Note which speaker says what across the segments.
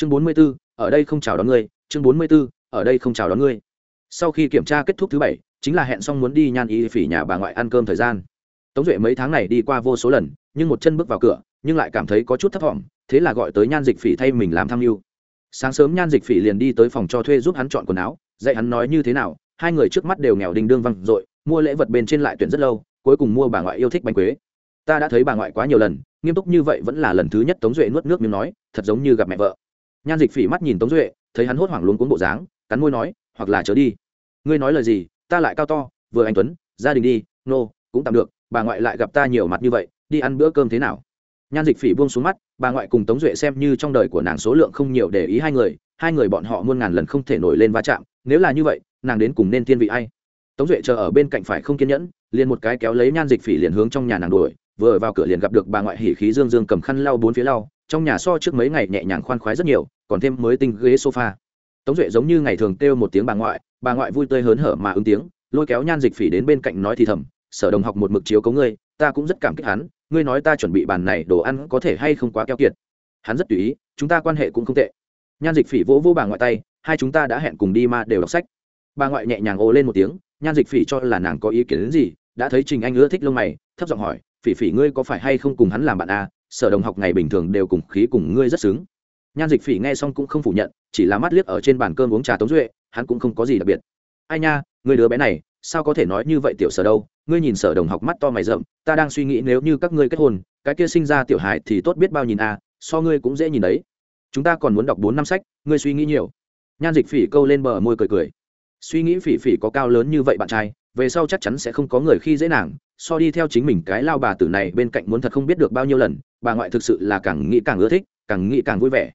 Speaker 1: chương bốn mươi b ố ở đây không chào đón ngươi. Chương bốn mươi b ố ở đây không chào đón ngươi. Sau khi kiểm tra kết thúc thứ bảy, chính là hẹn xong muốn đi nhan y phỉ nhà bà ngoại ăn cơm thời gian. Tống duệ mấy tháng này đi qua vô số lần, nhưng một chân bước vào cửa, nhưng lại cảm thấy có chút thất vọng thế là gọi tới nhan dịch phỉ thay mình làm tham mưu. Sáng sớm nhan dịch phỉ liền đi tới phòng cho thuê giúp hắn chọn quần áo, dạy hắn nói như thế nào, hai người trước mắt đều nghèo đình đương văng r mua lễ vật bên trên lại tuyển rất lâu, cuối cùng mua bà ngoại yêu thích bánh quế. Ta đã thấy bà ngoại quá nhiều lần, nghiêm túc như vậy vẫn là lần thứ nhất tống duệ nuốt nước miếng nói, thật giống như gặp mẹ vợ nhan dịch phỉ mắt nhìn tống duệ thấy hắn hốt hoảng luống cuốn bộ dáng cắn môi nói hoặc là chớ đi. Ngươi nói lời gì ta lại cao to vừa anh tuấn gia đình đi nô、no, cũng tạm được bà ngoại lại gặp ta nhiều mặt như vậy đi ăn bữa cơm thế nào? Nhan dịch phỉ buông xuống mắt bà ngoại cùng tống duệ xem như trong đời của nàng số lượng không nhiều để ý hai người hai người bọn họ muôn ngàn lần không thể nổi lên va chạm nếu là như vậy nàng đến cùng nên thiên vị ai? Tống duệ chờ ở bên cạnh phải không kiên nhẫn liền một cái kéo lấy nhan dịch phỉ liền hướng trong nhà nàng đuổi vừa vào cửa liền gặp được bà ngoại hỉ khí dương dương cầm khăn lau bốn phía lau trong nhà so trước mấy ngày nhẹ nhàng khoan khoái rất nhiều còn thêm mới tinh ghế sofa. Tống duệ giống như ngày thường kêu một tiếng bà ngoại bà ngoại vui tươi hớn hở mà ứng tiếng, lôi kéo nhan dịch phỉ đến bên cạnh nói thì thầm, sở đồng học một mực chiếu cấu ngươi, ta cũng rất cảm kích hắn, ngươi nói ta chuẩn bị bàn này đồ ăn có thể hay không quá keo kiệt. Hắn rất tùy ý, chúng ta quan hệ cũng không tệ. Nhan dịch phỉ vỗ vỗ bà ngoại tay, hai chúng ta đã hẹn cùng đi mà đều đọc sách. Bà ngoại nhẹ nhàng ồ lên một tiếng, nhan dịch phỉ cho là nàng có ý kiến đến gì, đã thấy trình anh ưa thích lông mày, thấp giọng hỏi, phỉ phỉ ngươi có phải hay không cùng hắn làm bạn à? Sở đồng học ngày bình thường đều cùng khí cùng ngươi rất sướng nhan dịch phỉ nghe xong cũng không phủ nhận, chỉ là mắt liếc ở trên bàn cơm uống trà tống duệ, hắn cũng không có gì đặc biệt. Ai nha, người đứa bé này, sao có thể nói như vậy tiểu sở đâu? Ngươi nhìn sở đồng học mắt to mày rậm, ta đang suy nghĩ nếu như các ngươi kết hôn, cái kia sinh ra tiểu hài thì tốt biết bao nhìn à so ngươi cũng dễ nhìn đấy. Chúng ta còn muốn đọc bốn năm sách, ngươi suy nghĩ nhiều. Nhan dịch phỉ câu lên bờ môi cười cười. Suy nghĩ phỉ phỉ có cao lớn như vậy bạn trai, về sau chắc chắn sẽ không có người khi dễ nàng. So đi theo chính mình cái lao bà tử này bên cạnh muốn thật không biết được bao nhiêu lần, bà ngoại thực sự là càng nghĩ càng ưa thích, càng nghĩ càng vui vẻ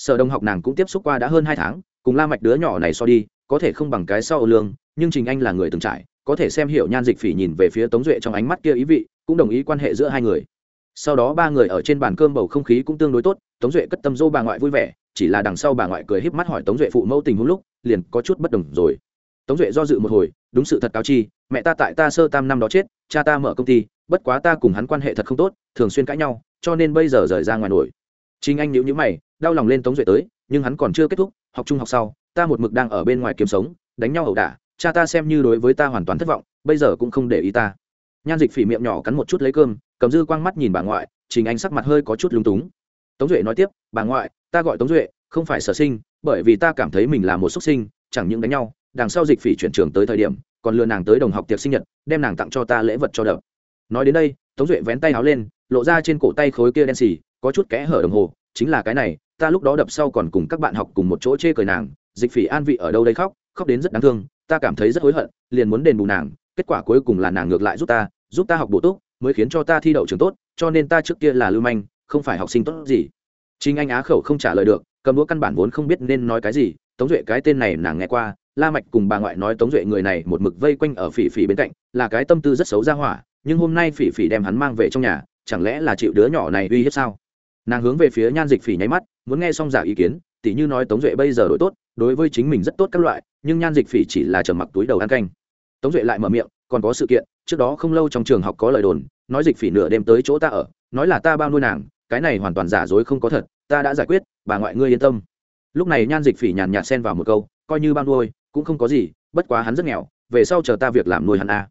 Speaker 1: sở đồng học nàng cũng tiếp xúc qua đã hơn hai tháng, cùng la mạch đứa nhỏ này so đi, có thể không bằng cái sau lương, nhưng trình anh là người từng trải, có thể xem hiểu nhan dịch phỉ nhìn về phía tống duệ trong ánh mắt kia ý vị, cũng đồng ý quan hệ giữa hai người. Sau đó ba người ở trên bàn cơm bầu không khí cũng tương đối tốt, tống duệ cất tâm dô bà ngoại vui vẻ, chỉ là đằng sau bà ngoại cười híp mắt hỏi tống duệ phụ mẫu tình huống lúc, liền có chút bất đồng rồi. Tống duệ do dự một hồi, đúng sự thật cáo chi, mẹ ta tại ta sơ tam năm đó chết, cha ta mở công ty, bất quá ta cùng hắn quan hệ thật không tốt, thường xuyên cãi nhau, cho nên bây giờ rời ra ngoài nổi. Chính anh nhíu nhíu mày đau lòng lên tống duệ tới, nhưng hắn còn chưa kết thúc, học trung học sau, ta một mực đang ở bên ngoài kiếm sống, đánh nhau ẩu đả, cha ta xem như đối với ta hoàn toàn thất vọng, bây giờ cũng không để ý ta. Nhan dịch phỉ miệng nhỏ cắn một chút lấy cơm, cầm dư quang mắt nhìn bà ngoại, trình anh sắc mặt hơi có chút lúng túng. Tống duệ nói tiếp, bà ngoại, ta gọi tống duệ, không phải sở sinh, bởi vì ta cảm thấy mình là một xuất sinh, chẳng những đánh nhau, đằng sau dịch phỉ chuyển trường tới thời điểm, còn lừa nàng tới đồng học tiệc sinh nhật, đem nàng tặng cho ta lễ vật cho đập. Nói đến đây, tống duệ vén tay áo lên, lộ ra trên cổ tay khối kia đen xì, có chút kẽ hở đồng hồ, chính là cái này ta lúc đó đập sau còn cùng các bạn học cùng một chỗ chê cười nàng, dịch phỉ an vị ở đâu đây khóc khóc đến rất đáng thương, ta cảm thấy rất hối hận, liền muốn đền bù nàng, kết quả cuối cùng là nàng ngược lại giúp ta giúp ta học bổ túc, mới khiến cho ta thi đậu trường tốt, cho nên ta trước kia là lưu manh, không phải học sinh tốt gì. Chính anh á khẩu không trả lời được, cầm đũa căn bản vốn không biết nên nói cái gì, tống duệ cái tên này nàng nghe qua, la mạch cùng bà ngoại nói tống duệ người này một mực vây quanh ở phỉ phỉ bên cạnh, là cái tâm tư rất xấu ra hỏa, nhưng hôm nay phỉ phỉ đem hắn mang về trong nhà, chẳng lẽ là chịu đứa nhỏ này uy hiếp sao? Nàng hướng về phía nhan dịch phỉ nháy mắt, muốn nghe xong giả ý kiến, tỉ như nói tống duệ bây giờ đổi tốt, đối với chính mình rất tốt các loại, nhưng nhan dịch phỉ chỉ là trở mặc túi đầu ăn canh tống duệ lại mở miệng, còn có sự kiện, trước đó không lâu trong trường học có lời đồn, nói dịch phỉ nửa đêm tới chỗ ta ở, nói là ta bao nuôi nàng, cái này hoàn toàn giả dối không có thật, ta đã giải quyết, bà ngoại ngươi yên tâm lúc này nhan dịch phỉ nhàn nhạt xen vào một câu, coi như bao nuôi, cũng không có gì, bất quá hắn rất nghèo, về sau chờ ta việc làm nuôi hắn a à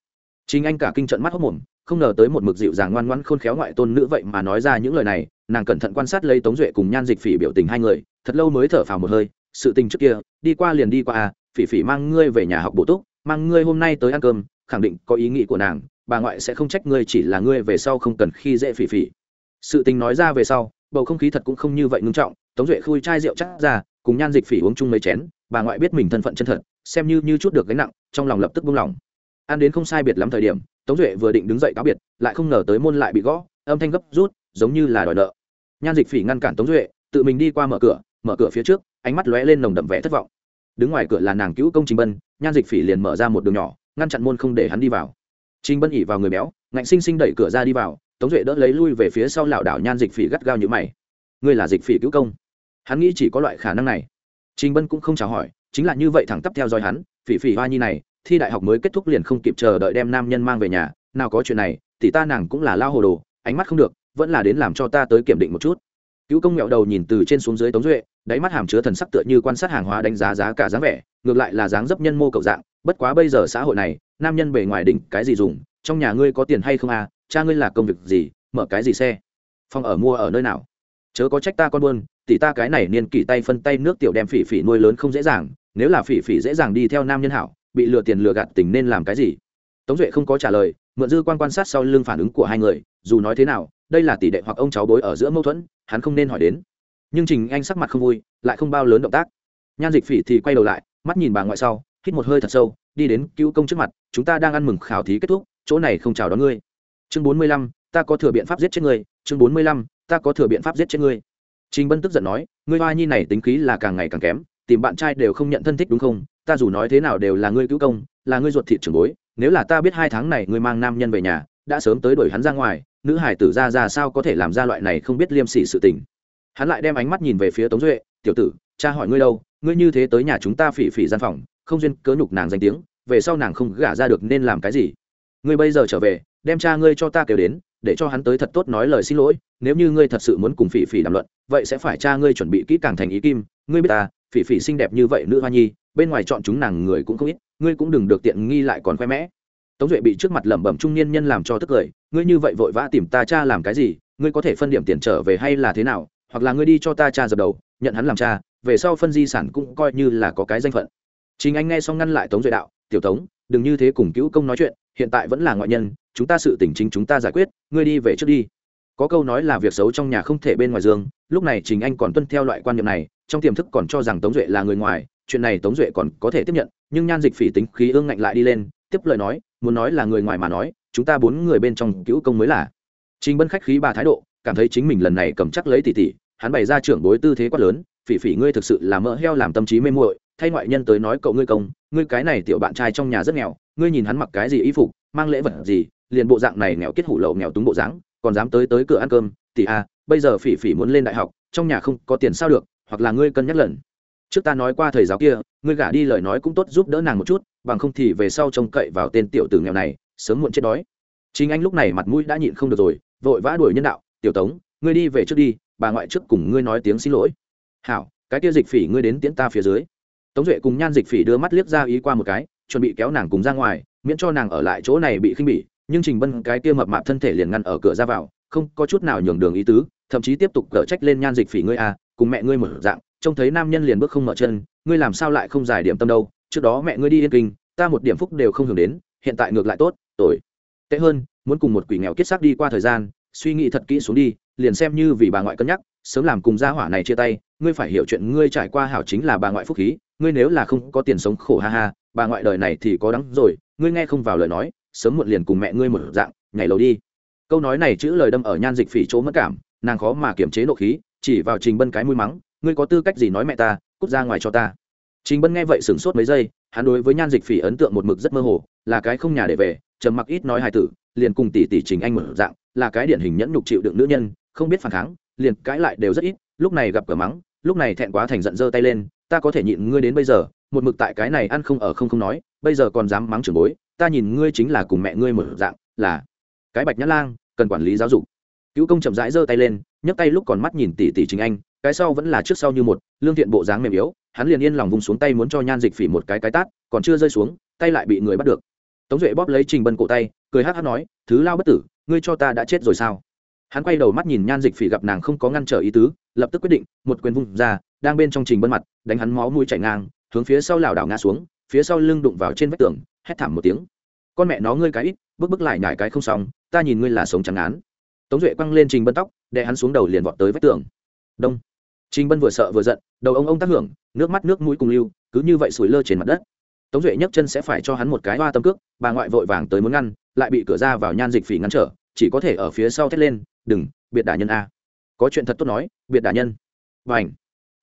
Speaker 1: chính anh cả kinh trận mắt hốc mồm, không ngờ tới một mực dịu dàng ngoan ngoãn khôn khéo ngoại tôn nữ vậy mà nói ra những lời này, nàng cẩn thận quan sát lấy tống duệ cùng nhan dịch phỉ biểu tình hai người, thật lâu mới thở phào một hơi, sự tình trước kia, đi qua liền đi qua à phỉ phỉ mang ngươi về nhà học bổ túc, mang ngươi hôm nay tới ăn cơm, khẳng định có ý nghĩ của nàng, bà ngoại sẽ không trách ngươi chỉ là ngươi về sau không cần khi dễ phỉ phỉ. Sự tình nói ra về sau, bầu không khí thật cũng không như vậy ngưng trọng, tống duệ khui chai rượu chắc ra, cùng nhan dịch phỉ uống chung mấy chén, bà ngoại biết mình thân phận chân thật, xem như như chút được gánh nặng, trong lòng lập tức buông lỏng ăn đến không sai biệt lắm thời điểm, tống duệ vừa định đứng dậy cáo biệt, lại không ngờ tới môn lại bị gõ, âm thanh gấp rút, giống như là đòi nợ. Nhan dịch phỉ ngăn cản tống duệ, tự mình đi qua mở cửa mở cửa phía trước, ánh mắt lóe lên nồng đậm vẻ thất vọng. Đứng ngoài cửa là nàng cứu công trình bân, nhan dịch phỉ liền mở ra một đường nhỏ, ngăn chặn môn không để hắn đi vào. Trình bân ỉ vào người béo, ngạnh sinh sinh đẩy cửa ra đi vào, tống duệ đỡ lấy lui về phía sau lảo đảo nhan dịch phỉ gắt gao như mày. Ngươi là dịch phỉ cứu công. Hắn nghĩ chỉ có loại khả năng này. Trình bân cũng không chào hỏi, chính là như vậy thẳng tắp theo dõi hắn, phỉ phỉ hoa nhi này thi đại học mới kết thúc liền không kịp chờ đợi đem nam nhân mang về nhà, nào có chuyện này thì ta nàng cũng là lao hồ đồ, ánh mắt không được, vẫn là đến làm cho ta tới kiểm định một chút. Cứu công mẹo đầu nhìn từ trên xuống dưới tống duệ, đáy mắt hàm chứa thần sắc tựa như quan sát hàng hóa đánh giá giá cả dáng vẻ, ngược lại là dáng dấp nhân mô cầu dạng, bất quá bây giờ xã hội này, nam nhân bề ngoài đỉnh cái gì dùng, trong nhà ngươi có tiền hay không à cha ngươi là công việc gì, mở cái gì xe? Phòng ở mua ở nơi nào? Chớ có trách ta con buôn, tỷ ta cái này niên kỷ tay phân tay nước tiểu đem phỉ phỉ nuôi lớn không dễ dàng, nếu là phỉ phỉ dễ dàng đi theo nam nhân hảo bị lừa tiền lừa gạt tình nên làm cái gì? Tống duệ không có trả lời, mượn dư quan quan sát sau lưng phản ứng của hai người, dù nói thế nào, đây là tỷ đệ hoặc ông cháu bối ở giữa mâu thuẫn, hắn không nên hỏi đến. Nhưng trình anh sắc mặt không vui, lại không bao lớn động tác. Nhan dịch phỉ thì quay đầu lại, mắt nhìn bà ngoại sau, hít một hơi thật sâu, đi đến cứu công trước mặt, chúng ta đang ăn mừng khảo thí kết thúc, chỗ này không chào đón ngươi. Chương bốn mươi lăm, ta có thừa biện pháp giết chết ngươi. Chương bốn mươi lăm, ta có thừa biện pháp giết chết ngươi. Trình bân tức giận nói, ngươi hoa nhi này tính khí là càng ngày càng kém, tìm bạn trai đều không nhận thân thích đúng không? Ta dù nói thế nào đều là ngươi cứu công, là ngươi ruột thịt trưởng bối, nếu là ta biết hai tháng này ngươi mang nam nhân về nhà, đã sớm tới đuổi hắn ra ngoài, nữ hải tử ra ra sao có thể làm ra loại này không biết liêm sỉ sự tình. Hắn lại đem ánh mắt nhìn về phía tống duệ, tiểu tử, cha hỏi ngươi đâu, ngươi như thế tới nhà chúng ta phỉ phỉ gian phòng, không duyên cớ nhục nàng danh tiếng, về sau nàng không gả ra được nên làm cái gì? Ngươi bây giờ trở về, đem cha ngươi cho ta kêu đến, để cho hắn tới thật tốt nói lời xin lỗi, nếu như ngươi thật sự muốn cùng phỉ phỉ đàm luận, vậy sẽ phải cha ngươi chuẩn bị kỹ càng thành ý kim. Ngươi biết ta, phỉ phỉ xinh đẹp như vậy nữ hoa nhi bên ngoài chọn chúng nàng người cũng không ít, ngươi cũng đừng được tiện nghi lại còn khoe mẽ. Tống duệ bị trước mặt lẩm bẩm trung niên nhân làm cho tức cười, ngươi như vậy vội vã tìm ta cha làm cái gì, ngươi có thể phân điểm tiền trở về hay là thế nào, hoặc là ngươi đi cho ta cha dập đầu, nhận hắn làm cha, về sau phân di sản cũng coi như là có cái danh phận. Chính anh nghe xong ngăn lại tống duệ đạo, tiểu tống, đừng như thế cùng cứu công nói chuyện, hiện tại vẫn là ngoại nhân, chúng ta sự tỉnh chính chúng ta giải quyết, ngươi đi về trước đi có câu nói là việc xấu trong nhà không thể bên ngoài giường lúc này chính anh còn tuân theo loại quan niệm này, trong tiềm thức còn cho rằng tống duệ là người ngoài, chuyện này tống duệ còn có thể tiếp nhận, nhưng nhan dịch phỉ tính khí ương ngạnh lại đi lên, tiếp lời nói, muốn nói là người ngoài mà nói, chúng ta bốn người bên trong cứu công mới là. Trình bân khách khí bà thái độ, cảm thấy chính mình lần này cầm chắc lấy tỷ tỷ, hắn bày ra trưởng bối tư thế quát lớn, phỉ phỉ ngươi thực sự là mỡ heo làm tâm trí mê muội, thay ngoại nhân tới nói cậu ngươi công, ngươi cái này tiểu bạn trai trong nhà rất nghèo, ngươi nhìn hắn mặc cái gì y phục, mang lễ vật gì, liền bộ dạng này nghèo kết hủ lậu nghèo túng bộ dáng còn dám tới tới cửa ăn cơm tỷ a à, bây giờ phỉ phỉ muốn lên đại học, trong nhà không có tiền sao được, hoặc là ngươi cân nhắc lần. Trước ta nói qua thầy giáo kia, ngươi gả đi lời nói cũng tốt giúp đỡ nàng một chút, bằng không thì về sau trông cậy vào tên tiểu tử nghèo này, sớm muộn chết đói. Chính anh lúc này mặt mũi đã nhịn không được rồi, vội vã đuổi nhân đạo, tiểu tống, ngươi đi về trước đi, bà ngoại trước cùng ngươi nói tiếng xin lỗi. Hảo, cái kia dịch phỉ ngươi đến tiễn ta phía dưới. Tống duệ cùng nhan dịch phỉ đưa mắt liếc ra ý qua một cái, chuẩn bị kéo nàng cùng ra ngoài, miễn cho nàng ở lại chỗ này bị khinh bỉ nhưng trình bân cái kia mập mạp thân thể liền ngăn ở cửa ra vào, không có chút nào nhường đường ý tứ, thậm chí tiếp tục cở trách lên nhan dịch phỉ ngươi à cùng mẹ ngươi một dạng, trông thấy nam nhân liền bước không mở chân, ngươi làm sao lại không giải điểm tâm đâu, trước đó mẹ ngươi đi yên kinh, ta một điểm phúc đều không hưởng đến, hiện tại ngược lại tốt tội tệ hơn, muốn cùng một quỷ nghèo kết xác đi qua thời gian, suy nghĩ thật kỹ xuống đi, liền xem như vì bà ngoại cân nhắc, sớm làm cùng gia hỏa này chia tay, ngươi phải hiểu chuyện ngươi trải qua hảo chính là bà ngoại phúc khí, ngươi nếu là không có tiền sống khổ ha ha, bà ngoại đời này thì có đắng rồi, ngươi nghe không vào lời nói sớm muộn liền cùng mẹ ngươi một dạng, nhảy lầu đi. Câu nói này chữ lời đâm ở nhan dịch phỉ chỗ mất cảm, nàng khó mà kiềm chế nộ khí, chỉ vào trình bân cái mũi mắng, ngươi có tư cách gì nói mẹ ta, cút ra ngoài cho ta? Trình bân nghe vậy sửng sốt mấy giây, hắn đối với nhan dịch phỉ ấn tượng một mực rất mơ hồ, là cái không nhà để về, trầm mặc ít nói hài tử, liền cùng tỷ tỷ trình anh một dạng, là cái điển hình nhẫn nhục chịu đựng nữ nhân, không biết phản kháng, liền cãi lại đều rất ít, lúc này gặp cửa mắng, lúc này thẹn quá thành giận giơ tay lên, ta có thể nhịn ngươi đến bây giờ, một mực tại cái này ăn không ở không không nói bây giờ còn dám mắng trưởng bối, ta nhìn ngươi chính là cùng mẹ ngươi một dạng, là cái bạch nhã lang, cần quản lý giáo dục. Cứu công chậm rãi giơ tay lên, nhấc tay lúc còn mắt nhìn tỷ tỷ chính anh, cái sau vẫn là trước sau như một, lương thiện bộ dáng mềm yếu, hắn liền yên lòng vùng xuống tay muốn cho nhan dịch phỉ một cái cái tát, còn chưa rơi xuống, tay lại bị người bắt được. Tống duệ bóp lấy trình bân cổ tay, cười hát hát nói, thứ lao bất tử, ngươi cho ta đã chết rồi sao? Hắn quay đầu mắt nhìn nhan dịch phỉ gặp nàng không có ngăn trở ý tứ, lập tức quyết định, một quyền vung ra, đang bên trong trình bân mặt, đánh hắn máu mũi chảy ngang, hướng phía sau lảo đảo ngã xuống phía sau lưng đụng vào trên vách tường, hét thảm một tiếng. Con mẹ nó ngươi cái ít, bước bước lại nhải cái không xong, ta nhìn ngươi là sống trắng án. Tống duệ quăng lên trình bân tóc, đè hắn xuống đầu liền vọt tới vách tường. Đông. Trình bân vừa sợ vừa giận, đầu ông ông tác hưởng, nước mắt nước mũi cùng lưu, cứ như vậy sủi lơ trên mặt đất. Tống duệ nhấc chân sẽ phải cho hắn một cái hoa tâm cước, bà ngoại vội vàng tới muốn ngăn, lại bị cửa ra vào nhan dịch phỉ ngăn trở, chỉ có thể ở phía sau thét lên, đừng, biệt đả nhân a. Có chuyện thật tốt nói, biệt đả nhân. Và ảnh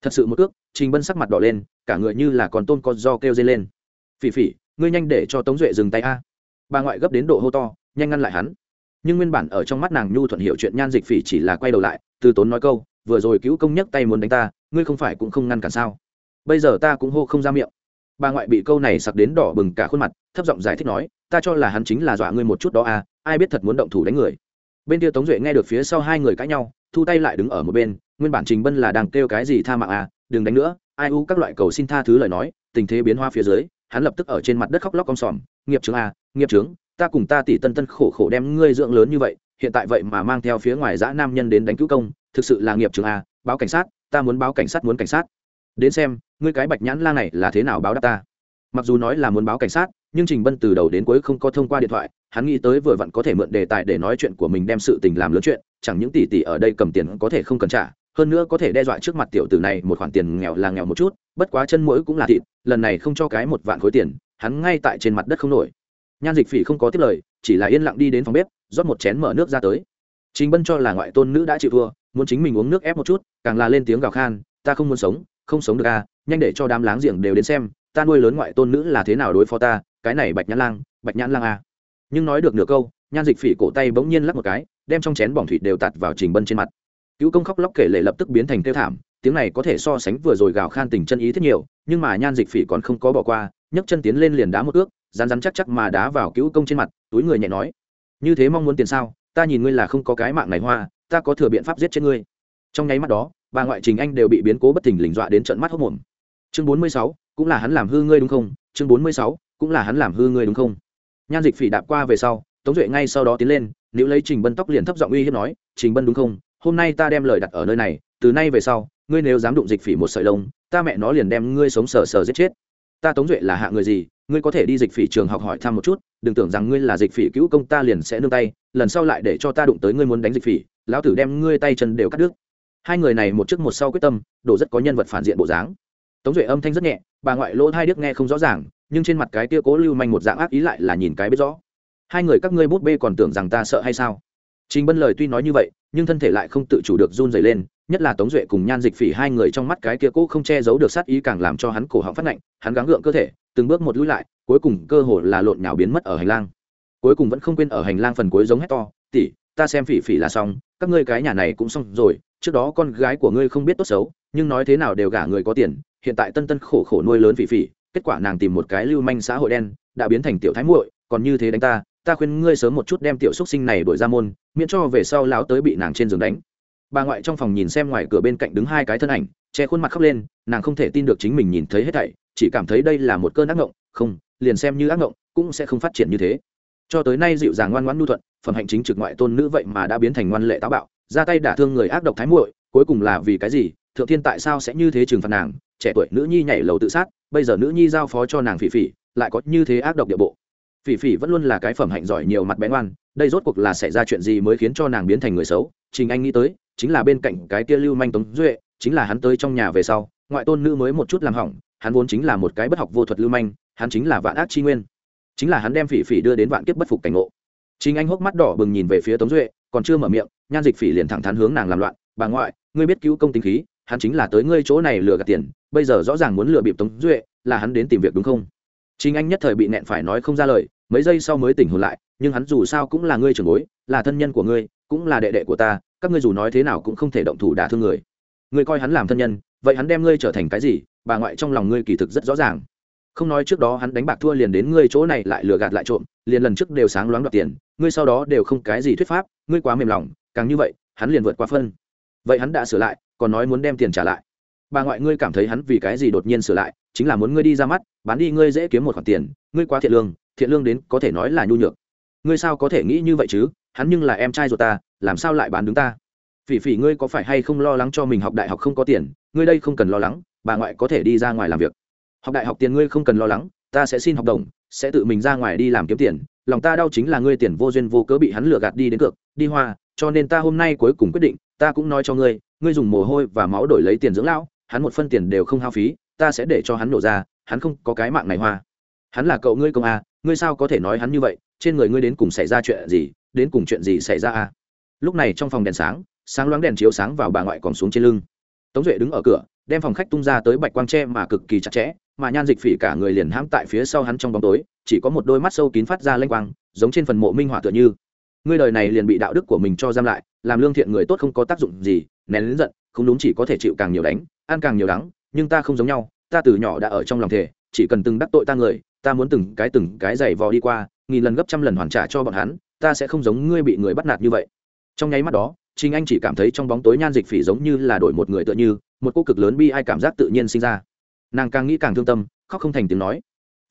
Speaker 1: thật sự một cước, trình bân sắc mặt đỏ lên, cả người như là còn tôn con do kêu dây lên phỉ phỉ, ngươi nhanh để cho tống duệ dừng tay a. Bà ngoại gấp đến độ hô to, nhanh ngăn lại hắn. Nhưng nguyên bản ở trong mắt nàng nhu thuận hiệu chuyện nhan dịch phỉ chỉ là quay đầu lại, từ tốn nói câu, vừa rồi cứu công nhấc tay muốn đánh ta, ngươi không phải cũng không ngăn cản sao? Bây giờ ta cũng hô không ra miệng. Bà ngoại bị câu này sặc đến đỏ bừng cả khuôn mặt, thấp giọng giải thích nói, ta cho là hắn chính là dọa ngươi một chút đó à ai biết thật muốn động thủ đánh người. Bên kia tống duệ nghe được phía sau hai người cãi nhau, thu tay lại đứng ở một bên, nguyên bản trình bân là đang kêu cái gì tha mạng à đừng đánh nữa, ai u các loại cầu xin tha thứ lời nói, tình thế biến hoa phía dưới hắn lập tức ở trên mặt đất khóc lóc con sòm, nghiệp trướng a, nghiệp trướng ta cùng ta tỷ tân tân khổ khổ đem ngươi dưỡng lớn như vậy, hiện tại vậy mà mang theo phía ngoài dã nam nhân đến đánh cứu công, thực sự là nghiệp chứng a, báo cảnh sát, ta muốn báo cảnh sát, muốn cảnh sát. Đến xem, ngươi cái bạch nhãn la này là thế nào báo đáp ta. Mặc dù nói là muốn báo cảnh sát, nhưng trình bân từ đầu đến cuối không có thông qua điện thoại, hắn nghĩ tới vừa vặn có thể mượn đề tài để nói chuyện của mình đem sự tình làm lớn chuyện, chẳng những tỷ tỷ ở đây cầm tiền có thể không cần trả hơn nữa có thể đe dọa trước mặt tiểu tử này một khoản tiền nghèo là nghèo một chút, bất quá chân mũi cũng là thịt, lần này không cho cái một vạn khối tiền, hắn ngay tại trên mặt đất không nổi. Nhan dịch phỉ không có tiếp lời, chỉ là yên lặng đi đến phòng bếp, rót một chén mở nước ra tới. Trình bân cho là ngoại tôn nữ đã chịu thua, muốn chính mình uống nước ép một chút, càng là lên tiếng gào khan, ta không muốn sống, không sống được à nhanh để cho đám láng giềng đều đến xem, ta nuôi lớn ngoại tôn nữ là thế nào đối phó ta, cái này bạch nhãn lang, bạch nhãn lang à. nhưng nói được nửa câu, nhan dịch phỉ cổ tay bỗng nhiên lắc một cái, đem trong chén bỏng thủy đều tạt vào trình bân trên mặt cứu công khóc lóc kể lệ lập tức biến thành tiêu thảm, tiếng này có thể so sánh vừa rồi gào khan tình chân ý thiết nhiều, nhưng mà nhan dịch phỉ còn không có bỏ qua, nhấc chân tiến lên liền đá một ước rán rán chắc chắc mà đá vào cứu công trên mặt, túi người nhẹ nói, như thế mong muốn tiền sao? Ta nhìn ngươi là không có cái mạng này hoa, ta có thừa biện pháp giết chết ngươi. Trong nháy mắt đó, bà ngoại trình anh đều bị biến cố bất thình lình dọa đến trận mắt hốc mồm chương bốn mươi sáu, cũng là hắn làm hư ngươi đúng không? Chương bốn mươi sáu, cũng là hắn làm hư ngươi đúng không? Nhan dịch phỉ đạp qua về sau, tống duệ ngay sau đó tiến lên nếu lấy trình bân tóc liền thấp giọng uy hiếp nói, trình bân đúng không? Hôm nay ta đem lời đặt ở nơi này, từ nay về sau, ngươi nếu dám đụng dịch phỉ một sợi lông, ta mẹ nó liền đem ngươi sống sờ sờ giết chết. Ta tống duệ là hạ người gì, ngươi có thể đi dịch phỉ trường học hỏi thăm một chút, đừng tưởng rằng ngươi là dịch phỉ cứu công ta liền sẽ nương tay, lần sau lại để cho ta đụng tới ngươi muốn đánh dịch phỉ, lão tử đem ngươi tay chân đều cắt đứt. Hai người này một trước một sau quyết tâm, đổ rất có nhân vật phản diện bộ dáng. Tống duệ âm thanh rất nhẹ, bà ngoại lỗ hai điếc nghe không rõ ràng, nhưng trên mặt cái tia cố lưu manh một dạng ác ý lại là nhìn cái biết rõ. Hai người các ngươi bút bê còn tưởng rằng ta sợ hay sao? Trình bân lời tuy nói như vậy nhưng thân thể lại không tự chủ được run rẩy lên nhất là tống duệ cùng nhan dịch phỉ hai người trong mắt cái kia cố không che giấu được sát ý càng làm cho hắn cổ họng phát lạnh hắn gắng gượng cơ thể từng bước một lùi lại cuối cùng cơ hồ là lộn nhào biến mất ở hành lang. Cuối cùng vẫn không quên ở hành lang phần cuối giống hét to tỷ, ta xem phỉ phỉ là xong các ngươi cái nhà này cũng xong rồi trước đó con gái của ngươi không biết tốt xấu nhưng nói thế nào đều gả người có tiền hiện tại tân tân khổ khổ nuôi lớn phỉ phỉ kết quả nàng tìm một cái lưu manh xã hội đen đã biến thành tiểu thái muội còn như thế đánh ta ta khuyên ngươi sớm một chút đem tiểu xúc sinh này đuổi ra môn, miễn cho về sau lão tới bị nàng trên giường đánh. Bà ngoại trong phòng nhìn xem ngoài cửa bên cạnh đứng hai cái thân ảnh, che khuôn mặt khóc lên, nàng không thể tin được chính mình nhìn thấy hết thảy, chỉ cảm thấy đây là một cơn ác ngộng không, liền xem như ác ngộng cũng sẽ không phát triển như thế. Cho tới nay dịu dàng ngoan ngoãn nhu thuận, phẩm hạnh chính trực ngoại tôn nữ vậy mà đã biến thành ngoan lệ táo bạo, ra tay đả thương người ác độc thái muội, cuối cùng là vì cái gì, thượng thiên tại sao sẽ như thế trừng phạt nàng? Trẻ tuổi nữ nhi nhảy lầu tự sát, bây giờ nữ nhi giao phó cho nàng phỉ phỉ, lại có như thế ác độc địa bộ phỉ phỉ vẫn luôn là cái phẩm hạnh giỏi nhiều mặt bén oan đây rốt cuộc là xảy ra chuyện gì mới khiến cho nàng biến thành người xấu? Trình anh nghĩ tới, chính là bên cạnh cái kia lưu manh tống duệ, chính là hắn tới trong nhà về sau, ngoại tôn nữ mới một chút làm hỏng, hắn vốn chính là một cái bất học vô thuật lưu manh, hắn chính là vạn ác chi nguyên. Chính là hắn đem phỉ phỉ đưa đến vạn kiếp bất phục cảnh ngộ. Chính anh hốc mắt đỏ bừng nhìn về phía tống duệ, còn chưa mở miệng, nhan dịch phỉ liền thẳng thắn hướng nàng làm loạn, bà ngoại, ngươi biết cứu công tính khí, hắn chính là tới ngươi chỗ này lừa gạt tiền, bây giờ rõ ràng muốn lừa bịp tống duệ, là hắn đến tìm việc đúng không? Chính anh nhất thời bị nẹn phải nói không ra lời mấy giây sau mới tỉnh hồn lại, nhưng hắn dù sao cũng là ngươi trưởng bối, là thân nhân của ngươi, cũng là đệ đệ của ta, các ngươi dù nói thế nào cũng không thể động thủ đả thương người. Ngươi coi hắn làm thân nhân, vậy hắn đem ngươi trở thành cái gì? Bà ngoại trong lòng ngươi kỳ thực rất rõ ràng. Không nói trước đó hắn đánh bạc thua liền đến ngươi chỗ này lại lừa gạt lại trộm, liền lần trước đều sáng loáng đoạt tiền, ngươi sau đó đều không cái gì thuyết pháp, ngươi quá mềm lòng, càng như vậy, hắn liền vượt qua phân. Vậy hắn đã sửa lại, còn nói muốn đem tiền trả lại. Bà ngoại ngươi cảm thấy hắn vì cái gì đột nhiên sửa lại, chính là muốn ngươi đi ra mắt, bán đi ngươi dễ kiếm một khoản tiền, ngươi quá thiệt lương thiện lương đến có thể nói là nhu nhược. Ngươi sao có thể nghĩ như vậy chứ? Hắn nhưng là em trai ruột ta, làm sao lại bán đứng ta? Phỉ phỉ ngươi có phải hay không lo lắng cho mình học đại học không có tiền? Ngươi đây không cần lo lắng, bà ngoại có thể đi ra ngoài làm việc. Học đại học tiền ngươi không cần lo lắng, ta sẽ xin học đồng, sẽ tự mình ra ngoài đi làm kiếm tiền. Lòng ta đau chính là ngươi tiền vô duyên vô cớ bị hắn lừa gạt đi đến cược, đi hoa, cho nên ta hôm nay cuối cùng quyết định, ta cũng nói cho ngươi ngươi dùng mồ hôi và máu đổi lấy tiền dưỡng lão, hắn một phân tiền đều không hao phí, ta sẽ để cho hắn nổ ra, hắn không có cái mạng này hoa. Hắn là cậu ngươi công a ngươi sao có thể nói hắn như vậy? Trên người ngươi đến cùng xảy ra chuyện gì? Đến cùng chuyện gì xảy ra a lúc này trong phòng đèn sáng sáng loáng đèn chiếu sáng vào bà ngoại còn xuống trên lưng. Tống duệ đứng ở cửa, đem phòng khách tung ra tới bạch quang tre mà cực kỳ chặt chẽ, mà nhan dịch phỉ cả người liền hãm tại phía sau hắn trong bóng tối, chỉ có một đôi mắt sâu kín phát ra lênh quang, giống trên phần mộ minh họa tựa như. Ngươi đời này liền bị đạo đức của mình cho giam lại, làm lương thiện người tốt không có tác dụng gì, nén lớn giận, không đúng chỉ có thể chịu càng nhiều đánh, ăn càng nhiều đắng, nhưng ta không giống nhau, ta từ nhỏ đã ở trong lòng thể chỉ cần từng đắc tội ta người ta muốn từng cái từng cái giày vò đi qua, nghìn lần gấp trăm lần hoàn trả cho bọn hắn, ta sẽ không giống ngươi bị người bắt nạt như vậy. Trong nháy mắt đó chính anh chỉ cảm thấy trong bóng tối nhan dịch phỉ giống như là đổi một người tựa như, một cô cực lớn bi ai cảm giác tự nhiên sinh ra. Nàng càng nghĩ càng thương tâm, khóc không thành tiếng nói.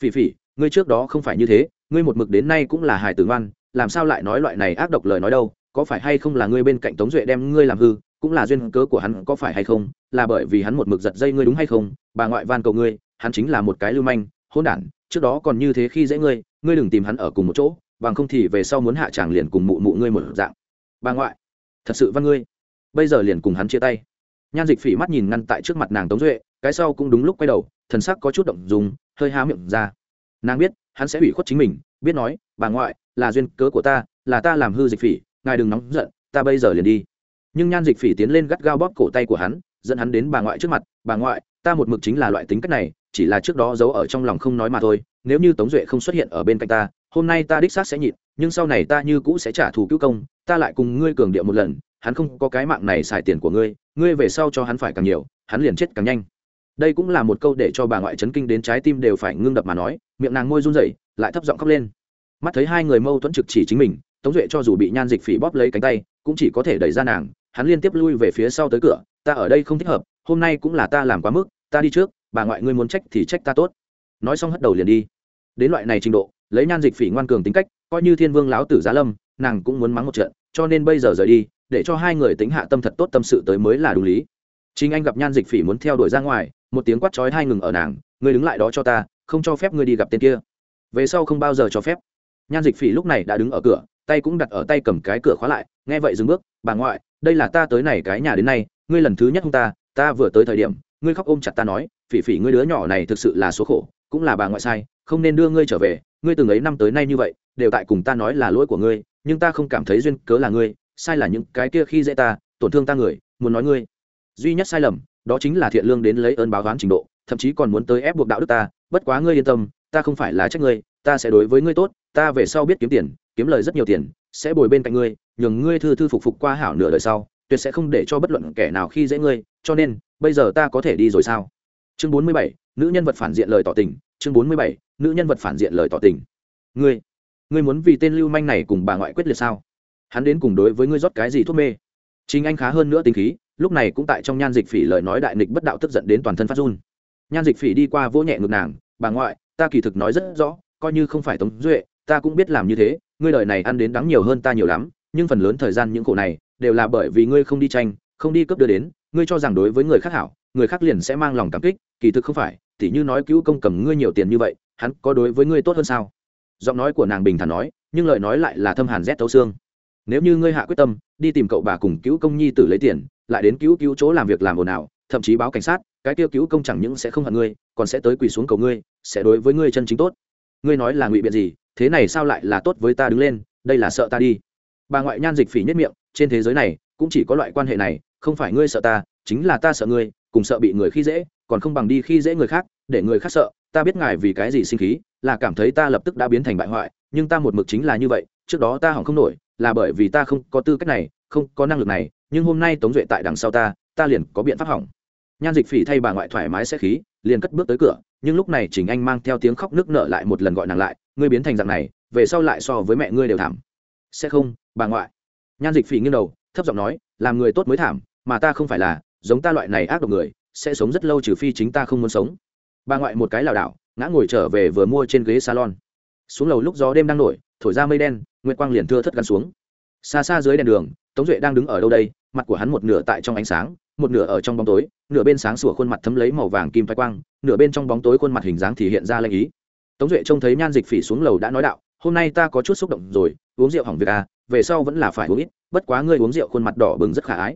Speaker 1: Phỉ phỉ, ngươi trước đó không phải như thế, ngươi một mực đến nay cũng là hài tử ngoan, làm sao lại nói loại này ác độc lời nói đâu, có phải hay không là ngươi bên cạnh tống duệ đem ngươi làm hư, cũng là duyên cớ của hắn, có phải hay không, là bởi vì hắn một mực giật dây ngươi đúng hay không, bà ngoại van cầu ngươi, hắn chính là một cái lưu manh hôn đản trước đó còn như thế khi dễ ngươi ngươi đừng tìm hắn ở cùng một chỗ, bằng không thì về sau muốn hạ tràng liền cùng mụ mụ ngươi một dạng. Bà ngoại, thật sự văn ngươi. Bây giờ liền cùng hắn chia tay. Nhan dịch phỉ mắt nhìn ngăn tại trước mặt nàng tống duệ, cái sau cũng đúng lúc quay đầu, thần sắc có chút động dùng hơi há miệng ra. Nàng biết, hắn sẽ hủy khuất chính mình, biết nói, bà ngoại, là duyên cớ của ta, là ta làm hư dịch phỉ, ngài đừng nóng giận, ta bây giờ liền đi. Nhưng nhan dịch phỉ tiến lên gắt gao bóp cổ tay của hắn, dẫn hắn đến bà ngoại trước mặt, bà ngoại, ta một mực chính là loại tính cách này chỉ là trước đó giấu ở trong lòng không nói mà thôi, nếu như tống duệ không xuất hiện ở bên cạnh ta, hôm nay ta đích xác sẽ nhịn, nhưng sau này ta như cũ sẽ trả thù cứu công, ta lại cùng ngươi cường điệu một lần, hắn không có cái mạng này xài tiền của ngươi ngươi về sau cho hắn phải càng nhiều, hắn liền chết càng nhanh. Đây cũng là một câu để cho bà ngoại chấn kinh đến trái tim đều phải ngưng đập mà nói, miệng nàng môi run rẩy, lại thấp giọng khóc lên. Mắt thấy hai người mâu thuẫn trực chỉ chính mình, tống duệ cho dù bị nhan dịch phỉ bóp lấy cánh tay, cũng chỉ có thể đẩy ra nàng, hắn liên tiếp lui về phía sau tới cửa, ta ở đây không thích hợp, hôm nay cũng là ta làm quá mức, ta đi trước bà ngoại ngươi muốn trách thì trách ta tốt. Nói xong hất đầu liền đi. Đến loại này trình độ, lấy nhan dịch phỉ ngoan cường tính cách, coi như thiên vương láo tử giá lâm, nàng cũng muốn mắng một trận, cho nên bây giờ rời đi, để cho hai người tính hạ tâm thật tốt tâm sự tới mới là đúng lý. Chính anh gặp nhan dịch phỉ muốn theo đuổi ra ngoài, một tiếng quát chói hai ngừng ở nàng, ngươi đứng lại đó cho ta, không cho phép ngươi đi gặp tên kia. Về sau không bao giờ cho phép. Nhan dịch phỉ lúc này đã đứng ở cửa, tay cũng đặt ở tay cầm cái cửa khóa lại, nghe vậy dừng bước, bà ngoại, đây là ta tới này cái nhà đến nay, ngươi lần thứ nhất không ta ta vừa tới thời điểm, ngươi khóc ôm chặt ta nói phỉ phỉ ngươi đứa nhỏ này thực sự là số khổ, cũng là bà ngoại sai, không nên đưa ngươi trở về, ngươi từng ấy năm tới nay như vậy, đều tại cùng ta nói là lỗi của ngươi, nhưng ta không cảm thấy duyên cớ là ngươi, sai là những cái kia khi dễ ta, tổn thương ta người, muốn nói ngươi. Duy nhất sai lầm, đó chính là thiện lương đến lấy ơn báo toán trình độ, thậm chí còn muốn tới ép buộc đạo đức ta, bất quá ngươi yên tâm, ta không phải là trách ngươi, ta sẽ đối với ngươi tốt, ta về sau biết kiếm tiền, kiếm lời rất nhiều tiền, sẽ bồi bên cạnh ngươi, nhường ngươi thư thư phục phục qua hảo nửa đời sau, tuyệt sẽ không để cho bất luận kẻ nào khi dễ ngươi, cho nên, bây giờ ta có thể đi rồi sao? Chương bốn mươi bảy, nữ nhân vật phản diện lời tỏ tình, chương bốn mươi bảy, nữ nhân vật phản diện lời tỏ tình. Ngươi ngươi muốn vì tên lưu manh này cùng bà ngoại quyết liệt sao? Hắn đến cùng đối với ngươi rót cái gì thuốc mê? Chính anh khá hơn nữa tính khí, lúc này cũng tại trong nhan dịch phỉ lời nói đại nghịch bất đạo tức giận đến toàn thân phát run. Nhan dịch phỉ đi qua vỗ nhẹ ngực nàng, bà ngoại, ta kỳ thực nói rất rõ, coi như không phải tống duệ, ta cũng biết làm như thế, ngươi đời này ăn đến đắng nhiều hơn ta nhiều lắm, nhưng phần lớn thời gian những khổ này đều là bởi vì ngươi không đi tranh không đi cấp đưa đến, ngươi cho rằng đối với người khác hảo, người khác liền sẽ mang lòng cảm kích, kỳ thực không phải, tỉ như nói cứu công cầm ngươi nhiều tiền như vậy, hắn có đối với ngươi tốt hơn sao? Giọng nói của nàng bình thản nói, nhưng lời nói lại là thâm hàn rét thấu xương. Nếu như ngươi hạ quyết tâm, đi tìm cậu bà cùng cứu công nhi tử lấy tiền, lại đến cứu cứu chỗ làm việc làm ồn ào, thậm chí báo cảnh sát, cái kia cứu công chẳng những sẽ không hận ngươi, còn sẽ tới quỳ xuống cầu ngươi, sẽ đối với ngươi chân chính tốt. Ngươi nói là ngụy biện gì, thế này sao lại là tốt với ta đứng lên, đây là sợ ta đi. Bà ngoại nhan dịch phỉ nhất miệng, trên thế giới này cũng chỉ có loại quan hệ này, không phải ngươi sợ ta, chính là ta sợ ngươi, cùng sợ bị người khi dễ, còn không bằng đi khi dễ người khác, để người khác sợ, ta biết ngài vì cái gì sinh khí, là cảm thấy ta lập tức đã biến thành bại hoại, nhưng ta một mực chính là như vậy, trước đó ta hỏng không nổi, là bởi vì ta không có tư cách này, không có năng lực này, nhưng hôm nay tống duệ tại đằng sau ta ta liền có biện pháp hỏng. Nhan dịch phỉ thay bà ngoại thoải mái sẽ khí, liền cất bước tới cửa, nhưng lúc này chính anh mang theo tiếng khóc nước nở lại một lần gọi nàng lại, ngươi biến thành dạng này, về sau lại so với mẹ ngươi đều thảm. Sẽ không, bà ngoại. Nhan dịch phỉ nghiêng đầu thấp giọng nói, làm người tốt mới thảm, mà ta không phải là, giống ta loại này ác độc người, sẽ sống rất lâu trừ phi chính ta không muốn sống. Bà ngoại một cái lảo đảo, ngã ngồi trở về vừa mua trên ghế salon. Xuống lầu lúc gió đêm đang nổi, thổi ra mây đen, nguyệt quang liền thưa thất gắn xuống. Xa xa dưới đèn đường, tống duệ đang đứng ở đâu đây, mặt của hắn một nửa tại trong ánh sáng, một nửa ở trong bóng tối, nửa bên sáng sủa khuôn mặt thấm lấy màu vàng kim phái quang, nửa bên trong bóng tối khuôn mặt hình dáng thì hiện ra lanh ý. Tống duệ trông thấy nhan dịch phỉ xuống lầu đã nói đạo, hôm nay ta có chút xúc động rồi, uống rượu hỏng việc à về sau vẫn là phải uống ít bất quá ngươi uống rượu khuôn mặt đỏ bừng rất khả ái.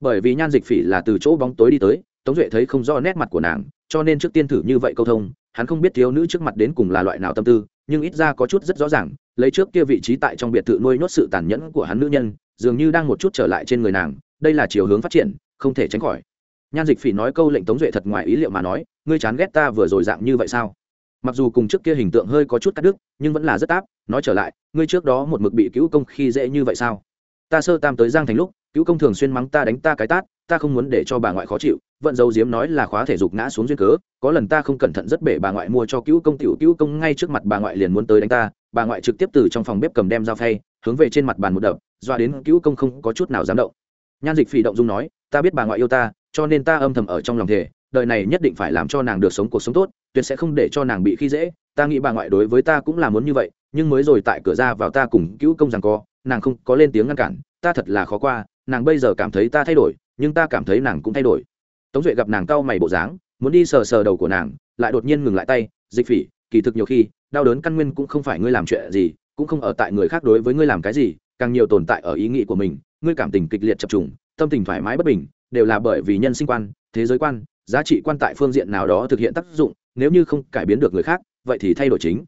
Speaker 1: Bởi vì nhan dịch phỉ là từ chỗ bóng tối đi tới, tống duệ thấy không rõ nét mặt của nàng, cho nên trước tiên thử như vậy câu thông, hắn không biết thiếu nữ trước mặt đến cùng là loại nào tâm tư, nhưng ít ra có chút rất rõ ràng, lấy trước kia vị trí tại trong biệt thự nuôi nhốt sự tàn nhẫn của hắn nữ nhân, dường như đang một chút trở lại trên người nàng, đây là chiều hướng phát triển, không thể tránh khỏi. Nhan dịch phỉ nói câu lệnh tống duệ thật ngoài ý liệu mà nói, ngươi chán ghét ta vừa rồi dạng như vậy sao? Mặc dù cùng trước kia hình tượng hơi có chút cắt đứt, nhưng vẫn là rất áp, nói trở lại, ngươi trước đó một mực bị cứu công khi dễ như vậy sao? Ta sơ tam tới giang thành lúc, cứu công thường xuyên mắng ta đánh ta cái tát, ta không muốn để cho bà ngoại khó chịu, vận dấu diếm nói là khóa thể dục ngã xuống duyên cớ, có lần ta không cẩn thận rất bể bà ngoại mua cho cứu công tiểu cứu công ngay trước mặt bà ngoại liền muốn tới đánh ta, bà ngoại trực tiếp từ trong phòng bếp cầm đem dao phay, hướng về trên mặt bàn một đập doa đến cứu công không có chút nào dám động. Nhan dịch phỉ động dung nói, ta biết bà ngoại yêu ta, cho nên ta âm thầm ở trong lòng thể đời này nhất định phải làm cho nàng được sống cuộc sống tốt, tuyệt sẽ không để cho nàng bị khi dễ, ta nghĩ bà ngoại đối với ta cũng là muốn như vậy, nhưng mới rồi tại cửa ra vào ta cùng cứu công rằng co nàng không có lên tiếng ngăn cản, ta thật là khó qua, nàng bây giờ cảm thấy ta thay đổi, nhưng ta cảm thấy nàng cũng thay đổi. Tống duệ gặp nàng cau mày bộ dáng, muốn đi sờ sờ đầu của nàng, lại đột nhiên ngừng lại tay, dịch phỉ, kỳ thực nhiều khi, đau đớn căn nguyên cũng không phải ngươi làm chuyện gì, cũng không ở tại người khác đối với ngươi làm cái gì, càng nhiều tồn tại ở ý nghĩ của mình, ngươi cảm tình kịch liệt chập trùng, tâm tình thoải mái bất bình, đều là bởi vì nhân sinh quan, thế giới quan, giá trị quan tại phương diện nào đó thực hiện tác dụng, nếu như không cải biến được người khác, vậy thì thay đổi chính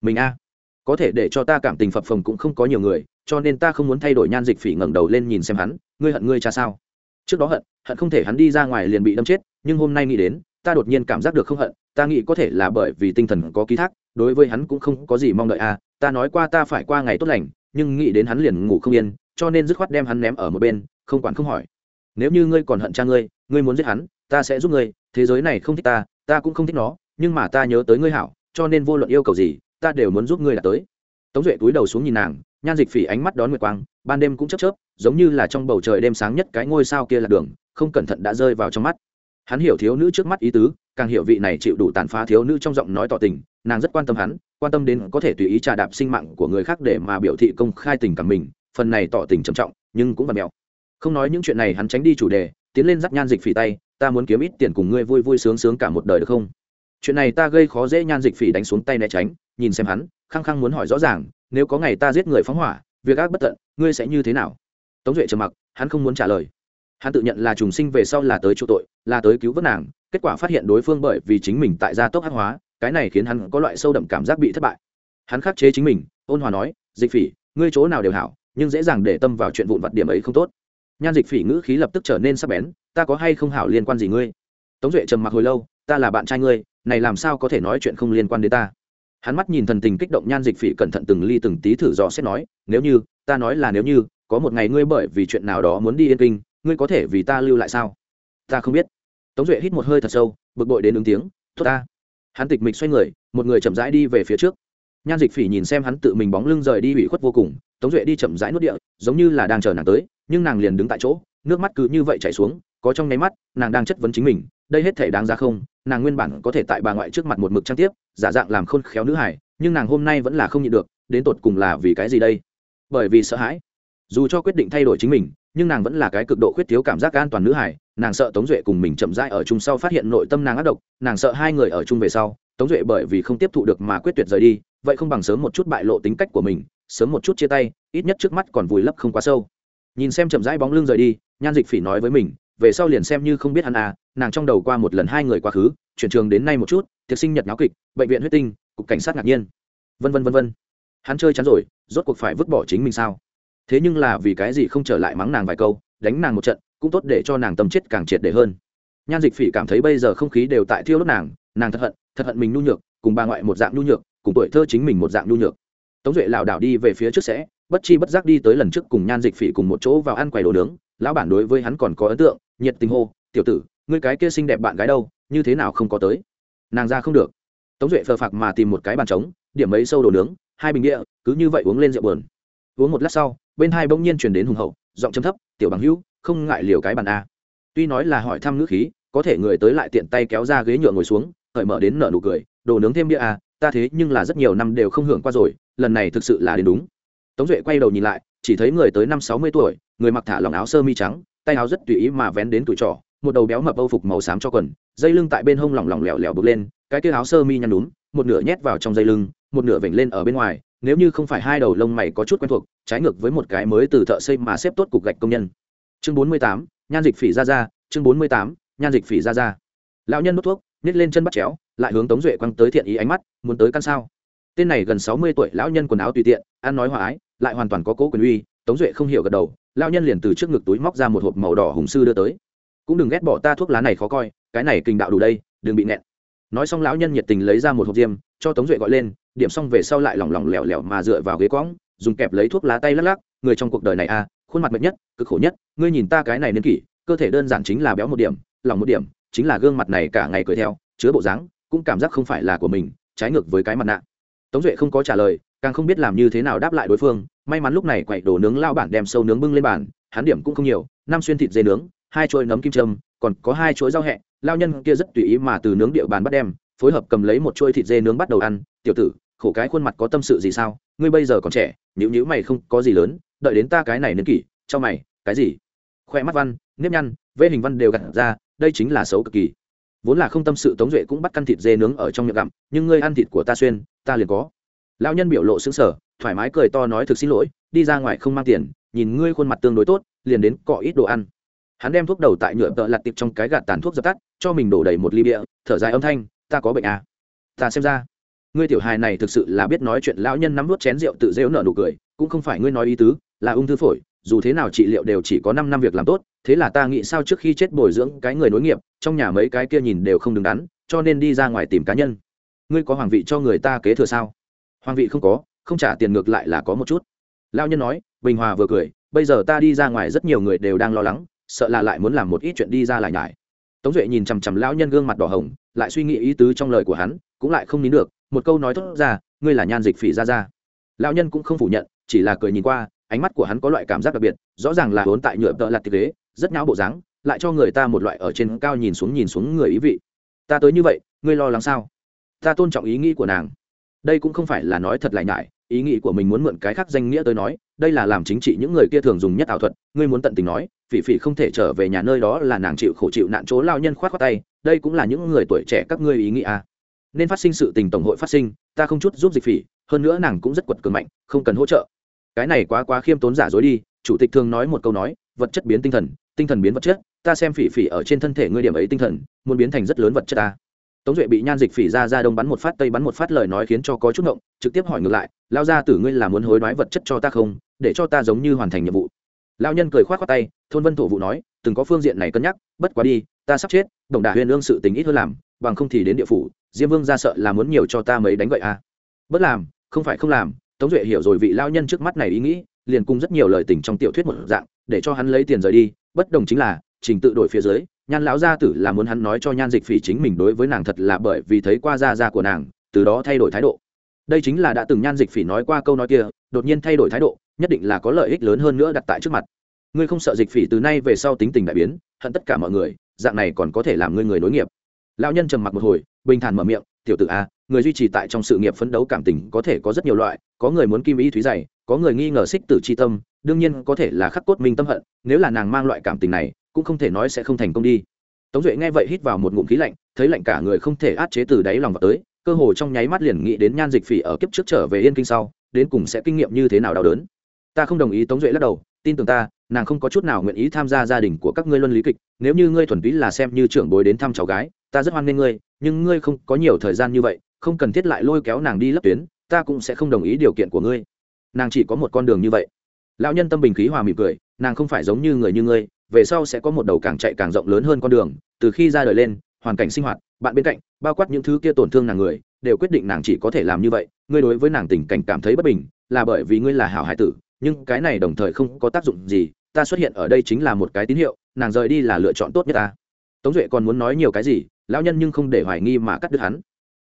Speaker 1: mình a. Có thể để cho ta cảm tình phập phồng cũng không có nhiều người cho nên ta không muốn thay đổi nhan dịch phỉ ngẩng đầu lên nhìn xem hắn, ngươi hận ngươi cha sao? Trước đó hận hận không thể hắn đi ra ngoài liền bị đâm chết, nhưng hôm nay nghĩ đến, ta đột nhiên cảm giác được không hận, ta nghĩ có thể là bởi vì tinh thần có ký thác, đối với hắn cũng không có gì mong đợi a ta nói qua ta phải qua ngày tốt lành, nhưng nghĩ đến hắn liền ngủ không yên, cho nên dứt khoát đem hắn ném ở một bên, không quản không hỏi. Nếu như ngươi còn hận cha ngươi ngươi muốn giết hắn, ta sẽ giúp ngươi, thế giới này không thích ta ta cũng không thích nó, nhưng mà ta nhớ tới ngươi hảo, cho nên vô luận yêu cầu gì, ta đều muốn giúp ngươi đạt tới tống duệ túi đầu xuống nhìn nàng, nhan dịch phỉ ánh mắt đón nguyệt quang, ban đêm cũng chớp chớp, giống như là trong bầu trời đêm sáng nhất cái ngôi sao kia là đường, không cẩn thận đã rơi vào trong mắt. Hắn hiểu thiếu nữ trước mắt ý tứ, càng hiểu vị này chịu đủ tàn phá thiếu nữ trong giọng nói tỏ tình, nàng rất quan tâm hắn, quan tâm đến có thể tùy ý trà đạp sinh mạng của người khác để mà biểu thị công khai tình cảm mình, phần này tỏ tình trầm trọng, nhưng cũng và mèo không nói những chuyện này hắn tránh đi chủ đề, tiến lên dắt nhan dịch phỉ tay, ta muốn kiếm ít tiền cùng ngươi vui vui sướng sướng cả một đời được không? Chuyện này ta gây khó dễ, nhan dịch phỉ đánh xuống tay né tránh nhìn xem hắn, khăng khăng muốn hỏi rõ ràng, nếu có ngày ta giết người phóng hỏa, việc ác bất tận, ngươi sẽ như thế nào? Tống duệ trầm mặc, hắn không muốn trả lời. Hắn tự nhận là trùng sinh về sau là tới chỗ tội, là tới cứu vớt nàng, kết quả phát hiện đối phương bởi vì chính mình tại gia tốc hắc hóa, cái này khiến hắn có loại sâu đậm cảm giác bị thất bại. Hắn khắc chế chính mình, ôn hòa nói, dịch phỉ, ngươi chỗ nào đều hảo, nhưng dễ dàng để tâm vào chuyện vụn vặt điểm ấy không tốt. Nhan dịch phỉ ngữ khí lập tức trở nên sắc bén, ta có hay không hảo liên quan gì ngươi? Tống duệ trầm mặc hồi lâu, ta là bạn trai ngươi, này làm sao có thể nói chuyện không liên quan đến ta? Hắn mắt nhìn thần tình kích động nhan dịch phỉ cẩn thận từng ly từng tí thử dò xét nói, nếu như, ta nói là nếu như, có một ngày ngươi bởi vì chuyện nào đó muốn đi yên kinh, ngươi có thể vì ta lưu lại sao? Ta không biết. Tống duệ hít một hơi thật sâu, bực bội đến ứng tiếng thốt ta. Hắn tịch mịch xoay người, một người chậm rãi đi về phía trước. Nhan dịch phỉ nhìn xem hắn tự mình bóng lưng rời đi ủy khuất vô cùng, tống duệ đi chậm rãi nuốt địa, giống như là đang chờ nàng tới, nhưng nàng liền đứng tại chỗ, nước mắt cứ như vậy chảy xuống, có trong nháy mắt, nàng đang chất vấn chính mình đây hết thể đáng ra không, nàng nguyên bản có thể tại bà ngoại trước mặt một mực trang tiếp, giả dạng làm khôn khéo nữ hải nhưng nàng hôm nay vẫn là không nhịn được, đến tột cùng là vì cái gì đây? Bởi vì sợ hãi. Dù cho quyết định thay đổi chính mình, nhưng nàng vẫn là cái cực độ khuyết thiếu cảm giác an toàn nữ hải nàng sợ tống duệ cùng mình chậm rãi ở chung sau phát hiện nội tâm nàng ác độc, nàng sợ hai người ở chung về sau, tống duệ bởi vì không tiếp thụ được mà quyết tuyệt rời đi, vậy không bằng sớm một chút bại lộ tính cách của mình, sớm một chút chia tay, ít nhất trước mắt còn vùi lấp không quá sâu. Nhìn xem chậm rãi bóng lưng rời đi, nhan dịch phỉ nói với mình, về sau liền xem như không biết hắn à nàng trong đầu qua một lần hai người quá khứ, chuyển trường đến nay một chút, tiệc sinh nhật nháo kịch, bệnh viện huyết tinh, cục cảnh sát ngạc nhiên. Vân vân vân vân. Hắn chơi chắn rồi, rốt cuộc phải vứt bỏ chính mình sao? Thế nhưng là vì cái gì không trở lại mắng nàng vài câu, đánh nàng một trận, cũng tốt để cho nàng tâm chết càng triệt để hơn. Nhan dịch phỉ cảm thấy bây giờ không khí đều tại thiêu đốt nàng nàng thật hận thật hận mình nhu nhược, cùng bà ngoại một dạng nhu nhược, cùng tuổi thơ chính mình một dạng nhu nhược. Tống duệ lảo đảo đi về phía trước sẽ, bất chi bất giác đi tới lần trước cùng nhan dịch phỉ cùng một chỗ vào ăn quầy đồ nướng, lão bản đối với hắn còn có ấn tượng, nhiệt tình hô, tiểu tử ngươi cái kia xinh đẹp bạn gái đâu, như thế nào không có tới? Nàng ra không được. Tống duệ phờ phạc mà tìm một cái bàn trống, điểm mấy sâu đồ nướng, hai bình địa, cứ như vậy uống lên rượu bờn uống một lát sau, bên hai bỗng nhiên chuyển đến hùng hậu, giọng chấm thấp, tiểu bằng hữu, không ngại liều cái bàn a. Tuy nói là hỏi thăm ngữ khí, có thể người tới lại tiện tay kéo ra ghế nhựa ngồi xuống hởi mở đến nở nụ cười, đồ nướng thêm bia a ta thế nhưng là rất nhiều năm đều không hưởng qua rồi, lần này thực sự là đến đúng. Tống duệ quay đầu nhìn lại, chỉ thấy người tới năm sáu mươi tuổi, người mặc thả lòng áo sơ mi trắng, tay áo rất tùy ý mà vén đến tuổi trỏ một đầu béo mập âu phục màu xám cho quần, dây lưng tại bên hông lỏng lỏng lẻo lẻo bực lên, cái kia áo sơ mi nhăn đúng một nửa nhét vào trong dây lưng, một nửa vểnh lên ở bên ngoài, nếu như không phải hai đầu lông mày có chút quen thuộc, trái ngược với một cái mới từ thợ xây mà xếp tốt cục gạch công nhân. Chương bốn mươi tám, nhan dịch phỉ ra ra, chương bốn mươi tám, nhan dịch phỉ ra ra. Lão nhân đốt thuốc, nhét lên chân bắt chéo, lại hướng tống duệ quăng tới thiện ý ánh mắt, muốn tới căn sao. Tên này gần sáu mươi tuổi, lão nhân quần áo tùy tiện, ăn nói hòa ái, lại hoàn toàn có cố quyền uy, tống duệ không hiểu gật đầu, lão nhân liền từ trước ngực túi móc ra một hộp màu đỏ hùng sư đưa tới cũng đừng ghét bỏ ta thuốc lá này khó coi, cái này kinh đạo đủ đây, đừng bị nẹn nói xong lão nhân nhiệt tình lấy ra một hộp diêm, cho tống duệ gọi lên, điểm xong về sau lại lỏng lỏng lẻo lẻo mà dựa vào ghế quõng dùng kẹp lấy thuốc lá tay lắc lắc, người trong cuộc đời này à khuôn mặt mệt nhất, cực khổ nhất, ngươi nhìn ta cái này niên kỷ, cơ thể đơn giản chính là béo một điểm, lỏng một điểm, chính là gương mặt này cả ngày cười theo, chứa bộ dáng, cũng cảm giác không phải là của mình, trái ngược với cái mặt nạ. Tống duệ không có trả lời, càng không biết làm như thế nào đáp lại đối phương, may mắn lúc này quậy đồ nướng lao bản đem sâu nướng bưng lên bàn, hắn điểm cũng không nhiều, năm xuyên thịt dê nướng hai chuỗi nấm kim châm, còn có hai chuỗi rau hẹ. Lao nhân kia rất tùy ý mà từ nướng địa bàn bắt đem, phối hợp cầm lấy một chuỗi thịt dê nướng bắt đầu ăn. Tiểu tử, khổ cái khuôn mặt có tâm sự gì sao? Ngươi bây giờ còn trẻ nhữ nhữ mày không có gì lớn, đợi đến ta cái này nên kỷ, cho mày, cái gì? Khoe mắt văn, nếp nhăn vê hình văn đều gặt ra, đây chính là xấu cực kỳ. Vốn là không tâm sự tống duệ cũng bắt căn thịt dê nướng ở trong miệng gặm, nhưng ngươi ăn thịt của ta xuyên, ta liền có. Lão nhân biểu lộ xứng sở thoải mái cười to nói thực xin lỗi, đi ra ngoài không mang tiền, nhìn ngươi khuôn mặt tương đối tốt, liền đến cọ ít đồ ăn hắn đem thuốc đầu tại nhựa tợ lặt tiệp trong cái gạt tàn thuốc dập tắt, cho mình đổ đầy một ly bia, thở dài âm thanh, ta có bệnh à? Ta xem ra, ngươi tiểu hài này thực sự là biết nói chuyện lão nhân nắm nuốt chén rượu tự dễu nợ nụ cười, cũng không phải ngươi nói ý tứ, là ung thư phổi, dù thế nào trị liệu đều chỉ có năm năm việc làm tốt, thế là ta nghĩ sao trước khi chết bồi dưỡng cái người nối nghiệp, trong nhà mấy cái kia nhìn đều không đứng đắn, cho nên đi ra ngoài tìm cá nhân. Ngươi có hoàng vị cho người ta kế thừa sao? Hoàng vị không có, không trả tiền ngược lại là có một chút. Lao nhân nói, bình hòa vừa cười, bây giờ ta đi ra ngoài rất nhiều người đều đang lo lắng sợ là lại muốn làm một ít chuyện đi ra lại nhải. Tống duệ nhìn chằm chằm lão nhân gương mặt đỏ hồng, lại suy nghĩ ý tứ trong lời của hắn, cũng lại không nín được, một câu nói thốt ra, ngươi là nhan dịch phỉ ra ra. Lão nhân cũng không phủ nhận, chỉ là cười nhìn qua, ánh mắt của hắn có loại cảm giác đặc biệt, rõ ràng là vốn tại nhựa tợ lặt tiệc ghế, rất nháo bộ dáng, lại cho người ta một loại ở trên cao nhìn xuống nhìn xuống người ý vị. Ta tới như vậy, ngươi lo lắng sao? Ta tôn trọng ý nghĩ của nàng. Đây cũng không phải là nói thật lại ngại ý nghĩ của mình muốn mượn cái khác danh nghĩa tới nói, đây là làm chính trị những người kia thường dùng nhất ảo thuật, ngươi muốn tận tình nói phỉ phỉ không thể trở về nhà nơi đó là nàng chịu khổ chịu nạn chỗ lao nhân khoát khoát tay, đây cũng là những người tuổi trẻ các ngươi ý nghĩ à. nên phát sinh sự tình tổng hội phát sinh, ta không chút giúp dịch phỉ, hơn nữa nàng cũng rất quật cường mạnh, không cần hỗ trợ. Cái này quá quá khiêm tốn giả dối đi, chủ tịch thường nói một câu nói, vật chất biến tinh thần tinh thần biến vật chất, ta xem phỉ phỉ ở trên thân thể ngươi điểm ấy tinh thần, muốn biến thành rất lớn vật chất ta tống duệ bị nhan dịch phỉ ra ra đông bắn một phát, tây bắn một phát lời nói khiến cho có chút ngộng, trực tiếp hỏi ngược lại, lao ra tử ngươi là muốn hối đoái vật chất cho ta không, để cho ta giống như hoàn thành nhiệm vụ lao nhân cười k h o á t khoác tay, thôn vân thổ vụ nói, từng có phương diện này cân nhắc, bất quá đi, ta sắp chết, đồng đà huyền lương sự tình ít hơn làm, bằng không thì đến địa phủ, diêm vương ra sợ là muốn nhiều cho ta mấy đánh vậy à bất làm, không phải không làm. Tống duệ hiểu rồi vị lao nhân trước mắt này ý nghĩ, liền cung rất nhiều lời tình trong tiểu thuyết một dạng, để cho hắn lấy tiền rời đi, bất đồng chính là, trình tự đổi phía dưới, nhan lão gia tử là muốn hắn nói cho nhan dịch phỉ chính mình đối với nàng thật là bởi vì thấy qua da da của nàng, từ đó thay đổi thái độ. Đây chính là đã từng nhan dịch phỉ nói qua câu nói kia, đột nhiên thay đổi thái độ nhất định là có lợi ích lớn hơn nữa đặt tại trước mặt. Ngươi không sợ dịch phỉ từ nay về sau tính tình đại biến, hận tất cả mọi người, dạng này còn có thể làm ngươi người nối nghiệp. Lão nhân trầm mặc một hồi, bình thản mở miệng, tiểu tử a, người duy trì tại trong sự nghiệp phấn đấu cảm tình có thể có rất nhiều loại, có người muốn kim ý thúy dày, có người nghi ngờ xích tử c h i tâm, đương nhiên có thể là khắc cốt minh tâm hận, nếu là nàng mang loại cảm tình này, cũng không thể nói sẽ không thành công đi. Tống duệ nghe vậy hít vào một ngụm khí lạnh, thấy lạnh cả người không thể át chế từ đáy lòng vào tới, cơ hồ trong nháy mắt liền nghĩ đến nhan dịch phỉ ở kiếp trước trở về yên kinh sau, đến cùng sẽ kinh nghiệm như thế nào đau đớn ta không đồng ý tống duệ lắc đầu tin tưởng ta nàng không có chút nào nguyện ý tham gia gia đình của các ngươi luân lý kịch nếu như ngươi thuần túy là xem như trưởng bối đến thăm cháu gái ta rất hoan nghênh ngươi nhưng ngươi không có nhiều thời gian như vậy không cần thiết lại lôi kéo nàng đi lấp tuyến ta cũng sẽ không đồng ý điều kiện của ngươi nàng chỉ có một con đường như vậy lão nhân tâm bình khí hòa mỉm cười nàng không phải giống như người như ngươi về sau sẽ có một đầu càng chạy càng rộng lớn hơn con đường từ khi ra đời lên hoàn cảnh sinh hoạt bạn bên cạnh bao quát những thứ kia tổn thương nàng người đều quyết định nàng chỉ có thể làm như vậy ngươi đối với nàng tình cảnh cảm thấy bất bình là bởi vì ngươi là hảo hải tử nhưng cái này đồng thời không có tác dụng gì, ta xuất hiện ở đây chính là một cái tín hiệu, nàng rời đi là lựa chọn tốt nhất ta. Tống duệ còn muốn nói nhiều cái gì, lão nhân nhưng không để hoài nghi mà cắt đứt hắn.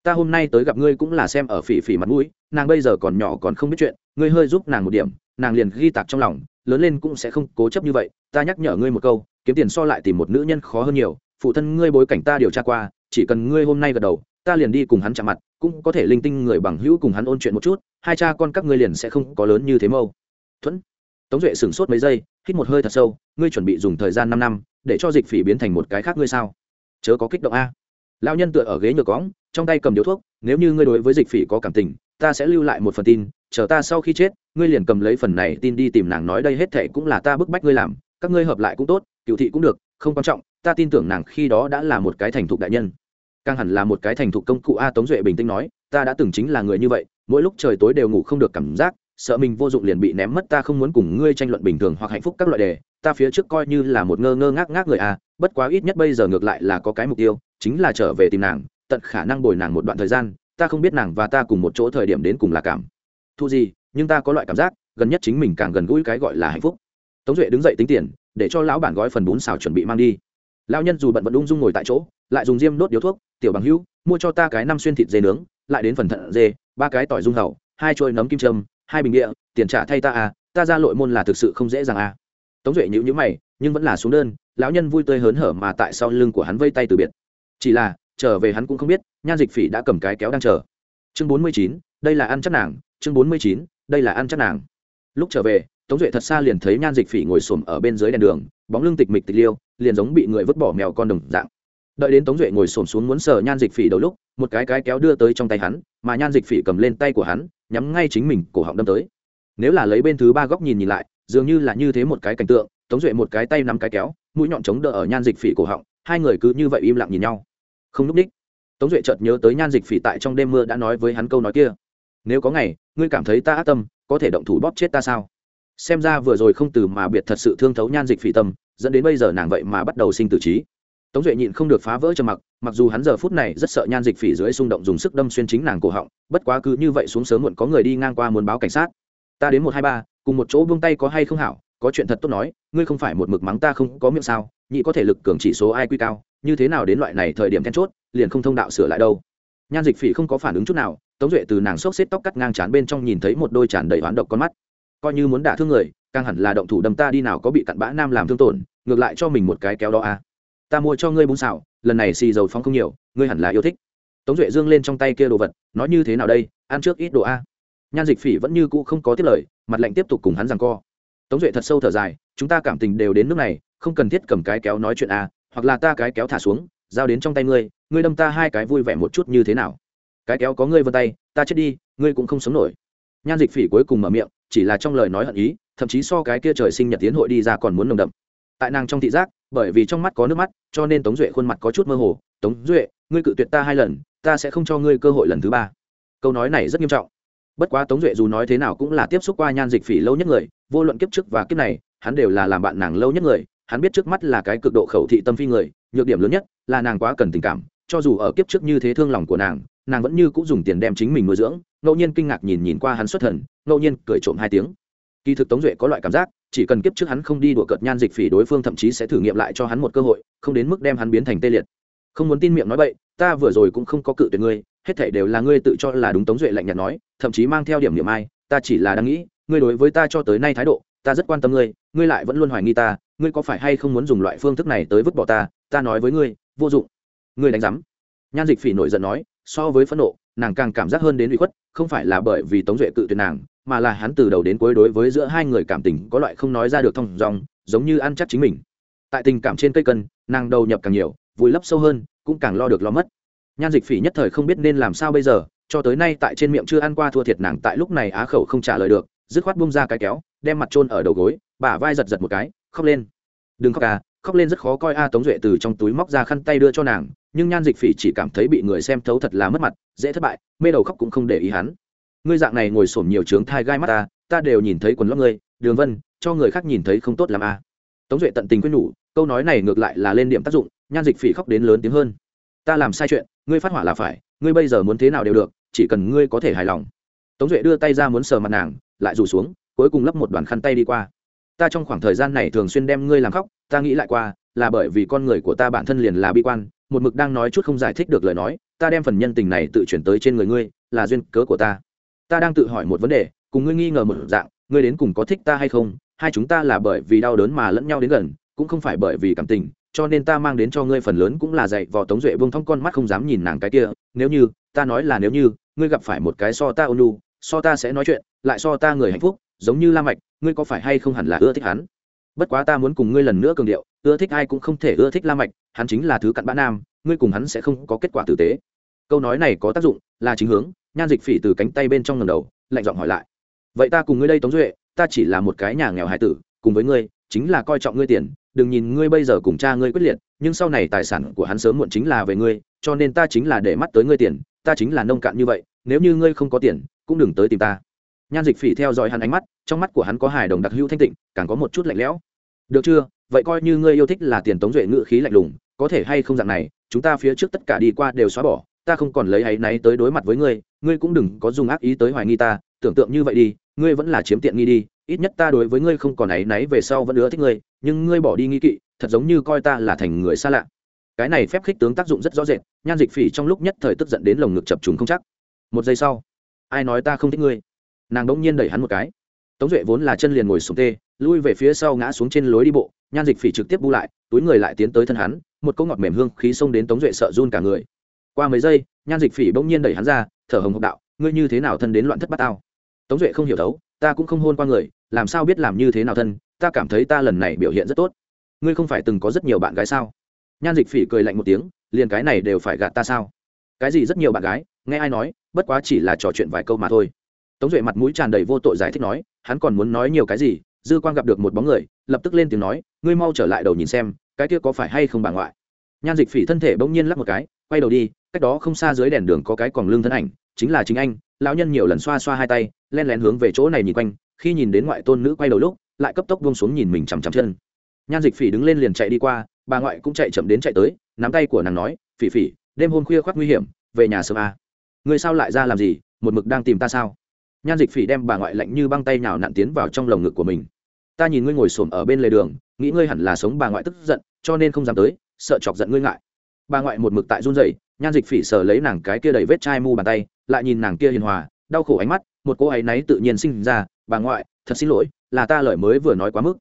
Speaker 1: Ta hôm nay tới gặp ngươi cũng là xem ở phỉ phỉ mặt mũi, nàng bây giờ còn nhỏ còn không biết chuyện, ngươi hơi giúp nàng một điểm, nàng liền ghi tạc trong lòng, lớn lên cũng sẽ không cố chấp như vậy, ta nhắc nhở ngươi một câu, kiếm tiền so lại tìm một nữ nhân khó hơn nhiều, phụ thân ngươi bối cảnh ta điều tra qua, chỉ cần ngươi hôm nay gật đầu, ta liền đi cùng hắn chạm mặt, cũng có thể linh tinh người bằng hữu cùng hắn ôn chuyện một chút, hai cha con các ngươi liền sẽ không có lớn như thế mâu thuẫn. Tống duệ sửng sốt mấy giây, hít một hơi thật sâu, ngươi chuẩn bị dùng thời gian năm năm, để cho dịch phỉ biến thành một cái khác ngươi sao? Chớ có kích động a. Lão nhân tựa ở ghế nhựa cóng trong tay cầm điếu thuốc, nếu như ngươi đối với dịch phỉ có cảm tình, ta sẽ lưu lại một phần tin, chờ ta sau khi chết, ngươi liền cầm lấy phần này tin đi tìm nàng nói đây hết thệ cũng là ta bức bách ngươi làm, các ngươi hợp lại cũng tốt, cựu thị cũng được, không quan trọng, ta tin tưởng nàng khi đó đã là một cái thành thục đại nhân. Càng hẳn là một cái thành thục công cụ a, tống duệ bình tĩnh nói, ta đã từng chính là người như vậy, mỗi lúc trời tối đều ngủ không được cảm giác sợ mình vô dụng liền bị ném mất, ta không muốn cùng ngươi tranh luận bình thường hoặc hạnh phúc các loại đề. Ta phía trước coi như là một ngơ ngơ ngác ngác người a bất quá ít nhất bây giờ ngược lại là có cái mục tiêu, chính là trở về tìm nàng, tận khả năng bồi nàng một đoạn thời gian, ta không biết nàng và ta cùng một chỗ thời điểm đến cùng là cảm thu gì, nhưng ta có loại cảm giác, gần nhất chính mình càng gần gũi cái gọi là hạnh phúc. Tống duệ đứng dậy tính tiền, để cho lão bản gói phần bún xào chuẩn bị mang đi. Lão nhân dù bận vẫn ung dung ngồi tại chỗ, lại dùng diêm đốt điếu thuốc, tiểu bằng hữu, mua cho ta cái năm xuyên thịt dê nướng, lại đến phần thận dê, ba cái tỏi dung hầu, hai chuôi nấm kim châm hai bình địa, tiền trả thay ta à ta ra lội môn là thực sự không dễ dàng à. Tống duệ nhữ nhữ mày, nhưng vẫn là xuống đơn, lão nhân vui tươi hớn hở mà tại sau lưng của hắn vây tay từ biệt. Chỉ là, trở về hắn cũng không biết nhan dịch phỉ đã cầm cái kéo đang chờ. Chương bốn mươi chín, đây là ăn chắc nàng, chương bốn mươi chín, đây là ăn chắc nàng. Lúc trở về, tống duệ thật xa liền thấy nhan dịch phỉ ngồi xổm ở bên dưới đèn đường, bóng lưng tịch mịch tịch liêu, liền giống bị người vứt bỏ mèo con đồng dạng. Đợi đến tống duệ ngồi xổm xuống muốn sờ nhan dịch phỉ đầu lúc, một cái cái kéo đưa tới trong tay hắn, mà nhan dịch phỉ cầm lên tay của hắn nhắm ngay chính mình, cổ họng đâm tới. Nếu là lấy bên thứ ba góc nhìn nhìn lại, dường như là như thế một cái cảnh tượng, tống duệ một cái tay nắm cái kéo, mũi nhọn chống đỡ ở nhan dịch phỉ cổ họng, hai người cứ như vậy im lặng nhìn nhau. Không núp đích. Tống duệ chợt nhớ tới nhan dịch phỉ tại trong đêm mưa đã nói với hắn câu nói kia. Nếu có ngày, ngươi cảm thấy ta ác tâm, có thể động thủ bóp chết ta sao? Xem ra vừa rồi không từ mà biệt thật sự thương thấu nhan dịch phỉ tâm, dẫn đến bây giờ nàng vậy mà bắt đầu sinh tử trí tống duệ nhịn không được phá vỡ trầm mặc mặc dù hắn giờ phút này rất sợ nhan dịch phỉ dưới xung động dùng sức đâm xuyên chính nàng cổ họng, bất quá cứ như vậy xuống sớm muộn có người đi ngang qua muốn báo cảnh sát. Ta đến một hai ba, cùng một chỗ buông tay có hay không hảo, có chuyện thật tốt nói, ngươi không phải một mực mắng ta không có miệng sao, nhị có thể lực cường chỉ số ai quy cao, như thế nào đến loại này thời điểm then chốt, liền không thông đạo sửa lại đâu. Nhan dịch phỉ không có phản ứng chút nào, tống duệ từ nàng xốc xếp tóc cắt ngang trán bên trong nhìn thấy một đôi tràn đầy hoán độc con mắt. Coi như muốn đả thương người, càng hẳn là động thủ đâm ta đi nào có bị cặn bã nam làm thương tổn, ngược lại cho mình một cái kéo đó à ta mua cho ngươi bún xào, lần này xì dầu phong không nhiều, ngươi hẳn là yêu thích. Tống duệ dương lên trong tay kia đồ vật, nói như thế nào đây, ăn trước ít đồ a. Nhan dịch phỉ vẫn như cũ không có tiết lời, mặt lạnh tiếp tục cùng hắn rằng co. Tống duệ thật sâu thở dài, chúng ta cảm tình đều đến nước này, không cần thiết cầm cái kéo nói chuyện a, hoặc là ta cái kéo thả xuống, giao đến trong tay ngươi ngươi đâm ta hai cái vui vẻ một chút như thế nào? Cái kéo có ngươi vân tay, ta chết đi, ngươi cũng không sống nổi. Nhan dịch phỉ cuối cùng mở miệng, chỉ là trong lời nói hận ý, thậm chí so cái kia trời sinh nhật tiến hội đi ra còn muốn nồng đậm. Tại nàng trong thị giác bởi vì trong mắt có nước mắt, cho nên tống duệ khuôn mặt có chút mơ hồ. Tống duệ, ngươi cự tuyệt ta hai lần, ta sẽ không cho ngươi cơ hội lần thứ ba. Câu nói này rất nghiêm trọng. Bất quá tống duệ dù nói thế nào cũng là tiếp xúc qua nhan dịch phỉ lâu nhất người, vô luận kiếp trước và kiếp này, hắn đều là làm bạn nàng lâu nhất người. Hắn biết trước mắt là cái cực độ khẩu thị tâm phi người, nhược điểm lớn nhất là nàng quá cần tình cảm. Cho dù ở kiếp trước như thế thương lòng của nàng nàng vẫn như cũng dùng tiền đem chính mình nuôi dưỡng. Ngẫu nhiên kinh ngạc nhìn nhìn qua hắn xuất thần, ngẫu nhiên cười trộm hai tiếng. Kỳ thực tống duệ có loại cảm giác chỉ cần kiếp trước hắn không đi đùa cợt nhan dịch phỉ đối phương thậm chí sẽ thử nghiệm lại cho hắn một cơ hội, không đến mức đem hắn biến thành tê liệt. Không muốn tin miệng nói bậy, ta vừa rồi cũng không có cự tuyệt ngươi, hết thảy đều là ngươi tự cho là đúng tống duệ lạnh nhạt nói, thậm chí mang theo điểm niệm ai, ta chỉ là đang nghĩ, ngươi đối với ta cho tới nay thái độ, ta rất quan tâm ngươi ngươi lại vẫn luôn hoài nghi ta, ngươi có phải hay không muốn dùng loại phương thức này tới vứt bỏ ta ta nói với ngươi, vô dụng. Ngươi đánh giám. Nhan dịch phỉ nổi giận nói, so với phẫn nộ, nàng càng cảm giác hơn đến uy khuất, không phải là bởi vì tống duệ cự tuyệt nàng mà là hắn từ đầu đến cuối đối với giữa hai người cảm tình có loại không nói ra được thông dòng giống như ăn chắc chính mình. Tại tình cảm trên cây cân, nàng đầu nhập càng nhiều, vùi lấp sâu hơn, cũng càng lo được lo mất. Nhan dịch phỉ nhất thời không biết nên làm sao bây giờ, cho tới nay tại trên miệng chưa ăn qua thua thiệt nàng tại lúc này á khẩu không trả lời được, dứt khoát bung ra cái kéo, đem mặt trôn ở đầu gối, bả vai giật giật một cái, khóc lên. Đừng khóc à khóc lên rất khó coi a. Tống duệ từ trong túi móc ra khăn tay đưa cho nàng, nhưng nhan dịch phỉ chỉ cảm thấy bị người xem thấu thật là mất mặt, dễ thất bại, mê đầu khóc cũng không để ý hắn ngươi dạng này ngồi xổm nhiều trướng thai gai mắt ta ta đều nhìn thấy quần lót ngươi, đường vân, cho người khác nhìn thấy không tốt làm a à. tống duệ tận tình quyết nhủ, câu nói này ngược lại là lên điểm tác dụng, nhan dịch phỉ khóc đến lớn tiếng hơn. Ta làm sai chuyện, ngươi phát hỏa là phải, ngươi bây giờ muốn thế nào đều được, chỉ cần ngươi có thể hài lòng. Tống duệ đưa tay ra muốn sờ mặt nàng, lại rủ xuống, cuối cùng lấp một đoàn khăn tay đi qua. Ta trong khoảng thời gian này thường xuyên đem ngươi làm khóc, ta nghĩ lại qua, là bởi vì con người của ta bản thân liền là bi quan, một mực đang nói chút không giải thích được lời nói, ta đem phần nhân tình này tự chuyển tới trên người ngươi, là duyên cớ của ta ta đang tự hỏi một vấn đề, cùng ngươi nghi ngờ một dạng, ngươi đến cùng có thích ta hay không? Hai chúng ta là bởi vì đau đớn mà lẫn nhau đến gần, cũng không phải bởi vì cảm tình, cho nên ta mang đến cho ngươi phần lớn cũng là dạy vò tống duệ vương thong con mắt không dám nhìn nàng cái kia, nếu như, ta nói là nếu như, ngươi gặp phải một cái so ta ônu so ta sẽ nói chuyện, lại so ta người hạnh phúc, giống như la mạch, ngươi có phải hay không hẳn là ưa thích hắn? Bất quá ta muốn cùng ngươi lần nữa cường điệu, ưa thích ai cũng không thể ưa thích la mạch, hắn chính là thứ cặn bã nam, ngươi cùng hắn sẽ không có kết quả tử tế. Câu nói này có tác dụng, là chính hướng nhan dịch phỉ từ cánh tay bên trong ngầm đầu, lạnh giọng hỏi lại. Vậy ta cùng ngươi đây tống duệ, ta chỉ là một cái nhà nghèo hải tử, cùng với ngươi, chính là coi trọng ngươi tiền, đừng nhìn ngươi bây giờ cùng cha ngươi quyết liệt, nhưng sau này tài sản của hắn sớm muộn chính là về ngươi, cho nên ta chính là để mắt tới ngươi tiền, ta chính là nông cạn như vậy, nếu như ngươi không có tiền, cũng đừng tới tìm ta. Nhan dịch phỉ theo dõi hắn ánh mắt, trong mắt của hắn có hài đồng đặc hữu thanh tịnh, càng có một chút lạnh lẽo. Được chưa, vậy coi như ngươi yêu thích là tiền tống duệ ngự khí lạnh lùng, có thể hay không dạng này, chúng ta phía trước tất cả đi qua đều xóa bỏ ta không còn lấy áy náy tới đối mặt với ngươi ngươi cũng đừng có dùng ác ý tới hoài nghi ta, tưởng tượng như vậy đi, ngươi vẫn là chiếm tiện nghi đi, ít nhất ta đối với ngươi không còn áy náy về sau vẫn ưa thích ngươi, nhưng ngươi bỏ đi nghi kỵ, thật giống như coi ta là thành người xa lạ. Cái này phép khích tướng tác dụng rất rõ rệt, nhan dịch phỉ trong lúc nhất thời tức giận đến lồng ngực chập trùng không chắc. Một giây sau, ai nói ta không thích ngươi? Nàng đ ỗ n g nhiên đẩy hắn một cái. Tống duệ vốn là chân liền ngồi xuống tê, lui về phía sau ngã xuống trên lối đi bộ, nhan dịch phỉ trực tiếp bu lại, túi người lại tiến tới thân hắn, một câu ngọt mềm hương khí xông đến tống duệ sợ run cả người qua mấy giây, nhan dịch phỉ bỗng nhiên đẩy hắn ra, thở hồng hộc đạo, ngươi như thế nào thân đến loạn thất bát tao? Tống duệ không hiểu thấu, ta cũng không hôn qua người, làm sao biết làm như thế nào thân, ta cảm thấy ta lần này biểu hiện rất tốt. Ngươi không phải từng có rất nhiều bạn gái sao? Nhan dịch phỉ cười lạnh một tiếng, liền cái này đều phải gạt ta sao? Cái gì rất nhiều bạn gái, nghe ai nói, bất quá chỉ là trò chuyện vài câu mà thôi. Tống duệ mặt mũi tràn đầy vô tội giải thích nói, hắn còn muốn nói nhiều cái gì? Dư quang gặp được một bóng người, lập tức lên tiếng nói, ngươi mau trở lại đầu nhìn xem, cái kia có phải hay không bà ngoại? Nhan dịch phỉ thân thể bỗng nhiên lắc một cái, quay đầu đi cách đó không xa dưới đèn đường có cái còn lương thân ảnh, chính là chính anh, lão nhân nhiều lần xoa xoa hai tay, len lén hướng về chỗ này nhìn quanh, khi nhìn đến ngoại tôn nữ quay đầu lúc, lại cấp tốc buông xuống nhìn mình chằm chằm chân. Nhan dịch phỉ đứng lên liền chạy đi qua, bà ngoại cũng chạy chậm đến chạy tới, nắm tay của nàng nói, phỉ phỉ, đêm hôm khuya khoác nguy hiểm, về nhà sớm à. người sao lại ra làm gì, một mực đang tìm ta sao? Nhan dịch phỉ đem bà ngoại lạnh như băng tay nào nặn tiến vào trong lồng ngực của mình. Ta nhìn ngươi ngồi xổm ở bên lề đường, nghĩ ngươi hẳn là sống bà ngoại tức giận, cho nên không dám tới, sợ chọc giận ngươi ngại. Bà ngoại một mực tại run rẩy nhan dịch phỉ sờ lấy nàng cái kia đầy vết chai mu bàn tay, lại nhìn nàng kia hiền hòa, đau khổ ánh mắt, một cô ấy náy tự nhiên sinh ra, bà ngoại, thật xin lỗi, là ta lời mới vừa nói quá mức.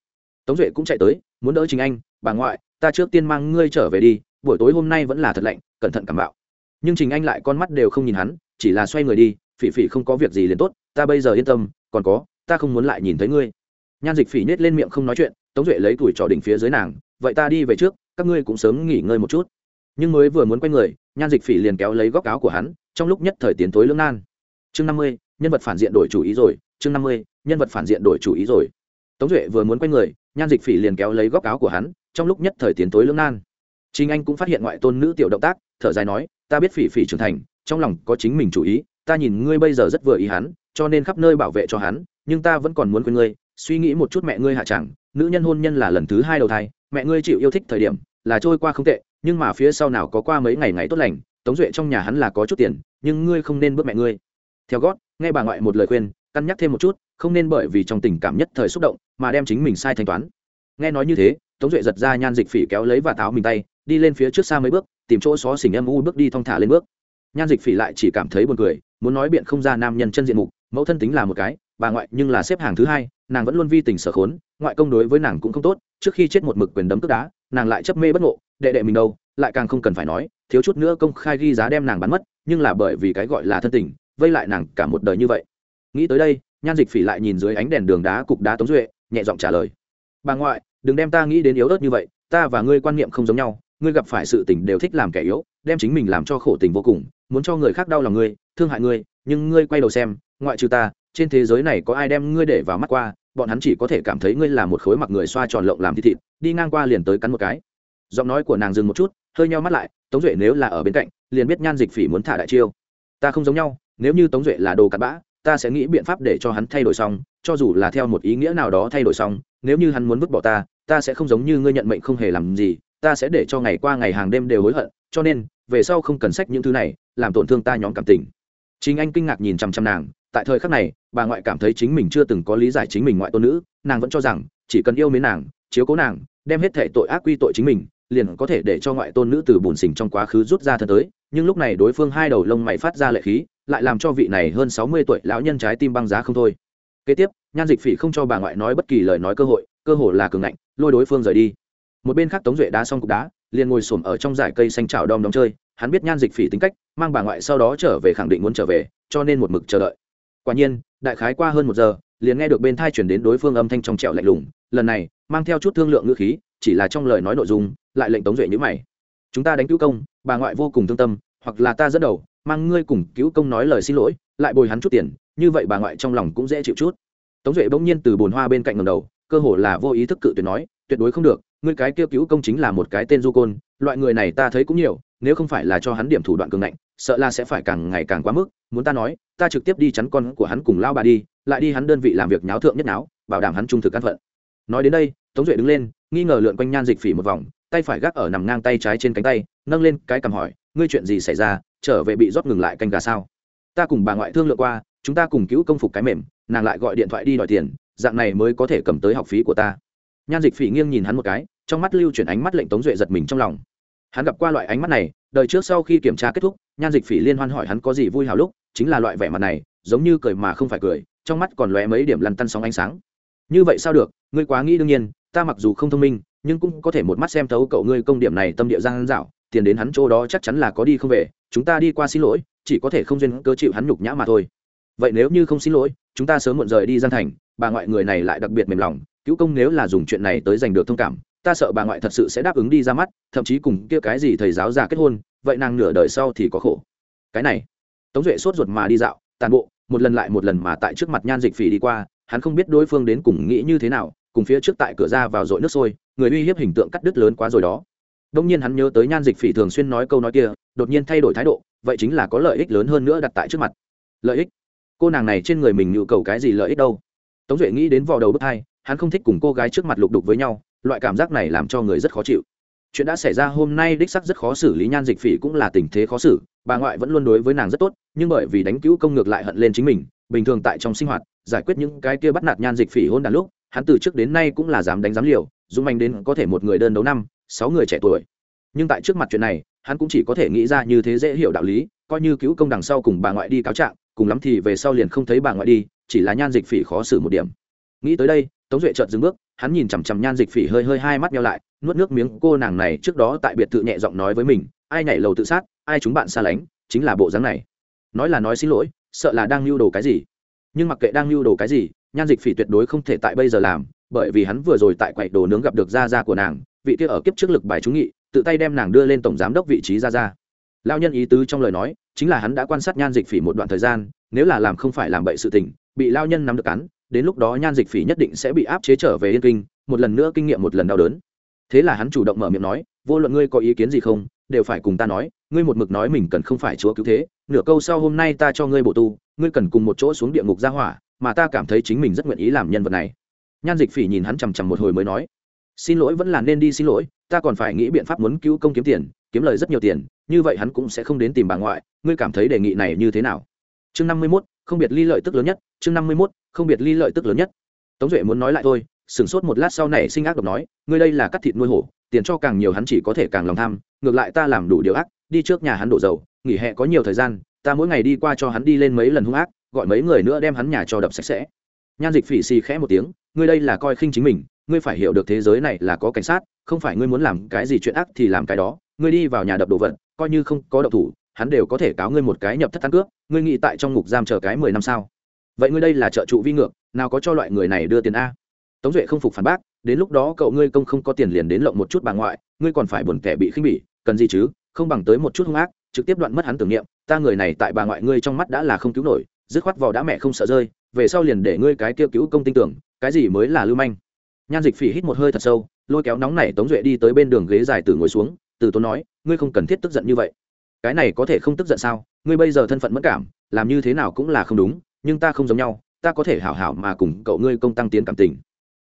Speaker 1: Tống duệ cũng chạy tới, muốn đỡ chính anh, bà ngoại, ta trước tiên mang ngươi trở về đi, buổi tối hôm nay vẫn là thật lạnh, cẩn thận cảm bạo. Nhưng trình anh lại con mắt đều không nhìn hắn, chỉ là xoay người đi, phỉ phỉ không có việc gì liền tốt, ta bây giờ yên tâm, còn có, ta không muốn lại nhìn thấy ngươi. Nhan dịch phỉ nết lên miệng không nói chuyện, tống duệ lấy tuổi trò đỉnh phía dưới nàng, vậy ta đi về trước, các ngươi cũng sớm nghỉ ngơi một chút. Nhưng mới vừa muốn quay người nhan dịch phỉ liền kéo lấy góc áo của hắn trong lúc nhất thời tiến tối lưỡng nan. Chương năm mươi nhân vật phản diện đổi chủ ý rồi chương năm mươi nhân vật phản diện đổi chủ ý rồi. Tống duệ vừa muốn quay người nhan dịch phỉ liền kéo lấy góc áo của hắn trong lúc nhất thời tiến tối lưỡng nan. Trình Anh cũng phát hiện ngoại tôn nữ tiểu động tác, thở dài nói, ta biết Phỉ Phỉ trưởng thành, trong lòng có chính mình chủ ý, ta nhìn ngươi bây giờ rất vừa ý hắn, cho nên khắp nơi bảo vệ cho hắn, nhưng ta vẫn còn muốn khuyên ngươi, suy nghĩ một chút mẹ ngươi hạ chẳng, nữ nhân hôn nhân là lần thứ hai đầu thai, mẹ ngươi chịu yêu thích thời điểm, là trôi qua không tệ, nhưng mà phía sau nào có qua mấy ngày ngày tốt lành, Tống Duệ trong nhà hắn là có chút tiền, nhưng ngươi không nên bước mẹ ngươi. Theo gót, nghe bà ngoại một lời khuyên, cân nhắc thêm một chút, không nên bởi vì trong tình cảm nhất thời xúc động, mà đem chính mình sai thanh toán. Nghe nói như thế, Tống Duệ giật ra nhan dịch phỉ kéo lấy và táo mình tay, đi lên phía trước xa mấy bước tìm chỗ xó xỉnh âm u bước đi thong thả lên bước nhan dịch phỉ lại chỉ cảm thấy buồn cười muốn nói biện không ra nam nhân chân diện mục mẫu thân tính là một cái bà ngoại nhưng là xếp hàng thứ hai nàng vẫn luôn vi tình sở khốn ngoại công đối với nàng cũng không tốt trước khi chết một mực quyền đấm tức đá nàng lại chấp mê bất ngộ đệ đệ mình đâu, lại càng không cần phải nói, thiếu chút nữa công khai ghi giá đem nàng bắn mất, nhưng là bởi vì cái gọi là thân tình, vây lại nàng cả một đời như vậy. Nghĩ tới đây, nhan dịch phỉ lại nhìn dưới ánh đèn đường đá cục đá tống duệ, nhẹ giọng trả lời. Bà ngoại, đừng đem ta nghĩ đến yếu ớt như vậy, ta và ngươi quan niệm không giống nhau, ngươi gặp phải sự tình đều thích làm kẻ yếu, đem chính mình làm cho khổ tình vô cùng, muốn cho người khác đau lòng ngươi, thương hại ngươi, nhưng ngươi quay đầu xem, ngoại trừ ta, trên thế giới này có ai đem ngươi để vào mắt qua, bọn hắn chỉ có thể cảm thấy ngươi là một khối mặc người xoa tròn lộng làm thịt thịt, đi ngang qua liền tới cắn một cái giọng nói của nàng dừng một chút, hơi nhau mắt lại, tống duệ nếu là ở bên cạnh, liền biết nhan dịch phỉ muốn thả đại chiêu. Ta không giống nhau, nếu như tống duệ là đồ cặn bã, ta sẽ nghĩ biện pháp để cho hắn thay đổi xong, cho dù là theo một ý nghĩa nào đó thay đổi xong, nếu như hắn muốn vứt bỏ ta ta sẽ không giống như ngươi nhận mệnh không hề làm gì, ta sẽ để cho ngày qua ngày hàng đêm đều hối hận, cho nên, về sau không cần sách những thứ này, làm tổn thương ta nhóm cảm tình. Chính anh kinh ngạc nhìn chằm chằm nàng, tại thời khắc này, bà ngoại cảm thấy chính mình chưa từng có lý giải chính mình ngoại tôn nữ, nàng vẫn cho rằng, chỉ cần yêu mến nàng, chiếu cố nàng, đem hết thể tội ác quy tội chính mình liền có thể để cho ngoại tôn nữ từ bùn xình trong quá khứ rút ra thân tới, nhưng lúc này đối phương hai đầu lông mày phát ra lệ khí, lại làm cho vị này hơn sáu mươi tuổi lão nhân trái tim băng giá không thôi. Kế tiếp, nhan dịch phỉ không cho bà ngoại nói bất kỳ lời nói cơ hội cơ hội là cường ngạnh, lôi đối phương rời đi. Một bên khác tống duệ đá xong cục đá, liền ngồi xổm ở trong dải cây xanh trào đom đóm chơi, hắn biết nhan dịch phỉ tính cách, mang bà ngoại sau đó trở về khẳng định muốn trở về, cho nên một mực chờ đợi. Quả nhiên, đại khái qua hơn một giờ, liền nghe được bên thai chuyển đến đối phương âm thanh trong trẹo lạnh lùng, lần này, mang theo chút thương lượng ngữ khí, chỉ là trong lời nói nội dung lại lệnh tống duệ nhữ mày. Chúng ta đánh cứu công, bà ngoại vô cùng thương tâm, hoặc là ta dẫn đầu, mang ngươi cùng cứu công nói lời xin lỗi, lại bồi hắn chút tiền, như vậy bà ngoại trong lòng cũng dễ chịu chút. Tống duệ bỗng nhiên từ bồn hoa bên cạnh ngầm đầu, cơ hồ là vô ý thức cự tuyệt nói, tuyệt đối không được, ngươi cái kêu cứu công chính là một cái tên du côn, loại người này ta thấy cũng nhiều, nếu không phải là cho hắn điểm thủ đoạn cường ngạnh, sợ là sẽ phải càng ngày càng quá mức, muốn ta nói, ta trực tiếp đi chắn con của hắn cùng lao bà đi, lại đi hắn đơn vị làm việc nháo thượng nhất náo bảo đảm hắn trung thực căn phận. Nói đến đây, tống duệ đứng lên, nghi ngờ lượn quanh nhan dịch phỉ một vòng tay phải gác ở nằm ngang tay trái trên cánh tay, nâng lên cái cầm hỏi, ngươi chuyện gì xảy ra? Trở về bị rót ngừng lại canh gà sao? Ta cùng bà ngoại thương lượng qua, chúng ta cùng cứu công phục cái mềm, nàng lại gọi điện thoại đi đòi tiền, dạng này mới có thể cầm tới học phí của ta. Nhan dịch phỉ nghiêng nhìn hắn một cái, trong mắt lưu chuyển ánh mắt lệnh tống duệ giật mình trong lòng. Hắn gặp qua loại ánh mắt này, đời trước sau khi kiểm tra kết thúc, nhan dịch phỉ liên hoan hỏi hắn có gì vui hào lúc, chính là loại vẻ mặt này, giống như cười mà không phải cười, trong mắt còn lóe mấy điểm lăn tăn sóng ánh sáng. Như vậy sao được? Ngươi quá nghĩ đương nhiên ta mặc dù không thông minh, nhưng cũng có thể một mắt xem thấu cậu ngươi công điểm này tâm địa giang dạo tiền đến hắn chỗ đó chắc chắn là có đi không về, chúng ta đi qua xin lỗi, chỉ có thể không duyên cơ chịu hắn nhục nhã mà thôi. Vậy nếu như không xin lỗi, chúng ta sớm muộn rời đi gian thành, bà ngoại người này lại đặc biệt mềm lòng, cứu công nếu là dùng chuyện này tới giành được thông cảm, ta sợ bà ngoại thật sự sẽ đáp ứng đi ra mắt, thậm chí cùng kia cái gì thầy giáo già kết hôn, vậy nàng nửa đời sau thì có khổ. Cái này, tống duệ sốt ruột mà đi dạo, tàn bộ, một lần lại một lần mà tại trước mặt nhan dịch phỉ đi qua, hắn không biết đối phương đến cùng nghĩ như thế nào cùng phía trước tại cửa ra vào dội nước sôi, người uy hiếp hình tượng cắt đứt lớn quá rồi đó. Đông nhiên hắn nhớ tới nhan dịch phỉ thường xuyên nói câu nói kia, đột nhiên thay đổi thái độ, vậy chính là có lợi ích lớn hơn nữa đặt tại trước mặt. Lợi ích? Cô nàng này trên người mình nhu cầu cái gì lợi ích đâu? Tống duệ nghĩ đến vò đầu bước hai, hắn không thích cùng cô gái trước mặt lục đục với nhau, loại cảm giác này làm cho người rất khó chịu. Chuyện đã xảy ra hôm nay đích sắc rất khó xử lý, nhan dịch phỉ cũng là tình thế khó xử, bà ngoại vẫn luôn đối với nàng rất tốt, nhưng bởi vì đánh cứu công ngược lại hận lên chính mình, bình thường tại trong sinh hoạt, giải quyết những cái kia bắt nạt nhan dịch phỉ hôn đàn lúc hắn từ trước đến nay cũng là dám đánh dám liều dũng manh đến có thể một người đơn đấu năm, sáu người trẻ tuổi. Nhưng tại trước mặt chuyện này, hắn cũng chỉ có thể nghĩ ra như thế dễ hiểu đạo lý, coi như cứu công đằng sau cùng bà ngoại đi cáo trạng, cùng lắm thì về sau liền không thấy bà ngoại đi, chỉ là nhan dịch phỉ khó xử một điểm. Nghĩ tới đây, tống duệ chợt dừng bước, hắn nhìn chằm chằm nhan dịch phỉ hơi hơi hai mắt nhau lại, nuốt nước miếng, cô nàng này trước đó tại biệt thự nhẹ giọng nói với mình, ai nhảy lầu tự sát, ai chúng bạn xa lánh, chính là bộ dáng này. Nói là nói xin lỗi, sợ là đang lưu đồ cái gì? Nhưng mặc kệ đang lưu đồ cái gì, nhan dịch phỉ tuyệt đối không thể tại bây giờ làm, bởi vì hắn vừa rồi tại quậy đồ nướng gặp được gia gia của nàng, vị kia ở kiếp trước lực bài trúng nghị, tự tay đem nàng đưa lên tổng giám đốc vị trí gia gia. Lao nhân ý tứ trong lời nói, chính là hắn đã quan sát nhan dịch phỉ một đoạn thời gian, nếu là làm không phải làm bậy sự tình, bị lao nhân nắm được cắn đến lúc đó nhan dịch phỉ nhất định sẽ bị áp chế trở về yên kinh, một lần nữa kinh nghiệm một lần đau đớn. Thế là hắn chủ động mở miệng nói, vô luận ngươi có ý kiến gì không, đều phải cùng ta nói, ngươi một mực nói mình cần không phải chúa cứu thế, nửa câu sau hôm nay ta cho ngươi bổ tu ngươi cần cùng một chỗ xuống địa ngục ra hỏa, mà ta cảm thấy chính mình rất nguyện ý làm nhân vật này. Nhan dịch phỉ nhìn hắn chằm chằm một hồi mới nói, xin lỗi vẫn là nên đi xin lỗi, ta còn phải nghĩ biện pháp muốn cứu công kiếm tiền, kiếm lời rất nhiều tiền, như vậy hắn cũng sẽ không đến tìm bà ngoại, ngươi cảm thấy đề nghị này như thế nào? Chương năm mươi mốt, không biệt ly lợi tức lớn nhất, chương năm mươi mốt, không biệt ly lợi tức lớn nhất. Tống duệ muốn nói lại thôi, sửng sốt một lát sau này sinh ác độc nói, ngươi đây là cắt thịt nuôi hổ, tiền cho càng nhiều hắn chỉ có thể càng lòng tham, ngược lại ta làm đủ điều ác, đi trước nhà hắn đổ dầu, nghỉ hè có nhiều thời gian ta mỗi ngày đi qua cho hắn đi lên mấy lần hung ác, gọi mấy người nữa đem hắn nhà cho đập sạch sẽ. Nhan dịch phỉ xì khẽ một tiếng, ngươi đây là coi khinh chính mình, ngươi phải hiểu được thế giới này là có cảnh sát, không phải ngươi muốn làm cái gì chuyện ác thì làm cái đó, ngươi đi vào nhà đập đồ vật, coi như không có độc thủ, hắn đều có thể cáo ngươi một cái nhập thất tán cướp ngươi nghĩ tại trong ngục giam chờ cái mười năm sao? Vậy ngươi đây là trợ trụ vi ngược, nào có cho loại người này đưa tiền a? Tống duệ không phục phản bác, đến lúc đó cậu ngươi công không có tiền liền đến lộng một chút bà ngoại, ngươi còn phải buồn kẻ bị khinh bỉ, cần gì chứ, không bằng tới một chút hung ác, trực tiếp đoạn mất hắn tưởng niệm ta người này tại bà ngoại ngươi trong mắt đã là không cứu nổi, dứt khoát vào đã mẹ không sợ rơi, về sau liền để ngươi cái kêu cứu công tin tưởng, cái gì mới là lưu manh. Nhan dịch phỉ hít một hơi thật sâu, lôi kéo nóng này tống duệ đi tới bên đường ghế dài từ ngồi xuống, từ tốn nói, ngươi không cần thiết tức giận như vậy. Cái này có thể không tức giận sao? Ngươi bây giờ thân phận mất cảm, làm như thế nào cũng là không đúng, nhưng ta không giống nhau, ta có thể hảo hảo mà cùng cậu ngươi công tăng tiến cảm tình.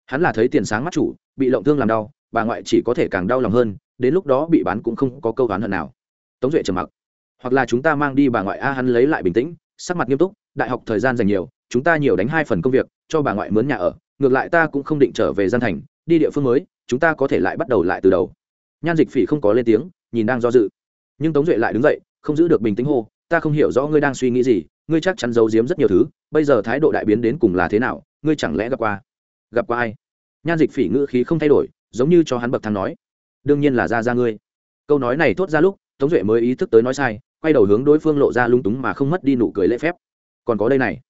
Speaker 1: Hắn là thấy tiền sáng mắt chủ, bị lộng thương làm đau, bà ngoại chỉ có thể càng đau lòng hơn, đến lúc đó bị bán cũng không có câu oán hận nào. Tống duệ trầm mặc hoặc là chúng ta mang đi bà ngoại a hắn lấy lại bình tĩnh, sắc mặt nghiêm túc, đại học thời gian dành nhiều, chúng ta nhiều đánh hai phần công việc, cho bà ngoại mướn nhà ở, ngược lại ta cũng không định trở về gian thành, đi địa phương mới, chúng ta có thể lại bắt đầu lại từ đầu. Nhan dịch phỉ không có lên tiếng, nhìn đang do dự. Nhưng tống duệ lại đứng dậy, không giữ được bình tĩnh hô, ta không hiểu rõ ngươi đang suy nghĩ gì, ngươi chắc chắn giấu giếm rất nhiều thứ, bây giờ thái độ đại biến đến cùng là thế nào, ngươi chẳng lẽ gặp qua gặp qua ai? Nhan dịch phỉ ngữ khí không thay đổi, giống như cho hắn bậc thang nói, đương nhiên là ra ra ngươi. Câu nói này thốt ra lúc, tống duệ mới ý thức tới nói sai quay đầu hướng đối phương lộ ra lung túng mà không mất đi nụ cười lễ phép. Còn có đây này.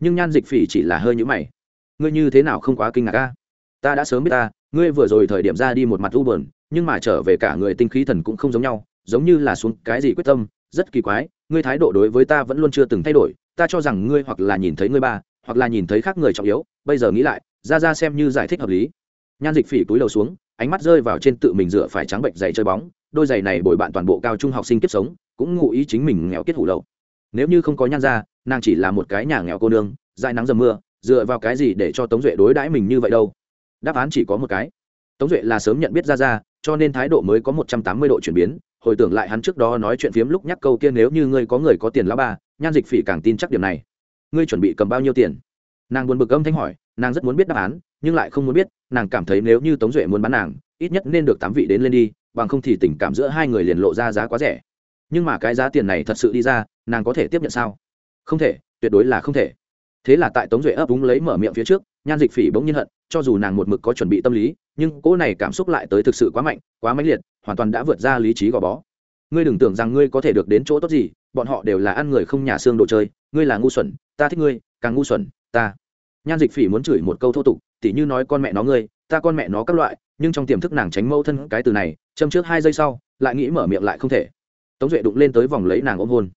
Speaker 1: Nhưng nhan dịch phỉ chỉ là hơi nhữ mày. Ngươi như thế nào không quá kinh ngạc ca ta đã sớm biết ta, ngươi vừa rồi thời điểm ra đi một mặt u bờn nhưng mà trở về cả người tinh khí thần cũng không giống nhau, giống như là xuống cái gì quyết tâm, rất kỳ quái, ngươi thái độ đối với ta vẫn luôn chưa từng thay đổi, ta cho rằng ngươi hoặc là nhìn thấy ngươi ba, hoặc là nhìn thấy khác người trọng yếu, bây giờ nghĩ lại, ra ra xem như giải thích hợp lý. Nhan dịch phỉ túi đầu xuống, ánh mắt rơi vào trên tự mình dựa phải trắng bệnh giày chơi bóng, đôi giày này bồi bạn toàn bộ cao trung học sinh kiếp sống cũng ngụ ý chính mình nghèo kết hủ lậu. Nếu như không có nhan ra nàng chỉ là một cái nhà nghèo cô nương dãi nắng dầm mưa, dựa vào cái gì để cho tống duệ đối đãi mình như vậy đâu? Đáp án chỉ có một cái. Tống duệ là sớm nhận biết ra ra cho nên thái độ mới có một trăm tám mươi độ chuyển biến. Hồi tưởng lại hắn trước đó nói chuyện phiếm lúc nhắc câu kia nếu như ngươi có người có tiền lão ba, nhan dịch phỉ càng tin chắc điểm này. Ngươi chuẩn bị cầm bao nhiêu tiền? Nàng buồn bực âm thanh hỏi, nàng rất muốn biết đáp án, nhưng lại không muốn biết, nàng cảm thấy nếu như tống duệ muốn bán nàng, ít nhất nên được tám vị đến lên đi, bằng không thì tình cảm giữa hai người liền lộ ra giá quá rẻ nhưng mà cái giá tiền này thật sự đi ra, nàng có thể tiếp nhận sao? Không thể, tuyệt đối là không thể. Thế là tại tống duệ ấp úng lấy mở miệng phía trước, nhan dịch phỉ bỗng nhiên hận, cho dù nàng một mực có chuẩn bị tâm lý, nhưng cỗ này cảm xúc lại tới thực sự quá mạnh, quá mãnh liệt, hoàn toàn đã vượt ra lý trí gò bó. Ngươi đừng tưởng rằng ngươi có thể được đến chỗ tốt gì, bọn họ đều là ăn người không nhà xương đồ chơi, ngươi là ngu xuẩn, ta thích ngươi, càng ngu xuẩn, ta. Nhan dịch phỉ muốn chửi một câu thô tục, tỉ như nói con mẹ nó ngươi, ta con mẹ nó các loại, nhưng trong tiềm thức nàng tránh mâu thân cái từ này, châm trước hai giây sau, lại nghĩ mở miệng lại không thể tống duệ đụng lên tới vòng lấy nàng ôm hôn.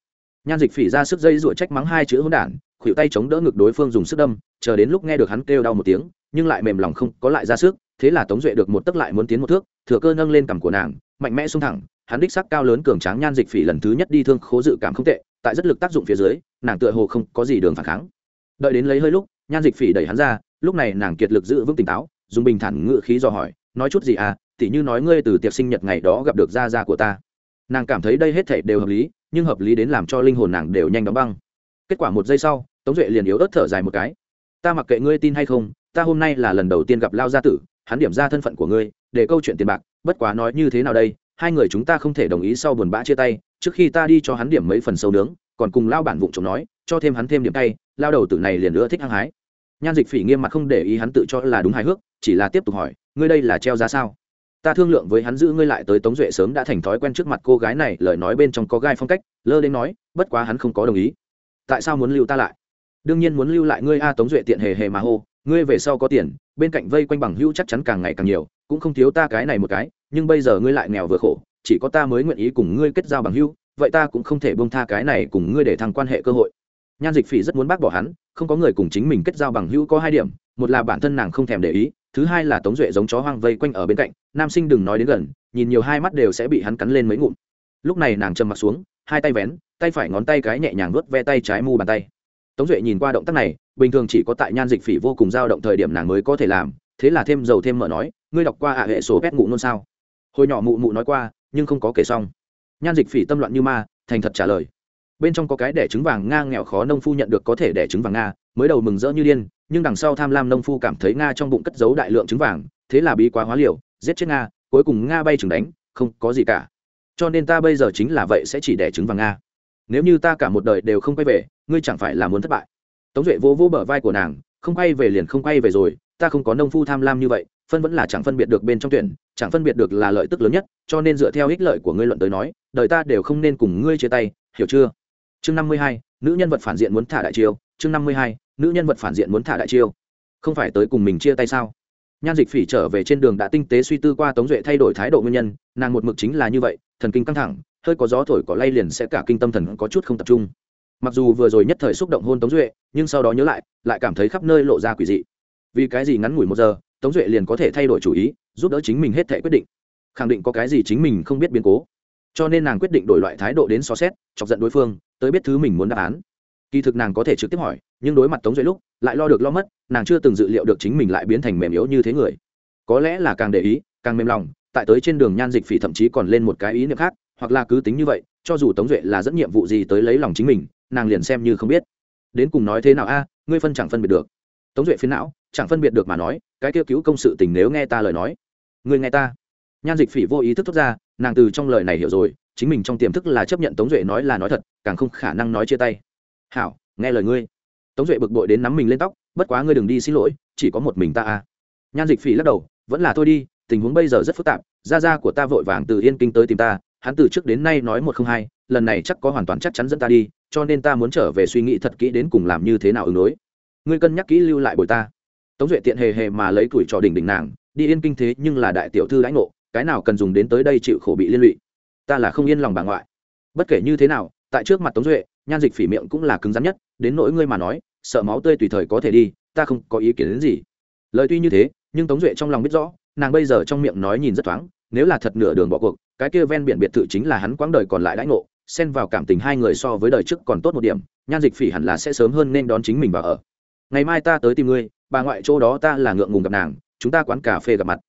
Speaker 1: Nhan dịch phỉ ra sức dây rụa trách mắng hai chữ hôn đản, khuỷu tay chống đỡ ngực đối phương dùng sức đâm, chờ đến lúc nghe được hắn kêu đau một tiếng, nhưng lại mềm lòng không có lại ra sức, thế là tống duệ được một tấc lại muốn tiến một thước, thừa cơ nâng lên cằm của nàng, mạnh mẽ xung thẳng, hắn đích sắc cao lớn cường tráng nhan dịch phỉ lần thứ nhất đi thương khố dự cảm không tệ, tại rất lực tác dụng phía dưới, nàng tựa hồ không có gì đường phản kháng. Đợi đến lấy hơi lúc, nhan dịch phỉ đẩy hắn ra, lúc này nàng kiệt lực giữ vững tỉnh táo, dùng bình thản ngự khí dò hỏi, nói chút gì à tỉ như nói ngươi từ tiệc sinh nhật ngày đó gặp được gia gia của ta? Nàng cảm thấy đây hết thể đều hợp lý, nhưng hợp lý đến làm cho linh hồn nàng đều nhanh đóng băng. Kết quả một giây sau, tống duệ liền yếu ớt thở dài một cái. Ta mặc kệ ngươi tin hay không, ta hôm nay là lần đầu tiên gặp lao gia tử, hắn điểm ra thân phận của ngươi, để câu chuyện tiền bạc, bất quá nói như thế nào đây, hai người chúng ta không thể đồng ý sau buồn bã chia tay, trước khi ta đi cho hắn điểm mấy phần sâu nướng, còn cùng lao bản vụng trộm nói, cho thêm hắn thêm điểm tay lao đầu tử này liền nữa thích hăng hái. Nhan dịch phỉ nghiêm mặt không để ý hắn tự cho là đúng hài hước, chỉ là tiếp tục hỏi, ngươi đây là treo giá sao? Ta thương lượng với hắn giữ ngươi lại tới tống duệ sớm đã thành thói quen trước mặt cô gái này, lời nói bên trong có gai phong cách, lơ đến nói, bất quá hắn không có đồng ý. Tại sao muốn lưu ta lại? Đương nhiên muốn lưu lại ngươi a, tống duệ tiện hề hề mà hô, ngươi về sau có tiền, bên cạnh vây quanh bằng hữu chắc chắn càng ngày càng nhiều, cũng không thiếu ta cái này một cái, nhưng bây giờ ngươi lại nghèo vừa khổ, chỉ có ta mới nguyện ý cùng ngươi kết giao bằng hữu, vậy ta cũng không thể bông tha cái này cùng ngươi để thăng quan hệ cơ hội. Nhan dịch phỉ rất muốn bác bỏ hắn, không có người cùng chính mình kết giao bằng hữu có hai điểm, một là bản thân nàng không thèm để ý thứ hai là tống duệ giống chó hoang vây quanh ở bên cạnh, nam sinh đừng nói đến gần, nhìn nhiều hai mắt đều sẽ bị hắn cắn lên mấy ngụm. Lúc này nàng trầm m ặ t xuống, hai tay vén, tay phải ngón tay cái nhẹ nhàng nuốt ve tay trái mu bàn tay. Tống duệ nhìn qua động tác này, bình thường chỉ có tại nhan dịch phỉ vô cùng dao động thời điểm nàng mới có thể làm, thế là thêm dầu thêm mở nói, ngươi đọc qua ạ hệ số pet ngụ nôn sao? Hồi nhỏ mụ mụ nói qua, nhưng không có kể xong. Nhan dịch phỉ tâm loạn như ma, thành thật trả lời. Bên trong có cái đẻ trứng vàng nga nghèo khó nông phu nhận được có thể đẻ trứng vàng nga, mới đầu mừng rỡ như điên nhưng đằng sau tham lam nông phu cảm thấy nga trong bụng cất giấu đại lượng trứng vàng, thế là bí quá hóa liều, giết chết nga, cuối cùng nga bay trừng đánh, không có gì cả. Cho nên ta bây giờ chính là vậy sẽ chỉ đẻ trứng vàng nga. Nếu như ta cả một đời đều không quay về, ngươi chẳng phải là muốn thất bại. Tống duệ vô vô bờ vai của nàng, không quay về liền không quay về rồi, ta không có nông phu tham lam như vậy, phân vẫn là chẳng phân biệt được bên trong tuyển, chẳng phân biệt được là lợi tức lớn nhất, cho nên dựa theo ích lợi của ngươi luận tới nói, đời ta đều không nên cùng ngươi chia tay, hiểu chưa? Chương năm mươi hai, nữ nhân vật phản diện muốn thả đại chiêu, chương năm mươi hai nữ nhân vật phản diện muốn thả đại chiêu. Không phải tới cùng mình chia tay sao? Nhan dịch phỉ trở về trên đường đã tinh tế suy tư qua tống duệ thay đổi thái độ nguyên nhân, nàng một mực chính là như vậy, thần kinh căng thẳng, hơi có gió thổi có lay liền sẽ cả kinh tâm thần có chút không tập trung. Mặc dù vừa rồi nhất thời xúc động hôn tống duệ, nhưng sau đó nhớ lại lại cảm thấy khắp nơi lộ ra quỷ dị. Vì cái gì ngắn ngủi một giờ, tống duệ liền có thể thay đổi chủ ý, giúp đỡ chính mình hết thể quyết định. Khẳng định có cái gì chính mình không biết biến cố. Cho nên nàng quyết định đổi loại thái độ đến xó xét, chọc giận đối phương, tới biết thứ mình muốn đáp án kỳ thực nàng có thể trực tiếp hỏi, nhưng đối mặt tống duệ lúc, lại lo được lo mất, nàng chưa từng dự liệu được chính mình lại biến thành mềm yếu như thế người. Có lẽ là càng để ý, càng mềm lòng, tại tới trên đường nhan dịch phỉ thậm chí còn lên một cái ý niệm khác, hoặc là cứ tính như vậy, cho dù tống duệ là dẫn nhiệm vụ gì tới lấy lòng chính mình, nàng liền xem như không biết. Đến cùng nói thế nào a, ngươi phân chẳng phân biệt được. Tống duệ phiến não, chẳng phân biệt được mà nói, cái kêu cứu công sự tình nếu nghe ta lời nói. Ngươi nghe ta. Nhan dịch phỉ vô ý thức thốt ra, nàng từ trong lời này hiểu rồi, chính mình trong tiềm thức là chấp nhận tống duệ nói là nói thật, càng không khả năng nói chia tay hảo, nghe lời ngươi. Tống duệ bực bội đến nắm mình lên tóc, bất quá ngươi đừng đi xin lỗi, chỉ có một mình ta à. Nhan dịch phỉ lắc đầu, vẫn là thôi đi, tình huống bây giờ rất phức tạp, gia gia của ta vội vàng từ yên kinh tới tìm ta, hắn từ trước đến nay nói một không hai, lần này chắc có hoàn toàn chắc chắn dẫn ta đi, cho nên ta muốn trở về suy nghĩ thật kỹ đến cùng làm như thế nào ứng đối. Ngươi cân nhắc kỹ lưu lại bồi ta. Tống duệ tiện hề hề mà lấy tuổi trò đỉnh đỉnh nàng, đi yên kinh thế nhưng là đại tiểu thư lãnh ngộ, cái nào cần dùng đến tới đây chịu khổ bị liên lụy. Ta là không yên lòng bà ngoại. Bất kể như thế nào, tại trước mặt tống duệ nhan dịch phỉ miệng cũng là cứng rắn nhất, đến nỗi ngươi mà nói, sợ máu tươi tùy thời có thể đi, ta không có ý kiến đến gì. Lời tuy như thế, nhưng tống duệ trong lòng biết rõ, nàng bây giờ trong miệng nói nhìn rất thoáng, nếu là thật nửa đường bỏ cuộc, cái kia ven biển biệt thự chính là hắn quãng đời còn lại đãi ngộ, xen vào cảm tình hai người so với đời trước còn tốt một điểm, nhan dịch phỉ hẳn là sẽ sớm hơn nên đón chính mình vào ở. Ngày mai ta tới tìm ngươi, bà ngoại chỗ đó ta là ngượng ngùng gặp nàng, chúng ta quán cà phê gặp mặt.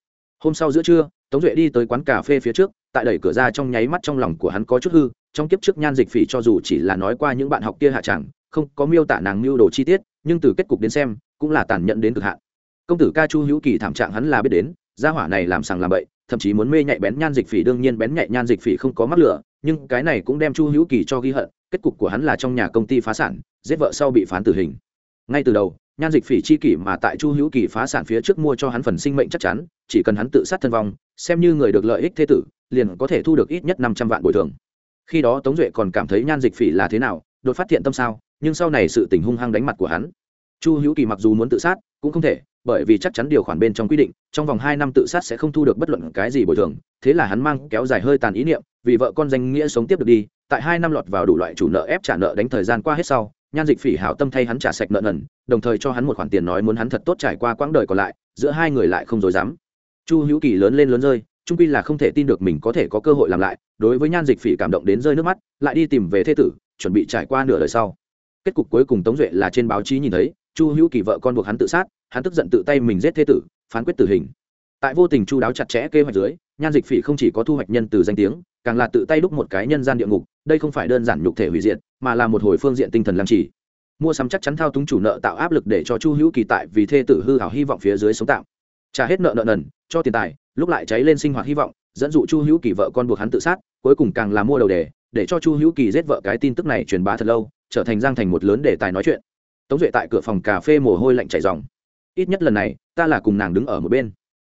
Speaker 1: Hôm sau giữa trưa, tống duệ đi tới quán cà phê phía trước, tại đẩy cửa ra trong nháy mắt trong lòng của hắn có chút hư trong kiếp trước nhan dịch phỉ cho dù chỉ là nói qua những bạn học kia hạ chẳng, không có miêu tả nàng mưu đồ chi tiết, nhưng từ kết cục đến xem, cũng là tàn nhẫn đến cực hạn. Công tử ca chu hữu kỳ thảm trạng hắn là biết đến, gia hỏa này làm sàng làm bậy, thậm chí muốn mê nhạy bén nhan dịch phỉ, đương nhiên bén nhạy nhan dịch phỉ không có mắc lửa, nhưng cái này cũng đem chu hữu kỳ cho ghi hận, kết cục của hắn là trong nhà công ty phá sản, giết vợ sau bị phán tử hình. Ngay từ đầu, nhan dịch phỉ chi kỷ mà tại chu hữu kỳ phá sản phía trước mua cho hắn phần sinh mệnh chắc chắn, chỉ cần hắn tự sát thân vong, xem như người được lợi ích thế tử, liền có thể thu được ít nhất năm trăm vạn bồi thường khi đó tống duệ còn cảm thấy nhan dịch phỉ là thế nào, đột phát thiện tâm sao, nhưng sau này sự tình hung hăng đánh mặt của hắn. Chu hữu kỳ mặc dù muốn tự sát, cũng không thể, bởi vì chắc chắn điều khoản bên trong quy định, trong vòng hai năm tự sát sẽ không thu được bất luận cái gì bồi thường, thế là hắn mang kéo dài hơi tàn ý niệm, vì vợ con danh nghĩa sống tiếp được đi, tại hai năm lọt vào đủ loại chủ nợ ép trả nợ đánh thời gian qua hết sau, nhan dịch phỉ hảo tâm thay hắn trả sạch nợ nần, đồng thời cho hắn một khoản tiền nói muốn hắn thật tốt trải qua quãng đời còn lại, giữa hai người lại không dối dám. Chu hữu kỳ lớn lên lớn rơi trung quy là không thể tin được mình có thể có cơ hội làm lại, đối với nhan dịch phỉ cảm động đến rơi nước mắt, lại đi tìm về thế tử, chuẩn bị trải qua nửa đời sau. Kết cục cuối cùng tống duệ là trên báo chí nhìn thấy, chu hữu kỳ vợ con buộc hắn tự sát, hắn tức giận tự tay mình giết thế tử, phán quyết tử hình. Tại vô tình chu đáo chặt chẽ kế hoạch dưới, nhan dịch phỉ không chỉ có thu hoạch nhân từ danh tiếng, càng là tự tay đúc một cái nhân gian địa ngục, đây không phải đơn giản nhục thể hủy diệt, mà là một hồi phương diện tinh thần làm chỉ mua sắm chắc chắn thao túng chủ nợ tạo áp lực để cho chu hữu kỳ tại vì thê tử hư hảo hy vọng phía dưới sống tạm. Trả hết nợ nợ nần, cho tiền tài lúc lại cháy lên sinh hoạt hy vọng, dẫn dụ chu hữu kỳ vợ con buộc hắn tự sát, cuối cùng càng là mua đầu đề, để cho chu hữu kỳ giết vợ cái tin tức này truyền bá thật lâu, trở thành giang thành một lớn đề tài nói chuyện. Tống duệ tại cửa phòng cà phê mồ hôi lạnh chảy dòng. Ít nhất lần này, ta là cùng nàng đứng ở một bên.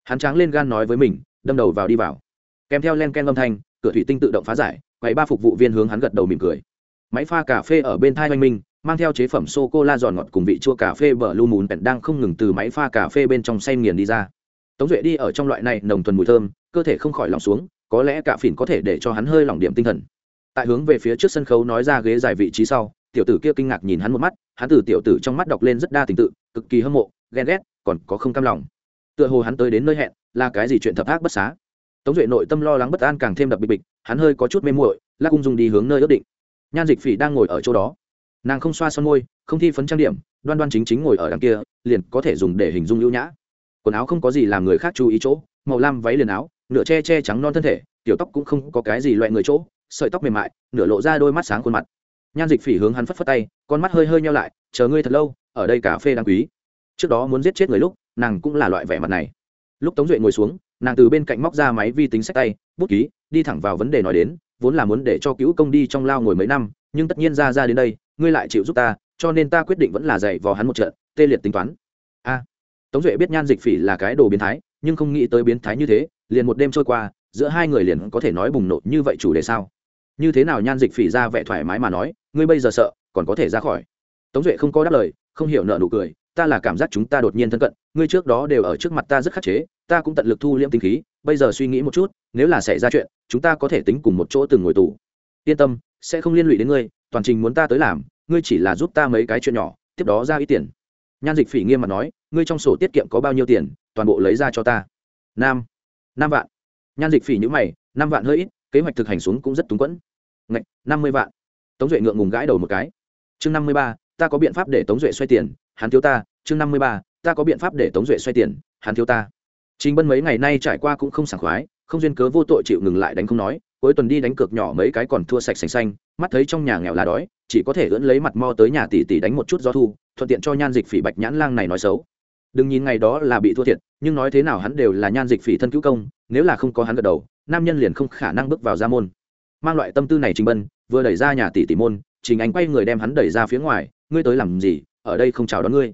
Speaker 1: Hắn tráng lên gan nói với mình, đâm đầu vào đi vào. Kèm theo len ken âm thanh, cửa thủy tinh tự động phá giải, quầy ba phục vụ viên hướng hắn gật đầu mỉm cười. Máy pha cà phê ở bên thai oanh minh, mang theo chế phẩm sô cô la giòn ngọt cùng vị chua cà phê bờ lu mùn bẹn đang không ngừng từ máy pha cà phê bên trong xay nghiền đi ra tống duệ đi ở trong loại này nồng thuần mùi thơm, cơ thể không khỏi lòng xuống, có lẽ cả phỉn có thể để cho hắn hơi lỏng điểm tinh thần. Tại hướng về phía trước sân khấu nói ra ghế dài vị trí sau, tiểu tử kia kinh ngạc nhìn hắn một mắt, hắn từ tiểu tử trong mắt đọc lên rất đa tình tự, cực kỳ hâm mộ, ghen ghét, còn có không cam lòng. Tựa hồ hắn tới đến nơi hẹn, là cái gì chuyện thập ác bất xá? Tống duệ nội tâm lo lắng bất an càng thêm đập bịch bịch, hắn hơi có chút mê muội, lắc ung dung đi hướng nơi ước định. Nhan dịch phỉ đang ngồi ở chỗ đó. Nàng không xoa son môi, không thi phấn trang điểm, đoan đoan chính chính ngồi ở đằng kia, liền có thể dùng để hình dung ưu nhã quần áo không có gì làm người khác chú ý chỗ, màu lam váy liền áo, nửa che che trắng non thân thể, tiểu tóc cũng không có cái gì loại người chỗ, sợi tóc mềm mại, nửa lộ ra đôi mắt sáng khuôn mặt. Nhan dịch phỉ hướng hắn phất phất tay, con mắt hơi hơi nhau lại, chờ ngươi thật lâu, ở đây cà phê đáng quý. Trước đó muốn giết chết người lúc, nàng cũng là loại vẻ mặt này. Lúc tống duệ ngồi xuống, nàng từ bên cạnh móc ra máy vi tính sách tay, bút ký, đi thẳng vào vấn đề nói đến, vốn là muốn để cho cứu công đi trong lao ngồi mấy năm, nhưng tất nhiên ra ra đến đây, ngươi lại chịu giúp ta, cho nên ta quyết định vẫn là dạy vào hắn một trận, tê liệt tính toán tống duệ biết nhan dịch phỉ là cái đồ biến thái, nhưng không nghĩ tới biến thái như thế, liền một đêm trôi qua, giữa hai người liền có thể nói bùng nổ như vậy chủ đề sao? Như thế nào nhan dịch phỉ ra vẻ thoải mái mà nói, ngươi bây giờ sợ, còn có thể ra khỏi. Tống duệ không có đáp lời, không hiểu nợ nụ cười, ta là cảm giác chúng ta đột nhiên thân cận, ngươi trước đó đều ở trước mặt ta rất khắc chế, ta cũng tận lực thu liễm tinh khí, bây giờ suy nghĩ một chút, nếu là xảy ra chuyện, chúng ta có thể tính cùng một chỗ từng ngồi tù. Yên tâm, sẽ không liên lụy đến ngươi, toàn trình muốn ta tới làm, ngươi chỉ là giúp ta mấy cái chuyện nhỏ, tiếp đó ra ít tiền nhan dịch phỉ nghiêm mặt nói, ngươi trong sổ tiết kiệm có bao nhiêu tiền, toàn bộ lấy ra cho ta. Nam, năm vạn. Nhan dịch phỉ nhữ mày, năm vạn hơi ít, kế hoạch thực hành xuống cũng rất túng quẫn. Ngạch, năm mươi vạn. Tống duệ ngượng ngùng gãi đầu một cái. Chương năm mươi ba, ta có biện pháp để tống duệ xoay tiền, hắn thiếu ta. Chương năm mươi ba, ta có biện pháp để tống duệ xoay tiền, hắn thiếu ta. Trình bân mấy ngày nay trải qua cũng không sảng khoái, không duyên cớ vô tội chịu ngừng lại đánh không nói, cuối tuần đi đánh cược nhỏ mấy cái còn thua sạch sành xanh, mắt thấy trong nhà nghèo là đói, chỉ có thể ưỡn lấy mặt mo tới nhà tỷ tỷ đánh một chút do thu thuận tiện cho nhan dịch phỉ bạch nhãn lang này nói xấu. Đừng nhìn ngày đó là bị thua thiệt, nhưng nói thế nào hắn đều là nhan dịch phỉ thân cứu công, nếu là không có hắn gật đầu, nam nhân liền không khả năng bước vào gia môn. Mang loại tâm tư này trình bân, vừa đẩy ra nhà tỷ tỷ môn, trình anh quay người đem hắn đẩy ra phía ngoài, ngươi tới làm gì? Ở đây không chào đón ngươi.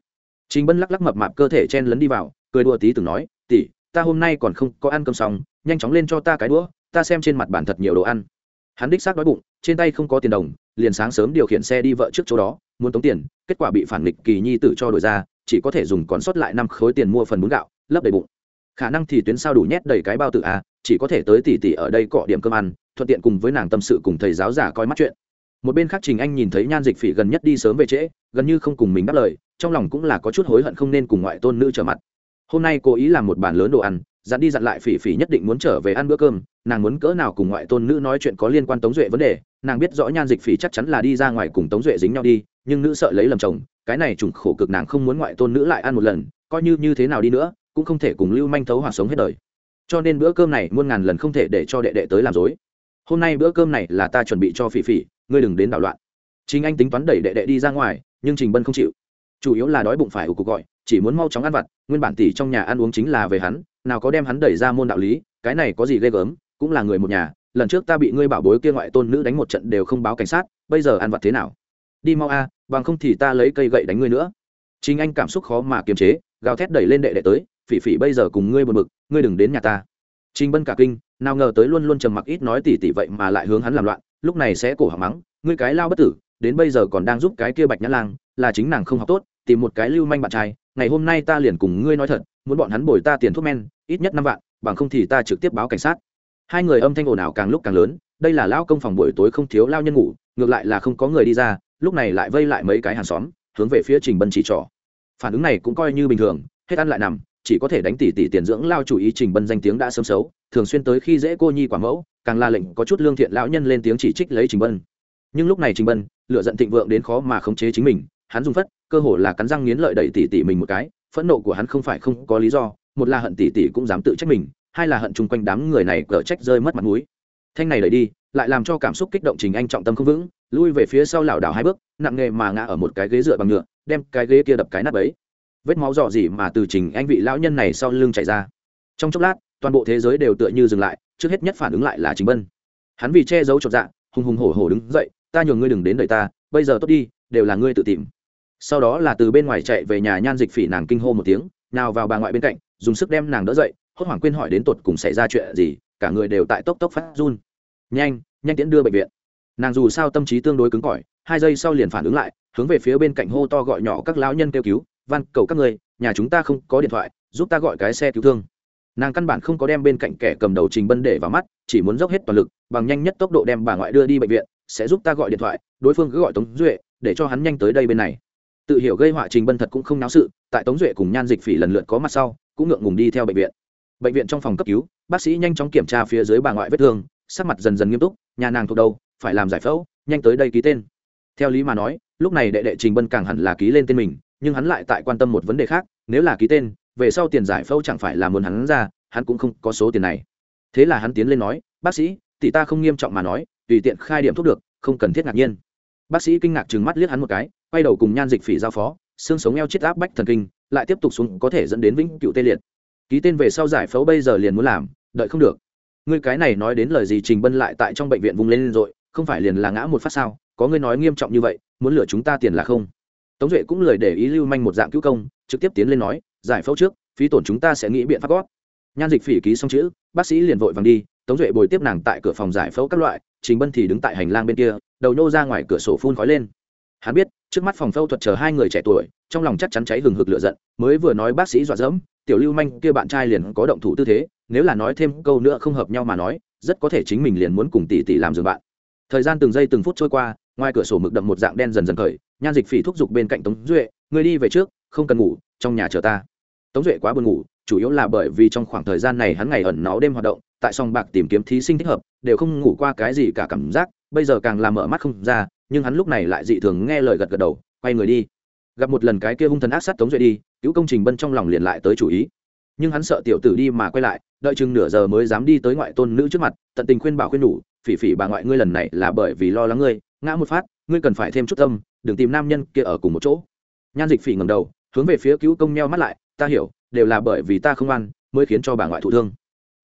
Speaker 1: Trình bân lắc lắc mập mạp cơ thể chen lấn đi vào, cười đùa tí từng nói, tỷ, ta hôm nay còn không có ăn cơm xong, nhanh chóng lên cho ta cái đũa, ta xem trên mặt bản thật nhiều đồ ăn. Hắn đích xác đói bụng, trên tay không có tiền đồng liền sáng sớm điều khiển xe đi vợ trước chỗ đó, muốn tống tiền, kết quả bị phản nghịch kỳ nhi tử cho đổi ra, chỉ có thể dùng còn sót lại năm khối tiền mua phần bún gạo, lấp đầy bụng. Khả năng thì tuyến sao đủ nhét đầy cái bao tự a à, chỉ có thể tới tỉ tỉ ở đây cọ điểm cơm ăn, thuận tiện cùng với nàng tâm sự cùng thầy giáo giả coi mắt chuyện. Một bên khác trình anh nhìn thấy nhan dịch phỉ gần nhất đi sớm về trễ, gần như không cùng mình đáp lời, trong lòng cũng là có chút hối hận không nên cùng ngoại tôn nữ trở mặt. Hôm nay cố ý làm một bàn lớn đồ ăn dặn đi dặn lại phỉ phỉ nhất định muốn trở về ăn bữa cơm, nàng muốn cỡ nào cùng ngoại tôn nữ nói chuyện có liên quan tống duệ vấn đề, nàng biết rõ nhan dịch phỉ chắc chắn là đi ra ngoài cùng tống duệ dính nhau đi, nhưng nữ sợ lấy lầm chồng, cái này trùng khổ cực nàng không muốn ngoại tôn nữ lại ăn một lần, coi như như thế nào đi nữa, cũng không thể cùng lưu manh thấu hòa sống hết đời. Cho nên bữa cơm này muôn ngàn lần không thể để cho đệ đệ tới làm dối. Hôm nay bữa cơm này là ta chuẩn bị cho phỉ phỉ, ngươi đừng đến đảo loạn. Chính anh tính toán đẩy đệ đệ đi ra ngoài, nhưng trình bân không chịu. Chủ yếu là đói bụng phải ủ cuộc gọi, chỉ muốn mau chóng ăn vặt, nguyên bản tỷ trong nhà ăn uống chính là về hắn nào có đem hắn đẩy ra môn đạo lý, cái này có gì ghê gớm, cũng là người một nhà, lần trước ta bị ngươi bảo bối kia ngoại tôn nữ đánh một trận đều không báo cảnh sát, bây giờ ăn vặt thế nào? Đi mau a, bằng không thì ta lấy cây gậy đánh ngươi nữa. Chính anh cảm xúc khó mà kiềm chế, gào thét đẩy lên đệ đệ tới, phỉ phỉ, bây giờ cùng ngươi buồn bực, ngươi đừng đến nhà ta. Trình bân cả kinh, nào ngờ tới luôn luôn trầm mặc ít nói tỉ tỉ vậy mà lại hướng hắn làm loạn, lúc này sẽ cổ họng mắng, ngươi cái lao bất tử, đến bây giờ còn đang giúp cái kia bạch nhã lang, là chính nàng không học tốt, tìm một cái lưu manh bạn trai, ngày hôm nay ta liền cùng ngươi nói thật muốn bọn hắn bồi ta tiền thuốc men, ít nhất năm vạn, bằng không thì ta trực tiếp báo cảnh sát. Hai người âm thanh ồn ào càng lúc càng lớn, đây là lão công phòng buổi tối không thiếu lao nhân ngủ, ngược lại là không có người đi ra, lúc này lại vây lại mấy cái hàng xóm, hướng về phía trình bân chỉ trỏ. Phản ứng này cũng coi như bình thường, hết ăn lại nằm, chỉ có thể đánh tỷ tỷ tiền dưỡng lao chủ ý trình bân danh tiếng đã sớm xấu, thường xuyên tới khi dễ cô nhi quả mẫu, càng là lệnh có chút lương thiện lão nhân lên tiếng chỉ trích lấy trình bân. Nhưng lúc này trình bân lựa giận thịnh vượng đến khó mà khống chế chính mình, hắn dùng phất, cơ hồ là cắn răng nghiến lợi đẩy tỷ tỷ mình một cái phẫn nộ của hắn không phải không có lý do, một là hận tỷ tỷ cũng dám tự trách mình, hai là hận chung quanh đám người này cờ trách rơi mất mặt mũi. Thanh này đẩy đi, lại làm cho cảm xúc kích động trình anh trọng tâm không vững, lui về phía sau lảo đảo hai bước, nặng nề mà ngã ở một cái ghế dựa bằng nhựa đem cái ghế kia đập cái nắp ấy vết máu dò dỉ mà từ trình anh vị lão nhân này sau lưng chảy ra. Trong chốc lát, toàn bộ thế giới đều tựa như dừng lại, trước hết nhất phản ứng lại là chính bân. Hắn vì che giấu chột dạ hùng hùng hổ hổ đứng dậy, ta nhường ngươi đừng đến đời ta, bây giờ tốt đi, đều là ngươi tự tìm sau đó là từ bên ngoài chạy về nhà nhan dịch phỉ nàng kinh hô một tiếng, nào vào bà ngoại bên cạnh, dùng sức đem nàng đỡ dậy, hốt hoảng quên hỏi đến tột cùng xảy ra chuyện gì, cả người đều tại tốc tốc phát run. Nhanh nhanh tiễn đưa bệnh viện. Nàng dù sao tâm trí tương đối cứng cỏi, hai giây sau liền phản ứng lại, hướng về phía bên cạnh hô to gọi nhỏ các lão nhân kêu cứu, van, cầu các người nhà chúng ta không có điện thoại, giúp ta gọi cái xe cứu thương. Nàng căn bản không có đem bên cạnh kẻ cầm đầu trình bân để vào mắt, chỉ muốn dốc hết toàn lực, bằng nhanh nhất tốc độ đem bà ngoại đưa đi bệnh viện, sẽ giúp ta gọi điện thoại, đối phương cứ gọi tống duệ, để cho hắn nhanh tới đây bên này tự hiểu gây họa trình bân thật cũng không náo sự, tại tống duệ cùng nhan dịch phỉ lần lượt có mặt sau, cũng ngượng ngùng đi theo bệnh viện. Bệnh viện trong phòng cấp cứu, bác sĩ nhanh chóng kiểm tra phía dưới bà ngoại vết thương, sắc mặt dần dần nghiêm túc, nhà nàng thuộc đâu phải làm giải phẫu, nhanh tới đây ký tên. Theo lý mà nói, lúc này đệ đệ trình bân càng hẳn là ký lên tên mình, nhưng hắn lại tại quan tâm một vấn đề khác, nếu là ký tên, về sau tiền giải phẫu chẳng phải là muốn hắn ra, hắn cũng không có số tiền này. Thế là hắn tiến lên nói, bác sĩ, tỷ ta không nghiêm trọng mà nói, tùy tiện khai điểm thuốc được, không cần thiết ngạc nhiên. Bác sĩ kinh ngạc trừng mắt liếc hắn một cái quay đầu cùng nhan dịch phỉ giao phó, xương sống eo chết áp bách thần kinh, lại tiếp tục xuống, có thể dẫn đến vĩnh cựu tê liệt. Ký tên về sau giải phẫu bây giờ liền muốn làm, đợi không được. Ngươi cái này nói đến lời gì trình bân lại tại trong bệnh viện vùng lên rồi, không phải liền là ngã một phát sao? Có ngươi nói nghiêm trọng như vậy, muốn lừa chúng ta tiền là không? Tống duệ cũng lời để ý lưu manh một dạng cứu công, trực tiếp tiến lên nói, giải phẫu trước, phí tổn chúng ta sẽ nghĩ biện pháp gót nhan dịch phỉ ký xong chữ, bác sĩ liền vội vàng đi, tống duệ bồi tiếp nàng tại cửa phòng giải phẫu các loại, trình bân thì đứng tại hành lang bên kia, đầu nhô ra ngoài cửa sổ phun khói lên. Hắn biết trước mắt phòng phẫu thuật chờ hai người trẻ tuổi, trong lòng chắc chắn cháy hừng hực lửa giận, mới vừa nói bác sĩ dọa dẫm, tiểu lưu manh, kia bạn trai liền có động thủ tư thế, nếu là nói thêm câu nữa không hợp nhau mà nói, rất có thể chính mình liền muốn cùng tỷ tỷ làm giường bạn. Thời gian từng giây từng phút trôi qua, ngoài cửa sổ mực đậm một dạng đen dần dần khởi, nhan dịch phỉ thúc giục bên cạnh tống duệ người đi về trước, không cần ngủ, trong nhà chờ ta. Tống duệ quá buồn ngủ, chủ yếu là bởi vì trong khoảng thời gian này hắn ngày ẩn náu đêm hoạt động, tại song bạc tìm kiếm thí sinh thích hợp, đều không ngủ qua cái gì cả cảm giác, bây giờ càng làm mở mắt không ra nhưng hắn lúc này lại dị thường nghe lời gật gật đầu, quay người đi. Gặp một lần cái kia hung thần ác sát tống duệ đi, cứu công trình bân trong lòng liền lại tới chủ ý. Nhưng hắn sợ tiểu tử đi mà quay lại, đợi chừng nửa giờ mới dám đi tới ngoại tôn nữ trước mặt, tận tình khuyên bảo khuyên đủ, phỉ phỉ bà ngoại ngươi lần này là bởi vì lo lắng ngươi, ngã một phát, ngươi cần phải thêm chút tâm, đừng tìm nam nhân kia ở cùng một chỗ. Nhan dịch phỉ ngầm đầu, hướng về phía cứu công neo mắt lại, ta hiểu, đều là bởi vì ta không ăn mới khiến cho bà ngoại thụ thương.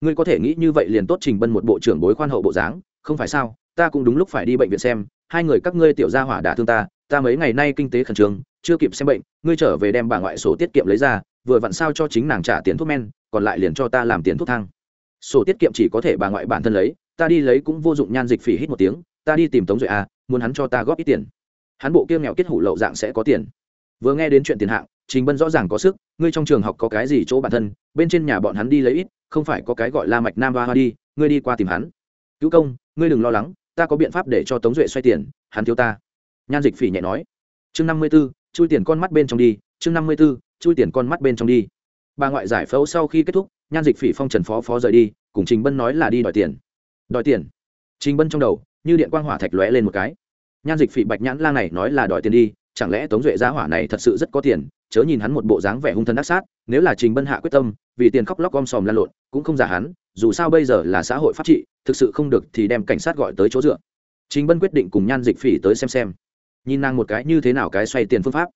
Speaker 1: Ngươi có thể nghĩ như vậy liền tốt trình bân một bộ trưởng bối khoan hậu bộ dáng, không phải sao, ta cũng đúng lúc phải đi bệnh viện xem hai người các ngươi tiểu gia hỏa đã thương ta ta mấy ngày nay kinh tế khẩn trương, chưa kịp xem bệnh, ngươi trở về đem bà ngoại sổ tiết kiệm lấy ra, vừa vặn sao cho chính nàng trả tiền thuốc men, còn lại liền cho ta làm tiền thuốc thang. Sổ tiết kiệm chỉ có thể bà ngoại bản thân lấy, ta đi lấy cũng vô dụng nhan dịch phỉ hít một tiếng, ta đi tìm tống duệ à muốn hắn cho ta góp ít tiền. Hắn bộ kia nghèo kết hủ lậu dạng sẽ có tiền. Vừa nghe đến chuyện tiền hạng, trình bân rõ ràng có sức, ngươi trong trường học có cái gì chỗ bản thân, bên trên nhà bọn hắn đi lấy ít, không phải có cái gọi là mạch nam hoa hoa đi, ngươi đi qua tìm hắn. Cứu công, ngươi đừng lo lắng ta có biện pháp để cho tống duệ xoay tiền, hắn thiếu ta. Nhan dịch phỉ nhẹ nói. Chương năm mươi b ố chui tiền con mắt bên trong đi, chương năm mươi b ố chui tiền con mắt bên trong đi. Bà ngoại giải phẫu sau khi kết thúc, nhan dịch phỉ phong trần phó phó rời đi, cùng trình bân nói là đi đòi tiền. Đòi tiền? Trình bân trong đầu, như điện quang hỏa thạch lóe lên một cái. Nhan dịch phỉ bạch nhãn lang này nói là đòi tiền đi, chẳng lẽ tống duệ giá hỏa này thật sự rất có tiền, chớ nhìn hắn một bộ dáng vẻ hung thân đắc sát, nếu là trình bân hạ quyết tâm, vì tiền khóc lóc gom sòm lan lộn, cũng không giả hắn, dù sao bây giờ là xã hội pháp trị thực sự không được thì đem cảnh sát gọi tới chỗ dựa. Trình bân quyết định cùng nhan dịch phỉ tới xem xem. Nhìn nàng một cái như thế nào cái xoay tiền phương pháp.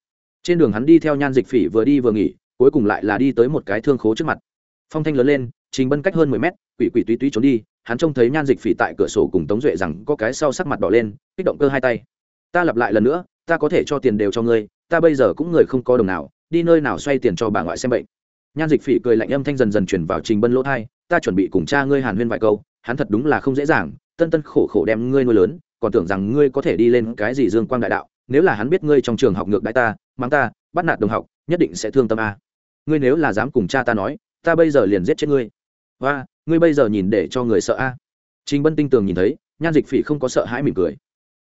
Speaker 1: Trên đường hắn đi theo nhan dịch phỉ vừa đi vừa nghỉ, cuối cùng lại là đi tới một cái thương khố trước mặt. Phong thanh lớn lên, trình bân cách hơn mười mét, quỷ quỷ túy túy trốn đi, hắn trông thấy nhan dịch phỉ tại cửa sổ cùng tống duệ rằng có cái sau sắc mặt đỏ lên, kích động cơ hai tay. Ta lặp lại lần nữa, ta có thể cho tiền đều cho ngươi, ta bây giờ cũng người không có đồng nào, đi nơi nào xoay tiền cho bà ngoại xem bệnh. Nhan dịch phỉ cười lạnh âm thanh dần dần chuyển vào trình bân lỗ thai ta chuẩn bị cùng cha ngươi hàn huyên vài câu hắn thật đúng là không dễ dàng, tân tân khổ khổ đem ngươi nuôi lớn, còn tưởng rằng ngươi có thể đi lên cái gì dương quang đại đạo, nếu là hắn biết ngươi trong trường học ngược đại ta mang ta, bắt nạt đồng học, nhất định sẽ thương tâm a. Ngươi nếu là dám cùng cha ta nói, ta bây giờ liền giết chết ngươi. Và ngươi bây giờ nhìn để cho người sợ a. Trình bân tinh tường nhìn thấy, nhan dịch phỉ không có sợ hãi mỉm cười.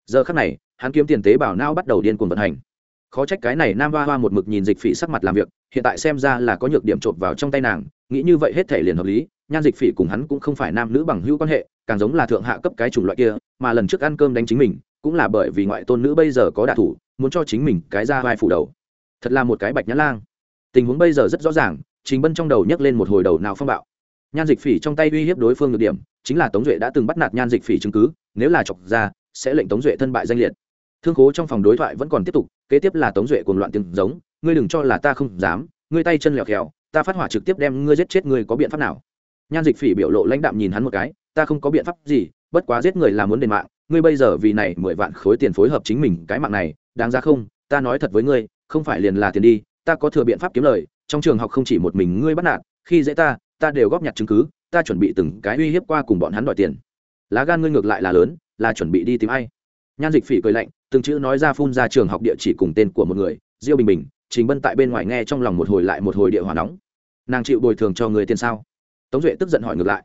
Speaker 1: Giờ khắc này, hắn kiếm tiền tế bảo não bắt đầu điên cuồng vận hành. Khó trách cái này nam hoa hoa một mực nhìn dịch phỉ sắc mặt làm việc, hiện tại xem ra là có nhược điểm trộm vào trong tay nàng, nghĩ như vậy hết thể liền hợp lý nhan dịch phỉ cùng hắn cũng không phải nam nữ bằng hữu quan hệ, càng giống là thượng hạ cấp cái chủng loại kia, mà lần trước ăn cơm đánh chính mình, cũng là bởi vì ngoại tôn nữ bây giờ có đạ thủ, muốn cho chính mình cái ra vai phủ đầu. Thật là một cái bạch nhã lang. Tình huống bây giờ rất rõ ràng, trình bân trong đầu nhấc lên một hồi đầu nào phong bạo. Nhan dịch phỉ trong tay uy hiếp đối phương được điểm, chính là tống duệ đã từng bắt nạt nhan dịch phỉ chứng cứ, nếu là chọc ra, sẽ lệnh tống duệ thân bại danh liệt. Thương khố trong phòng đối thoại vẫn còn tiếp tục, kế tiếp là tống duệ cuồng loạn tiếng giống, ngươi đừng cho là ta không dám, ngươi tay chân lẹo khèo ta phát hỏa trực tiếp đem ngươi giết chết, ngươi có biện pháp nào? Nhan dịch phỉ biểu lộ lãnh đạm nhìn hắn một cái, ta không có biện pháp gì, bất quá giết người là muốn đền mạng, ngươi bây giờ vì này mười vạn khối tiền phối hợp chính mình cái mạng này, đáng ra không? Ta nói thật với ngươi, không phải liền là tiền đi, ta có thừa biện pháp kiếm lời, trong trường học không chỉ một mình ngươi bắt nạt, khi dễ ta ta đều góp nhặt chứng cứ, ta chuẩn bị từng cái uy hiếp qua cùng bọn hắn đòi tiền. Lá gan ngươi ngược lại là lớn, là chuẩn bị đi tìm ai? Nhan dịch phỉ cười lạnh, từng chữ nói ra phun ra trường học địa chỉ cùng tên của một người, diêu bình bình, trình bân tại bên ngoài nghe trong lòng một hồi lại một hồi địa hòa nóng. Nàng chịu bồi thường cho người tiền sao? Tống duệ tức giận hỏi ngược lại.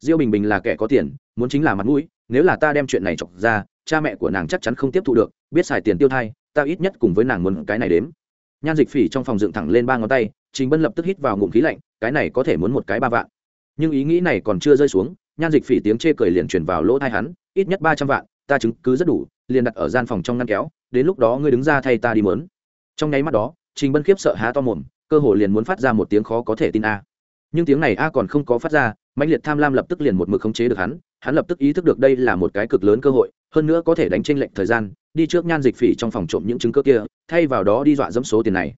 Speaker 1: Diêu bình bình là kẻ có tiền, muốn chính là mặt mũi, nếu là ta đem chuyện này chọc ra, cha mẹ của nàng chắc chắn không tiếp thu được, biết xài tiền tiêu thai, ta ít nhất cùng với nàng muốn cái này đếm. Nhan dịch phỉ trong phòng dựng thẳng lên ba ngón tay, trình bân lập tức hít vào ngụm khí lạnh, cái này có thể muốn một cái ba vạn. Nhưng ý nghĩ này còn chưa rơi xuống, nhan dịch phỉ tiếng chê cười liền truyền vào lỗ thai hắn, ít nhất ba trăm vạn, ta chứng cứ rất đủ, liền đặt ở gian phòng trong ngăn kéo, đến lúc đó ngươi đứng ra thay ta đi mớn. Trong nháy mắt đó, trình bân khiếp sợ há to mồm, cơ hồ liền muốn phát ra một tiếng khó có thể tin a nhưng tiếng này a còn không có phát ra mạnh liệt tham lam lập tức liền một mực khống chế được hắn hắn lập tức ý thức được đây là một cái cực lớn cơ hội, hơn nữa có thể đánh tranh lệch thời gian, đi trước nhan dịch phỉ trong phòng trộm những chứng cơ kia, thay vào đó đi dọa dẫm số tiền này.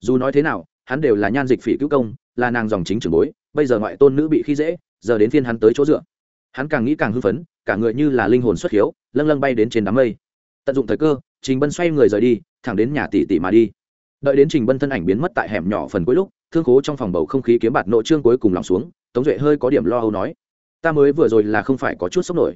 Speaker 1: Dù nói thế nào, hắn đều là nhan dịch phỉ cứu công, là nàng dòng chính trưởng bối, bây giờ ngoại tôn nữ bị khi dễ, giờ đến phiên hắn tới chỗ dựa. Hắn càng nghĩ càng hưng phấn, cả người như là linh hồn xuất hiếu, lâng lâng bay đến trên đám mây. Tận dụng thời cơ, trình bân xoay người rời đi, thẳng đến nhà tỷ tỷ mà đi. Đợi đến trình bân thân ảnh biến mất tại hẻm nhỏ phần cuối lúc thương khố trong phòng bầu không khí kiếm bạt nội trương cuối cùng lòng xuống, tống duệ hơi có điểm lo âu nói, ta mới vừa rồi là không phải có chút sốc nổi.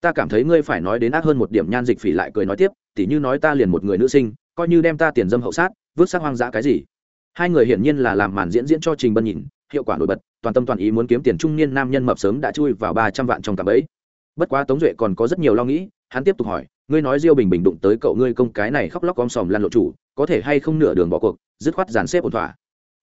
Speaker 1: Ta cảm thấy ngươi phải nói đến ác hơn một điểm nhan dịch phỉ lại cười nói tiếp, tỉ như nói ta liền một người nữ sinh, coi như đem ta tiền dâm hậu sát, vứt xác hoang dã cái gì? Hai người hiển nhiên là làm màn diễn diễn cho trình bân nhìn, hiệu quả nổi bật, toàn tâm toàn ý muốn kiếm tiền trung niên nam nhân mập sớm đã chui vào ba trăm vạn trong cặp ấy bất quá tống duệ còn có rất nhiều lo nghĩ, hắn tiếp tục hỏi, ngươi nói diêu bình bình đụng tới cậu ngươi công cái này khóc lóc om sòm lan lộ chủ, có thể hay không nửa đường bỏ cuộc, dứt khoát dàn xếp ổn thỏa?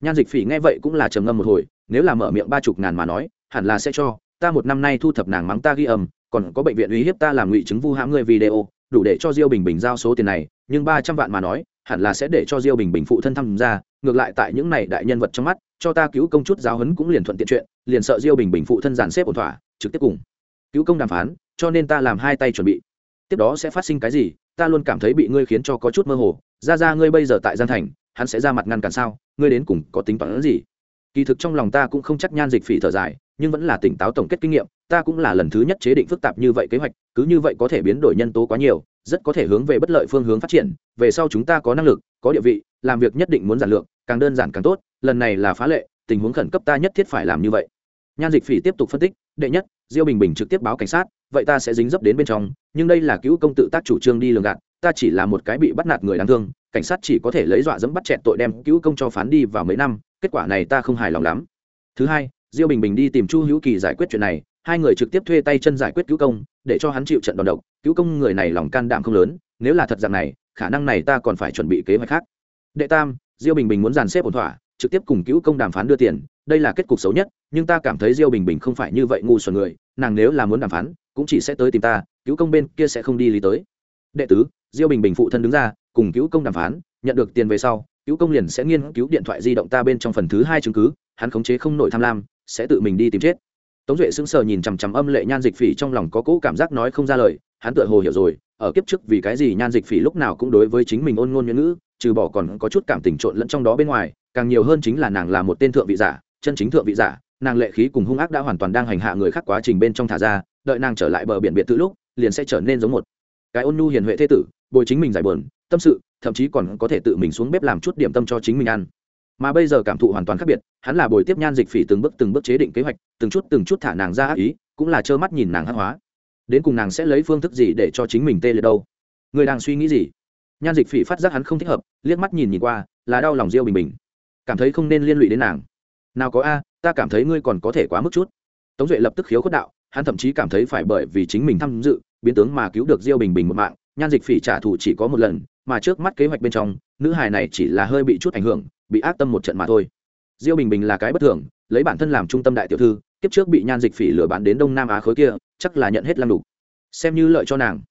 Speaker 1: Nhan dịch phỉ nghe vậy cũng là trầm ngâm một hồi, nếu là mở miệng ba chục ngàn mà nói, hẳn là sẽ cho, ta một năm nay thu thập nàng mắng ta ghi âm, còn có bệnh viện uy hiếp ta làm ngụy chứng vu hãm ngươi video, đủ để cho diêu bình bình giao số tiền này, nhưng ba trăm vạn mà nói, hẳn là sẽ để cho diêu bình bình phụ thân tham gia, ngược lại tại những này đại nhân vật trong mắt, cho ta cứu công chút giáo hấn cũng liền thuận tiện chuyện, liền sợ diêu bình bình phụ thân giàn xếp ổn thỏa, trực tiếp cùng. Cứu công đàm phán, cho nên ta làm hai tay chuẩn bị. Tiếp đó sẽ phát sinh cái gì, ta luôn cảm thấy bị ngươi khiến cho có chút mơ hồ. Ra ra, ngươi bây giờ tại gian thành, hắn sẽ ra mặt ngăn cản sao? Ngươi đến cùng có tính toán gì? Kỳ thực trong lòng ta cũng không chắc nhan dịch phỉ thở dài, nhưng vẫn là tỉnh táo tổng kết kinh nghiệm, ta cũng là lần thứ nhất chế định phức tạp như vậy kế hoạch, cứ như vậy có thể biến đổi nhân tố quá nhiều, rất có thể hướng về bất lợi phương hướng phát triển, về sau chúng ta có năng lực, có địa vị, làm việc nhất định muốn giản lược, càng đơn giản càng tốt, lần này là phá lệ, tình huống khẩn cấp ta nhất thiết phải làm như vậy. Nhan dịch phỉ tiếp tục phân tích, đệ nhất, diêu bình bình trực tiếp báo cảnh sát, vậy ta sẽ dính dấp đến bên trong, nhưng đây là cứu công tự tác chủ trương đi lường gạt, ta chỉ là một cái bị bắt nạt người đáng thương cảnh sát chỉ có thể lấy dọa dẫm bắt chẹt tội đem cứu công cho phán đi vào mấy năm, kết quả này ta không hài lòng lắm. Thứ hai, diêu bình bình đi tìm chu hữu kỳ giải quyết chuyện này, hai người trực tiếp thuê tay chân giải quyết cứu công, để cho hắn chịu trận đòn độc. Cứu công người này lòng can đảm không lớn, nếu là thật dạng này, khả năng này ta còn phải chuẩn bị kế hoạch khác. Đệ tam, diêu bình bình muốn dàn xếp ổn thỏa, trực tiếp cùng cứu công đàm phán đưa tiền. Đây là kết cục xấu nhất, nhưng ta cảm thấy diêu bình bình không phải như vậy ngu xuẩn người, nàng nếu là muốn đàm phán, cũng chỉ sẽ tới tìm ta, cứu công bên kia sẽ không đi lý tới. Đệ tứ, diêu bình bình phụ thân đứng ra cùng cứu công đàm phán, nhận được tiền về sau, cứu công liền sẽ nghiên cứu điện thoại di động ta bên trong phần thứ hai chứng cứ, hắn khống chế không nổi tham lam, sẽ tự mình đi tìm chết. Tống duệ sững sờ nhìn chằm chằm âm lệ nhan dịch phỉ trong lòng có cỗ cảm giác nói không ra lời, hắn tựa hồ hiểu rồi, ở kiếp trước vì cái gì nhan dịch phỉ lúc nào cũng đối với chính mình ôn ngôn nhuận ngữ, trừ bỏ còn có chút cảm tình trộn lẫn trong đó bên ngoài, càng nhiều hơn chính là nàng là một tên thượng vị giả, chân chính thượng vị giả, nàng lệ khí cùng hung ác đã hoàn toàn đang hành hạ người khác quá trình bên trong thả ra, đợi nàng trở lại bờ biển biệt thự lúc, liền sẽ trở nên giống một cái ôn nhu hiền huệ thế tử, bồi chính mình giải bờn tâm sự, thậm chí còn có thể tự mình xuống bếp làm chút điểm tâm cho chính mình ăn. Mà bây giờ cảm thụ hoàn toàn khác biệt, hắn là bồi tiếp nhan dịch phỉ từng bước từng bước chế định kế hoạch, từng chút từng chút thả nàng ra ác ý, cũng là trơ mắt nhìn nàng hắc hóa. Đến cùng nàng sẽ lấy phương thức gì để cho chính mình tê liệt đâu? Người đang suy nghĩ gì? Nhan dịch phỉ phát giác hắn không thích hợp, liếc mắt nhìn nhìn qua, là đau lòng diêu bình bình. Cảm thấy không nên liên lụy đến nàng. Nào có a, ta cảm thấy ngươi còn có thể quá mức chút. Tống duệ lập tức khiếu khuất đạo, hắn thậm chí cảm thấy phải bởi vì chính mình tham dự, biến tướng mà cứu được diêu bình bình một mạng, nhan dịch phỉ trả thù chỉ có một lần mà trước mắt kế hoạch bên trong, nữ hài này chỉ là hơi bị chút ảnh hưởng, bị ác tâm một trận mà thôi. Diêu bình bình là cái bất thường, lấy bản thân làm trung tâm đại tiểu thư, kiếp trước bị nhan dịch phỉ lừa bán đến đông nam á khối kia, chắc là nhận hết lăng đục xem như lợi cho nàng.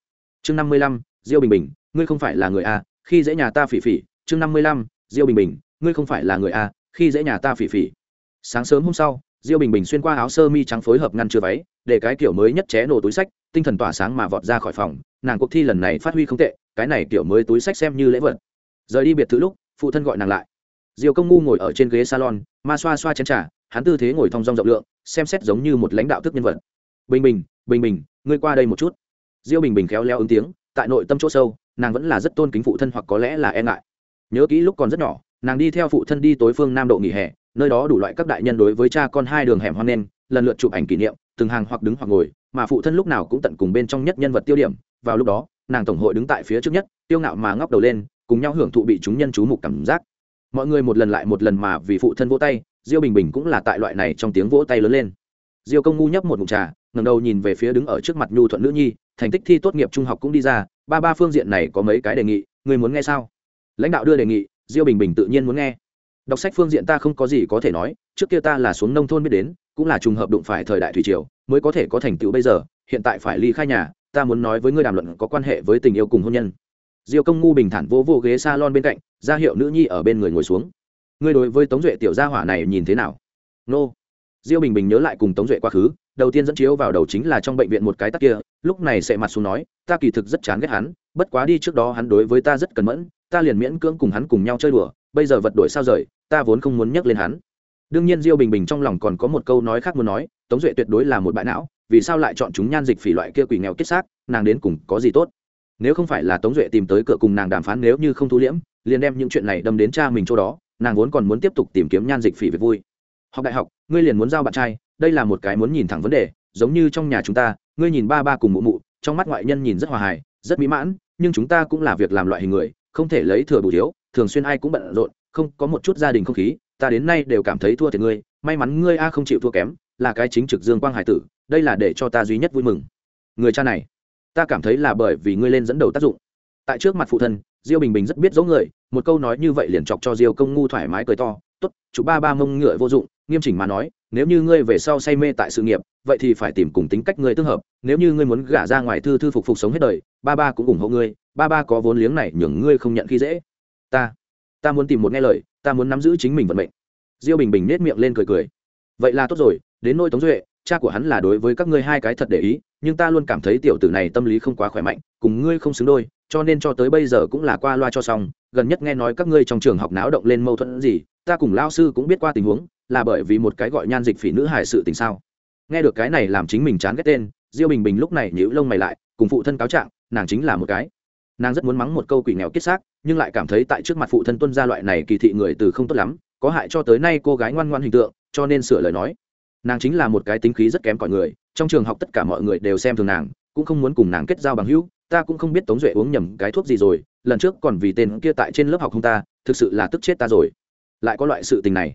Speaker 1: Chương năm mươi lăm, diêu bình bình, ngươi không phải là người a, khi dễ nhà ta phỉ phỉ. Chương năm mươi lăm, diêu bình bình, ngươi không phải là người a, khi dễ nhà ta phỉ phỉ. Sáng sớm hôm sau, diêu bình bình xuyên qua áo sơ mi trắng phối hợp ngăn chưa váy, để cái kiểu mới nhất ché nổ túi sách, tinh thần tỏa sáng mà vọt ra khỏi phòng, nàng cuộc thi lần này phát huy không tệ cái này kiểu mới túi sách xem như lễ vật. Rời đi biệt thự lúc, phụ thân gọi nàng lại. Diều công ngu ngồi ở trên ghế salon, ma xoa xoa chén trà, hắn tư thế ngồi thong dong rộng lượng, xem xét giống như một lãnh đạo thức nhân vật. Bình bình bình bình, ngươi qua đây một chút. Diêu bình bình khéo léo ứng tiếng, tại nội tâm chỗ sâu, nàng vẫn là rất tôn kính phụ thân hoặc có lẽ là e ngại. Nhớ kỹ lúc còn rất nhỏ, nàng đi theo phụ thân đi tối phương nam độ nghỉ hè, nơi đó đủ loại các đại nhân đối với cha con hai đường hẻm hoang nên, lần lượt chụp ảnh kỷ niệm, từng hàng hoặc đứng hoặc ngồi, mà phụ thân lúc nào cũng tận cùng bên trong nhất nhân vật tiêu điểm, vào lúc đó nàng tổng hội đứng tại phía trước nhất, tiêu ngạo mà ngóc đầu lên, cùng nhau hưởng thụ bị chúng nhân chú mục cảm giác. Mọi người một lần lại một lần mà vì phụ thân vỗ tay, diêu bình bình cũng là tại loại này trong tiếng vỗ tay lớn lên. Diêu công ngu nhấp một mụn trà ngầm đầu nhìn về phía đứng ở trước mặt nhu thuận nữ nhi, thành tích thi tốt nghiệp trung học cũng đi ra, ba ba phương diện này có mấy cái đề nghị, người muốn nghe sao? Lãnh đạo đưa đề nghị, diêu bình bình tự nhiên muốn nghe. Đọc sách phương diện ta không có gì có thể nói, trước kia ta là xuống nông thôn biết đến, cũng là trùng hợp đụng phải thời đại thủy triều, mới có thể có thành tựu bây giờ, hiện tại phải ly khai nhà ta muốn nói với ngươi đàm luận có quan hệ với tình yêu cùng hôn nhân. Diêu công ngu bình thản vô vô ghế s a lon bên cạnh, ra hiệu nữ nhi ở bên người ngồi xuống. Ngươi đối với tống duệ tiểu gia hỏa này nhìn thế nào? Nô. Diêu bình bình nhớ lại cùng tống duệ quá khứ, đầu tiên dẫn chiếu vào đầu chính là trong bệnh viện một cái tắc kia, lúc này sẽ mặt xuống nói, ta kỳ thực rất chán ghét hắn, bất quá đi trước đó hắn đối với ta rất cẩn mẫn, ta liền miễn cưỡng cùng hắn cùng nhau chơi đùa, bây giờ vật đổi sao rời, ta vốn không muốn nhắc lên hắn. Đương nhiên diêu bình bình trong lòng còn có một câu nói khác muốn nói tống duệ tuyệt đối là một bại não, vì sao lại chọn chúng nhan dịch phỉ loại kia quỷ nghèo kết xác, nàng đến cùng có gì tốt? Nếu không phải là tống duệ tìm tới cửa cùng nàng đàm phán nếu như không thu liễm, liền đem những chuyện này đâm đến cha mình chỗ đó, nàng vốn còn muốn tiếp tục tìm kiếm nhan dịch phỉ việc vui. Học đại học, ngươi liền muốn giao bạn trai, đây là một cái muốn nhìn thẳng vấn đề, giống như trong nhà chúng ta, ngươi nhìn ba ba cùng mụ mụ, trong mắt ngoại nhân nhìn rất hòa hài, rất mỹ mãn, nhưng chúng ta cũng là việc làm loại hình người, không thể lấy thừa bù thiếu, thường xuyên ai cũng bận rộn, không có một chút gia đình không khí, ta đến nay đều cảm thấy thua thiệt ngươi may mắn ngươi a không chịu thua kém, là cái chính trực dương quang hải tử, đây là để cho ta duy nhất vui mừng. Người cha này, ta cảm thấy là bởi vì ngươi lên dẫn đầu tác dụng. Tại trước mặt phụ thân, diêu bình bình rất biết dỗ người, một câu nói như vậy liền chọc cho diêu công ngu thoải mái cười to t ố t chú ba ba mông ngựa vô dụng, nghiêm chỉnh mà nói, nếu như ngươi về sau say mê tại sự nghiệp, vậy thì phải tìm cùng tính cách ngươi tương hợp, nếu như ngươi muốn gả ra ngoài thư thư phục phục sống hết đời, ba ba cũng ủng hộ ngươi, ba ba có vốn liếng này nhường ngươi không nhận khi dễ. Ta ta muốn tìm một nghe lời, ta muốn nắm giữ chính mình vận mệnh diêu bình bình nết miệng lên cười cười. Vậy là tốt rồi, đến nôi tống duệ, cha của hắn là đối với các ngươi hai cái thật để ý, nhưng ta luôn cảm thấy tiểu tử này tâm lý không quá khỏe mạnh, cùng ngươi không xứng đôi, cho nên cho tới bây giờ cũng là qua loa cho xong, gần nhất nghe nói các ngươi trong trường học náo động lên mâu thuẫn gì, ta cùng lao sư cũng biết qua tình huống, là bởi vì một cái gọi nhan dịch phỉ nữ hài sự tình sao. Nghe được cái này làm chính mình chán ghét tên, diêu bình bình lúc này nhíu lông mày lại, cùng phụ thân cáo trạng, nàng chính là một cái. Nàng rất muốn mắng một câu quỷ nghèo kết xác, nhưng lại cảm thấy tại trước mặt phụ thân tuân gia loại này kỳ thị người từ không tốt lắm có hại cho tới nay cô gái ngoan ngoan hình tượng, cho nên sửa lời nói. Nàng chính là một cái tính khí rất kém cỏi người, trong trường học tất cả mọi người đều xem thường nàng, cũng không muốn cùng nàng kết giao bằng hữu, ta cũng không biết tống duệ uống nhầm cái thuốc gì rồi, lần trước còn vì tên kia tại trên lớp học không ta, thực sự là tức chết ta rồi. Lại có loại sự tình này.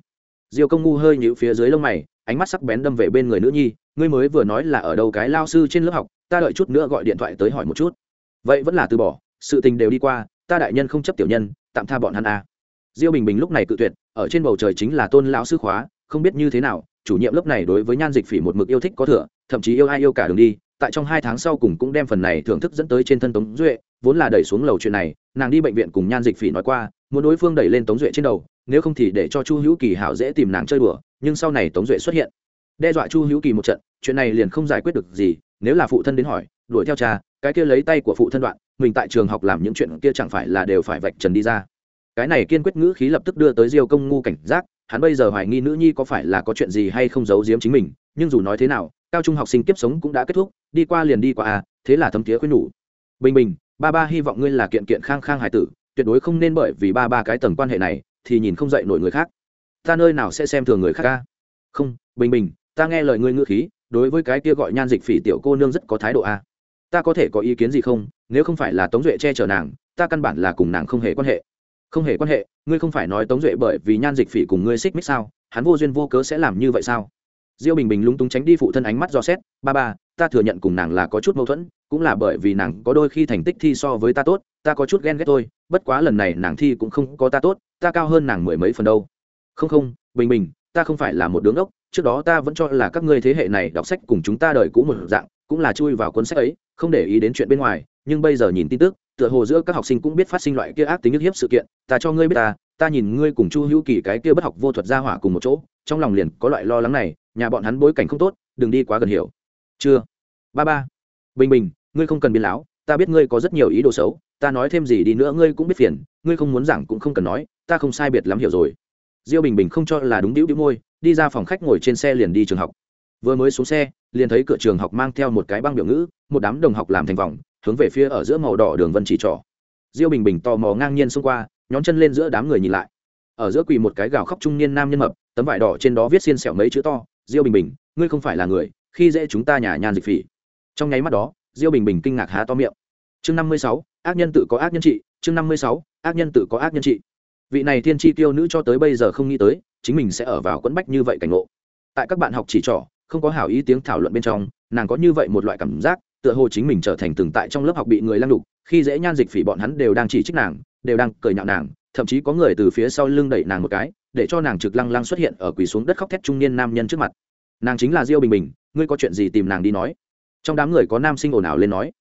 Speaker 1: Diêu công ngu hơi nhũ phía dưới lông mày, ánh mắt sắc bén đâm về bên người nữ nhi, ngươi mới vừa nói là ở đâu cái lao sư trên lớp học, ta đợi chút nữa gọi điện thoại tới hỏi một chút. Vậy vẫn là từ bỏ, sự tình đều đi qua, ta đại nhân không chấp tiểu nhân, tạm tha bọn hắn à. diêu bình bình lúc này cự tuyệt ở trên bầu trời chính là tôn lão sư khóa, không biết như thế nào, chủ nhiệm lớp này đối với nhan dịch phỉ một mực yêu thích có thừa, thậm chí yêu ai yêu cả đường đi, tại trong hai tháng sau cùng cũng đem phần này thưởng thức dẫn tới trên thân tống duệ, vốn là đẩy xuống lầu chuyện này, nàng đi bệnh viện cùng nhan dịch phỉ nói qua, muốn đối phương đẩy lên tống duệ trên đầu, nếu không thì để cho chu hữu kỳ hảo dễ tìm nàng chơi đùa, nhưng sau này tống duệ xuất hiện, đe dọa chu hữu kỳ một trận, chuyện này liền không giải quyết được gì, nếu là phụ thân đến hỏi, đuổi theo cha, cái kia lấy tay của phụ thân đoạn, mình tại trường học làm những chuyện kia chẳng phải là đều phải vạch trần đi ra cái này kiên quyết ngữ khí lập tức đưa tới diêu công ngu cảnh giác, hắn bây giờ hoài nghi nữ nhi có phải là có chuyện gì hay không giấu giếm chính mình, nhưng dù nói thế nào, cao trung học sinh kiếp sống cũng đã kết thúc, đi qua liền đi qua à thế là thấm tía khuyên nhủ. Bình bình, ba ba hy vọng ngươi là kiện kiện khang khang hải tử, tuyệt đối không nên bởi vì ba ba cái tầng quan hệ này, thì nhìn không dậy nổi người khác. Ta nơi nào sẽ xem thường người khác ca không, bình bình, ta nghe lời ngươi ngữ khí, đối với cái kia gọi nhan dịch phỉ tiểu cô nương rất có thái độ a. Ta có thể có ý kiến gì không? Nếu không phải là tống duệ che chở nàng, ta căn bản là cùng nàng không hề quan hệ không hề quan hệ, ngươi không phải nói tống duệ bởi vì nhan dịch phỉ cùng ngươi xích mích sao? Hắn vô duyên vô cớ sẽ làm như vậy sao? Diêu bình bình lúng túng tránh đi phụ thân ánh mắt do xét, ba ba, ta thừa nhận cùng nàng là có chút mâu thuẫn, cũng là bởi vì nàng có đôi khi thành tích thi so với ta tốt, ta có chút ghen ghét thôi, bất quá lần này nàng thi cũng không có ta tốt, ta cao hơn nàng mười mấy phần đâu. Không không, bình bình, ta không phải là một đứa ngốc, trước đó ta vẫn cho là các ngươi thế hệ này đọc sách cùng chúng ta đời cũ một dạng, cũng là chui vào cuốn sách ấy, không để ý đến chuyện bên ngoài, nhưng bây giờ nhìn tin tức tựa hồ giữa các học sinh cũng biết phát sinh loại kia ác tính ức hiếp sự kiện, ta cho ngươi biết ta ta nhìn ngươi cùng chu hữu kỳ cái kia bất học vô thuật ra hỏa cùng một chỗ, trong lòng liền có loại lo lắng này, nhà bọn hắn bối cảnh không tốt, đừng đi quá gần hiểu. Chưa. Ba ba. Bình bình, ngươi không cần biến láo, ta biết ngươi có rất nhiều ý đồ xấu, ta nói thêm gì đi nữa ngươi cũng biết phiền, ngươi không muốn giảng cũng không cần nói, ta không sai biệt lắm hiểu rồi. Diêu bình bình không cho là đúng đĩu đĩu môi, đi ra phòng khách ngồi trên xe liền đi trường học. Vừa mới xuống xe, liền thấy cửa trường học mang theo một cái băng biểu ngữ, một đám đồng học làm thành vòng hướng về phía ở giữa màu đỏ đường vân chỉ trỏ. Diêu bình bình tò mò ngang nhiên xông qua, nhón chân lên giữa đám người nhìn lại. Ở giữa quỳ một cái gào khóc trung niên nam nhân mập, tấm vải đỏ trên đó viết xiên xẻo mấy chữ to, diêu bình bình, ngươi không phải là người, khi dễ chúng ta nhà nhàn dịch phỉ. Trong nháy mắt đó, diêu bình bình kinh ngạc há to miệng. Chương năm mươi sáu, ác nhân tự có ác nhân trị, chương năm mươi sáu, ác nhân tự có ác nhân trị. Vị này thiên tri tiêu nữ cho tới bây giờ không nghĩ tới, chính mình sẽ ở vào quẫn bách như vậy cảnh ngộ. Tại các bạn học chỉ trỏ, không có hảo ý tiếng thảo luận bên trong, nàng có như vậy một loại cảm giác tựa hồ chính mình trở thành từng tại trong lớp học bị người lăng đục, khi dễ nhan dịch phỉ bọn hắn đều đang chỉ trích nàng, đều đang cười nhạo nàng, thậm chí có người từ phía sau lưng đẩy nàng một cái, để cho nàng trực lăng lăng xuất hiện ở quỳ xuống đất khóc thét trung niên nam nhân trước mặt. Nàng chính là diêu bình bình, ngươi có chuyện gì tìm nàng đi nói. Trong đám người có nam sinh ồn ào lên nói.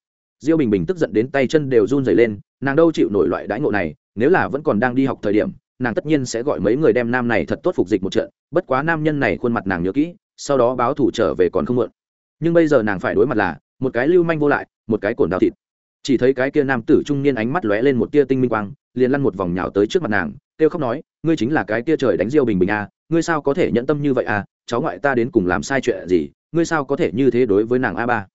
Speaker 1: Diêu bình bình tức giận đến tay chân đều run rẩy lên, nàng đâu chịu nổi loại đãi ngộ này, nếu là vẫn còn đang đi học thời điểm, nàng tất nhiên sẽ gọi mấy người đem nam này thật tốt phục dịch một trận, bất quá nam nhân này khuôn mặt nàng nhớ kỹ, sau đó báo thủ trở về còn không mượn. Nhưng bây giờ nàng phải đối mặt là một cái lưu manh vô lại một cái cồn đào thịt. Chỉ thấy cái kia nam tử trung niên ánh mắt lóe lên một tia tinh minh quang liền lăn một vòng nhào tới trước mặt nàng kêu khóc nói ngươi chính là cái kia trời đánh diêu bình bình à, ngươi sao có thể nhẫn tâm như vậy à cháu ngoại ta đến cùng làm sai chuyện gì ngươi sao có thể như thế đối với nàng a ba?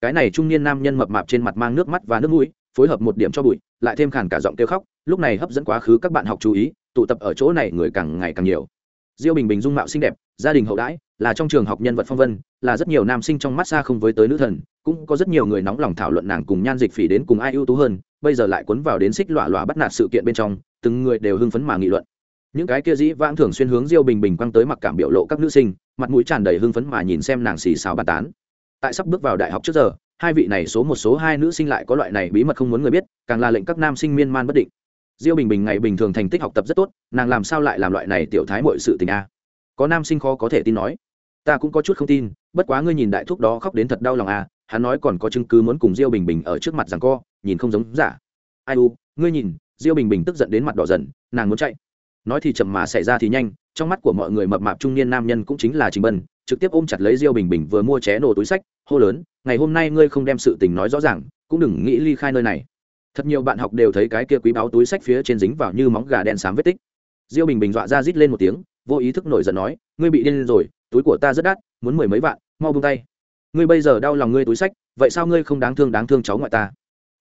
Speaker 1: Cái này trung niên nam nhân mập mạp trên mặt mang nước mắt và nước mũi phối hợp một điểm cho bụi lại thêm khàn cả giọng kêu khóc lúc này hấp dẫn quá khứ các bạn học chú ý tụ tập ở chỗ này người càng ngày càng nhiều. Diêu bình bình dung mạo xinh đẹp gia đình hậu đãi là trong trường học nhân vật phong vân là rất nhiều nam sinh trong mắt xa không với tới nữ thần, cũng có rất nhiều người nóng lòng thảo luận nàng cùng nhan dịch phỉ đến cùng ai ưu tú hơn, bây giờ lại cuốn vào đến xích lọa lọa bắt nạt sự kiện bên trong, từng người đều hưng phấn mà nghị luận. Những cái kia dĩ vãng thường xuyên hướng diêu bình bình quăng tới mặc cảm biểu lộ các nữ sinh, mặt mũi tràn đầy hưng phấn mà nhìn xem nàng xì xào bàn tán. Tại sắp bước vào đại học trước giờ, hai vị này số một số hai nữ sinh lại có loại này bí mật không muốn người biết, càng là lệnh các nam sinh miên man bất định. Diêu bình bình ngày bình thường thành tích học tập rất tốt, nàng làm sao lại làm loại này tiểu thái mọi sự tình a? Có nam sinh khó có thể tin nói. Ta cũng có chút không tin bất quá ngươi nhìn đại thúc đó khóc đến thật đau lòng a hắn nói còn có chứng cứ muốn cùng diêu bình bình ở trước mặt rằng co, nhìn không giống giả. Ai u, ngươi nhìn, diêu bình bình tức giận đến mặt đỏ dần, nàng muốn chạy. Nói thì chậm mà xảy ra thì nhanh, trong mắt của mọi người mập mạp trung niên nam nhân cũng chính là trình bân, trực tiếp ôm chặt lấy diêu bình bình vừa mua ché nổ túi sách, hô lớn, ngày hôm nay ngươi không đem sự tình nói rõ ràng, cũng đừng nghĩ ly khai nơi này. Thật nhiều bạn học đều thấy cái kia quý báo túi sách phía trên dính vào như móng gà đen xám vết tích. Diêu bình bình dọa ra rít lên một tiếng, vô ý thức nổi giận nói, ngươi bị điên rồi túi của ta rất đắt, muốn mười mấy vạn, mau buông tay. Ngươi bây giờ đau lòng ngươi túi sách, vậy sao ngươi không đáng thương đáng thương cháu ngoại ta?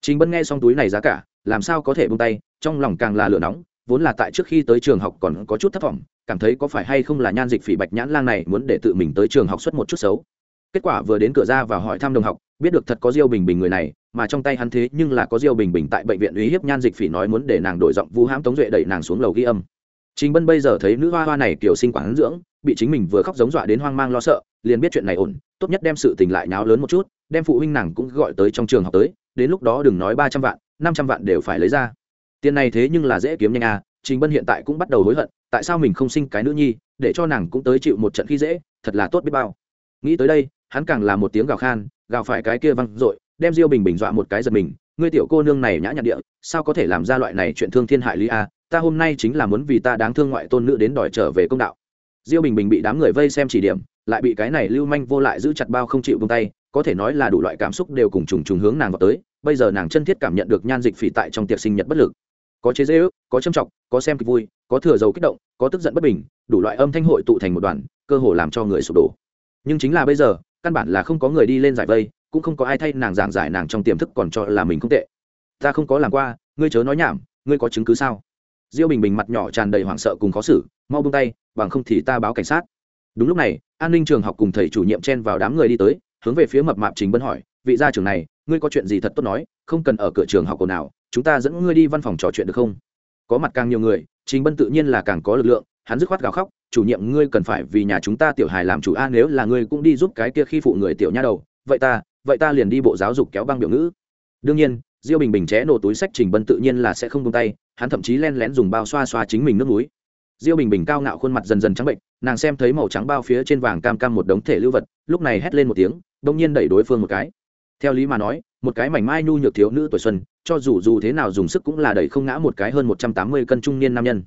Speaker 1: Chính bân nghe xong túi này giá cả, làm sao có thể buông tay, trong lòng càng là lửa nóng, vốn là tại trước khi tới trường học còn có chút thất vọng cảm thấy có phải hay không là nhan dịch phỉ bạch nhãn lang này muốn để tự mình tới trường học xuất một chút xấu. Kết quả vừa đến cửa ra và hỏi thăm đồng học, biết được thật có diêu bình bình người này, mà trong tay hắn thế nhưng là có diêu bình bình tại bệnh viện uy hiếp nhan dịch phỉ nói muốn để nàng đổi giọng vu hãm tống duệ đẩy nàng xuống lầu ghi âm trình bân bây giờ thấy nữ hoa hoa này kiểu sinh quản dưỡng, bị chính mình vừa khóc giống dọa đến hoang mang lo sợ, liền biết chuyện này ổn, tốt nhất đem sự tình lại nháo lớn một chút, đem phụ huynh nàng cũng gọi tới trong trường học tới, đến lúc đó đừng nói ba trăm vạn, năm trăm vạn đều phải lấy ra. Tiền này thế nhưng là dễ kiếm nhanh à trình bân hiện tại cũng bắt đầu hối hận, tại sao mình không sinh cái nữ nhi, để cho nàng cũng tới chịu một trận khi dễ, thật là tốt biết bao. Nghĩ tới đây, hắn càng là một tiếng gào khan, gào phải cái kia văng r đem diêu bình bình dọa một cái giật mình, ngươi tiểu cô nương này nhã nhặn địa, sao có thể làm ra loại này chuyện thương thiên hại lý a ta hôm nay chính là muốn vì ta đáng thương ngoại tôn nữ đến đòi trở về công đạo. Diêu bình bình bị đám người vây xem chỉ điểm, lại bị cái này lưu manh vô lại giữ chặt bao không chịu vung tay, có thể nói là đủ loại cảm xúc đều cùng trùng trùng hướng nàng vào tới, bây giờ nàng chân thiết cảm nhận được nhan dịch phỉ tại trong tiệc sinh nhật bất lực. Có chế dễ ước có châm trọng, có xem kịch vui, có thừa dầu kích động, có tức giận bất bình, đủ loại âm thanh hội tụ thành một đoàn, cơ hồ làm cho người sụp đổ. Nhưng chính là bây giờ, căn bản là không có người đi lên giải vây, cũng không có ai thay nàng giảng giải nàng trong tiềm thức còn cho là mình không tệ. Ta không có làm qua, ngươi chớ nói nhảm, ngươi có chứng cứ sao? Diêu bình bình mặt nhỏ tràn đầy hoảng sợ cùng khó xử, mau bung tay, bằng không thì ta báo cảnh sát. Đúng lúc này, an ninh trường học cùng thầy chủ nhiệm chen vào đám người đi tới, hướng về phía mập mạp trình bân hỏi, vị gia trưởng này, ngươi có chuyện gì thật tốt nói, không cần ở cửa trường học ồn nào chúng ta dẫn ngươi đi văn phòng trò chuyện được không? Có mặt càng nhiều người, trình bân tự nhiên là càng có lực lượng, hắn dứt khoát gào khóc, chủ nhiệm ngươi cần phải vì nhà chúng ta tiểu hài làm chủ a, nếu là ngươi cũng đi giúp cái kia khi phụ người tiểu nha đầu, vậy ta vậy ta liền đi bộ giáo dục kéo băng biểu ngữ. Đương nhiên, diêu bình bình ché nổ túi sách trình bân tự nhiên là sẽ không tung tay hắn thậm chí len lén dùng bao xoa xoa chính mình nước núi diêu bình bình cao ngạo khuôn mặt dần dần trắng bệnh, nàng xem thấy màu trắng bao phía trên vàng cam cam một đống thể lưu vật, lúc này hét lên một tiếng đông nhiên đẩy đối phương một cái. Theo lý mà nói, một cái mảnh mai nhu nhược thiếu nữ tuổi xuân, cho dù dù thế nào dùng sức cũng là đẩy không ngã một cái hơn một trăm tám mươi cân trung niên nam nhân.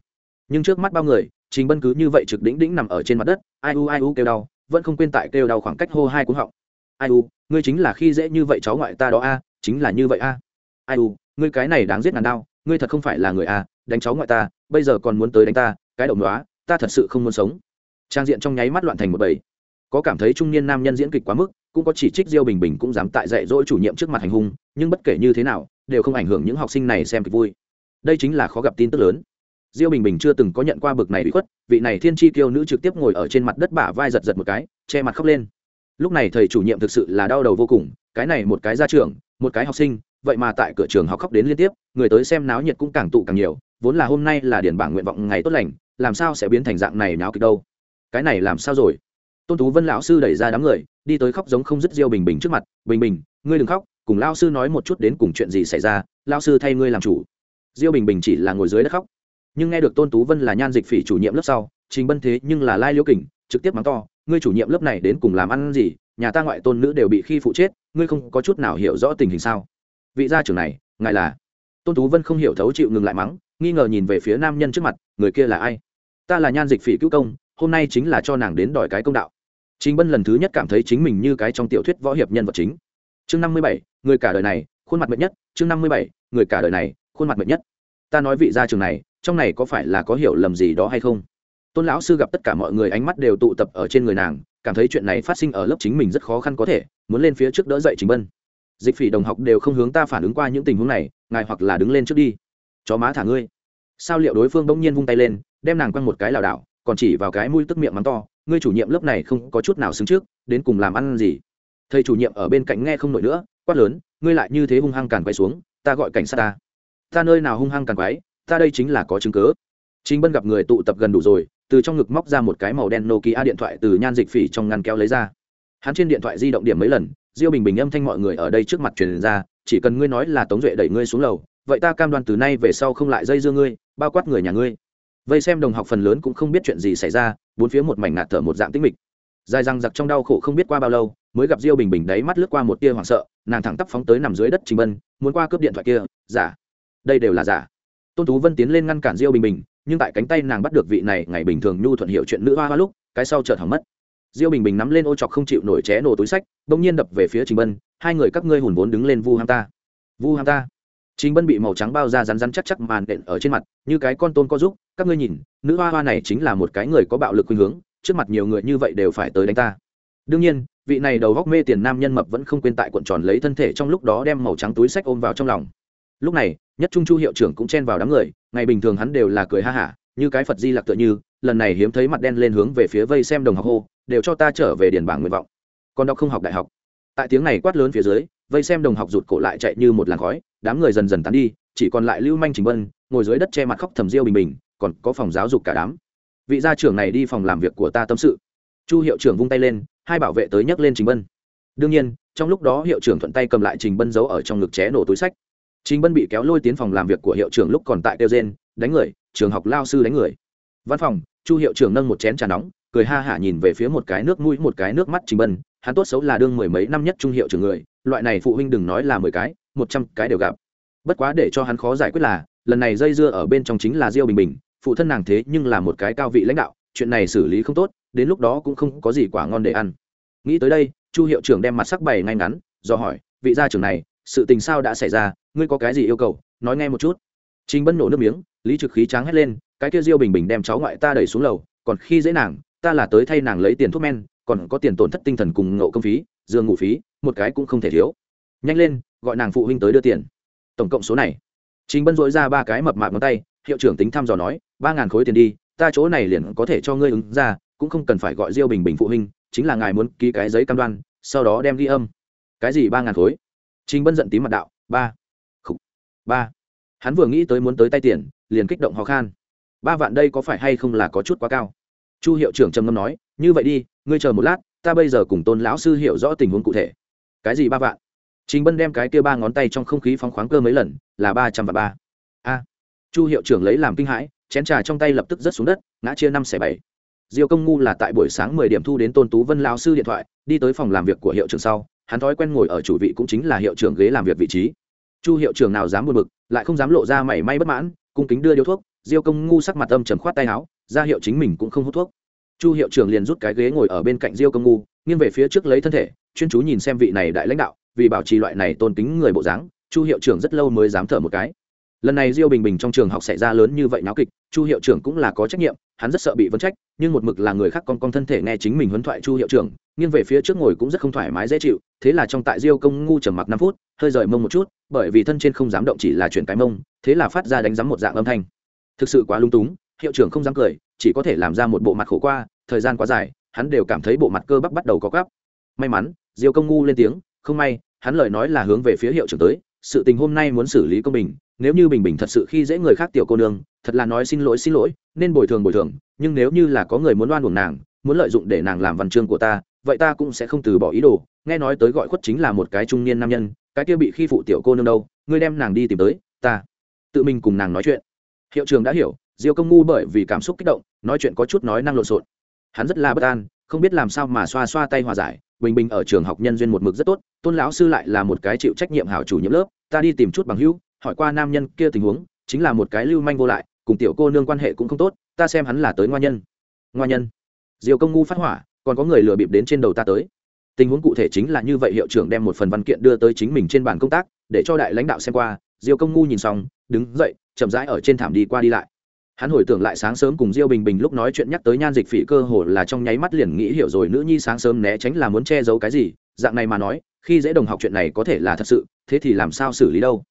Speaker 1: Nhưng trước mắt bao người, trình bân cứ như vậy trực đĩnh đĩnh nằm ở trên mặt đất, ai u ai u kêu đau, vẫn không quên tại kêu đau khoảng cách hô hai cuống họng. Ai u, ngươi chính là khi dễ như vậy cháu ngoại ta đó a, chính là như vậy a. Ai u, ngươi cái này đáng giết ngàn đau ngươi thật không phải là người a đánh cháu ngoại ta, bây giờ còn muốn tới đánh ta, cái động đoá ta thật sự không muốn sống. Trang diện trong nháy mắt loạn thành một bầy. Có cảm thấy trung niên nam nhân diễn kịch quá mức, cũng có chỉ trích diêu bình bình cũng dám tại dạy dỗ chủ nhiệm trước mặt hành hung, nhưng bất kể như thế nào, đều không ảnh hưởng những học sinh này xem kịch vui. Đây chính là khó gặp tin tức lớn. Diêu bình bình chưa từng có nhận qua bực này bị khuất, vị này thiên tri kiêu nữ trực tiếp ngồi ở trên mặt đất bả vai giật giật một cái, che mặt khóc lên. Lúc này thầy chủ nhiệm thực sự là đau đầu vô cùng, cái này một cái gia trưởng, một cái học sinh vậy mà tại cửa trường học khóc đến liên tiếp, người tới xem náo nhiệt cũng càng tụ càng nhiều, vốn là hôm nay là điển bảng nguyện vọng ngày tốt lành, làm sao sẽ biến thành dạng này náo kịch đâu? Cái này làm sao rồi? Tôn tú vân lão sư đẩy ra đám người, đi tới khóc giống không dứt diêu bình bình trước mặt, bình bình, ngươi đừng khóc, cùng lao sư nói một chút đến cùng chuyện gì xảy ra lao sư thay ngươi làm chủ. Diêu bình bình chỉ là ngồi dưới đất khóc. Nhưng nghe được tôn tú vân là nhan dịch phỉ chủ nhiệm lớp sau, trình bân thế nhưng là lai liễu kình, trực tiếp mắng to, ngươi chủ nhiệm lớp này đến cùng làm ăn gì, nhà ta ngoại tôn nữ đều bị khi phụ chết, ngươi không có chút nào hiểu rõ tình hình sao? Vị gia trưởng này ngài là tôn tú vân không hiểu thấu chịu ngừng lại mắng nghi ngờ nhìn về phía nam nhân trước mặt người kia là ai ta là nhan dịch phỉ cứu công hôm nay chính là cho nàng đến đòi cái công đạo Chính Bân lần thứ nhất cảm thấy chính mình như cái trong tiểu thuyết võ hiệp nhân vật chính. Chương năm mươi bảy, người cả đời này, khuôn mặt mệt nhất, chương năm mươi bảy, người cả đời này, khuôn mặt mệt nhất. Ta nói vị gia trường này, trong này có phải là có hiểu lầm gì đó hay không? Tôn lão sư gặp tất cả mọi người ánh mắt đều tụ tập ở trên người nàng, cảm thấy chuyện này phát sinh ở lớp chính mình rất khó khăn có thể, muốn lên phía trước đỡ dậy Chính Bân. Dịch Phỉ đồng học đều không hướng ta phản ứng qua những tình huống này, ngài hoặc là đứng lên trước đi. Chó má thả ngươi. Sao liệu đối phương bỗng nhiên vung tay lên, đem nàng quăng một cái lảo đảo, còn chỉ vào cái mũi tức miệng mắng to, ngươi chủ nhiệm lớp này không có chút nào xứng trước đến cùng làm ăn gì thầy chủ nhiệm ở bên cạnh nghe không nổi nữa quát lớn ngươi lại như thế hung hăng càn quay xuống ta gọi cảnh sát ta ta nơi nào hung hăng càn quái ta đây chính là có chứng cớ chính bân gặp người tụ tập gần đủ rồi từ trong ngực móc ra một cái màu đen nokia điện thoại từ nhan dịch phỉ trong ngăn kéo lấy ra hắn trên điện thoại di động điểm mấy lần diêu bình bình âm thanh mọi người ở đây trước mặt truyền ra, chỉ cần ngươi nói là tống duệ đẩy ngươi xuống lầu, vậy ta cam đoan từ nay về sau không lại dây dưa ngươi, bao quát người nhà ngươi. Vây xem đồng học phần lớn cũng không biết chuyện gì xảy ra, bốn phía một mảnh ngạt thở một dạng tĩnh mịch. Dài răng giặc trong đau khổ không biết qua bao lâu, mới gặp diêu bình bình đấy mắt lướt qua một tia hoảng sợ, nàng thẳng tắp phóng tới nằm dưới đất trình bân muốn qua cướp điện thoại kia, giả, đây đều là giả. Tôn tú vân tiến lên ngăn cản diêu bình bình, nhưng tại cánh tay nàng bắt được vị này, ngày bình thường nhu thuận hiệu chuyện nữ hoa hoa lúc, cái sau chợt hỏng mất diêu bình bình nắm lên ô chọc không chịu nổi ché nổ túi sách bỗng nhiên đập về phía trình bân hai người các ngươi hùn vốn đứng lên vu ham ta vu ham ta Trình Bân bị màu trắng bao da rắn rắn chắc chắc màn đện ở trên mặt, như cái con tôm có giúp, các ngươi nhìn, nữ hoa hoa này chính là một cái người có bạo lực khuynh hướng, trước mặt nhiều người như vậy đều phải tới đánh ta. Đương nhiên, vị này đầu góc mê tiền nam nhân mập vẫn không quên tại cuộn tròn lấy thân thể trong lúc đó đem màu trắng túi sách ôm vào trong lòng. Lúc này, nhất trung chu hiệu trưởng cũng chen vào đám người, ngày bình thường hắn đều là cười ha hả, như cái Phật Di Lặc tựa như, lần này hiếm thấy mặt đen lên hướng về phía vây xem đồng học hô, đều cho ta trở về điền bảng nguyện vọng. Còn đọc không học đại học. Tại tiếng này quát lớn phía dưới, vây xem đồng học rụt cổ lại chạy như một làn khói, đám người dần dần tán đi, chỉ còn lại lưu manh trình vân ngồi dưới đất che mặt khóc thầm riêu bình bình còn có phòng giáo dục cả đám. Vị gia trưởng này đi phòng làm việc của ta tâm sự. Chu hiệu trưởng vung tay lên hai bảo vệ tới nhấc lên trình bân. Đương nhiên trong lúc đó hiệu trưởng thuận tay cầm lại trình bân giấu ở trong ngực ché nổ túi sách. Trình bân bị kéo lôi tiến phòng làm việc của hiệu trưởng lúc còn tại kêu gen đánh người trường học lao sư đánh người. Văn phòng chu hiệu trưởng nâng một chén trà nóng cười ha hả nhìn về phía một cái nước mũi, một cái nước mắt trình bân. Hắn tốt xấu là đương mười mấy năm nhất trung hiệu trưởng người, loại này phụ huynh đừng nói là mười cái, một trăm cái đều gặp. Bất quá để cho hắn khó giải quyết là, lần này dây dưa ở bên trong chính là diêu bình bình, phụ thân nàng thế nhưng là một cái cao vị lãnh đạo, chuyện này xử lý không tốt, đến lúc đó cũng không có gì quả ngon để ăn. Nghĩ tới đây, chu hiệu trưởng đem mặt sắc bày ngay ngắn, do hỏi, vị gia trưởng này, sự tình sao đã xảy ra, ngươi có cái gì yêu cầu, nói nghe một chút. Trình bân nổ nước miếng, lý trực khí tráng hét lên, cái kia diêu bình bình đem cháu ngoại ta đẩy xuống lầu, còn khi dễ nàng ta là tới thay nàng lấy tiền thuốc men, còn có tiền tổn thất tinh thần cùng ngộ công phí, giường ngủ phí, một cái cũng không thể thiếu. Nhanh lên, gọi nàng phụ huynh tới đưa tiền. Tổng cộng số này. Chính bân dội ra ba cái mập mạp ngón tay, hiệu trưởng tính thăm dò nói, ba ngàn khối tiền đi, ta chỗ này liền có thể cho ngươi ứng ra, cũng không cần phải gọi diêu bình bình phụ huynh, chính là ngài muốn ký cái giấy cam đoan, sau đó đem ghi âm. Cái gì ba ngàn khối? Trình bân giận tím mặt đạo, ba. Khủ. ba. Hắn vừa nghĩ tới muốn tới tay tiền, liền kích động ho khan. Ba vạn đây có phải hay không là có chút quá cao? Chu hiệu trưởng trầm ngâm nói, như vậy đi, ngươi chờ một lát, ta bây giờ cùng tôn lão sư hiểu rõ tình huống cụ thể. Cái gì ba vạn? Trình bân đem cái kia ba ngón tay trong không khí phóng khoáng cơ mấy lần, là ba trăm và ba. A. Chu hiệu trưởng lấy làm kinh hãi, chén trà trong tay lập tức rớt xuống đất, ngã chia năm xẻ bảy. Diêu công ngu là tại buổi sáng mười điểm thu đến tôn tú vân lao sư điện thoại, đi tới phòng làm việc của hiệu trưởng sau, hắn thói quen ngồi ở chủ vị cũng chính là hiệu trưởng ghế làm việc vị trí. Chu hiệu trưởng nào dám buồn bực, lại không dám lộ ra mảy may bất mãn, cung kính đưa điếu thuốc, diêu công ngu sắc mặt âm trầm khoát tay áo ra hiệu chính mình cũng không hút thuốc. Chu hiệu trưởng liền rút cái ghế ngồi ở bên cạnh diêu công ngu, nghiêng về phía trước lấy thân thể, chuyên chú nhìn xem vị này đại lãnh đạo, vì bảo trì loại này tôn kính người bộ dáng, chu hiệu trưởng rất lâu mới dám thở một cái. Lần này diêu bình bình trong trường học xảy ra lớn như vậy náo kịch, chu hiệu trưởng cũng là có trách nhiệm, hắn rất sợ bị vấn trách, nhưng một mực là người khác con con thân thể nghe chính mình huấn thoại chu hiệu trưởng, nghiêng về phía trước ngồi cũng rất không thoải mái dễ chịu, thế là trong tại diêu công ngu trầm mặc năm phút, hơi rời mông một chút, bởi vì thân trên không dám động chỉ là chuyển cái mông, thế là phát ra đánh giám một dạng âm thanh. Thực sự quá lung túng hiệu trưởng không dám cười, chỉ có thể làm ra một bộ mặt khổ qua, thời gian quá dài, hắn đều cảm thấy bộ mặt cơ bắp bắt đầu có gắp. May mắn, diêu công ngu lên tiếng, không may, hắn lời nói là hướng về phía hiệu trưởng tới, sự tình hôm nay muốn xử lý công bình, nếu như bình bình thật sự khi dễ người khác tiểu cô nương, thật là nói xin lỗi xin lỗi, nên bồi thường bồi thường, nhưng nếu như là có người muốn oan buồng nàng, muốn lợi dụng để nàng làm văn chương của ta, vậy ta cũng sẽ không từ bỏ ý đồ. Nghe nói tới gọi khuất chính là một cái trung niên nam nhân, cái kia bị khi phụ tiểu cô nương đâu, ngươi đem nàng đi tìm tới, ta tự mình cùng nàng nói chuyện. Hiệu trường đã hiểu diêu công ngu bởi vì cảm xúc kích động, nói chuyện có chút nói năng lộn xộn. Hắn rất là bất an, không biết làm sao mà xoa xoa tay hòa giải, bình bình ở trường học nhân duyên một mực rất tốt, tôn lão sư lại là một cái chịu trách nhiệm hảo chủ nhiệm lớp, ta đi tìm chút bằng hữu, hỏi qua nam nhân kia tình huống, chính là một cái lưu manh vô lại, cùng tiểu cô nương quan hệ cũng không tốt, ta xem hắn là tới ngoa nhân. Ngoa nhân. Diều công ngu phát hỏa, còn có người lừa bịp đến trên đầu ta tới. Tình huống cụ thể chính là như vậy, hiệu trưởng đem một phần văn kiện đưa tới chính mình trên bàn công tác, để cho đại lãnh đạo xem qua. Diêu công ngu nhìn xong, đứng dậy, chậm rãi ở trên thảm đi qua đi lại hắn hồi tưởng lại sáng sớm cùng diêu bình bình lúc nói chuyện nhắc tới nhan dịch phỉ cơ hồ là trong nháy mắt liền nghĩ hiểu rồi nữ nhi sáng sớm né tránh là muốn che giấu cái gì, dạng này mà nói, khi dễ đồng học chuyện này có thể là thật sự, thế thì làm sao xử lý đâu?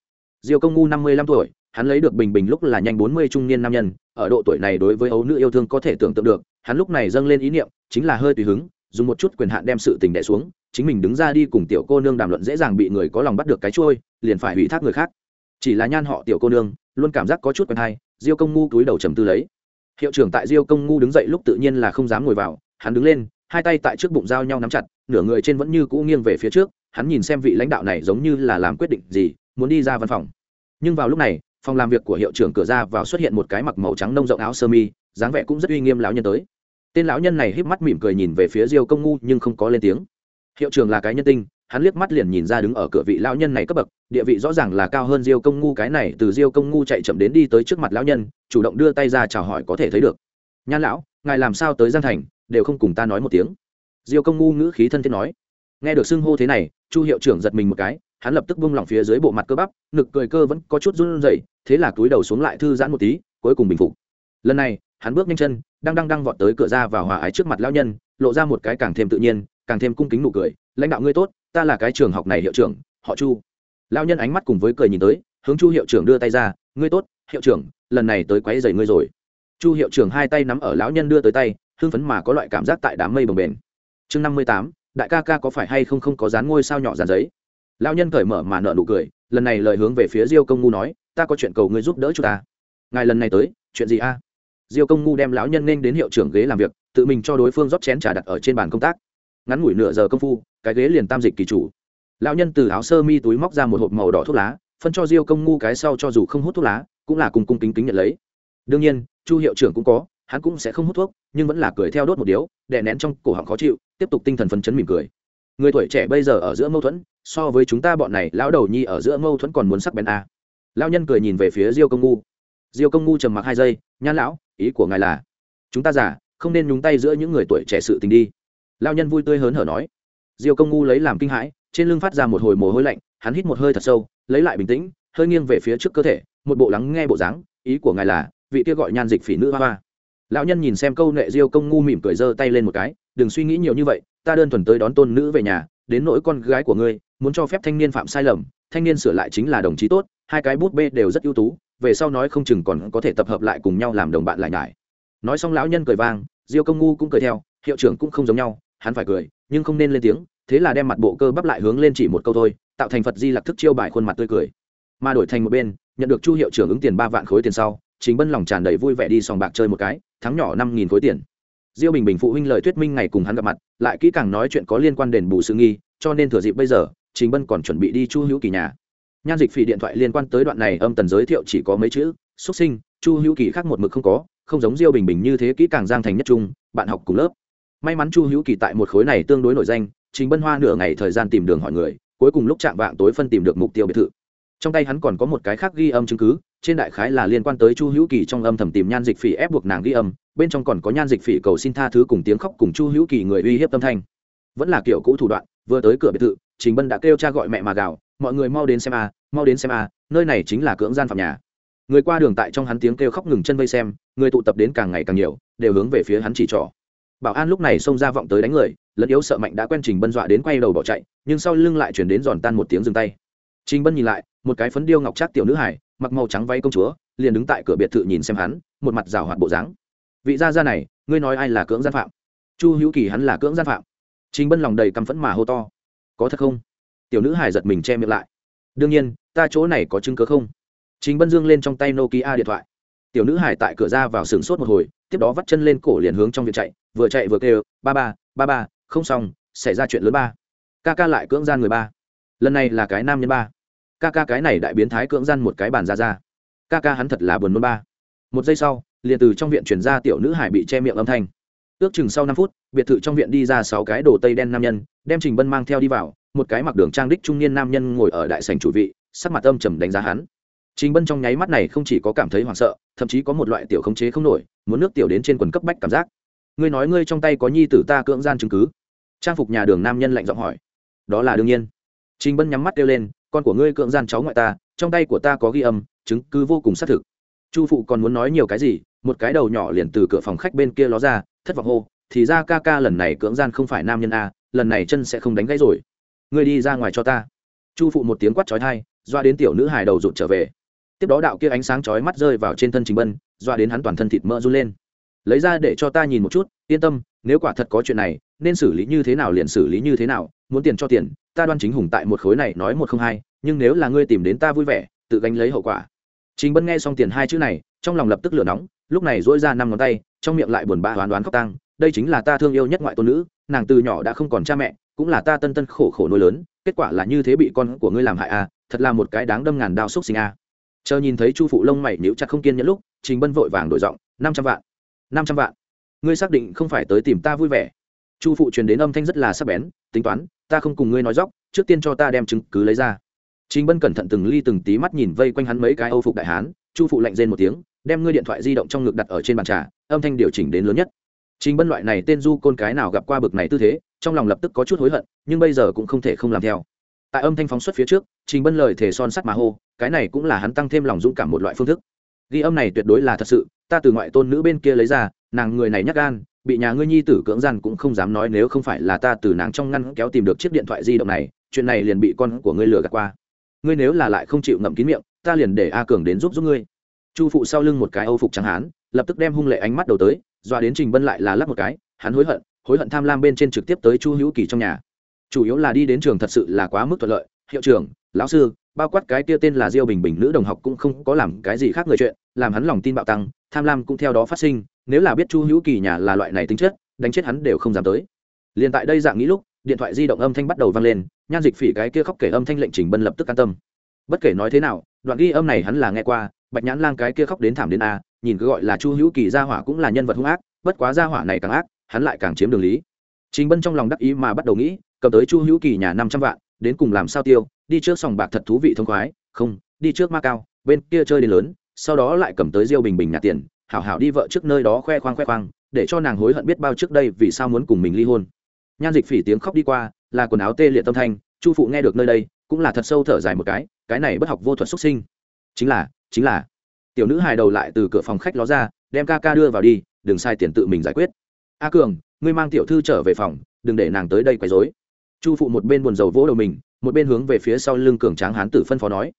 Speaker 1: Diêu công ngu năm mươi lăm tuổi, hắn lấy được bình bình lúc là nhanh bốn mươi trung niên nam nhân, ở độ tuổi này đối với ấu nữ yêu thương có thể tưởng tượng được, hắn lúc này dâng lên ý niệm, chính là hơi tùy hứng, dùng một chút quyền hạn đem sự tình đẻ xuống, chính mình đứng ra đi cùng tiểu cô nương đàm luận dễ dàng bị người có lòng bắt được cái trôi liền phải hủy thác người khác chỉ là nhan họ tiểu cô nương, luôn cảm giác có chút quen hay, diêu công ngu túi đầu trầm tư lấy. Hiệu trưởng tại diêu công ngu đứng dậy lúc tự nhiên là không dám ngồi vào, hắn đứng lên, hai tay tại trước bụng giao nhau nắm chặt, nửa người trên vẫn như cũ nghiêng về phía trước, hắn nhìn xem vị lãnh đạo này giống như là làm quyết định gì, muốn đi ra văn phòng. Nhưng vào lúc này, phòng làm việc của hiệu trưởng cửa ra vào xuất hiện một cái mặc màu trắng nông rộng áo sơ mi, dáng vẻ cũng rất uy nghiêm lão nhân tới. Tên lão nhân này híp mắt mỉm cười nhìn về phía diêu công ngu nhưng không có lên tiếng. Hiệu trưởng là cái nhân tinh hắn liếc mắt liền nhìn ra đứng ở cửa vị lão nhân này cấp bậc, địa vị rõ ràng là cao hơn diêu công ngu, cái này từ diêu công ngu chạy chậm đến đi tới trước mặt lão nhân, chủ động đưa tay ra chào hỏi có thể thấy được. Nhan lão, ngài làm sao tới giang thành, đều không cùng ta nói một tiếng. Diêu công ngu ngữ khí thân thiết nói. Nghe được xưng hô thế này, chu hiệu trưởng giật mình một cái, hắn lập tức bung lỏng phía dưới bộ mặt cơ bắp ngực cười cơ vẫn có chút run rẩy, thế là cúi đầu xuống lại thư giãn một tí, cuối cùng bình phục. Lần này, hắn bước nhanh chân, đang đang đang vọt tới cửa ra và hòa ái trước mặt lão nhân, lộ ra một cái càng thêm tự nhiên, càng thêm cung kính nụ cười, lãnh đạo ngươi tốt ta là cái trường học này hiệu trưởng, họ chu. Lão nhân ánh mắt cùng với cười nhìn tới, hướng chu hiệu trưởng đưa tay ra, ngươi tốt, hiệu trưởng, lần này tới quấy rầy ngươi rồi. Chu hiệu trưởng hai tay nắm ở lão nhân đưa tới tay, hưng phấn mà có loại cảm giác tại đám mây bồng bềnh. Chương năm mươi tám, đại ca ca có phải hay không không có dán ngôi sao nhỏ dán giấy? Lão nhân cởi mở mà nợ nụ cười, lần này lời hướng về phía diêu công ngu nói, ta có chuyện cầu ngươi giúp đỡ chúng ta. Ngài lần này tới, chuyện gì a? Diêu công ngu đem lão nhân nên đến hiệu trưởng ghế làm việc, tự mình cho đối phương rót chén trà đặt ở trên bàn công tác ngắn ngủi nửa giờ công phu, cái ghế liền tam dịch kỳ chủ. Lão nhân từ áo sơ mi túi móc ra một hộp màu đỏ thuốc lá, phân cho diêu công ngu cái sau cho dù không hút thuốc lá, cũng là cùng cung kính kính nhận lấy. Đương nhiên, chu hiệu trưởng cũng có, hắn cũng sẽ không hút thuốc, nhưng vẫn là cười theo đốt một điếu, đè nén trong cổ họng khó chịu, tiếp tục tinh thần phấn chấn mỉm cười. Người tuổi trẻ bây giờ ở giữa mâu thuẫn, so với chúng ta bọn này, lão đầu nhi ở giữa mâu thuẫn còn muốn sắc bén a. À. lão nhân cười nhìn về phía diêu công ngu. Diêu công ngu trầm mặc hai giây, nhan lão, ý của ngài là, chúng ta giả không nên nhúng tay giữa những người tuổi trẻ sự tình đi lão nhân vui tươi hớn hở nói. Diêu công ngu lấy làm kinh hãi, trên lưng phát ra một hồi mồ hôi lạnh, hắn hít một hơi thật sâu, lấy lại bình tĩnh, hơi nghiêng về phía trước cơ thể, một bộ lắng nghe bộ dáng, ý của ngài là, vị kia gọi nhan dịch phỉ nữ hoa hoa. Lão nhân nhìn xem câu nệ diêu công ngu mỉm cười giơ tay lên một cái, đừng suy nghĩ nhiều như vậy, ta đơn thuần tới đón tôn nữ về nhà, đến nỗi con gái của ngươi, muốn cho phép thanh niên phạm sai lầm, thanh niên sửa lại chính là đồng chí tốt, hai cái bút bê đều rất ưu tú, về sau nói không chừng còn có thể tập hợp lại cùng nhau làm đồng bạn lại nhải. Nói xong lão nhân cười vang, diêu công ngu cũng cười theo, hiệu trưởng cũng không giống nhau hắn phải cười, nhưng không nên lên tiếng, thế là đem mặt bộ cơ bắp lại hướng lên chỉ một câu thôi, tạo thành phật di lặc thức chiêu bài khuôn mặt tươi cười. Mà đổi thành một bên, nhận được chu hiệu trưởng ứng tiền ba vạn khối tiền sau chính bân lòng tràn đầy vui vẻ đi sòng bạc chơi một cái, thắng nhỏ năm nghìn khối tiền. Diêu bình bình phụ huynh lời thuyết minh ngày cùng hắn gặp mặt, lại kỹ càng nói chuyện có liên quan đền bù sự nghi, cho nên thừa dịp bây giờ chính bân còn chuẩn bị đi chu hữu kỳ nhà. Nhan dịch phỉ điện thoại liên quan tới đoạn này âm tần giới thiệu chỉ có mấy chữ, xuất sinh, chu hữu kỳ khác một mực không có, không giống diêu bình bình như thế kỹ càng giang thành nhất trung, bạn học cùng lớp may mắn chu hữu kỳ tại một khối này tương đối nổi danh chính bân hoa nửa ngày thời gian tìm đường hỏi người, cuối cùng lúc chạm vạng tối phân tìm được mục tiêu biệt thự. Trong tay hắn còn có một cái khác ghi âm chứng cứ, trên đại khái là liên quan tới chu hữu kỳ trong âm thầm tìm nhan dịch phỉ ép buộc nàng ghi âm, bên trong còn có nhan dịch phỉ cầu xin tha thứ cùng tiếng khóc cùng chu hữu kỳ người uy hiếp tâm thanh. Vẫn là kiểu cũ thủ đoạn, vừa tới cửa biệt thự, trình bân đã kêu cha gọi mẹ mà gào, mọi người mau đến xem a mau đến xem a nơi này chính là cưỡng gian phạm nhà. Người qua đường tại trong hắn tiếng kêu khóc ngừng chân vây xem, người tụ tập đến càng ngày càng nhiều, đều hướng về phía hắn chỉ trỏ bảo an lúc này xông ra vọng tới đánh người, lẫn yếu sợ mạnh đã quen trình bân dọa đến quay đầu bỏ chạy, nhưng sau lưng lại chuyển đến giòn tan một tiếng dừng tay. Trình bân nhìn lại, một cái phấn điêu ngọc trác tiểu nữ hải mặc màu trắng váy công chúa, liền đứng tại cửa biệt thự nhìn xem hắn, một mặt rào hoạt bộ dáng. Vị gia gia này, ngươi nói ai là cưỡng gian phạm? Chu hữu kỳ hắn là cưỡng gian phạm. Trình bân lòng đầy căm phẫn mà hô to. Có thật không? Tiểu nữ hải giật mình che miệng lại. Đương nhiên, ta chỗ này có chứng cớ không? Trình bân dương lên trong tay nokia điện thoại. Tiểu nữ hải tại cửa ra vào sừng sốt một hồi tiếp đó vắt chân lên cổ liền hướng trong viện chạy, vừa chạy vừa kêu, ba ba ba ba, không xong, xảy ra chuyện lớn ba. Ca ca lại cưỡng gian người ba. Lần này là cái nam nhân ba. Ca ca cái này đại biến thái cưỡng gian một cái bàn ra ra. Ca ca hắn thật là buồn nôn ba. Một giây sau, liền từ trong viện chuyển ra tiểu nữ hải bị che miệng âm thanh. Ước chừng sau năm phút, biệt thự trong viện đi ra sáu cái đồ tây đen nam nhân, đem trình bân mang theo đi vào, một cái mặc đường trang đích trung niên nam nhân ngồi ở đại sành chủ vị, sắc mặt âm trầm đánh giá hắn trình bân trong nháy mắt này không chỉ có cảm thấy hoảng sợ thậm chí có một loại tiểu khống chế không nổi muốn nước tiểu đến trên quần cấp bách cảm giác. Ngươi nói ngươi trong tay có nhi tử ta cưỡng gian chứng cứ? Trang phục nhà đường nam nhân lạnh giọng hỏi. Đó là đương nhiên. Trình bân nhắm mắt kêu lên con của ngươi cưỡng gian cháu ngoại ta trong tay của ta có ghi âm chứng cứ vô cùng xác thực. Chu phụ còn muốn nói nhiều cái gì một cái đầu nhỏ liền từ cửa phòng khách bên kia ló ra thất vọng hô thì ra ca ca lần này cưỡng gian không phải nam nhân a lần này chân sẽ không đánh gãy rồi. Ngươi đi ra ngoài cho ta. Chu phụ một tiếng quát chói tai, doa đến tiểu nữ hài đầu rụt trở về tiếp đó đạo kia ánh sáng chói mắt rơi vào trên thân trình bân doa đến hắn toàn thân thịt mỡ run lên. Lấy ra để cho ta nhìn một chút, yên tâm, nếu quả thật có chuyện này, nên xử lý như thế nào liền xử lý như thế nào, muốn tiền cho tiền, ta đoan chính hùng tại một khối này nói một không hai, nhưng nếu là ngươi tìm đến ta vui vẻ, tự gánh lấy hậu quả. Trình bân nghe xong tiền hai chữ này, trong lòng lập tức lửa nóng, lúc này dỗi ra năm ngón tay, trong miệng lại buồn bã hoán đoán khóc tăng đây chính là ta thương yêu nhất ngoại tôn nữ, nàng từ nhỏ đã không còn cha mẹ, cũng là ta tân tân khổ khổ nuôi lớn, kết quả là như thế bị con của ngươi làm hại à thật là một cái đáng đâm ngàn đao xúc sinh à chờ nhìn thấy chu phụ lông mày níu chặt không kiên nhẫn lúc trình bân vội vàng đổi giọng năm trăm vạn năm trăm vạn ngươi xác định không phải tới tìm ta vui vẻ chu phụ truyền đến âm thanh rất là sắc bén tính toán ta không cùng ngươi nói dóc trước tiên cho ta đem chứng cứ lấy ra Trình Bân cẩn thận từng ly từng tí mắt nhìn vây quanh hắn mấy cái Âu phục đại hán, Chu phụ lạnh rên một tiếng, đem ngươi điện thoại di động trong ngực đặt ở trên bàn trà, âm thanh điều chỉnh đến lớn nhất. Trình Bân loại này tên du côn cái nào gặp qua bực này tư thế, trong lòng lập tức có chút hối hận, nhưng bây giờ cũng không thể không làm theo. Tại âm thanh phóng xuất phía trước, Trình Bân lời thể son sắt mà hô, cái này cũng là hắn tăng thêm lòng dũng cảm một loại phương thức. Ghi âm này tuyệt đối là thật sự, ta từ ngoại tôn nữ bên kia lấy ra, nàng người này nhắc gan, bị nhà ngươi nhi tử cưỡng gian cũng không dám nói nếu không phải là ta từ nàng trong ngăn kéo tìm được chiếc điện thoại di động này, chuyện này liền bị con của ngươi lừa gạt qua. Ngươi nếu là lại không chịu ngậm kín miệng ta liền để a cường đến giúp giúp ngươi. Chu phụ sau lưng một cái âu phục trắng hán lập tức đem hung lệ ánh mắt đầu tới dọa đến trình bân lại là lắp một cái hắn hối hận hối hận tham lam bên trên trực tiếp tới chu hữu kỳ trong nhà chủ yếu là đi đến trường thật sự là quá mức thuận lợi. Hiệu trưởng, lão sư, bao quát cái kia tên là diêu bình bình nữ đồng học cũng không có làm cái gì khác người chuyện, làm hắn lòng tin bạo tăng, tham lam cũng theo đó phát sinh, nếu là biết chu hữu kỳ nhà là loại này tính chất, đánh chết hắn đều không dám tới. Liền tại đây dạng nghĩ lúc, điện thoại di động âm thanh bắt đầu vang lên, nhan dịch phỉ cái kia khóc kể âm thanh lệnh trình bân lập tức an tâm. Bất kể nói thế nào, đoạn ghi âm này hắn là nghe qua, bạch nhãn lang cái kia khóc đến thảm đến a, nhìn cứ gọi là chu hữu kỳ gia hỏa cũng là nhân vật hung ác, bất quá gia hỏa này càng ác, hắn lại càng chiếm đường lý. Trình bân trong lòng đắc ý mà bắt đầu nghĩ cầm tới chu hữu kỳ nhà năm trăm vạn, đến cùng làm sao tiêu, đi trước sòng bạc thật thú vị thông khoái, không, đi trước ma cao, bên kia chơi đến lớn, sau đó lại cầm tới diêu bình bình nhà tiền, hảo hảo đi vợ trước nơi đó khoe khoang khoe khoang, để cho nàng hối hận biết bao trước đây vì sao muốn cùng mình ly hôn. Nhan dịch phỉ tiếng khóc đi qua, là quần áo tê liệt tâm thanh, chu phụ nghe được nơi đây, cũng là thật sâu thở dài một cái cái này bất học vô thuật xuất sinh. Chính là chính là. Tiểu nữ hài đầu lại từ cửa phòng khách ló ra, đem ca ca đưa vào đi, đừng sai tiền tự mình giải quyết. A cường, ngươi mang tiểu thư trở về phòng, đừng để nàng tới đây quấy rối chu phụ một bên buồn rầu vỗ đầu mình, một bên hướng về phía sau lưng cường tráng hán tử phân phó nói.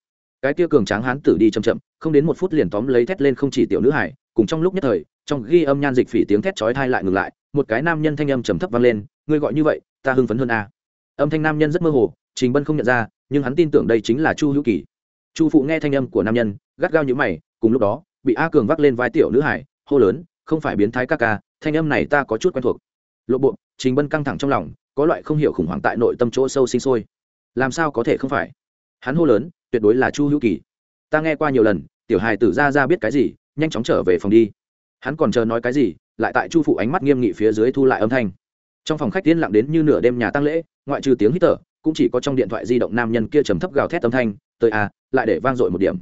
Speaker 1: Cái kia cường tráng hán tử đi chậm chậm, không đến một phút liền tóm lấy thét lên không chỉ tiểu nữ hải, cùng trong lúc nhất thời, trong ghi âm nhan dịch phỉ tiếng thét chói thai lại ngừng lại, một cái nam nhân thanh âm trầm thấp vang lên, ngươi gọi như vậy, ta hưng phấn hơn a. Âm thanh nam nhân rất mơ hồ, trình bân không nhận ra, nhưng hắn tin tưởng đây chính là chu hữu kỳ. Chu phụ nghe thanh âm của nam nhân, gắt gao như mày, cùng lúc đó, bị a cường vác lên vai tiểu nữ hải, hô lớn, không phải biến thái ca ca, thanh âm này ta có chút quen thuộc lộ bộ, trình bân căng thẳng trong lòng, có loại không hiểu khủng hoảng tại nội tâm chỗ sâu sinh sôi. Làm sao có thể không phải? Hắn hô lớn, tuyệt đối là chu hữu kỳ. Ta nghe qua nhiều lần, tiểu hài tử ra ra biết cái gì, nhanh chóng trở về phòng đi. Hắn còn chờ nói cái gì, lại tại chu phụ ánh mắt nghiêm nghị phía dưới thu lại âm thanh. Trong phòng khách tiên lặng đến như nửa đêm nhà tăng lễ, ngoại trừ tiếng hít thở, cũng chỉ có trong điện thoại di động nam nhân kia trầm thấp gào thét âm thanh, tới à lại để vang dội một điểm.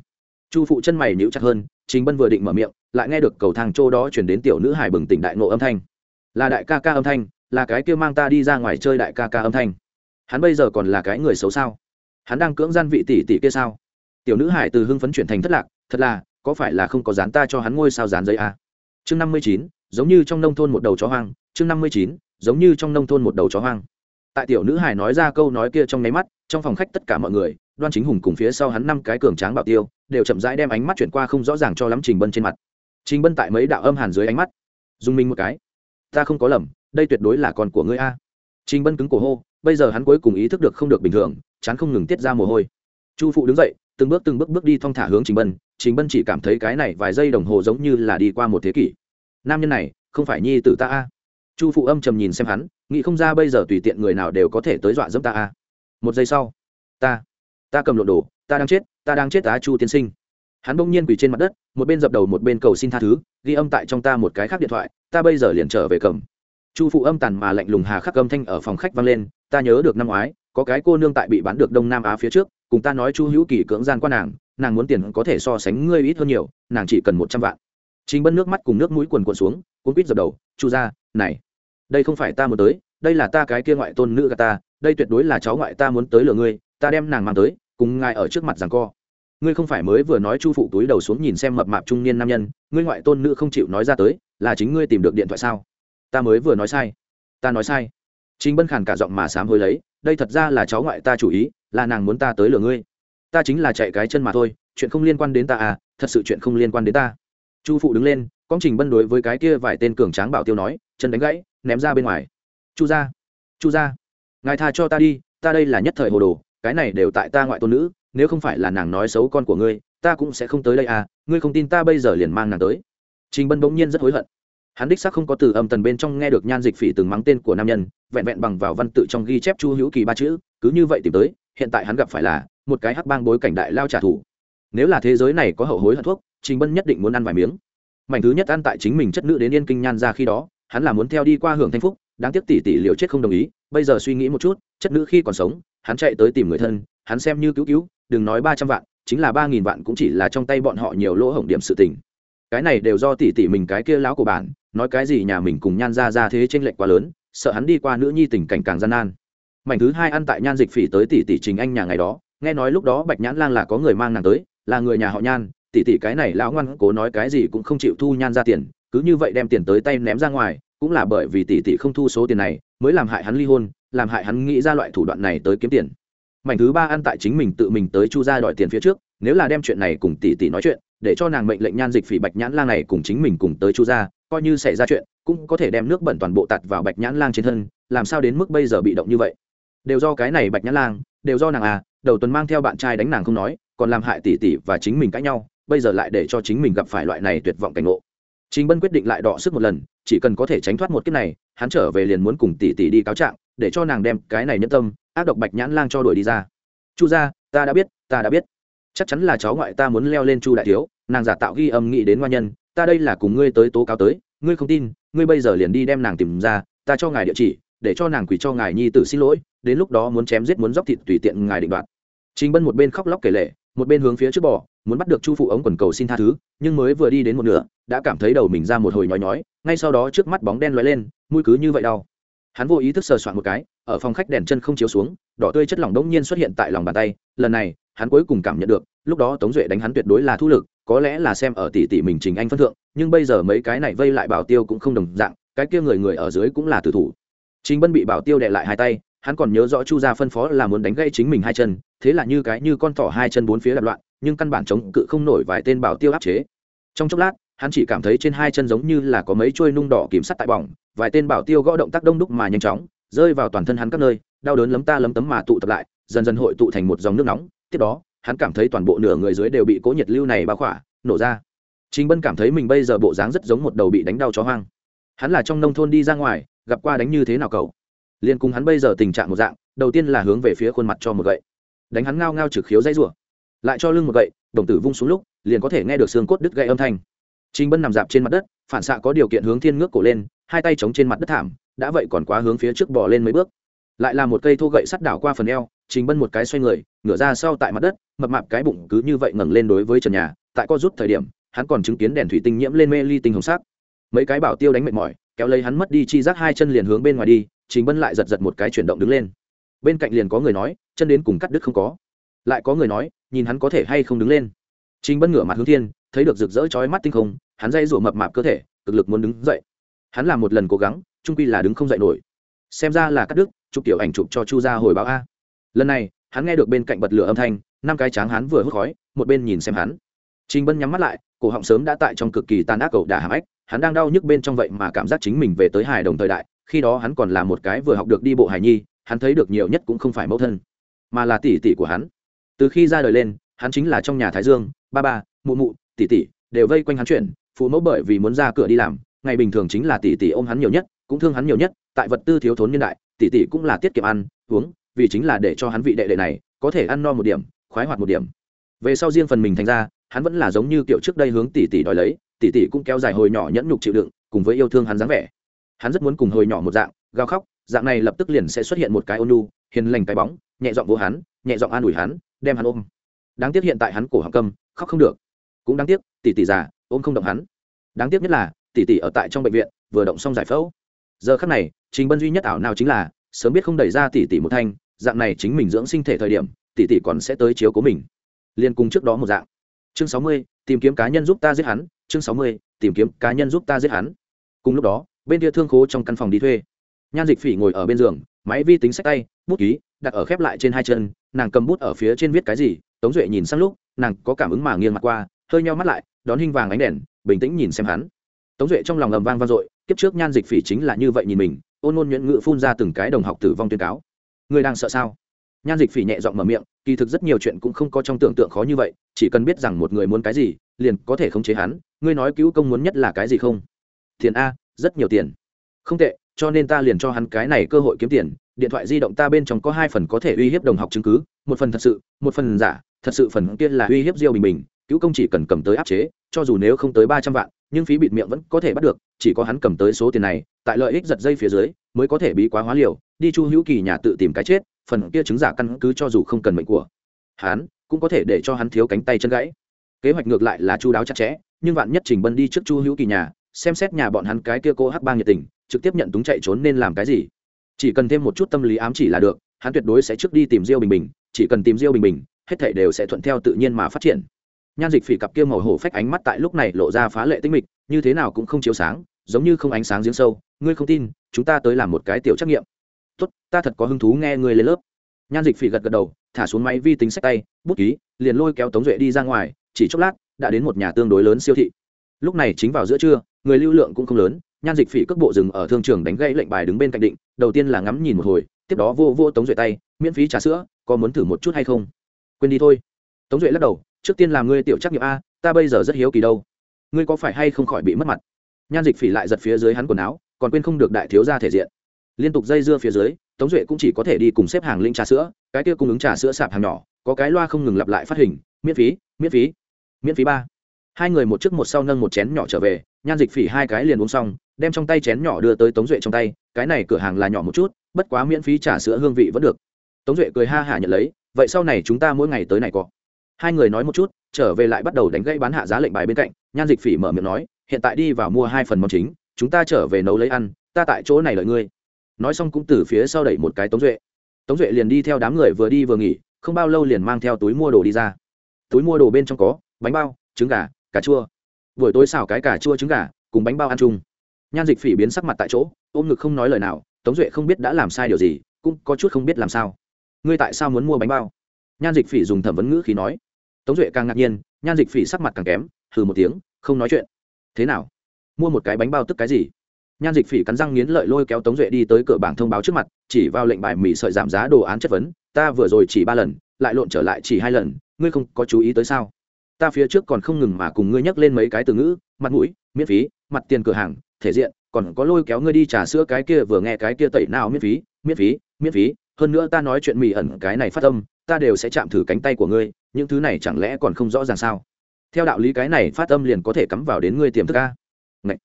Speaker 1: Chu phụ chân mày nhíu chặt hơn chính bân vừa định mở miệng, lại nghe được cầu thang châu đó chuyển đến tiểu nữ hải bừng tỉnh đại nộ âm thanh là đại ca ca âm thanh, là cái kia mang ta đi ra ngoài chơi đại ca ca âm thanh. Hắn bây giờ còn là cái người xấu sao? Hắn đang cưỡng gian vị tỷ tỷ kia sao? Tiểu nữ hải từ hưng phấn chuyển thành thất lạc, thật là, có phải là không có dán ta cho hắn ngôi sao dán giấy à? chương năm mươi chín, giống như trong nông thôn một đầu chó hoang, chương năm mươi chín, giống như trong nông thôn một đầu chó hoang. Tại tiểu nữ hải nói ra câu nói kia trong nháy mắt, trong phòng khách tất cả mọi người, đoan chính hùng cùng phía sau hắn năm cái cường tráng bảo tiêu, đều chậm rãi đem ánh mắt chuyển qua không rõ ràng cho lắm trình bân trên mặt. Trình bân tại mấy đạo âm hàn dưới ánh mắt, dùng mình một cái ta không có lầm, đây tuyệt đối là con của ngươi a. Trình bân cứng cổ hô, bây giờ hắn cuối cùng ý thức được không được bình thường, chán không ngừng tiết ra mồ hôi. Chu phụ đứng dậy, từng bước từng bước bước đi thong thả hướng trình bân trình bân chỉ cảm thấy cái này vài giây đồng hồ giống như là đi qua một thế kỷ. Nam nhân này, không phải nhi tử ta a. Chu phụ âm trầm nhìn xem hắn, nghĩ không ra bây giờ tùy tiện người nào đều có thể tới dọa dẫm ta a. Một giây sau, ta ta cầm lộn đồ, ta đang chết, ta đang chết tá chu tiên sinh hắn bỗng nhiên quỳ trên mặt đất, một bên dập đầu một bên cầu xin tha thứ, ghi âm tại trong ta một cái khác điện thoại, ta bây giờ liền trở về cầm. Chu phụ âm tàn mà lạnh lùng hà khắc âm thanh ở phòng khách vang lên, ta nhớ được năm ngoái, có cái cô nương tại bị bán được đông nam á phía trước, cùng ta nói chu hữu kỳ cưỡng gian qua nàng nàng muốn tiền có thể so sánh ngươi ít hơn nhiều, nàng chỉ cần một trăm vạn. Chính bân nước mắt cùng nước mũi quần quần xuống, cuốn quýt dập đầu, chu ra này, đây không phải ta muốn tới, đây là ta cái kia ngoại tôn nữ gà ta, đây tuyệt đối là cháu ngoại ta muốn tới lừa ngươi, ta đem nàng mang tới, cùng ngài ở trước mặt rằng co ngươi không phải mới vừa nói chu phụ túi đầu xuống nhìn xem mập mạp trung niên nam nhân, ngươi ngoại tôn nữ không chịu nói ra tới, là chính ngươi tìm được điện thoại sao? Ta mới vừa nói sai. Ta nói sai. Chính bân khàn cả giọng mà sám hối lấy, đây thật ra là cháu ngoại ta chủ ý, là nàng muốn ta tới lừa ngươi. Ta chính là chạy cái chân mà thôi, chuyện không liên quan đến ta à thật sự chuyện không liên quan đến ta. Chu phụ đứng lên, con trình bân đối với cái kia vài tên cường tráng bảo tiêu nói, chân đánh gãy, ném ra bên ngoài. Chu ra chu ra ngài tha cho ta đi, ta đây là nhất thời hồ đồ cái này đều tại ta ngoại tôn nữ, nếu không phải là nàng nói xấu con của ngươi, ta cũng sẽ không tới đây à ngươi không tin ta bây giờ liền mang nàng tới. Trình bân bỗng nhiên rất hối hận. Hắn đích xác không có từ âm tần bên trong nghe được nhan dịch phỉ từng mắng tên của nam nhân, vẹn vẹn bằng vào văn tự trong ghi chép chu hữu kỳ ba chữ, cứ như vậy tìm tới, hiện tại hắn gặp phải là một cái hắc bang bối cảnh đại lao trả thù. Nếu là thế giới này có hậu hối hận thuốc, trình bân nhất định muốn ăn vài miếng. Mảnh thứ nhất ăn tại chính mình chất nữ đến yên kinh nhan ra khi đó, hắn là muốn theo đi qua hưởng thanh phúc, đáng tiếc tỷ tỷ liều chết không đồng ý, bây giờ suy nghĩ một chút, chất nữ khi còn sống hắn chạy tới tìm người thân, hắn xem như cứu cứu, đừng nói ba trăm vạn, chính là ba nghìn vạn cũng chỉ là trong tay bọn họ nhiều lỗ hổng điểm sự tình. Cái này đều do tỷ tỷ mình cái kia láo của bản nói cái gì nhà mình cùng nhan ra ra thế tranh lệch quá lớn, sợ hắn đi qua nữ nhi tình cảnh càng gian nan. Mảnh thứ hai ăn tại nhan dịch phỉ tới tỷ tỷ trình anh nhà ngày đó, nghe nói lúc đó bạch nhãn lang là có người mang nàng tới, là người nhà họ nhan, tỷ tỷ cái này lão ngoan cố nói cái gì cũng không chịu thu nhan ra tiền, cứ như vậy đem tiền tới tay ném ra ngoài, cũng là bởi vì tỷ tỷ không thu số tiền này, mới làm hại hắn ly hôn làm hại hắn nghĩ ra loại thủ đoạn này tới kiếm tiền. Mảnh thứ ba ăn tại chính mình tự mình tới chu ra đòi tiền phía trước, nếu là đem chuyện này cùng tỷ tỷ nói chuyện, để cho nàng mệnh lệnh nhan dịch phỉ bạch nhãn lang này cùng chính mình cùng tới chu ra coi như xảy ra chuyện, cũng có thể đem nước bẩn toàn bộ tạt vào bạch nhãn lang trên thân, làm sao đến mức bây giờ bị động như vậy? Đều do cái này bạch nhãn lang, đều do nàng à đầu tuần mang theo bạn trai đánh nàng không nói, còn làm hại tỷ tỷ và chính mình cãi nhau, bây giờ lại để cho chính mình gặp phải loại này tuyệt vọng cảnh ngộ chính bân quyết định lại đọ sức một lần, chỉ cần có thể tránh thoát một kiếp này, hắn trở về liền muốn cùng tỷ tỷ đi cáo trạng, để cho nàng đem cái này nhẫn tâm, ác độc bạch nhãn lang cho đuổi đi ra chu gia, ta đã biết, ta đã biết chắc chắn là cháu ngoại ta muốn leo lên chu đại thiếu, nàng giả tạo ghi âm nghĩ đến ngoan nhân, ta đây là cùng ngươi tới tố cáo tới, ngươi không tin, ngươi bây giờ liền đi đem nàng tìm ra, ta cho ngài địa chỉ, để cho nàng quỳ cho ngài nhi tử xin lỗi, đến lúc đó muốn chém giết muốn dốc thịt tùy tiện ngài định đoạt trình bân một bên khóc lóc kể lể một bên hướng phía trước bỏ, muốn bắt được chu phụ ống quần cầu xin tha thứ nhưng mới vừa đi đến một nửa đã cảm thấy đầu mình ra một hồi nhói nhói ngay sau đó trước mắt bóng đen lóe lên mũi cứ như vậy đau. Hắn vô ý thức sờ soạn một cái ở phòng khách đèn chân không chiếu xuống đỏ tươi chất lỏng đống nhiên xuất hiện tại lòng bàn tay lần này hắn cuối cùng cảm nhận được lúc đó tống duệ đánh hắn tuyệt đối là thu lực có lẽ là xem ở tỷ tỷ mình trình anh phân thượng nhưng bây giờ mấy cái này vây lại bảo tiêu cũng không đồng dạng cái kia người người ở dưới cũng là tử thủ. Chính bân bị bảo tiêu đệ lại hai tay hắn còn nhớ rõ chu gia phân phó là muốn đánh gây chính mình hai chân thế là như cái như con thỏ hai chân bốn phía đạp loạn nhưng căn bản chống cự không nổi vài tên bảo tiêu áp chế trong chốc lát hắn chỉ cảm thấy trên hai chân giống như là có mấy chuôi nung đỏ kiểm sắt tại bỏng vài tên bảo tiêu gõ động tác đông đúc mà nhanh chóng rơi vào toàn thân hắn các nơi đau đớn lấm ta lấm tấm mà tụ tập lại dần dần hội tụ thành một dòng nước nóng tiếp đó hắn cảm thấy toàn bộ nửa người dưới đều bị cố nhiệt lưu này bao khỏa nổ ra Chính Bân cảm thấy mình bây giờ bộ dáng rất giống một đầu bị đánh đau chó hoang. Hắn là trong nông thôn đi ra ngoài, gặp qua đánh như thế nào cậu? Liên cùng hắn bây giờ tình trạng một dạng, đầu tiên là hướng về phía khuôn mặt cho một gậy. Đánh hắn ngao ngao trực khiếu dây rủa. Lại cho lưng một gậy, đồng tử vung xuống lúc, liền có thể nghe được xương cốt đứt gãy âm thanh. Trình Bân nằm dạp trên mặt đất, phản xạ có điều kiện hướng thiên ngước cổ lên, hai tay chống trên mặt đất thảm, đã vậy còn quá hướng phía trước bò lên mấy bước. Lại là một cây thô gậy sắt đảo qua phần eo, Trình Bân một cái xoay người, ngửa ra sau tại mặt đất, mập mạp cái bụng cứ như vậy ngẩng lên đối với trần nhà, tại co rút thời điểm, hắn còn chứng kiến đèn thủy tinh nhiễm lên mê ly tinh hồng sắc mấy cái bảo tiêu đánh mệt mỏi kéo lấy hắn mất đi chi giác hai chân liền hướng bên ngoài đi trình bân lại giật giật một cái chuyển động đứng lên. Bên cạnh liền có người nói, chân đến cùng cắt đứt không có. Lại có người nói, nhìn hắn có thể hay không đứng lên. Trình bân ngửa mặt hướng thiên, thấy được rực rỡ chói mắt tinh không, hắn dây rủa mập mạp cơ thể, cực lực muốn đứng dậy. Hắn làm một lần cố gắng, trung quy là đứng không dậy nổi. Xem ra là cắt đứt, chụp tiểu ảnh chụp cho chu ra hồi báo a. Lần này, hắn nghe được bên cạnh bật lửa âm thanh, năm cái tráng hắn vừa hút khói, một bên nhìn xem hắn. Trình bân nhắm mắt lại, cổ họng sớm đã tại trong cực kỳ tàn ác cầu đà hàm ếch, hắn đang đau nhức bên trong vậy mà cảm giác chính mình về tới hài đồng thời đại khi đó hắn còn là một cái vừa học được đi bộ hài nhi, hắn thấy được nhiều nhất cũng không phải mẫu thân, mà là tỷ tỷ của hắn. Từ khi ra đời lên, hắn chính là trong nhà thái dương, ba ba, mụ mụ, tỷ tỷ, đều vây quanh hắn chuyển phụ mẫu bởi vì muốn ra cửa đi làm, ngày bình thường chính là tỷ tỷ ôm hắn nhiều nhất, cũng thương hắn nhiều nhất, tại vật tư thiếu thốn nhân đại, tỷ tỷ cũng là tiết kiệm ăn, uống, vì chính là để cho hắn vị đệ đệ này có thể ăn no một điểm, khoái hoạt một điểm. Về sau riêng phần mình thành ra, hắn vẫn là giống như kiểu trước đây hướng tỷ tỷ đòi lấy, tỷ tỷ cũng kéo dài hồi nhỏ nhẫn nhục chịu đựng, cùng với yêu thương hắn dáng vẻ hắn rất muốn cùng hồi nhỏ một dạng, gào khóc, dạng này lập tức liền sẽ xuất hiện một cái ôn nu hiền lành cái bóng, nhẹ giọng vô hắn, nhẹ giọng an ủi hắn, đem hắn ôm. Đáng tiếc hiện tại hắn cổ họng câm, khóc không được. Cũng đáng tiếc, tỷ tỷ già, ôm không động hắn. Đáng tiếc nhất là, tỷ tỷ ở tại trong bệnh viện, vừa động xong giải phẫu. Giờ khắc này, trình bân duy nhất ảo nào chính là, sớm biết không đẩy ra tỷ tỷ một thanh, dạng này chính mình dưỡng sinh thể thời điểm, tỷ tỷ còn sẽ tới chiếu cố mình. Liên cùng trước đó một dạng. Chương sáu mươi, tìm kiếm cá nhân giúp ta giết hắn, chương sáu mươi, tìm kiếm cá nhân giúp ta giết hắn. Cùng lúc đó bên kia thương khố trong căn phòng đi thuê. Nhan dịch phỉ ngồi ở bên giường, máy vi tính sách tay, bút ký, đặt ở khép lại trên hai chân, nàng cầm bút ở phía trên viết cái gì, tống duệ nhìn sang lúc, nàng có cảm ứng mà nghiêng mặt qua, hơi nhau mắt lại, đón hình vàng ánh đèn, bình tĩnh nhìn xem hắn. Tống duệ trong lòng ầm vang vang dội, kiếp trước nhan dịch phỉ chính là như vậy nhìn mình, ôn ôn nhuyễn ngự phun ra từng cái đồng học tử vong tuyên cáo. Người đang sợ sao? Nhan dịch phỉ nhẹ giọng mở miệng, kỳ thực rất nhiều chuyện cũng không có trong tưởng tượng khó như vậy, chỉ cần biết rằng một người muốn cái gì, liền có thể khống chế hắn, ngươi nói cứu công muốn nhất là cái gì không? Thiền a rất nhiều tiền. Không tệ, cho nên ta liền cho hắn cái này cơ hội kiếm tiền, điện thoại di động ta bên trong có hai phần có thể uy hiếp đồng học chứng cứ, một phần thật sự, một phần giả, thật sự phần kia là uy hiếp diêu bình bình, cứu công chỉ cần cầm tới áp chế, cho dù nếu không tới ba trăm vạn, nhưng phí bịt miệng vẫn có thể bắt được, chỉ có hắn cầm tới số tiền này, tại lợi ích giật dây phía dưới, mới có thể bí quá hóa liều, đi chu hữu kỳ nhà tự tìm cái chết, phần kia chứng giả căn cứ cho dù không cần mệnh của hắn, cũng có thể để cho hắn thiếu cánh tay chân gãy. Kế hoạch ngược lại là chu đáo chặt chẽ, nhưng vạn nhất trình bân đi trước chu hữu kỳ nhà xem xét nhà bọn hắn cái kia cô hắc bang nhiệt tình, trực tiếp nhận túng chạy trốn nên làm cái gì? Chỉ cần thêm một chút tâm lý ám chỉ là được, hắn tuyệt đối sẽ trước đi tìm diêu bình bình, chỉ cần tìm diêu bình bình, hết thảy đều sẽ thuận theo tự nhiên mà phát triển. Nhan dịch phỉ cặp kia màu hổ phách ánh mắt tại lúc này lộ ra phá lệ tinh mịch, như thế nào cũng không chiếu sáng, giống như không ánh sáng giếng sâu, ngươi không tin, chúng ta tới làm một cái tiểu trắc nghiệm. Tốt, ta thật có hứng thú nghe ngươi lên lớp. Nhan dịch phỉ gật gật đầu, thả xuống máy vi tính sách tay, bút ký, liền lôi kéo tống duệ đi ra ngoài, chỉ chốc lát, đã đến một nhà tương đối lớn siêu thị. Lúc này chính vào giữa trưa người lưu lượng cũng không lớn, nhan dịch phỉ cước bộ rừng ở thương trường đánh gây lệnh bài đứng bên cạnh định, đầu tiên là ngắm nhìn một hồi, tiếp đó vô vô tống duệ tay, miễn phí trà sữa, có muốn thử một chút hay không? Quên đi thôi. Tống duệ lắc đầu, trước tiên làm ngươi tiểu trắc nghiệm a, ta bây giờ rất hiếu kỳ đâu. Ngươi có phải hay không khỏi bị mất mặt? Nhan dịch phỉ lại giật phía dưới hắn quần áo, còn quên không được đại thiếu gia thể diện. Liên tục dây dưa phía dưới, tống duệ cũng chỉ có thể đi cùng xếp hàng linh trà sữa, cái kia cung ứng trà sữa sạp hàng nhỏ, có cái loa không ngừng lặp lại phát hình, miễn phí miễn phí miễn phí ba hai người một trước một sau nâng một chén nhỏ trở về, nhan dịch phỉ hai cái liền uống xong, đem trong tay chén nhỏ đưa tới tống duệ trong tay, cái này cửa hàng là nhỏ một chút, bất quá miễn phí trả sữa hương vị vẫn được. Tống duệ cười ha hả nhận lấy, vậy sau này chúng ta mỗi ngày tới này có. Hai người nói một chút, trở về lại bắt đầu đánh gây bán hạ giá lệnh bài bên cạnh, nhan dịch phỉ mở miệng nói, hiện tại đi vào mua hai phần món chính, chúng ta trở về nấu lấy ăn, ta tại chỗ này lợi ngươi. Nói xong cũng từ phía sau đẩy một cái tống duệ. Tống duệ liền đi theo đám người vừa đi vừa nghỉ, không bao lâu liền mang theo túi mua đồ đi ra. Túi mua đồ bên trong có bánh bao, trứng gà cà chua. Buổi tối xào cái cà chua trứng gà, cùng bánh bao ăn chung. Nhan dịch phỉ biến sắc mặt tại chỗ, ôm ngực không nói lời nào, tống duệ không biết đã làm sai điều gì, cũng có chút không biết làm sao. Ngươi tại sao muốn mua bánh bao? Nhan dịch phỉ dùng thẩm vấn ngữ khí nói. Tống duệ càng ngạc nhiên, nhan dịch phỉ sắc mặt càng kém, hừ một tiếng, không nói chuyện. Thế nào? Mua một cái bánh bao tức cái gì? Nhan dịch phỉ cắn răng nghiến lợi lôi kéo tống duệ đi tới cửa bảng thông báo trước mặt, chỉ vào lệnh bài mì sợi giảm giá đồ án chất vấn. Ta vừa rồi chỉ ba lần, lại lộn trở lại chỉ hai lần, ngươi không có chú ý tới sao? Ta phía trước còn không ngừng mà cùng ngươi nhắc lên mấy cái từ ngữ, mặt mũi, miễn phí, mặt tiền cửa hàng, thể diện, còn có lôi kéo ngươi đi trà sữa cái kia vừa nghe cái kia tẩy nào miễn phí miễn phí miễn phí. Hơn nữa ta nói chuyện mì ẩn cái này phát tâm ta đều sẽ chạm thử cánh tay của ngươi, những thứ này chẳng lẽ còn không rõ ràng sao? Theo đạo lý cái này phát âm liền có thể cắm vào đến ngươi tiềm thức a. Ngậy.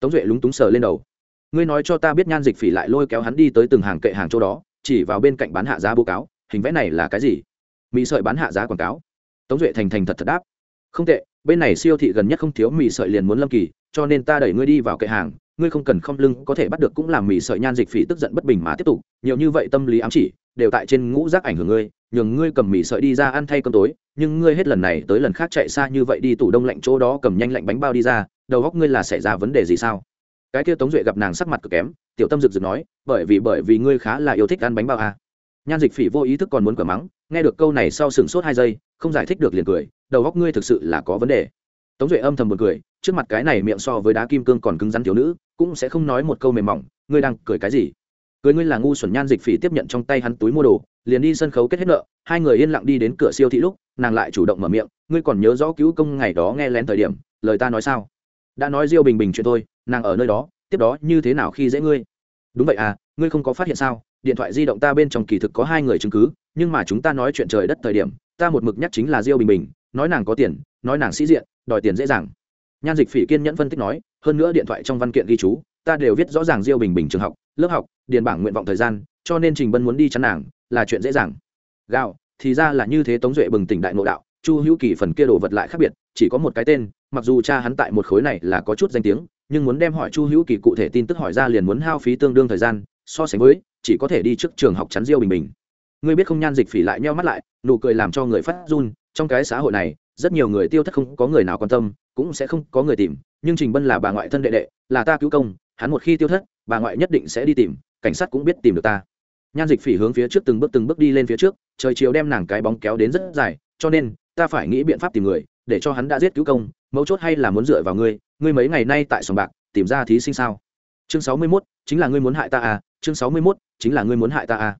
Speaker 1: tống duệ lúng túng sờ lên đầu. Ngươi nói cho ta biết nhan dịch phỉ lại lôi kéo hắn đi tới từng hàng kệ hàng chỗ đó, chỉ vào bên cạnh bán hạ giá báo cáo, hình vẽ này là cái gì? Mỹ sợi bán hạ giá quảng cáo. Tống duệ thành thành thật thật đáp không tệ, bên này siêu thị gần nhất không thiếu mì sợi liền muốn lâm kỳ, cho nên ta đẩy ngươi đi vào kệ hàng. Ngươi không cần không lưng, có thể bắt được cũng làm mì sợi nhan dịch phỉ tức giận bất bình mà tiếp tục. Nhiều như vậy tâm lý ám chỉ, đều tại trên ngũ rác ảnh hưởng ngươi. Nhường ngươi cầm mì sợi đi ra ăn thay cơm tối, nhưng ngươi hết lần này tới lần khác chạy xa như vậy đi tủ đông lạnh chỗ đó cầm nhanh lạnh bánh bao đi ra, đầu góc ngươi là xảy ra vấn đề gì sao? Cái kia tống duệ gặp nàng sắc mặt cực kém, tiểu tâm rực rực nói, bởi vì bởi vì ngươi khá là yêu thích ăn bánh bao à. nhan dịch phỉ vô ý thức còn muốn cửa mắng, nghe được câu này sau sừng sốt hai giây, không giải thích được liền cười đầu góc ngươi thực sự là có vấn đề. Tống duệ âm thầm một cười, trước mặt cái này miệng so với đá kim cương còn cứng rắn thiếu nữ, cũng sẽ không nói một câu mềm mỏng, ngươi đang cười cái gì? Cười ngươi là ngu xuẩn nhan dịch phỉ tiếp nhận trong tay hắn túi mua đồ, liền đi sân khấu kết hết nợ, hai người yên lặng đi đến cửa siêu thị lúc, nàng lại chủ động mở miệng, ngươi còn nhớ rõ cứu công ngày đó nghe lén thời điểm, lời ta nói sao? Đã nói diêu bình bình chuyện thôi, nàng ở nơi đó, tiếp đó như thế nào khi dễ ngươi? Đúng vậy à ngươi không có phát hiện sao? Điện thoại di động ta bên trong kỳ thực có hai người chứng cứ, nhưng mà chúng ta nói chuyện trời đất thời điểm, ta một mực nhắc chính là diêu bình bình nói nàng có tiền, nói nàng sĩ diện, đòi tiền dễ dàng. Nhan dịch phỉ kiên nhẫn phân tích nói, hơn nữa điện thoại trong văn kiện ghi chú, ta đều viết rõ ràng diêu bình bình trường học, lớp học, điền bảng nguyện vọng thời gian, cho nên trình bân muốn đi chắn nàng, là chuyện dễ dàng. Gạo, thì ra là như thế tống duệ bừng tỉnh đại ngộ đạo, chu hữu kỳ phần kia đồ vật lại khác biệt, chỉ có một cái tên, mặc dù cha hắn tại một khối này là có chút danh tiếng, nhưng muốn đem hỏi chu hữu kỳ cụ thể tin tức hỏi ra liền muốn hao phí tương đương thời gian, so sánh với, chỉ có thể đi trước trường học chắn diêu bình bình. Ngươi biết không? Nhan dịch phỉ lại nheo mắt lại, nụ cười làm cho người phát run trong cái xã hội này rất nhiều người tiêu thất không có người nào quan tâm cũng sẽ không có người tìm. Nhưng trình bân là bà ngoại thân đệ đệ là ta cứu công hắn một khi tiêu thất bà ngoại nhất định sẽ đi tìm cảnh sát cũng biết tìm được ta. Nhan dịch phỉ hướng phía trước từng bước từng bước đi lên phía trước trời chiều đem nàng cái bóng kéo đến rất dài cho nên ta phải nghĩ biện pháp tìm người để cho hắn đã giết cứu công mấu chốt hay là muốn dựa vào ngươi ngươi mấy ngày nay tại sòng bạc tìm ra thí sinh sao? Chương sáu mươi 61, chính là ngươi muốn hại ta à? Chương sáu mươi 61, chính là ngươi muốn hại ta à?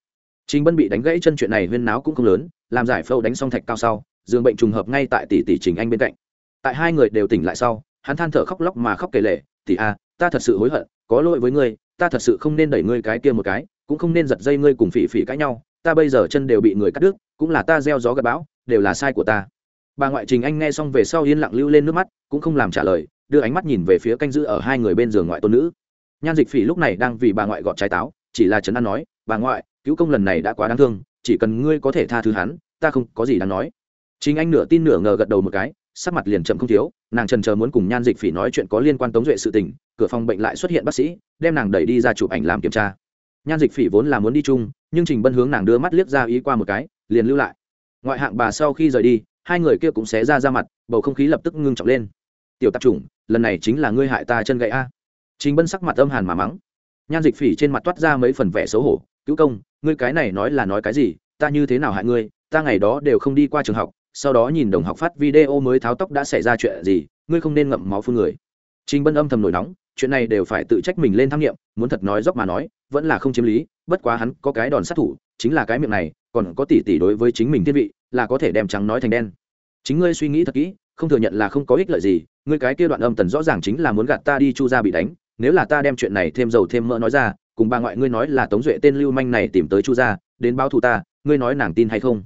Speaker 1: Trình bân bị đánh gãy chân chuyện này huyên náo cũng không lớn làm giải phẫu đánh xong thạch cao sau giường bệnh trùng hợp ngay tại tỷ tỷ trình anh bên cạnh. Tại hai người đều tỉnh lại sau, hắn than thở khóc lóc mà khóc kể lể, tỷ a ta thật sự hối hận, có lỗi với ngươi, ta thật sự không nên đẩy ngươi cái kia một cái, cũng không nên giật dây ngươi cùng phỉ phỉ cãi nhau, ta bây giờ chân đều bị người cắt đứt, cũng là ta gieo gió gặp bão, đều là sai của ta. Bà ngoại trình anh nghe xong về sau yên lặng lưu lên nước mắt, cũng không làm trả lời, đưa ánh mắt nhìn về phía canh giữ ở hai người bên giường ngoại tôn nữ. Nhan dịch phỉ lúc này đang vì bà ngoại gọt trái táo, chỉ là trấn an nói, bà ngoại, cứu công lần này đã quá đáng thương, chỉ cần ngươi có thể tha thứ hắn, ta không có gì đáng nói chính anh nửa tin nửa ngờ gật đầu một cái, sắc mặt liền chậm không thiếu, nàng trần chờ muốn cùng nhan dịch phỉ nói chuyện có liên quan tống duệ sự tình, cửa phòng bệnh lại xuất hiện bác sĩ, đem nàng đẩy đi ra chụp ảnh làm kiểm tra. Nhan dịch phỉ vốn là muốn đi chung, nhưng trình bân hướng nàng đưa mắt liếc ra ý qua một cái, liền lưu lại. Ngoại hạng bà sau khi rời đi, hai người kia cũng xé ra ra mặt, bầu không khí lập tức ngưng trọng lên. Tiểu tạp chủng, lần này chính là ngươi hại ta chân gậy a. Trình bân sắc mặt âm hàn mà mắng. Nhan dịch phỉ trên mặt toát ra mấy phần vẻ xấu hổ, cứu công, ngươi cái này nói là nói cái gì? Ta như thế nào hại ngươi? Ta ngày đó đều không đi qua trường học sau đó nhìn đồng học phát video mới tháo tóc đã xảy ra chuyện gì, ngươi không nên ngậm máu phương người. Trình bân âm thầm nổi nóng, chuyện này đều phải tự trách mình lên tham nghiệm, muốn thật nói dốc mà nói, vẫn là không chiếm lý, bất quá hắn có cái đòn sát thủ, chính là cái miệng này, còn có tỷ tỷ đối với chính mình thiên vị, là có thể đem trắng nói thành đen. Chính ngươi suy nghĩ thật kỹ, không thừa nhận là không có ích lợi gì, ngươi cái kia đoạn âm tần rõ ràng chính là muốn gạt ta đi chu ra bị đánh, nếu là ta đem chuyện này thêm dầu thêm mỡ nói ra, cùng bà ngoại ngươi nói là tống duệ tên lưu manh này tìm tới chu gia, đến báo thù ta, ngươi nói nàng tin hay không?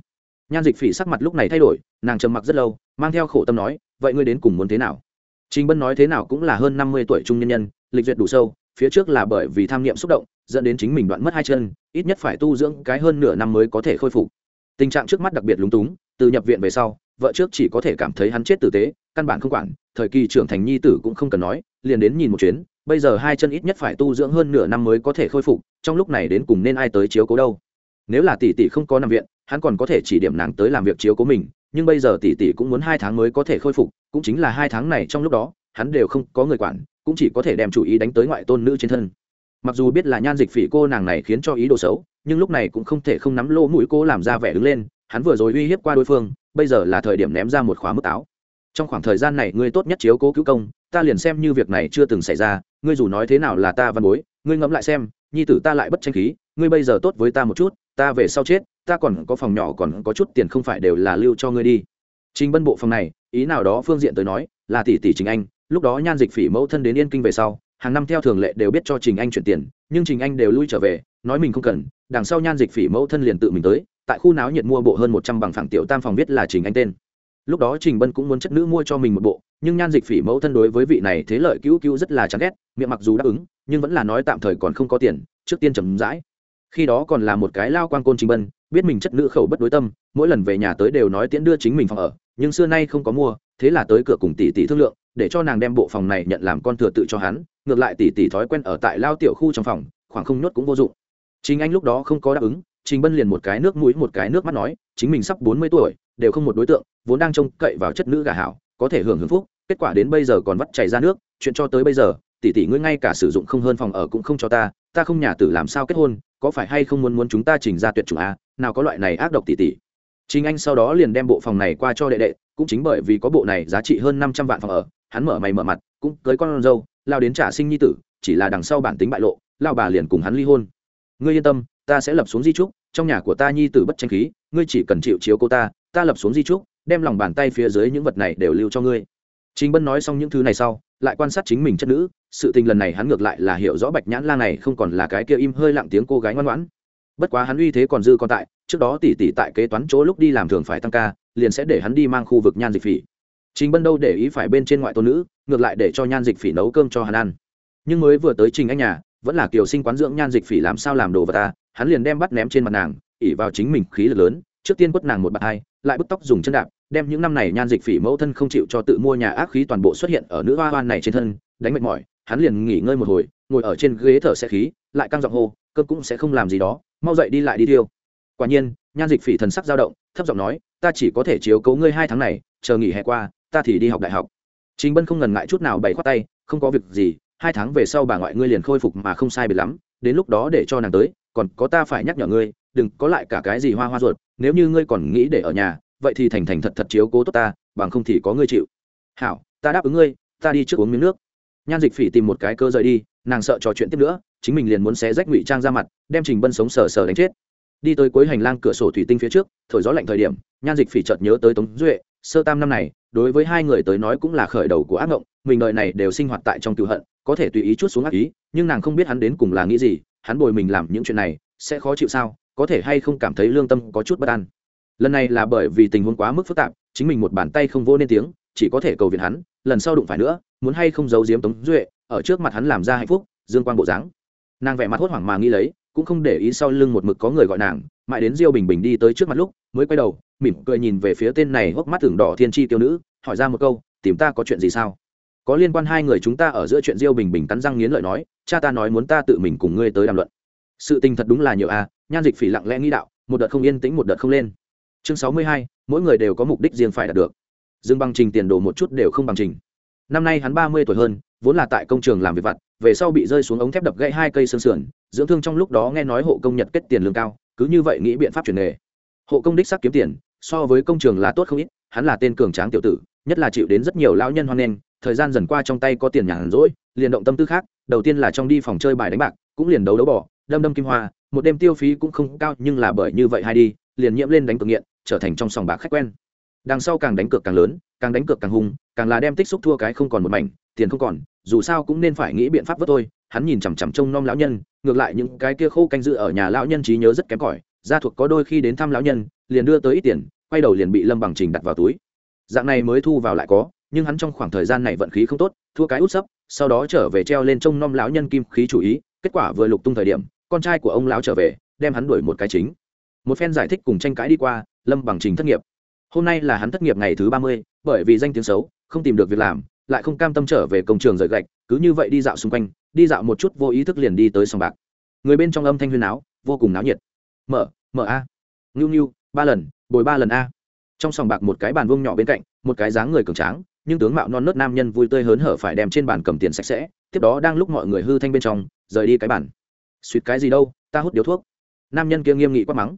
Speaker 1: Nhan dịch phỉ sắc mặt lúc này thay đổi, nàng trầm mặc rất lâu, mang theo khổ tâm nói, vậy ngươi đến cùng muốn thế nào? Trình bân nói thế nào cũng là hơn năm mươi tuổi trung nhân nhân, lịch duyệt đủ sâu, phía trước là bởi vì tham niệm xúc động, dẫn đến chính mình đoạn mất hai chân, ít nhất phải tu dưỡng cái hơn nửa năm mới có thể khôi phục. Tình trạng trước mắt đặc biệt lúng túng, từ nhập viện về sau, vợ trước chỉ có thể cảm thấy hắn chết tử tế, căn bản không quản, thời kỳ trưởng thành nhi tử cũng không cần nói, liền đến nhìn một chuyến, bây giờ hai chân ít nhất phải tu dưỡng hơn nửa năm mới có thể khôi phục, trong lúc này đến cùng nên ai tới chiếu cố đâu. Nếu là tỷ tỷ không có nằm viện hắn còn có thể chỉ điểm nàng tới làm việc chiếu cố mình, nhưng bây giờ tỷ tỷ cũng muốn hai tháng mới có thể khôi phục, cũng chính là hai tháng này trong lúc đó, hắn đều không có người quản, cũng chỉ có thể đem chủ ý đánh tới ngoại tôn nữ trên thân. Mặc dù biết là nhan dịch phỉ cô nàng này khiến cho ý đồ xấu, nhưng lúc này cũng không thể không nắm lỗ mũi cô làm ra vẻ đứng lên, hắn vừa rồi uy hiếp qua đối phương, bây giờ là thời điểm ném ra một khóa mức táo. Trong khoảng thời gian này ngươi tốt nhất chiếu cố cứu công, ta liền xem như việc này chưa từng xảy ra, ngươi dù nói thế nào là ta văn bối, ngươi ngẫm lại xem, nhi tử ta lại bất tranh khí, ngươi bây giờ tốt với ta một chút, ta về sau chết ta còn có phòng nhỏ còn có chút tiền không phải đều là lưu cho ngươi đi. Trình bân bộ phòng này, ý nào đó phương diện tới nói, là tỷ tỷ trình anh. Lúc đó nhan dịch phỉ mẫu thân đến yên kinh về sau, hàng năm theo thường lệ đều biết cho trình anh chuyển tiền, nhưng trình anh đều lui trở về, nói mình không cần, đằng sau nhan dịch phỉ mẫu thân liền tự mình tới, tại khu náo nhiệt mua bộ hơn một trăm bằng phẳng tiểu tam phòng viết là trình anh tên. Lúc đó trình bân cũng muốn chất nữ mua cho mình một bộ, nhưng nhan dịch phỉ mẫu thân đối với vị này thế lợi cứu cứu rất là chán ghét, miệng mặc dù đáp ứng, nhưng vẫn là nói tạm thời còn không có tiền, trước tiên chầm rãi. Khi đó còn là một cái lao quan côn trình bân biết mình chất nữ khẩu bất đối tâm, mỗi lần về nhà tới đều nói tiễn đưa chính mình phòng ở, nhưng xưa nay không có mua, thế là tới cửa cùng tỷ tỷ thương lượng, để cho nàng đem bộ phòng này nhận làm con thừa tự cho hắn, ngược lại tỷ tỷ thói quen ở tại lao tiểu khu trong phòng, khoảng không nhốt cũng vô dụng. Chính anh lúc đó không có đáp ứng, trình bân liền một cái nước mũi một cái nước mắt nói, chính mình sắp bốn mươi tuổi, đều không một đối tượng, vốn đang trông cậy vào chất nữ gà hảo, có thể hưởng hưởng phúc, kết quả đến bây giờ còn vắt chảy ra nước, chuyện cho tới bây giờ, tỷ tỷ ngươi ngay cả sử dụng không hơn phòng ở cũng không cho ta ta không nhà tử làm sao kết hôn, có phải hay không muốn muốn chúng ta chỉnh ra tuyệt chủng a nào có loại này ác độc tỷ tỷ chính anh sau đó liền đem bộ phòng này qua cho đệ đệ cũng chính bởi vì có bộ này giá trị hơn năm trăm vạn phòng ở hắn mở mày mở mặt cũng cưới con dâu lao đến trả sinh nhi tử chỉ là đằng sau bản tính bại lộ lao bà liền cùng hắn ly hôn. Ngươi yên tâm ta sẽ lập xuống di trúc trong nhà của ta nhi tử bất tranh khí ngươi chỉ cần chịu chiếu cô ta ta lập xuống di trúc đem lòng bàn tay phía dưới những vật này đều lưu cho ngươi. Chính Bân nói xong những thứ này sau, lại quan sát chính mình chất nữ, sự tình lần này hắn ngược lại là hiểu rõ Bạch Nhãn la này không còn là cái kia im hơi lặng tiếng cô gái ngoan ngoãn. Bất quá hắn uy thế còn dư còn tại, trước đó tỷ tỷ tại kế toán chỗ lúc đi làm thường phải tăng ca, liền sẽ để hắn đi mang khu vực nhan dịch phỉ. Trình Bân đâu để ý phải bên trên ngoại tôn nữ, ngược lại để cho nhan dịch phỉ nấu cơm cho hắn ăn. Nhưng mới vừa tới Trình anh nhà, vẫn là kiều sinh quán dưỡng nhan dịch phỉ làm sao làm đồ vật ta, hắn liền đem bắt ném trên mặt nàng, ỉ vào chính mình khí lực lớn, trước tiên quất nàng một bạt hai, lại bứt tóc dùng chân đạp, đem những năm này nhan dịch phỉ mẫu thân không chịu cho tự mua nhà ác khí toàn bộ xuất hiện ở nữ hoa hoan này trên thân đánh mệt mỏi hắn liền nghỉ ngơi một hồi ngồi ở trên ghế thở xe khí lại căng giọng hô cơm cũng sẽ không làm gì đó, mau dậy đi lại đi tiêu. Quả nhiên, nhan dịch phỉ thần sắc dao động, thấp giọng nói, ta chỉ có thể chiếu cố ngươi hai tháng này, chờ nghỉ hè qua, ta thì đi học đại học. Chính bân không ngần ngại chút nào bày khoát tay, không có việc gì, hai tháng về sau bà ngoại ngươi liền khôi phục mà không sai biệt lắm, đến lúc đó để cho nàng tới, còn có ta phải nhắc nhở ngươi, đừng có lại cả cái gì hoa hoa ruột, nếu như ngươi còn nghĩ để ở nhà, vậy thì thành thành thật thật chiếu cố tốt ta, bằng không thì có ngươi chịu. Hảo, ta đáp ứng ngươi, ta đi trước uống miếng nước. Nhan dịch phỉ tìm một cái cơ rời đi, nàng sợ trò chuyện tiếp nữa chính mình liền muốn xé rách ngụy trang ra mặt, đem trình bân sống sờ sờ đánh chết. Đi tới cuối hành lang cửa sổ thủy tinh phía trước, thổi gió lạnh thời điểm, nhan dịch phỉ chợt nhớ tới tống duệ, sơ tam năm này, đối với hai người tới nói cũng là khởi đầu của ác ngộng, mình đợi này đều sinh hoạt tại trong cựu hận, có thể tùy ý chút xuống ác ý, nhưng nàng không biết hắn đến cùng là nghĩ gì, hắn bồi mình làm những chuyện này, sẽ khó chịu sao, có thể hay không cảm thấy lương tâm có chút bất an. Lần này là bởi vì tình huống quá mức phức tạp, chính mình một bàn tay không vô nên tiếng, chỉ có thể cầu viện hắn, lần sau đụng phải nữa, muốn hay không giấu giếm tống duệ, ở trước mặt hắn làm ra hạnh phúc, dương quan bộ dáng nàng vẻ mặt hốt hoảng mà nghĩ lấy, cũng không để ý sau lưng một mực có người gọi nàng, mãi đến diêu bình bình đi tới trước mặt lúc, mới quay đầu, mỉm cười nhìn về phía tên này hốc mắt tưởng đỏ thiên tri tiêu nữ, hỏi ra một câu, tìm ta có chuyện gì sao? Có liên quan hai người chúng ta ở giữa chuyện diêu bình bình cắn răng nghiến lợi nói, cha ta nói muốn ta tự mình cùng ngươi tới đàm luận. Sự tình thật đúng là nhiều a, nhan dịch phỉ lặng lẽ nghĩ đạo, một đợt không yên tĩnh, một đợt không lên. Chương sáu mươi hai, mỗi người đều có mục đích riêng phải đạt được. Dương bằng trình tiền đồ một chút đều không bằng trình. Năm nay hắn ba mươi tuổi hơn vốn là tại công trường làm việc vặt, về sau bị rơi xuống ống thép đập gãy hai cây xương sườn, dưỡng thương trong lúc đó nghe nói hộ công nhật kết tiền lương cao, cứ như vậy nghĩ biện pháp chuyển nghề. Hộ công đích sắc kiếm tiền, so với công trường là tốt không ít, hắn là tên cường tráng tiểu tử, nhất là chịu đến rất nhiều lão nhân hoan nghênh, thời gian dần qua trong tay có tiền nhàn rỗi, liền động tâm tư khác, đầu tiên là trong đi phòng chơi bài đánh bạc, cũng liền đấu đấu bỏ đâm đâm kim hoa, một đêm tiêu phí cũng không cao nhưng là bởi như vậy hay đi, liền nhiễm lên đánh cực nghiện, trở thành trong sòng bạc khách quen. Đằng sau càng đánh cược càng lớn, càng đánh cược càng hung, càng là đem tích xúc thua cái không còn một mảnh tiền không còn, dù sao cũng nên phải nghĩ biện pháp vớt thôi. Hắn nhìn chằm chằm trông nom lão nhân, ngược lại những cái kia khô canh dự ở nhà lão nhân trí nhớ rất kém cỏi. Gia thuộc có đôi khi đến thăm lão nhân, liền đưa tới ít tiền, quay đầu liền bị lâm bằng trình đặt vào túi. Dạng này mới thu vào lại có, nhưng hắn trong khoảng thời gian này vận khí không tốt, thua cái út sấp, sau đó trở về treo lên trông nom lão nhân kim khí chủ ý. Kết quả vừa lục tung thời điểm, con trai của ông lão trở về, đem hắn đuổi một cái chính. Một phen giải thích cùng tranh cãi đi qua, lâm bằng trình thất nghiệp. Hôm nay là hắn thất nghiệp ngày thứ ba mươi, bởi vì danh tiếng xấu, không tìm được việc làm lại không cam tâm trở về công trường rời gạch, cứ như vậy đi dạo xung quanh, đi dạo một chút vô ý thức liền đi tới sòng bạc. Người bên trong âm thanh huyên áo vô cùng náo nhiệt. Mở mở a. Ngưu ngưu, ba lần, bồi ba lần a. Trong sòng bạc một cái bàn vuông nhỏ bên cạnh, một cái dáng người cường tráng, nhưng tướng mạo non nớt nam nhân vui tươi hớn hở phải đem trên bàn cầm tiền sạch sẽ, tiếp đó đang lúc mọi người hư thanh bên trong, rời đi cái bàn. Suýt cái gì đâu, ta hút điếu thuốc. Nam nhân kia nghiêm nghị quát mắng.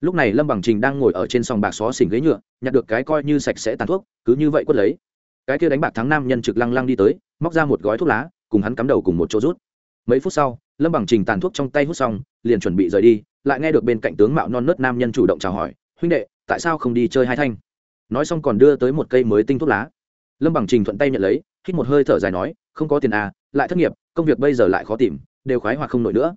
Speaker 1: Lúc này lâm bằng trình đang ngồi ở trên sòng bạc xó xỉnh ghế nhựa, nhặt được cái coi như sạch sẽ tàn thuốc, cứ như vậy quất lấy cái kia đánh bạc thắng nam nhân trực lăng lăng đi tới, móc ra một gói thuốc lá, cùng hắn cắm đầu cùng một chỗ rút. Mấy phút sau, lâm bằng trình tàn thuốc trong tay hút xong, liền chuẩn bị rời đi, lại nghe được bên cạnh tướng mạo non nớt nam nhân chủ động chào hỏi, huynh đệ, tại sao không đi chơi hai thanh? Nói xong còn đưa tới một cây mới tinh thuốc lá. Lâm bằng trình thuận tay nhận lấy, hít một hơi thở dài nói, không có tiền à lại thất nghiệp, công việc bây giờ lại khó tìm, đều khoái hoặc không nổi nữa.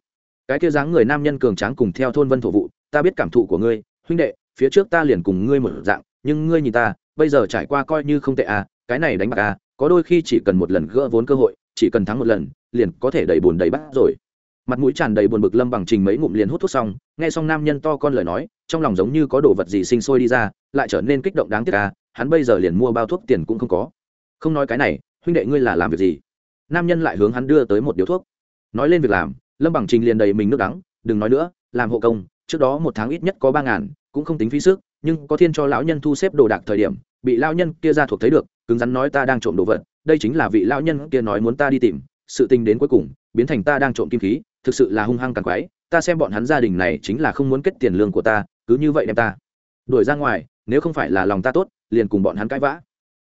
Speaker 1: Cái kia dáng người nam nhân cường tráng cùng theo thôn vân thổ vụ, ta biết cảm thụ của ngươi, huynh đệ, phía trước ta liền cùng ngươi một dạng, nhưng ngươi nhìn ta, bây giờ trải qua coi như không tệ à cái này đánh bạc à có đôi khi chỉ cần một lần gỡ vốn cơ hội, chỉ cần thắng một lần, liền có thể đầy bùn đầy bắt rồi. Mặt mũi tràn đầy buồn bực lâm bằng trình mấy ngụm liền hút thuốc xong, nghe xong nam nhân to con lời nói, trong lòng giống như có đồ vật gì sinh sôi đi ra, lại trở nên kích động đáng tiếc à hắn bây giờ liền mua bao thuốc tiền cũng không có. Không nói cái này, huynh đệ ngươi là làm việc gì? Nam nhân lại hướng hắn đưa tới một điếu thuốc. Nói lên việc làm, lâm bằng trình liền đầy mình nước đắng, đừng nói nữa, làm hộ công, trước đó một tháng ít nhất có ba ngàn, cũng không tính phí sức, nhưng có thiên cho lão nhân thu xếp đồ đạc thời điểm bị lão nhân kia ra thuộc thấy được, cứng rắn nói ta đang trộm đồ vật, đây chính là vị lão nhân kia nói muốn ta đi tìm, sự tình đến cuối cùng, biến thành ta đang trộm kim khí, thực sự là hung hăng càng quái, ta xem bọn hắn gia đình này chính là không muốn kết tiền lương của ta, cứ như vậy đem ta đuổi ra ngoài, nếu không phải là lòng ta tốt, liền cùng bọn hắn cãi vã.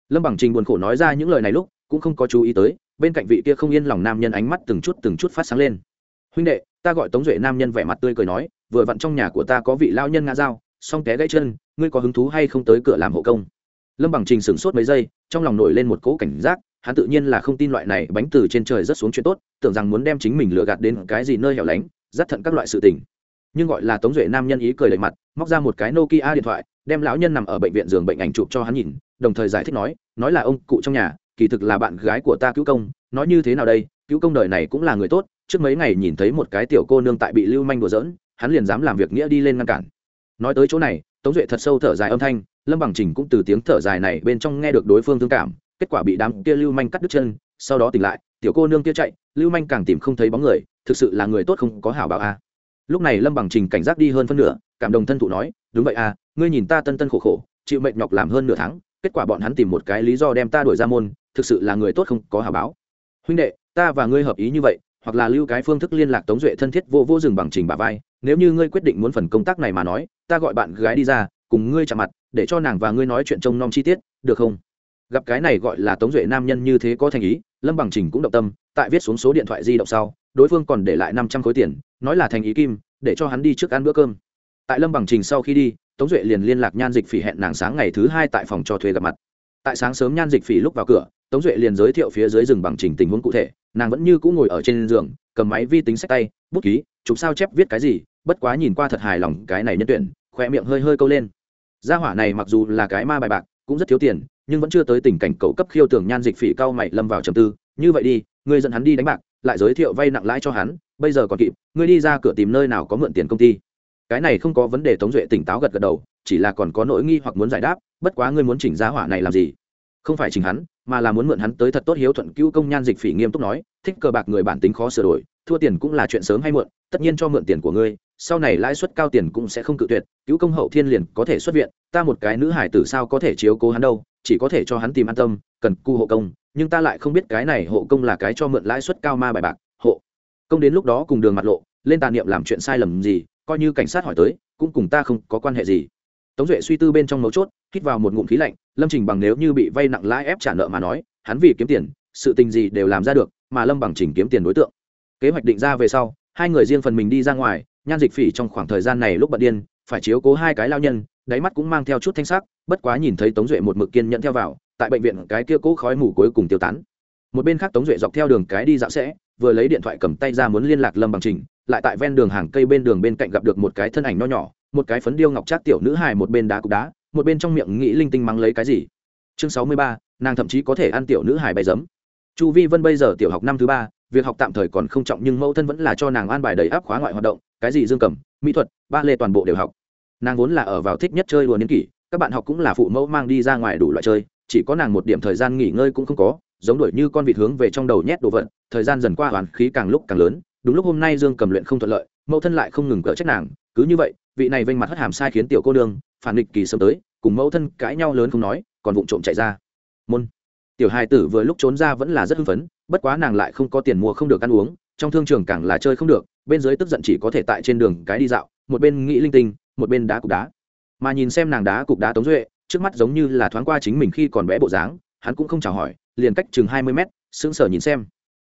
Speaker 1: Lâm bằng trình buồn khổ nói ra những lời này lúc, cũng không có chú ý tới, bên cạnh vị kia không yên lòng nam nhân ánh mắt từng chút từng chút phát sáng lên. Huynh đệ, ta gọi tống duệ nam nhân vẻ mặt tươi cười nói, vừa vặn trong nhà của ta có vị lao nhân ngã dao, song té gãy chân, ngươi có hứng thú hay không tới cửa làm hộ công? Lâm bằng trình sửng sốt mấy giây, trong lòng nổi lên một cỗ cảnh giác, hắn tự nhiên là không tin loại này bánh từ trên trời rất xuống chuyện tốt, tưởng rằng muốn đem chính mình lừa gạt đến cái gì nơi hẻo lánh, rất thận các loại sự tình. Nhưng gọi là tống duệ nam nhân ý cười lệ mặt, móc ra một cái nokia điện thoại, đem lão nhân nằm ở bệnh viện giường bệnh ảnh chụp cho hắn nhìn, đồng thời giải thích nói nói là ông cụ trong nhà, kỳ thực là bạn gái của ta cứu công, nói như thế nào đây, cứu công đời này cũng là người tốt, trước mấy ngày nhìn thấy một cái tiểu cô nương tại bị lưu manh đùa giỡn, hắn liền dám làm việc nghĩa đi lên ngăn cản. Nói tới chỗ này tống duệ thật sâu thở dài âm thanh, lâm bằng trình cũng từ tiếng thở dài này bên trong nghe được đối phương thương cảm, kết quả bị đám kia lưu manh cắt đứt chân, sau đó tỉnh lại, tiểu cô nương kia chạy, lưu manh càng tìm không thấy bóng người, thực sự là người tốt không có hảo bảo a. Lúc này lâm bằng trình cảnh giác đi hơn phân nửa, cảm đồng thân thụ nói, đúng vậy a, ngươi nhìn ta tân tân khổ khổ, chịu mệnh nhọc làm hơn nửa tháng, kết quả bọn hắn tìm một cái lý do đem ta đuổi ra môn, thực sự là người tốt không có hảo báo huynh đệ, ta và ngươi hợp ý như vậy hoặc là lưu cái phương thức liên lạc tống duệ thân thiết vô vô dừng bằng trình bà vai. Nếu như ngươi quyết định muốn phần công tác này mà nói, ta gọi bạn gái đi ra, cùng ngươi chạm mặt, để cho nàng và ngươi nói chuyện trông nom chi tiết, được không? Gặp cái này gọi là tống duệ nam nhân như thế có thành ý, lâm bằng trình cũng động tâm, tại viết xuống số điện thoại di động sau, đối phương còn để lại năm trăm khối tiền, nói là thành ý kim, để cho hắn đi trước ăn bữa cơm. Tại lâm bằng trình sau khi đi, tống duệ liền liên lạc nhan dịch phỉ hẹn nàng sáng ngày thứ hai tại phòng cho thuê gặp mặt. Tại sáng sớm nhan dịch phỉ lúc vào cửa tống duệ liền giới thiệu phía dưới rừng bằng trình tình huống cụ thể, nàng vẫn như cũ ngồi ở trên giường, cầm máy vi tính sách tay, bút ký, chụp sao chép viết cái gì, bất quá nhìn qua thật hài lòng cái này nhân tuyển khoe miệng hơi hơi câu lên. Gia hỏa này mặc dù là cái ma bài bạc, cũng rất thiếu tiền, nhưng vẫn chưa tới tình cảnh cầu cấp khiêu tưởng nhan dịch phỉ cao mày lâm vào trầm tư. Như vậy đi, ngươi dẫn hắn đi đánh bạc, lại giới thiệu vay nặng lãi cho hắn, bây giờ còn kịp, ngươi đi ra cửa tìm nơi nào có mượn tiền công ty. Cái này không có vấn đề, tống duệ tỉnh táo gật gật đầu, chỉ là còn có nỗi nghi hoặc muốn giải đáp, bất quá ngươi muốn chỉnh giá hỏa này làm gì? Không phải chỉnh hắn, mà là muốn mượn hắn tới thật tốt hiếu thuận cứu công nhan dịch phỉ nghiêm túc nói, thích cờ bạc người bản tính khó sửa đổi, thua tiền cũng là chuyện sớm hay muộn, tất nhiên cho mượn tiền của ngươi, sau này lãi suất cao tiền cũng sẽ không cự tuyệt, cứu công hậu thiên liền có thể xuất viện, ta một cái nữ hải tử sao có thể chiếu cố hắn đâu, chỉ có thể cho hắn tìm an tâm, cần cu hộ công, nhưng ta lại không biết cái này hộ công là cái cho mượn lãi suất cao ma bài bạc, hộ công đến lúc đó cùng đường mặt lộ, lên tàn niệm làm chuyện sai lầm gì, coi như cảnh sát hỏi tới, cũng cùng ta không có quan hệ gì. Tống duệ suy tư bên trong mấu chốt, hít vào một ngụm khí lạnh lâm trình bằng nếu như bị vay nặng lãi ép trả nợ mà nói, hắn vì kiếm tiền, sự tình gì đều làm ra được mà lâm bằng trình kiếm tiền đối tượng. Kế hoạch định ra về sau, hai người riêng phần mình đi ra ngoài, nhan dịch phỉ trong khoảng thời gian này lúc bận điên, phải chiếu cố hai cái lao nhân, đáy mắt cũng mang theo chút thanh sắc, bất quá nhìn thấy tống duệ một mực kiên nhận theo vào, tại bệnh viện cái kia cố khói mù cuối cùng tiêu tán. Một bên khác tống duệ dọc theo đường cái đi dạo sẽ, vừa lấy điện thoại cầm tay ra muốn liên lạc lâm bằng trình, lại tại ven đường hàng cây bên đường bên cạnh gặp được một cái thân ảnh nho nhỏ, một cái phấn điêu ngọc trác tiểu nữ hài một bên đá cục đá một bên trong miệng nghĩ linh tinh mắng lấy cái gì? Chương sáu mươi ba, nàng thậm chí có thể ăn tiểu nữ hải bay giấm. Chu vi vân bây giờ tiểu học năm thứ ba, việc học tạm thời còn không trọng nhưng mẫu thân vẫn là cho nàng an bài đầy áp khóa ngoại hoạt động, cái gì dương cầm, mỹ thuật, ba lê toàn bộ đều học. Nàng vốn là ở vào thích nhất chơi đùa niên kỷ, các bạn học cũng là phụ mẫu mang đi ra ngoài đủ loại chơi, chỉ có nàng một điểm thời gian nghỉ ngơi cũng không có, giống đuổi như con vịt hướng về trong đầu nhét đồ vật, thời gian dần qua hoàn khí càng lúc càng lớn, đúng lúc hôm nay dương cầm luyện không thuận lợi, mẫu thân lại không ngừng cỡ trách nàng, cứ như vậy, vị này vênh mặt hất hàm sai khiến tiểu cô nương phản nghịch kỳ sớm tới, cùng mẫu thân cãi nhau lớn không nói, còn vụng trộm chạy ra. Môn. Tiểu hài tử vừa lúc trốn ra vẫn là rất hưng phấn, bất quá nàng lại không có tiền mua không được ăn uống, trong thương trường càng là chơi không được, bên dưới tức giận chỉ có thể tại trên đường cái đi dạo, một bên nghĩ linh tinh, một bên đá cục đá. Mà nhìn xem nàng đá cục đá tống duệ, trước mắt giống như là thoáng qua chính mình khi còn bé bộ dáng, hắn cũng không chào hỏi, liền cách chừng hai mươi mét, sững sờ nhìn xem.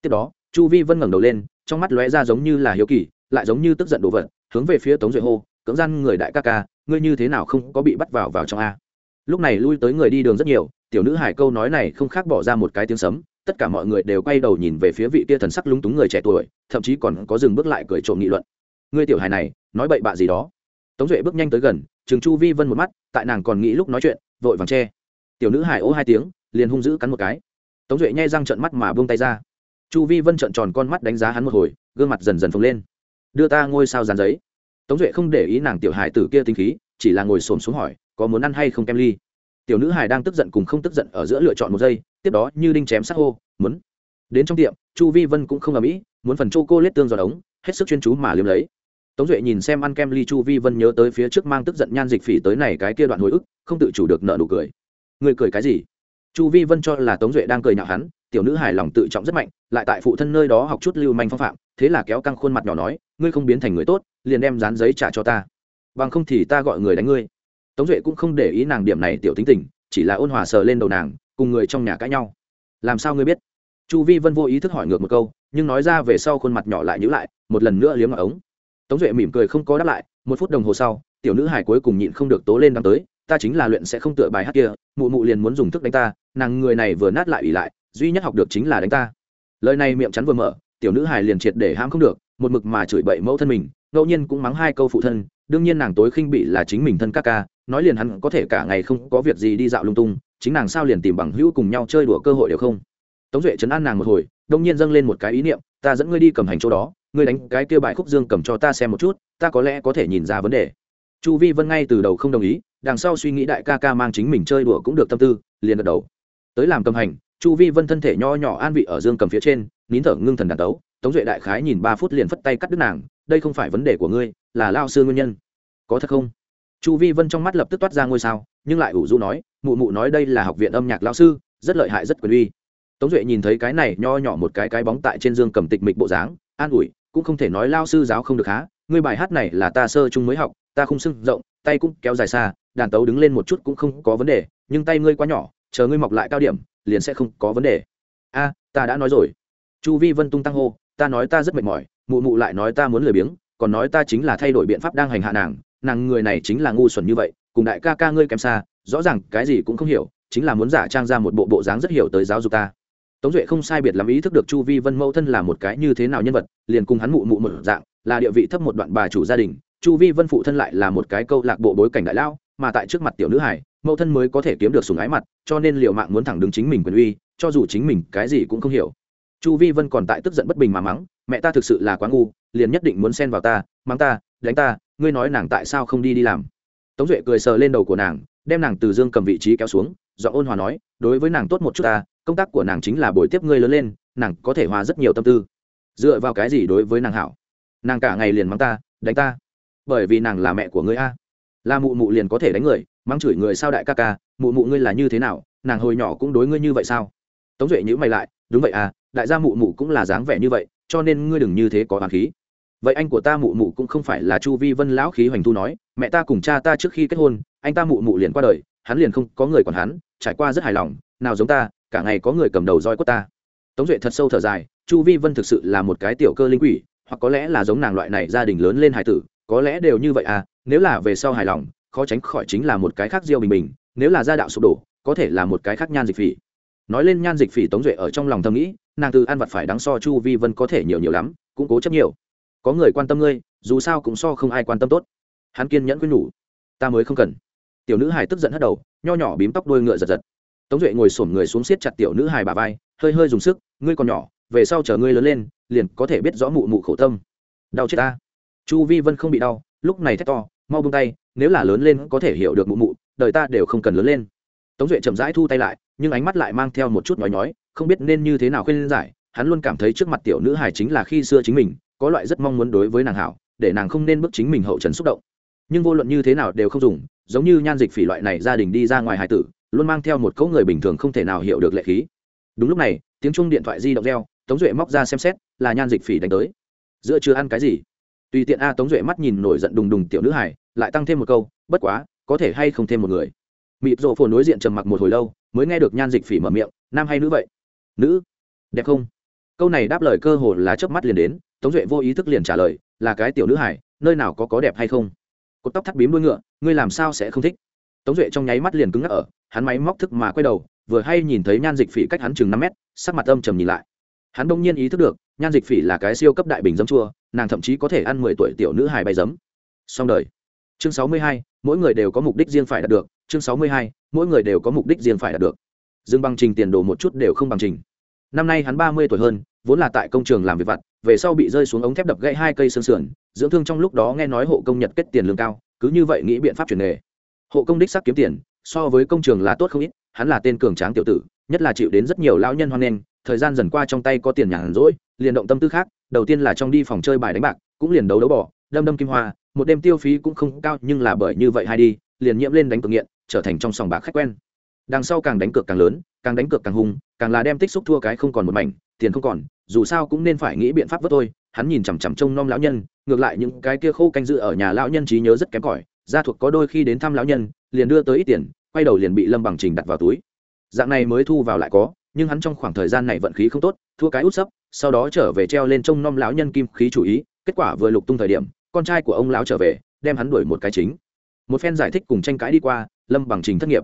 Speaker 1: Tiếp đó, chu vi vân ngẩng đầu lên, trong mắt lóe ra giống như là hiếu kỳ, lại giống như tức giận đồ vật, hướng về phía tống duệ hô, cưỡng gian người đại ca ca ngươi như thế nào không có bị bắt vào vào trong a? Lúc này lui tới người đi đường rất nhiều, tiểu nữ hải câu nói này không khác bỏ ra một cái tiếng sấm, tất cả mọi người đều quay đầu nhìn về phía vị kia thần sắc lúng túng người trẻ tuổi, thậm chí còn có dừng bước lại cười trộm nghị luận. Ngươi tiểu hài này, nói bậy bạ gì đó? Tống duệ bước nhanh tới gần chừng chu vi vân một mắt, tại nàng còn nghĩ lúc nói chuyện, vội vàng che. Tiểu nữ hải ố hai tiếng, liền hung dữ cắn một cái. Tống duệ nhai răng trận mắt mà buông tay ra. Chu vi vân trợn tròn con mắt đánh giá hắn một hồi, gương mặt dần dần phồng lên. Đưa ta ngôi sao dàn giấy tống duệ không để ý nàng tiểu hải tử kia tinh khí, chỉ là ngồi xổm xuống hỏi, có muốn ăn hay không kem ly? Tiểu nữ hải đang tức giận cùng không tức giận ở giữa lựa chọn một giây, tiếp đó như đinh chém sát hô, muốn. Đến trong tiệm, chu vi vân cũng không ở mỹ muốn phần chô cô lết tương giọt ống, hết sức chuyên chú mà liếm lấy. Tống duệ nhìn xem ăn kem ly chu vi vân nhớ tới phía trước mang tức giận nhan dịch phỉ tới này cái kia đoạn hồi ức, không tự chủ được nợ nụ cười. Người cười cái gì? Chu vi vân cho là tống duệ đang cười nhạo hắn, tiểu nữ hài lòng tự trọng rất mạnh, lại tại phụ thân nơi đó học chút lưu manh phong phạm thế là kéo căng khuôn mặt nhỏ nói, ngươi không biến thành người tốt, liền đem dán giấy trả cho ta. Bằng không thì ta gọi người đánh ngươi. Tống duệ cũng không để ý nàng điểm này tiểu tính tình, chỉ là ôn hòa sờ lên đầu nàng, cùng người trong nhà cãi nhau. Làm sao ngươi biết? Chu vi vân vô ý thức hỏi ngược một câu, nhưng nói ra về sau khuôn mặt nhỏ lại nhữ lại, một lần nữa liếm ở ống. Tống duệ mỉm cười không có đáp lại, một phút đồng hồ sau, tiểu nữ hải cuối cùng nhịn không được tố lên đăng tới, ta chính là luyện sẽ không tựa bài hát kia, mụ mụ liền muốn dùng thức đánh ta, nàng người này vừa nát lại ủy lại, duy nhất học được chính là đánh ta. Lời này miệng chắn vừa mở tiểu nữ hải liền triệt để ham không được, một mực mà chửi bậy mẫu thân mình, ngẫu nhiên cũng mắng hai câu phụ thân, đương nhiên nàng tối khinh bị là chính mình thân các ca, nói liền hắn có thể cả ngày không có việc gì đi dạo lung tung, chính nàng sao liền tìm bằng hữu cùng nhau chơi đùa cơ hội đều không. Tống duệ chấn an nàng một hồi, đông nhiên dâng lên một cái ý niệm, ta dẫn ngươi đi cầm hành chỗ đó, ngươi đánh cái kia bài khúc dương cầm cho ta xem một chút, ta có lẽ có thể nhìn ra vấn đề. Chu vi vân ngay từ đầu không đồng ý, đằng sau suy nghĩ đại ca ca mang chính mình chơi đùa cũng được tâm tư, liền gật đầu. Tới làm cầm hành, chu vi vân thân thể nho nhỏ an vị ở dương cầm phía trên nín thở ngưng thần đàn tấu, tống duệ đại khái nhìn ba phút liền phất tay cắt đứt nàng, đây không phải vấn đề của ngươi, là lao sư nguyên nhân. Có thật không? Chu vi vân trong mắt lập tức toát ra ngôi sao, nhưng lại ủ rũ nói, mụ mụ nói đây là học viện âm nhạc lao sư, rất lợi hại, rất quyền uy. Tống duệ nhìn thấy cái này nho nhỏ một cái cái bóng tại trên dương cầm tịch mịch bộ dáng, an ủi, cũng không thể nói lao sư giáo không được há, ngươi bài hát này là ta sơ chung mới học, ta không sưng rộng, tay cũng kéo dài xa, đàn tấu đứng lên một chút cũng không có vấn đề, nhưng tay ngươi quá nhỏ, chờ ngươi mọc lại cao điểm, liền sẽ không có vấn đề. A, ta đã nói rồi chu vi vân tung tăng hô, ta nói ta rất mệt mỏi, mụ mụ lại nói ta muốn lười biếng, còn nói ta chính là thay đổi biện pháp đang hành hạ nàng nàng người này chính là ngu xuẩn như vậy, cùng đại ca ca ngươi kém xa, rõ ràng cái gì cũng không hiểu, chính là muốn giả trang ra một bộ bộ dáng rất hiểu tới giáo dục ta. Tống duệ không sai biệt lắm ý thức được chu vi vân mẫu thân là một cái như thế nào nhân vật, liền cùng hắn mụ mụ một dạng, là địa vị thấp một đoạn bà chủ gia đình, chu vi vân phụ thân lại là một cái câu lạc bộ bối cảnh đại lao, mà tại trước mặt tiểu nữ hải mẫu thân mới có thể kiếm được sùng ái mặt, cho nên liệu mạng muốn thẳng đứng chính mình quyền uy, cho dù chính mình cái gì cũng không hiểu chu vi vân còn tại tức giận bất bình mà mắng, mẹ ta thực sự là quá ngu, liền nhất định muốn xen vào ta, mắng ta, đánh ta, ngươi nói nàng tại sao không đi đi làm? Tống duệ cười sờ lên đầu của nàng, đem nàng từ dương cầm vị trí kéo xuống do ôn hòa nói, đối với nàng tốt một chút ta, công tác của nàng chính là buổi tiếp ngươi lớn lên, nàng có thể hòa rất nhiều tâm tư. Dựa vào cái gì đối với nàng hảo? Nàng cả ngày liền mắng ta, đánh ta. Bởi vì nàng là mẹ của ngươi a. Là mụ mụ liền có thể đánh người, mắng chửi người sao đại ca ca, mụ mụ ngươi là như thế nào, nàng hồi nhỏ cũng đối ngươi như vậy sao? Tống duệ nhữ mày lại, đúng vậy à đại gia mụ mụ cũng là dáng vẻ như vậy, cho nên ngươi đừng như thế có hoàng khí. Vậy anh của ta mụ mụ cũng không phải là chu vi vân lão khí hoành thu nói, mẹ ta cùng cha ta trước khi kết hôn, anh ta mụ mụ liền qua đời, hắn liền không có người còn hắn, trải qua rất hài lòng, nào giống ta, cả ngày có người cầm đầu roi quất ta. Tống duệ thật sâu thở dài, chu vi vân thực sự là một cái tiểu cơ linh quỷ, hoặc có lẽ là giống nàng loại này gia đình lớn lên hài tử, có lẽ đều như vậy à nếu là về sau hài lòng, khó tránh khỏi chính là một cái khác diêu bình bình, nếu là gia đạo sụp đổ, có thể là một cái khác nhan dịch phỉ. Nói lên nhan dịch phỉ tống duệ ở trong lòng thầm nghĩ nàng từ ăn vặt phải đắng so chu vi vân có thể nhiều nhiều lắm, cũng cố chấp nhiều. Có người quan tâm ngươi, dù sao cũng so không ai quan tâm tốt. Hắn kiên nhẫn quyết nhủ. Ta mới không cần. Tiểu nữ hài tức giận hất đầu, nho nhỏ bím tóc đuôi ngựa giật giật. Tống duệ ngồi xổm người xuống siết chặt tiểu nữ hài bà vai, hơi hơi dùng sức, ngươi còn nhỏ, về sau chờ ngươi lớn lên, liền có thể biết rõ mụ mụ khổ tâm. Đau chết ta. Chu vi vân không bị đau, lúc này thét to, mau bung tay, nếu là lớn lên có thể hiểu được mụ mụ, đời ta đều không cần lớn lên. Tống duệ chậm rãi thu tay lại, nhưng ánh mắt lại mang theo một chút nói nhói không biết nên như thế nào khuyên giải, hắn luôn cảm thấy trước mặt tiểu nữ hài chính là khi xưa chính mình, có loại rất mong muốn đối với nàng hảo, để nàng không nên bước chính mình hậu trần xúc động. Nhưng vô luận như thế nào đều không dùng, giống như nhan dịch phỉ loại này gia đình đi ra ngoài hài tử, luôn mang theo một cỗ người bình thường không thể nào hiểu được lệ khí. Đúng lúc này, tiếng chung điện thoại di động reo, tống duệ móc ra xem xét, là nhan dịch phỉ đánh tới. Giữa chưa ăn cái gì? Tùy tiện a, tống duệ mắt nhìn nổi giận đùng đùng tiểu nữ hải lại tăng thêm một câu, bất quá, có thể hay không thêm một người. Mịp rộ phồn đối diện trầm mặc một hồi lâu, mới nghe được nhan dịch phỉ mở miệng, nam hay nữ vậy? Nữ, đẹp không? Câu này đáp lời cơ hồ là chớp mắt liền đến, tống duệ vô ý thức liền trả lời, là cái tiểu nữ hải nơi nào có có đẹp hay không? Cột tóc thắt bím đuôi ngựa, ngươi làm sao sẽ không thích? Tống duệ trong nháy mắt liền cứng ngắc ở, hắn máy móc thức mà quay đầu, vừa hay nhìn thấy nhan dịch phỉ cách hắn chừng năm mét, sắc mặt âm trầm nhìn lại. Hắn đông nhiên ý thức được, nhan dịch phỉ là cái siêu cấp đại bình dấm chua, nàng thậm chí có thể ăn mười tuổi tiểu nữ hài bay dấm. Xong đời. Chương sáu mươi hai, mỗi người đều có mục đích riêng phải đạt được. Chương sáu mươi hai, mỗi người đều có mục đích riêng phải đạt được dương bằng trình tiền đồ một chút đều không bằng trình. Năm nay hắn ba mươi tuổi hơn, vốn là tại công trường làm việc vặt, về sau bị rơi xuống ống thép đập gãy hai cây xương sườn, dưỡng thương trong lúc đó nghe nói hộ công nhật kết tiền lương cao, cứ như vậy nghĩ biện pháp chuyển nghề. Hộ công đích sắc kiếm tiền, so với công trường là tốt không ít, hắn là tên cường tráng tiểu tử, nhất là chịu đến rất nhiều lão nhân hoan nghênh, thời gian dần qua trong tay có tiền nhàn rỗi, liền động tâm tư khác, đầu tiên là trong đi phòng chơi bài đánh bạc, cũng liền đấu đấu bỏ đâm đâm kim hoa, một đêm tiêu phí cũng không cao nhưng là bởi như vậy hay đi, liền nhiễm lên đánh cực nghiện, trở thành trong sòng bạc khách quen đằng sau càng đánh cược càng lớn, càng đánh cược càng hung, càng là đem tích xúc thua cái không còn một mảnh, tiền không còn, dù sao cũng nên phải nghĩ biện pháp vớt thôi. Hắn nhìn chằm chằm trông nom lão nhân, ngược lại những cái kia khô canh dự ở nhà lão nhân trí nhớ rất kém cỏi, gia thuộc có đôi khi đến thăm lão nhân, liền đưa tới ít tiền, quay đầu liền bị lâm bằng trình đặt vào túi. Dạng này mới thu vào lại có, nhưng hắn trong khoảng thời gian này vận khí không tốt, thua cái út sấp, sau đó trở về treo lên trông nom lão nhân kim khí chủ ý, kết quả vừa lục tung thời điểm, con trai của ông lão trở về, đem hắn đuổi một cái chính. Một phen giải thích cùng tranh cãi đi qua, lâm bằng trình thất nghiệp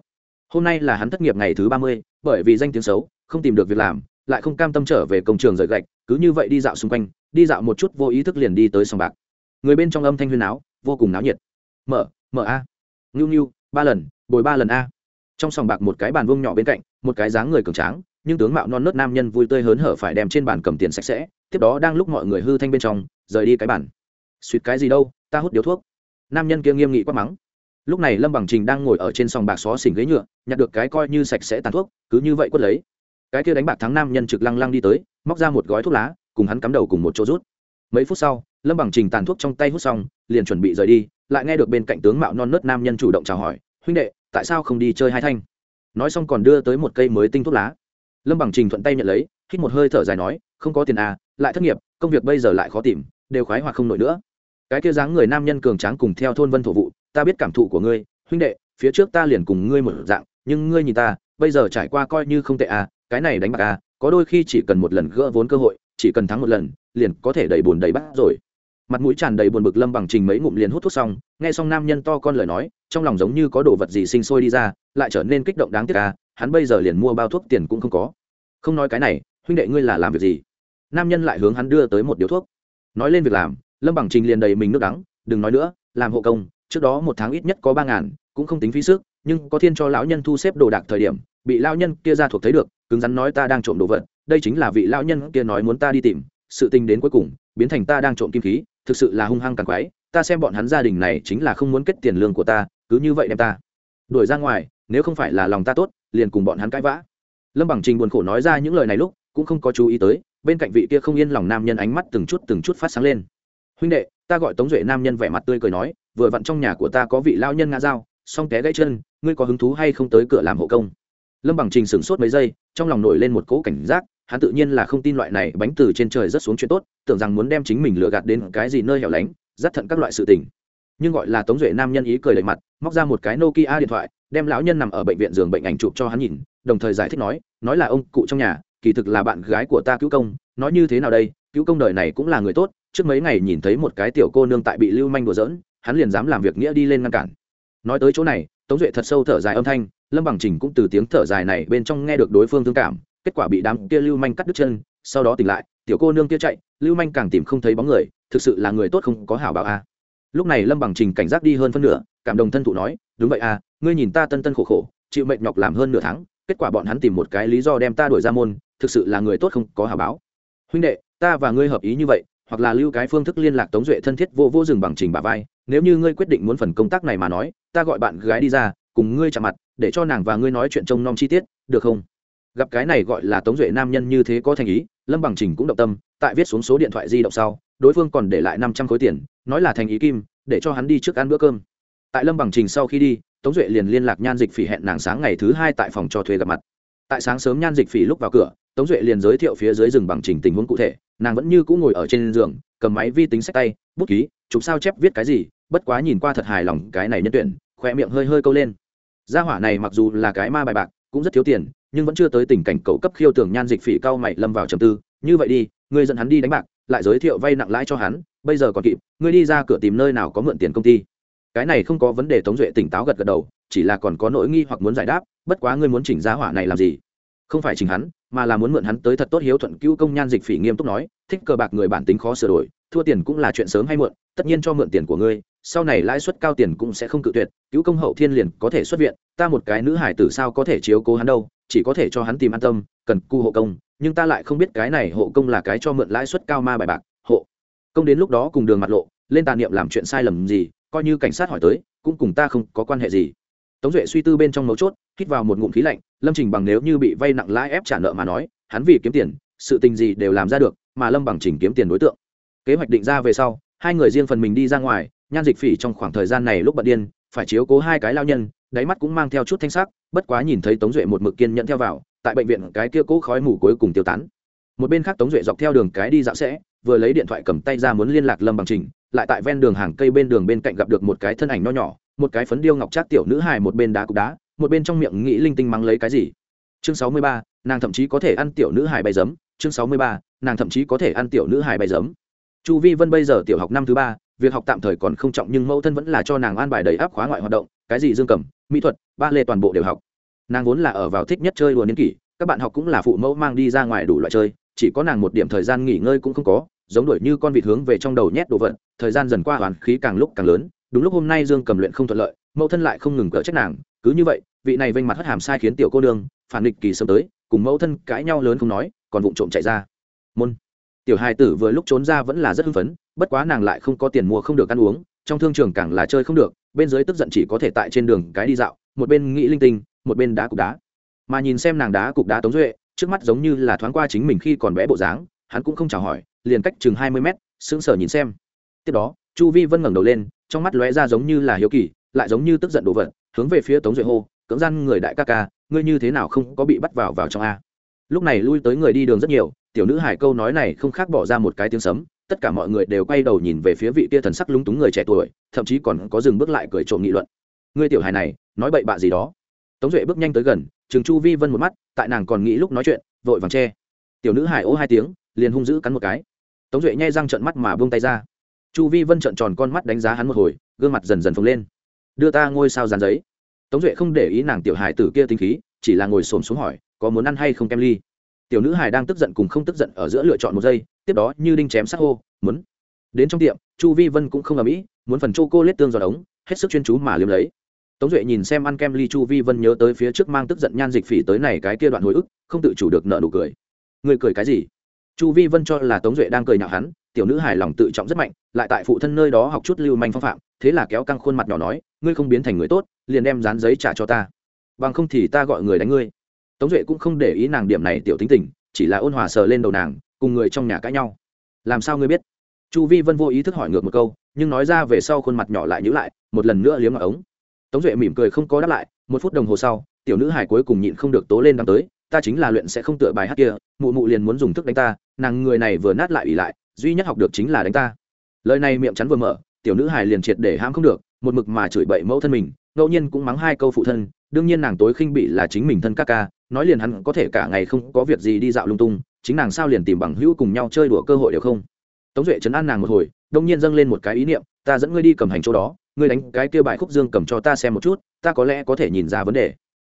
Speaker 1: hôm nay là hắn thất nghiệp ngày thứ ba mươi, bởi vì danh tiếng xấu, không tìm được việc làm, lại không cam tâm trở về công trường rời gạch, cứ như vậy đi dạo xung quanh, đi dạo một chút vô ý thức liền đi tới sòng bạc. Người bên trong âm thanh huyên áo vô cùng náo nhiệt. Mở mở a. Ngưu ngưu ba lần, bồi ba lần a. Trong sòng bạc một cái bàn vuông nhỏ bên cạnh, một cái dáng người cường tráng, nhưng tướng mạo non nớt nam nhân vui tươi hớn hở phải đem trên bàn cầm tiền sạch sẽ, tiếp đó đang lúc mọi người hư thanh bên trong, rời đi cái bàn. Suýt cái gì đâu, ta hút điếu thuốc. Nam nhân kia nghiêm nghị quát mắng lúc này lâm bằng trình đang ngồi ở trên sòng bạc xó xỉnh ghế nhựa, nhặt được cái coi như sạch sẽ tàn thuốc, cứ như vậy quất lấy. Cái kia đánh bạc thắng nam nhân trực lăng lăng đi tới, móc ra một gói thuốc lá, cùng hắn cắm đầu cùng một chỗ rút. Mấy phút sau, lâm bằng trình tàn thuốc trong tay hút xong, liền chuẩn bị rời đi, lại nghe được bên cạnh tướng mạo non nớt nam nhân chủ động chào hỏi, huynh đệ, tại sao không đi chơi hai thanh? Nói xong còn đưa tới một cây mới tinh thuốc lá. Lâm bằng trình thuận tay nhận lấy, hít một hơi thở dài nói, không có tiền à lại thất nghiệp, công việc bây giờ lại khó tìm, đều khoái hoặc không nổi nữa. Cái kia dáng người nam nhân cường tráng cùng theo thôn vân thổ vụ ta biết cảm thụ của ngươi, huynh đệ, phía trước ta liền cùng ngươi một dạng, nhưng ngươi nhìn ta, bây giờ trải qua coi như không tệ à cái này đánh bạc à có đôi khi chỉ cần một lần gỡ vốn cơ hội, chỉ cần thắng một lần, liền có thể đầy buồn đầy bắt rồi. Mặt mũi tràn đầy buồn bực lâm bằng trình mấy ngụm liền hút thuốc xong, nghe xong nam nhân to con lời nói, trong lòng giống như có đồ vật gì sinh sôi đi ra, lại trở nên kích động đáng tiếc à hắn bây giờ liền mua bao thuốc tiền cũng không có. Không nói cái này, huynh đệ ngươi là làm việc gì? Nam nhân lại hướng hắn đưa tới một điếu thuốc. Nói lên việc làm, lâm bằng trình liền đầy mình nước đắng, đừng nói nữa, làm hộ công trước đó một tháng ít nhất có ba ngàn, cũng không tính phí sức, nhưng có thiên cho lão nhân thu xếp đồ đạc thời điểm, bị lão nhân kia ra thuộc thấy được, cứng rắn nói ta đang trộm đồ vật, đây chính là vị lão nhân kia nói muốn ta đi tìm, sự tình đến cuối cùng, biến thành ta đang trộm kim khí, thực sự là hung hăng càng quái, ta xem bọn hắn gia đình này chính là không muốn kết tiền lương của ta, cứ như vậy đem ta đuổi ra ngoài, nếu không phải là lòng ta tốt, liền cùng bọn hắn cãi vã. Lâm bằng trình buồn khổ nói ra những lời này lúc, cũng không có chú ý tới, bên cạnh vị kia không yên lòng nam nhân ánh mắt từng chút từng chút phát sáng lên. Huynh đệ ta gọi tống duệ nam nhân vẻ mặt tươi cười nói, vừa vặn trong nhà của ta có vị lao nhân ngã dao song té gãy chân, ngươi có hứng thú hay không tới cửa làm hộ công? Lâm bằng trình sửng sốt mấy giây, trong lòng nổi lên một cỗ cảnh giác, hắn tự nhiên là không tin loại này bánh từ trên trời rất xuống chuyện tốt, tưởng rằng muốn đem chính mình lừa gạt đến cái gì nơi hẻo lánh, rất thận các loại sự tình. Nhưng gọi là tống duệ nam nhân ý cười lệ mặt, móc ra một cái nokia điện thoại, đem lão nhân nằm ở bệnh viện giường bệnh ảnh chụp cho hắn nhìn, đồng thời giải thích nói nói là ông cụ trong nhà, kỳ thực là bạn gái của ta cứu công, nói như thế nào đây, cứu công đời này cũng là người tốt trước mấy ngày nhìn thấy một cái tiểu cô nương tại bị lưu manh đùa giỡn, hắn liền dám làm việc nghĩa đi lên ngăn cản. Nói tới chỗ này, tống duệ thật sâu thở dài âm thanh, lâm bằng trình cũng từ tiếng thở dài này bên trong nghe được đối phương thương cảm, kết quả bị đám kia lưu manh cắt đứt chân, sau đó tỉnh lại, tiểu cô nương kia chạy, lưu manh càng tìm không thấy bóng người, thực sự là người tốt không có hảo bảo a. Lúc này lâm bằng trình cảnh giác đi hơn phân nửa, cảm đồng thân thụ nói, đúng vậy a, ngươi nhìn ta tân tân khổ khổ, chịu mệnh nhọc làm hơn nửa tháng, kết quả bọn hắn tìm một cái lý do đem ta đuổi ra môn, thực sự là người tốt không có hảo báo. Huynh đệ, ta và ngươi hợp ý như vậy hoặc là lưu cái phương thức liên lạc tống duệ thân thiết vô vô rừng bằng trình bà vai. Nếu như ngươi quyết định muốn phần công tác này mà nói, ta gọi bạn gái đi ra, cùng ngươi chạm mặt, để cho nàng và ngươi nói chuyện trông nom chi tiết, được không? Gặp cái này gọi là tống duệ nam nhân như thế có thành ý, lâm bằng trình cũng động tâm, tại viết xuống số điện thoại di động sau, đối phương còn để lại năm trăm khối tiền, nói là thành ý kim, để cho hắn đi trước ăn bữa cơm. Tại lâm bằng trình sau khi đi, tống duệ liền liên lạc nhan dịch phỉ hẹn nàng sáng ngày thứ hai tại phòng cho thuê gặp mặt. Tại sáng sớm nhan dịch phỉ lúc vào cửa tống duệ liền giới thiệu phía dưới rừng bằng trình tình huống cụ thể, nàng vẫn như cũ ngồi ở trên giường, cầm máy vi tính sách tay, bút ký, chụp sao chép viết cái gì, bất quá nhìn qua thật hài lòng cái này nhân tuyển khoe miệng hơi hơi câu lên. Gia hỏa này mặc dù là cái ma bài bạc, cũng rất thiếu tiền, nhưng vẫn chưa tới tình cảnh cầu cấp khiêu tưởng nhan dịch phỉ cao mày lâm vào trầm tư. Như vậy đi ngươi dẫn hắn đi đánh bạc, lại giới thiệu vay nặng lãi cho hắn, bây giờ còn kịp ngươi đi ra cửa tìm nơi nào có mượn tiền công ty. Cái này không có vấn đề, tống duệ tỉnh táo gật gật đầu, chỉ là còn có nỗi nghi hoặc muốn giải đáp, bất quá ngươi muốn chỉnh giá hỏa này làm gì? Không phải chỉnh hắn, mà là muốn mượn hắn tới thật tốt hiếu thuận cứu công nhan dịch phỉ nghiêm túc nói, thích cờ bạc người bản tính khó sửa đổi, thua tiền cũng là chuyện sớm hay muộn, tất nhiên cho mượn tiền của ngươi, sau này lãi suất cao tiền cũng sẽ không cự tuyệt, cứu công hậu thiên liền có thể xuất viện, ta một cái nữ hải tử sao có thể chiếu cố hắn đâu, chỉ có thể cho hắn tìm an tâm, cần cu hộ công, nhưng ta lại không biết cái này hộ công là cái cho mượn lãi suất cao ma bài bạc, hộ công đến lúc đó cùng đường mặt lộ, lên tàn niệm làm chuyện sai lầm gì, coi như cảnh sát hỏi tới, cũng cùng ta không có quan hệ gì. Tống duệ suy tư bên trong mấu chốt, hít vào một ngụm khí lạnh lâm trình bằng nếu như bị vay nặng lãi ép trả nợ mà nói, hắn vì kiếm tiền, sự tình gì đều làm ra được, mà lâm bằng trình kiếm tiền đối tượng. Kế hoạch định ra về sau, hai người riêng phần mình đi ra ngoài, nhan dịch phỉ trong khoảng thời gian này lúc bận điên, phải chiếu cố hai cái lao nhân, đáy mắt cũng mang theo chút thanh sắc, bất quá nhìn thấy tống duệ một mực kiên nhận theo vào, tại bệnh viện cái kia cố khói mù cuối cùng tiêu tán. Một bên khác tống duệ dọc theo đường cái đi dạo sẽ, vừa lấy điện thoại cầm tay ra muốn liên lạc lâm bằng trình, lại tại ven đường hàng cây bên đường bên cạnh gặp được một cái thân ảnh nho nhỏ, một cái phấn điêu ngọc trác tiểu nữ hài một bên đá cục đá một bên trong miệng nghĩ linh tinh mắng lấy cái gì? Chương sáu mươi ba, nàng thậm chí có thể ăn tiểu nữ hài bay giấm. Chương sáu mươi ba, nàng thậm chí có thể ăn tiểu nữ hài bay giấm. Chu vi vân bây giờ tiểu học năm thứ ba, việc học tạm thời còn không trọng nhưng mẫu thân vẫn là cho nàng an bài đầy áp khóa ngoại hoạt động, cái gì dương cầm, mỹ thuật, ba lê toàn bộ đều học. Nàng vốn là ở vào thích nhất chơi đùa niên kỷ, các bạn học cũng là phụ mẫu mang đi ra ngoài đủ loại chơi, chỉ có nàng một điểm thời gian nghỉ ngơi cũng không có, giống đuổi như con vịt hướng về trong đầu nhét đồ vật, thời gian dần qua hoàn khí càng lúc càng lớn, đúng lúc hôm nay dương cầm luyện không thuận lợi, mẫu thân lại không ngừng cỡ trách nàng, cứ như vậy vị này vênh mặt hất hàm sai khiến tiểu cô nương, phản địch kỳ sớm tới, cùng mẫu thân cãi nhau lớn không nói, còn vụng trộm chạy ra. Môn. Tiểu hai tử vừa lúc trốn ra vẫn là rất hưng phấn, bất quá nàng lại không có tiền mua không được ăn uống, trong thương trường càng là chơi không được, bên dưới tức giận chỉ có thể tại trên đường cái đi dạo, một bên nghĩ linh tinh, một bên đá cục đá. Mà nhìn xem nàng đá cục đá tống duệ, trước mắt giống như là thoáng qua chính mình khi còn bé bộ dáng, hắn cũng không chào hỏi, liền cách chừng hai mươi mét, sững sờ nhìn xem. Tiếp đó, chu vi vân ngẩng đầu lên, trong mắt lóe ra giống như là hiếu kỳ, lại giống như tức giận đồ vật, hướng về phía tống duệ hô cưỡng gian người đại ca ca, ngươi như thế nào không có bị bắt vào vào trong a? Lúc này lui tới người đi đường rất nhiều, tiểu nữ hải câu nói này không khác bỏ ra một cái tiếng sấm, tất cả mọi người đều quay đầu nhìn về phía vị tia thần sắc lúng túng người trẻ tuổi, thậm chí còn có dừng bước lại cười trộm nghị luận. Ngươi tiểu hài này, nói bậy bạ gì đó? Tống duệ bước nhanh tới gần, trường chu vi vân một mắt, tại nàng còn nghĩ lúc nói chuyện, vội vàng che. Tiểu nữ hải ố hai tiếng, liền hung dữ cắn một cái. Tống duệ nhai răng trợn mắt mà buông tay ra. Chu vi vân trợn tròn con mắt đánh giá hắn một hồi, gương mặt dần dần phồng lên. Đưa ta ngôi sao dàn giấy tống duệ không để ý nàng tiểu hài tử kia tinh khí, chỉ là ngồi xổm xuống hỏi, có muốn ăn hay không kem ly? Tiểu nữ hài đang tức giận cùng không tức giận ở giữa lựa chọn một giây, tiếp đó như đinh chém sát hô, muốn. Đến trong tiệm, chu vi vân cũng không làm ý muốn phần chô cô lết tương giọt ống, hết sức chuyên chú mà liếm lấy. Tống duệ nhìn xem ăn kem ly chu vi vân nhớ tới phía trước mang tức giận nhan dịch phỉ tới này cái kia đoạn hồi ức, không tự chủ được nợ nụ cười. Người cười cái gì? Chu vi vân cho là tống duệ đang cười nhạo hắn, tiểu nữ hài lòng tự trọng rất mạnh, lại tại phụ thân nơi đó học chút lưu manh phong phạm, thế là kéo căng khuôn mặt nhỏ nói ngươi không biến thành người tốt, liền đem dán giấy trả cho ta. Bằng không thì ta gọi người đánh ngươi. Tống duệ cũng không để ý nàng điểm này tiểu tính tình, chỉ là ôn hòa sờ lên đầu nàng, cùng người trong nhà cãi nhau. Làm sao ngươi biết? Chu vi vân vô ý thức hỏi ngược một câu, nhưng nói ra về sau khuôn mặt nhỏ lại nhữ lại, một lần nữa liếm ở ống. Tống duệ mỉm cười không có đáp lại, một phút đồng hồ sau, tiểu nữ hải cuối cùng nhịn không được tố lên đang tới, ta chính là luyện sẽ không tựa bài hát kia, mụ mụ liền muốn dùng thức đánh ta, nàng người này vừa nát lại ủy lại, duy nhất học được chính là đánh ta. Lời này miệng chắn vừa mở, tiểu nữ hải liền triệt để ham không được một mực mà chửi bậy mẫu thân mình, ngẫu nhiên cũng mắng hai câu phụ thân, đương nhiên nàng tối khinh bị là chính mình thân ca ca, nói liền hắn có thể cả ngày không có việc gì đi dạo lung tung, chính nàng sao liền tìm bằng hữu cùng nhau chơi đùa cơ hội đều không. Tống duệ chấn an nàng một hồi, đông nhiên dâng lên một cái ý niệm, ta dẫn ngươi đi cầm hành chỗ đó, ngươi đánh cái kia bài khúc dương cầm cho ta xem một chút, ta có lẽ có thể nhìn ra vấn đề.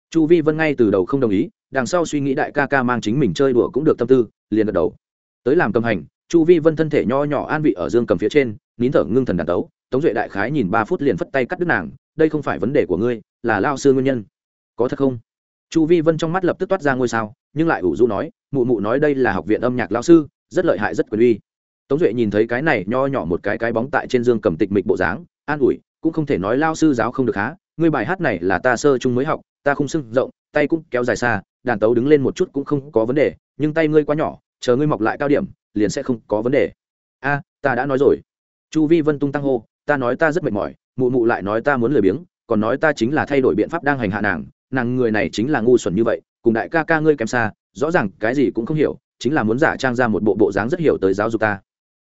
Speaker 1: Chu vi vân ngay từ đầu không đồng ý, đằng sau suy nghĩ đại ca ca mang chính mình chơi đùa cũng được tâm tư, liền gật đầu. Tới làm cầm hành, chu vi vân thân thể nho nhỏ an vị ở dương cầm phía trên, nín thở ngưng thần đàn tấu tống duệ đại khái nhìn ba phút liền phất tay cắt đứt nàng, đây không phải vấn đề của ngươi, là lao sư nguyên nhân. Có thật không? Chu vi vân trong mắt lập tức toát ra ngôi sao, nhưng lại ủ rũ nói, mụ mụ nói đây là học viện âm nhạc lao sư, rất lợi hại, rất quyền uy. Tống duệ nhìn thấy cái này nho nhỏ một cái cái bóng tại trên dương cầm tịch mịch bộ dáng, an ủi, cũng không thể nói lao sư giáo không được há, ngươi bài hát này là ta sơ chung mới học, ta không sưng rộng, tay cũng kéo dài xa, đàn tấu đứng lên một chút cũng không có vấn đề, nhưng tay ngươi quá nhỏ, chờ ngươi mọc lại cao điểm, liền sẽ không có vấn đề. A, ta đã nói rồi. Chu vi vân tung tăng hô ta nói ta rất mệt mỏi, mụ mụ lại nói ta muốn lười biếng, còn nói ta chính là thay đổi biện pháp đang hành hạ nàng nàng người này chính là ngu xuẩn như vậy, cùng đại ca ca ngươi kém xa, rõ ràng cái gì cũng không hiểu, chính là muốn giả trang ra một bộ bộ dáng rất hiểu tới giáo dục ta.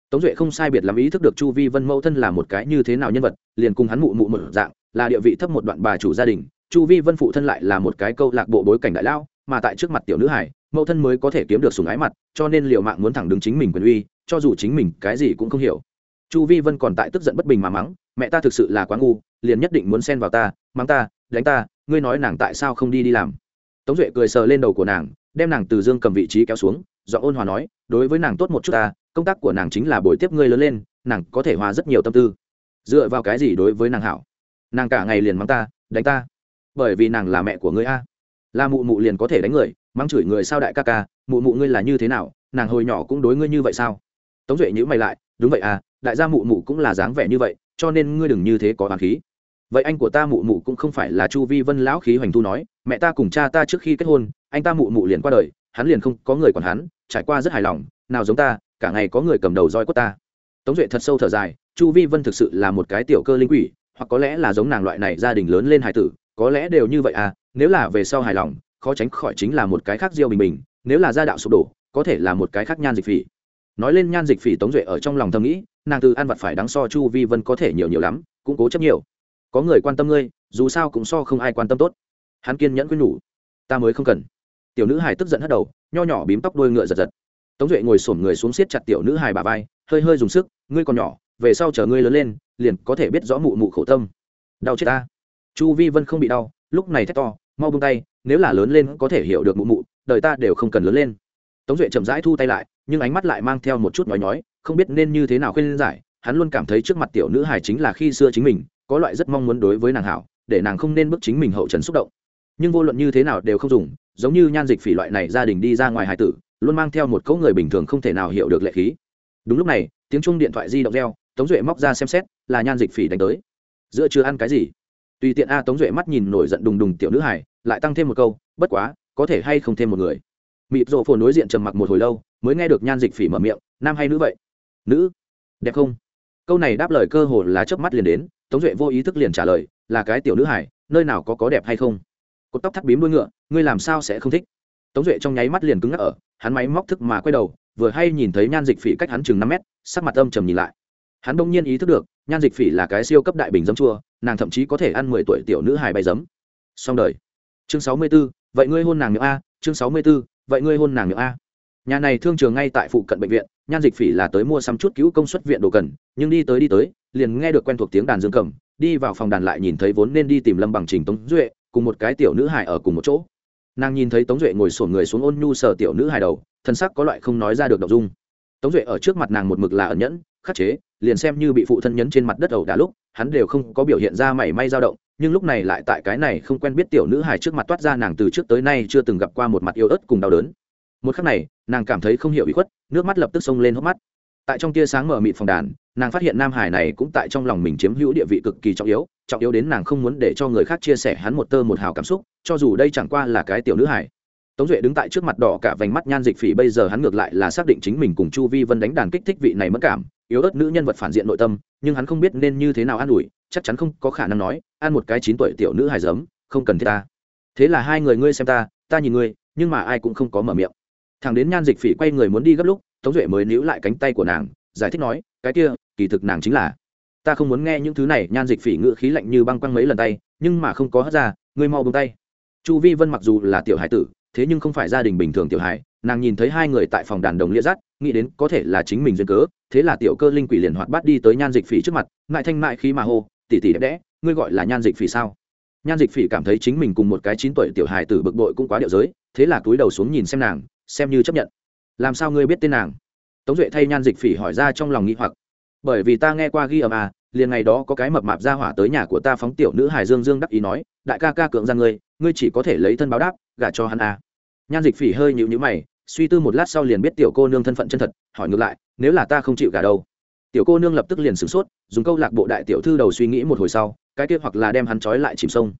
Speaker 1: Tống duệ không sai biệt làm ý thức được chu vi vân mẫu thân là một cái như thế nào nhân vật, liền cùng hắn mụ mụ một dạng, là địa vị thấp một đoạn bà chủ gia đình, chu vi vân phụ thân lại là một cái câu lạc bộ bối cảnh đại lao mà tại trước mặt tiểu nữ hải mẫu thân mới có thể kiếm được sùng ái mặt, cho nên liệu mạng muốn thẳng đứng chính mình quyền uy, cho dù chính mình cái gì cũng không hiểu chu vi vân còn tại tức giận bất bình mà mắng, mẹ ta thực sự là quá ngu, liền nhất định muốn xen vào ta, mắng ta, đánh ta, ngươi nói nàng tại sao không đi đi làm? Tống duệ cười sờ lên đầu của nàng, đem nàng từ dương cầm vị trí kéo xuống do ôn hòa nói, đối với nàng tốt một chút ta, công tác của nàng chính là buổi tiếp ngươi lớn lên, nàng có thể hòa rất nhiều tâm tư. Dựa vào cái gì đối với nàng hảo? Nàng cả ngày liền mắng ta, đánh ta. Bởi vì nàng là mẹ của ngươi a. Là mụ mụ liền có thể đánh người, mắng chửi người sao đại ca ca, mụ mụ ngươi là như thế nào, nàng hồi nhỏ cũng đối ngươi như vậy sao? Tống duệ nhữ mày lại đúng vậy à đại gia mụ mụ cũng là dáng vẻ như vậy, cho nên ngươi đừng như thế có hoàng khí. Vậy anh của ta mụ mụ cũng không phải là chu vi vân lão khí hoành thu nói, mẹ ta cùng cha ta trước khi kết hôn, anh ta mụ mụ liền qua đời, hắn liền không có người còn hắn, trải qua rất hài lòng, nào giống ta, cả ngày có người cầm đầu roi quất ta. Tống duệ thật sâu thở dài, chu vi vân thực sự là một cái tiểu cơ linh quỷ, hoặc có lẽ là giống nàng loại này gia đình lớn lên hài tử, có lẽ đều như vậy à nếu là về sau hài lòng, khó tránh khỏi chính là một cái khác diêu bình bình, nếu là gia đạo sụp đổ, có thể là một cái khác nhan dịch phỉ nói lên nhan dịch phỉ tống duệ ở trong lòng thầm nghĩ, nàng từ ăn vặt phải đáng so chu vi vân có thể nhiều nhiều lắm, cũng cố chấp nhiều. Có người quan tâm ngươi, dù sao cũng so không ai quan tâm tốt. Hắn kiên nhẫn quyết nhủ. Ta mới không cần. Tiểu nữ hài tức giận hất đầu, nho nhỏ bím tóc đuôi ngựa giật giật. Tống duệ ngồi sổm người xuống siết chặt tiểu nữ hài bà vai, hơi hơi dùng sức, ngươi còn nhỏ, về sau chờ ngươi lớn lên, liền có thể biết rõ mụ mụ khổ tâm. Đau chết ta. Chu vi vân không bị đau, lúc này thét to, mau bung tay, nếu là lớn lên có thể hiểu được mụ mụ, đời ta đều không cần lớn lên. Tống duệ chậm rãi thu tay lại nhưng ánh mắt lại mang theo một chút nói nói không biết nên như thế nào khuyên giải, hắn luôn cảm thấy trước mặt tiểu nữ hài chính là khi xưa chính mình, có loại rất mong muốn đối với nàng hảo, để nàng không nên bước chính mình hậu trần xúc động. Nhưng vô luận như thế nào đều không dùng, giống như nhan dịch phỉ loại này gia đình đi ra ngoài hải tử, luôn mang theo một cấu người bình thường không thể nào hiểu được lệ khí. Đúng lúc này, tiếng chuông điện thoại di động reo, tống duệ móc ra xem xét, là nhan dịch phỉ đánh tới. Giữa chưa ăn cái gì? Tùy tiện a, tống duệ mắt nhìn nổi giận đùng đùng tiểu nữ hải lại tăng thêm một câu, bất quá, có thể hay không thêm một người. Mịp rộ phồn đối diện trầm mặc một hồi lâu mới nghe được nhan dịch phỉ mở miệng, nam hay nữ vậy? Nữ. Đẹp không? Câu này đáp lời cơ hồ là chớp mắt liền đến, tống duệ vô ý thức liền trả lời, là cái tiểu nữ hải nơi nào có có đẹp hay không? Cột tóc thắt bím đuôi ngựa, ngươi làm sao sẽ không thích? Tống duệ trong nháy mắt liền cứng ngắc ở, hắn máy móc thức mà quay đầu, vừa hay nhìn thấy nhan dịch phỉ cách hắn chừng năm mét, sắc mặt âm trầm nhìn lại. Hắn đông nhiên ý thức được, nhan dịch phỉ là cái siêu cấp đại bình dấm chua, nàng thậm chí có thể ăn mười tuổi tiểu nữ hài bay dấm. xong đời. Chương sáu mươi b ố vậy ngươi hôn nàng miệng a, chương sáu mươi b ố vậy ngươi hôn nàng miệng a nhà này thương trường ngay tại phụ cận bệnh viện, nhan dịch phỉ là tới mua sắm chút cứu công suất viện đồ cần, nhưng đi tới đi tới, liền nghe được quen thuộc tiếng đàn dương cầm, đi vào phòng đàn lại nhìn thấy vốn nên đi tìm lâm bằng trình tống duệ, cùng một cái tiểu nữ hài ở cùng một chỗ. Nàng nhìn thấy tống duệ ngồi sổn người xuống ôn nhu sờ tiểu nữ hài đầu thân sắc có loại không nói ra được đ ộ n g dung. Tống duệ ở trước mặt nàng một mực là ẩn nhẫn, khắc chế, liền xem như bị phụ thân nhấn trên mặt đất ẩu đả lúc, hắn đều không có biểu hiện ra mảy may dao động, nhưng lúc này lại tại cái này không quen biết tiểu nữ hài trước mặt toát ra nàng từ trước tới nay chưa từng gặp qua một mặt yêu ớt cùng đau đớn một khắc này, nàng cảm thấy không hiểu bị khuất, nước mắt lập tức xông lên hốc mắt. Tại trong tia sáng mở mịt phòng đàn, nàng phát hiện nam hải này cũng tại trong lòng mình chiếm hữu địa vị cực kỳ trọng yếu trọng yếu đến nàng không muốn để cho người khác chia sẻ hắn một tơ một hào cảm xúc, cho dù đây chẳng qua là cái tiểu nữ hải tống duệ đứng tại trước mặt đỏ cả vành mắt nhan dịch phỉ, bây giờ hắn ngược lại là xác định chính mình cùng chu vi vân đánh đàn kích thích vị này mất cảm, yếu ớt nữ nhân vật phản diện nội tâm, nhưng hắn không biết nên như thế nào an ủi, chắc chắn không có khả năng nói ăn một cái chín tuổi tiểu nữ hài giấm, không cần thiết ta. Thế là hai người ngươi xem ta ta nhìn ngươi, nhưng mà ai cũng không có mở miệng thằng đến nhan dịch phỉ quay người muốn đi gấp lúc, tống duệ mới níu lại cánh tay của nàng, giải thích nói, cái kia, kỳ thực nàng chính là, ta không muốn nghe những thứ này, nhan dịch phỉ ngự khí lạnh như băng quăng mấy lần tay, nhưng mà không có hất ra, ngươi mau bông tay. Chu vi vân mặc dù là tiểu hải tử, thế nhưng không phải gia đình bình thường tiểu hải nàng nhìn thấy hai người tại phòng đàn đồng lia rắt nghĩ đến có thể là chính mình duyên cớ, thế là tiểu cơ linh quỷ liền hoạt bát đi tới nhan dịch phỉ trước mặt, ngại thanh mại khí mà hô tỉ tỉ đẹp đẽ, ngươi gọi là nhan dịch phỉ sao? Nhan dịch phỉ cảm thấy chính mình cùng một cái chín tuổi tiểu hài tử bực bội cũng quá điệu giới, thế là túi đầu xuống nhìn xem nàng xem như chấp nhận. Làm sao ngươi biết tên nàng? Tống duệ thay nhan dịch phỉ hỏi ra trong lòng nghĩ hoặc. Bởi vì ta nghe qua ghi âm à liền ngày đó có cái mập mạp ra hỏa tới nhà của ta phóng tiểu nữ hải dương dương đắc ý nói, đại ca ca cưỡng ra ngươi ngươi chỉ có thể lấy thân báo đáp, gả cho hắn à. nhan dịch phỉ hơi nhịu nhữ mày, suy tư một lát sau liền biết tiểu cô nương thân phận chân thật, hỏi ngược lại, nếu là ta không chịu gả đâu? Tiểu cô nương lập tức liền sửng sốt, dùng câu lạc bộ đại tiểu thư đầu suy nghĩ một hồi sau, cái kia hoặc là đem hắn trói lại chìm sông.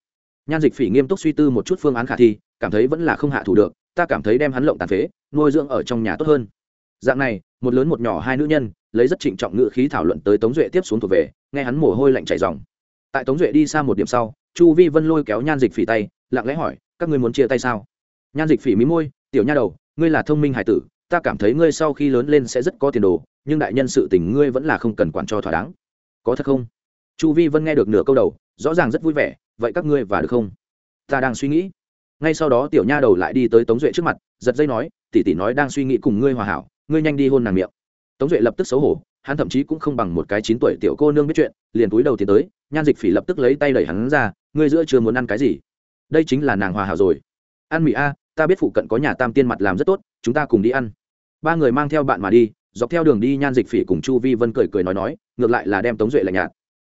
Speaker 1: Nhan dịch phỉ nghiêm túc suy tư một chút phương án khả thi, cảm thấy vẫn là không hạ thủ được ta cảm thấy đem hắn lộng tàn phế, nuôi dưỡng ở trong nhà tốt hơn. Dạng này, một lớn một nhỏ hai nữ nhân, lấy rất trịnh trọng ngự khí thảo luận tới tống duệ tiếp xuống thuộc về, nghe hắn mồ hôi lạnh chảy dòng tại tống duệ đi xa một điểm sau, chu vi vân lôi kéo nhan dịch phỉ tay, lặng lẽ hỏi, các ngươi muốn chia tay sao? Nhan dịch phỉ mí môi, tiểu nha đầu, ngươi là thông minh hải tử, ta cảm thấy ngươi sau khi lớn lên sẽ rất có tiền đồ, nhưng đại nhân sự tình ngươi vẫn là không cần quản cho thỏa đáng. Có thật không? Chu vi vân nghe được nửa câu đầu, rõ ràng rất vui vẻ, vậy các ngươi và được không? Ta đang suy nghĩ ngay sau đó tiểu nha đầu lại đi tới tống duệ trước mặt, giật dây nói, tỷ tỷ nói đang suy nghĩ cùng ngươi hòa hảo, ngươi nhanh đi hôn nàng miệng. Tống duệ lập tức xấu hổ, hắn thậm chí cũng không bằng một cái chín tuổi tiểu cô nương biết chuyện, liền túi đầu tiến tới, nhan dịch phỉ lập tức lấy tay đẩy hắn ra, ngươi giữa chưa muốn ăn cái gì? Đây chính là nàng hòa hảo rồi. Ăn mì a, ta biết phụ cận có nhà tam tiên mặt làm rất tốt, chúng ta cùng đi ăn. Ba người mang theo bạn mà đi, dọc theo đường đi nhan dịch phỉ cùng chu vi vân cười cười nói nói, ngược lại là đem tống duệ lạnh nhạt.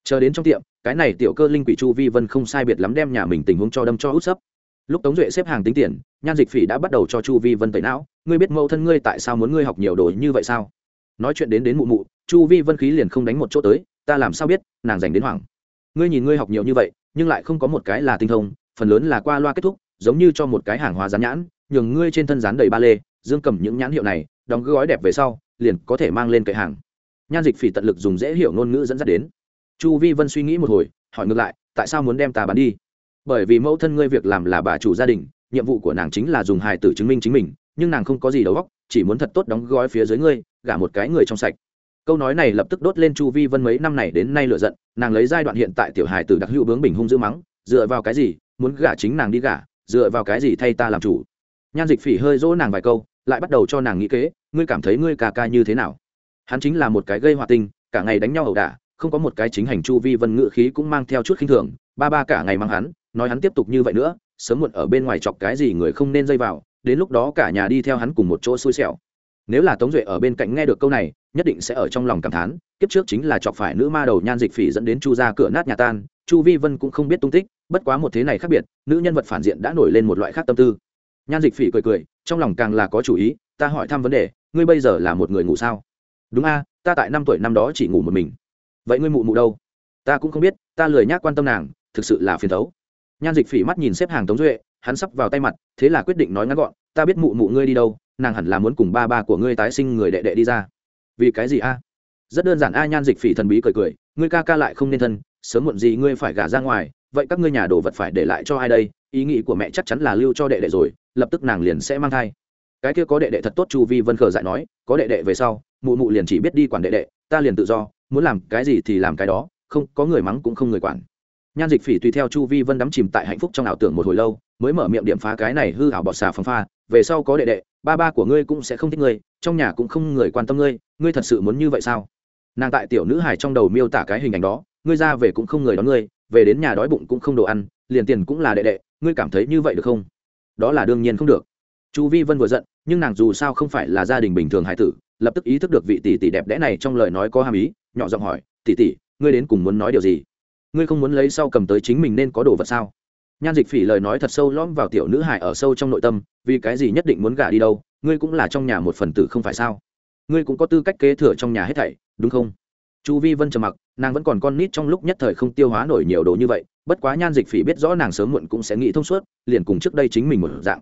Speaker 1: Chờ đến trong tiệm, cái này tiểu cơ linh quỷ chu vi vân không sai biệt lắm đem nhà mình tình huống cho đâm cho út sấp lúc tống duệ xếp hàng tính tiền, nhan dịch phỉ đã bắt đầu cho chu vi vân tẩy não, ngươi biết mẫu thân ngươi tại sao muốn ngươi học nhiều đồ như vậy sao? Nói chuyện đến đến mụ mụ, chu vi vân khí liền không đánh một chỗ tới, ta làm sao biết, nàng dành đến hoảng ngươi nhìn ngươi học nhiều như vậy, nhưng lại không có một cái là tinh thông, phần lớn là qua loa kết thúc, giống như cho một cái hàng hóa rán nhãn, nhường ngươi trên thân rán đầy ba lê, dương cầm những nhãn hiệu này, đóng gói đẹp về sau, liền có thể mang lên cậy hàng. Nhan dịch phỉ tận lực dùng dễ hiểu ngôn ngữ dẫn dắt đến. Chu vi vân suy nghĩ một hồi, hỏi ngược lại, tại sao muốn đem ta bán đi? Bởi vì mẫu thân ngươi việc làm là bà chủ gia đình, nhiệm vụ của nàng chính là dùng hài tử chứng minh chính mình, nhưng nàng không có gì đầu óc, chỉ muốn thật tốt đóng gói phía dưới ngươi, gả một cái người trong sạch. Câu nói này lập tức đốt lên chu vi vân mấy năm này đến nay lựa giận, nàng lấy giai đoạn hiện tại tiểu hài tử đặc hữu bướng bình hung dữ mắng, dựa vào cái gì, muốn gả chính nàng đi gả, dựa vào cái gì thay ta làm chủ. Nhan dịch phỉ hơi dỗ nàng vài câu, lại bắt đầu cho nàng nghĩ kế, ngươi cảm thấy ngươi ca ca như thế nào? Hắn chính là một cái gây hòa tinh, cả ngày đánh nhau ẩu đả, không có một cái chính hành chu vi vân ngự khí cũng mang theo chút khinh thường, ba ba cả ngày mang hắn nói hắn tiếp tục như vậy nữa, sớm muộn ở bên ngoài chọc cái gì người không nên dây vào, đến lúc đó cả nhà đi theo hắn cùng một chỗ xui xẻo. Nếu là tống duệ ở bên cạnh nghe được câu này, nhất định sẽ ở trong lòng cảm thán, kiếp trước chính là chọc phải nữ ma đầu nhan dịch phỉ dẫn đến chu ra cửa nát nhà tan, chu vi vân cũng không biết tung tích, bất quá một thế này khác biệt, nữ nhân vật phản diện đã nổi lên một loại khác tâm tư. Nhan dịch phỉ cười cười, trong lòng càng là có chủ ý, ta hỏi thăm vấn đề, ngươi bây giờ là một người ngủ sao? Đúng a, ta tại năm tuổi năm đó chỉ ngủ một mình. Vậy ngươi mụ mụ đâu? Ta cũng không biết, ta lười nhác quan tâm nàng, thực sự là phiền thấu nhan dịch phỉ mắt nhìn xếp hàng tống duệ, hắn sắp vào tay mặt, thế là quyết định nói ngắn gọn, ta biết mụ mụ ngươi đi đâu, nàng hẳn là muốn cùng ba ba của ngươi tái sinh người đệ đệ đi ra. Vì cái gì a? Rất đơn giản a, nhan dịch phỉ thần bí cười cười, ngươi ca ca lại không nên thân, sớm muộn gì ngươi phải gả ra ngoài, vậy các ngươi nhà đồ vật phải để lại cho ai đây? Ý nghĩ của mẹ chắc chắn là lưu cho đệ đệ rồi, lập tức nàng liền sẽ mang thai. Cái kia có đệ đệ thật tốt, chu vi vân khờ dại nói, có đệ đệ về sau, mụ mụ liền chỉ biết đi quản đệ đệ, ta liền tự do, muốn làm cái gì thì làm cái đó, không, có người mắng cũng không người quản nhan dịch phỉ tùy theo chu vi vân đắm chìm tại hạnh phúc trong ảo tưởng một hồi lâu, mới mở miệng điểm phá cái này hư ảo bọt xà phăng pha, về sau có đệ đệ, ba ba của ngươi cũng sẽ không thích ngươi, trong nhà cũng không người quan tâm ngươi ngươi thật sự muốn như vậy sao? Nàng tại tiểu nữ hải trong đầu miêu tả cái hình ảnh đó, ngươi ra về cũng không người đón ngươi, về đến nhà đói bụng cũng không đồ ăn, liền tiền cũng là đệ đệ, ngươi cảm thấy như vậy được không? Đó là đương nhiên không được. Chu vi vân vừa giận, nhưng nàng dù sao không phải là gia đình bình thường hải tử, lập tức ý thức được vị tỷ tỷ đẹp đẽ này trong lời nói có hàm ý, nhỏ giọng hỏi, tỷ tỷ, ngươi đến cùng muốn nói điều gì? Ngươi không muốn lấy sau cầm tới chính mình nên có đồ vật sao? Nhan dịch phỉ lời nói thật sâu lõm vào tiểu nữ hải ở sâu trong nội tâm, vì cái gì nhất định muốn gả đi đâu, ngươi cũng là trong nhà một phần tử không phải sao? Ngươi cũng có tư cách kế thừa trong nhà hết thảy, đúng không? Chu vi vân trầm mặc, nàng vẫn còn con nít trong lúc nhất thời không tiêu hóa nổi nhiều đồ như vậy, bất quá nhan dịch phỉ biết rõ nàng sớm muộn cũng sẽ nghĩ thông suốt, liền cùng trước đây chính mình một dạng.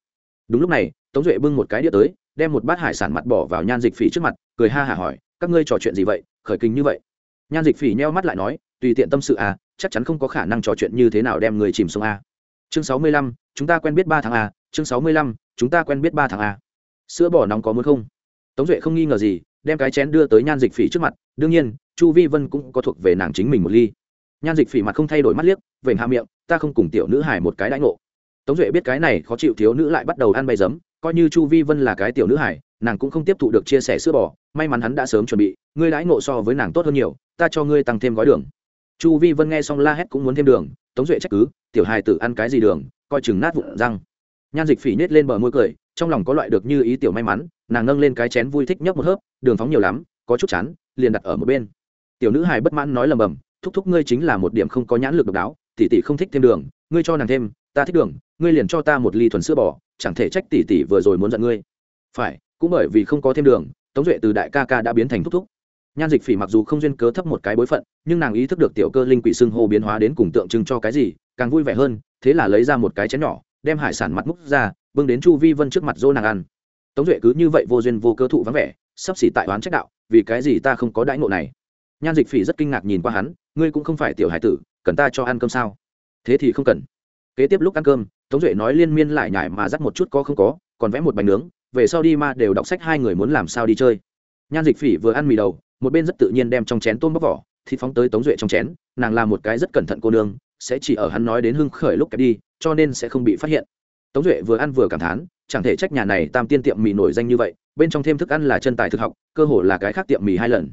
Speaker 1: Đúng lúc này, tống duệ bưng một cái đĩa tới, đem một bát hải sản mặt bỏ vào nhan dịch phỉ trước mặt, cười ha hả hỏi, các ngươi trò chuyện gì vậy? Khởi kinh như vậy? Nhan dịch phỉ nheo mắt lại nói, tùy tiện tâm sự à chắc chắn không có khả năng trò chuyện như thế nào đem người chìm xuống a. Chương sáu mươi lăm, chúng ta quen biết ba tháng a. Chương sáu mươi lăm, chúng ta quen biết ba tháng a. Sữa bò nóng có muốn không? Tống duệ không nghi ngờ gì, đem cái chén đưa tới nhan dịch phỉ trước mặt. Đương nhiên, chu vi vân cũng có thuộc về nàng chính mình một ly. Nhan dịch phỉ mặt không thay đổi mắt liếc, vểnh hạ miệng, ta không cùng tiểu nữ hải một cái đãi ngộ. Tống duệ biết cái này khó chịu thiếu nữ lại bắt đầu ăn bay giấm, coi như chu vi vân là cái tiểu nữ hải nàng cũng không tiếp thụ được chia sẻ sữa bò. May mắn hắn đã sớm chuẩn bị, ngươi đãi ngộ so với nàng tốt hơn nhiều, ta cho ngươi tăng thêm gói đường chu vi vân nghe xong la hét cũng muốn thêm đường, tống duệ trách cứ, tiểu hài tử ăn cái gì đường, coi chừng nát vụn răng. Nhan dịch phỉ nết lên bờ môi cười, trong lòng có loại được như ý tiểu may mắn, nàng nâng lên cái chén vui thích nhấp một hớp, đường phóng nhiều lắm, có chút chán, liền đặt ở một bên. Tiểu nữ hài bất mãn nói lầm bầm, thúc thúc ngươi chính là một điểm không có nhãn lực độc đáo, tỷ tỷ không thích thêm đường, ngươi cho nàng thêm, ta thích đường, ngươi liền cho ta một ly thuần sữa bò, chẳng thể trách tỷ tỷ vừa rồi muốn giận ngươi. Phải, cũng bởi vì không có thêm đường, tống duệ từ đại ca ca đã biến thành thúc thúc nhan dịch phỉ mặc dù không duyên cớ thấp một cái bối phận, nhưng nàng ý thức được tiểu cơ linh quỷ xưng hô biến hóa đến cùng tượng trưng cho cái gì, càng vui vẻ hơn, thế là lấy ra một cái chén nhỏ, đem hải sản mặt múc ra, bưng đến chu vi vân trước mặt dô nàng ăn. Tống duệ cứ như vậy vô duyên vô cơ thụ vắng vẻ, sắp xỉ tại oán trách đạo, vì cái gì ta không có đãi ngộ này? Nhan dịch phỉ rất kinh ngạc nhìn qua hắn, ngươi cũng không phải tiểu hải tử, cần ta cho ăn cơm sao? Thế thì không cần. Kế tiếp lúc ăn cơm, tống duệ nói liên miên lại nhải mà dắt một chút có không có, còn vẽ một bánh nướng, về sau đi ma đều đọc sách hai người muốn làm sao đi chơi. Nhan dịch phỉ vừa ăn mì đầu một bên rất tự nhiên đem trong chén tôm bóc vỏ thịt phóng tới tống duệ trong chén, nàng là một cái rất cẩn thận cô nương, sẽ chỉ ở hắn nói đến hưng khởi lúc kẹp đi, cho nên sẽ không bị phát hiện tống duệ vừa ăn vừa cảm thán, chẳng thể trách nhà này tam tiên tiệm mì nổi danh như vậy, bên trong thêm thức ăn là chân tài thực học, cơ hồ là cái khác tiệm mì hai lần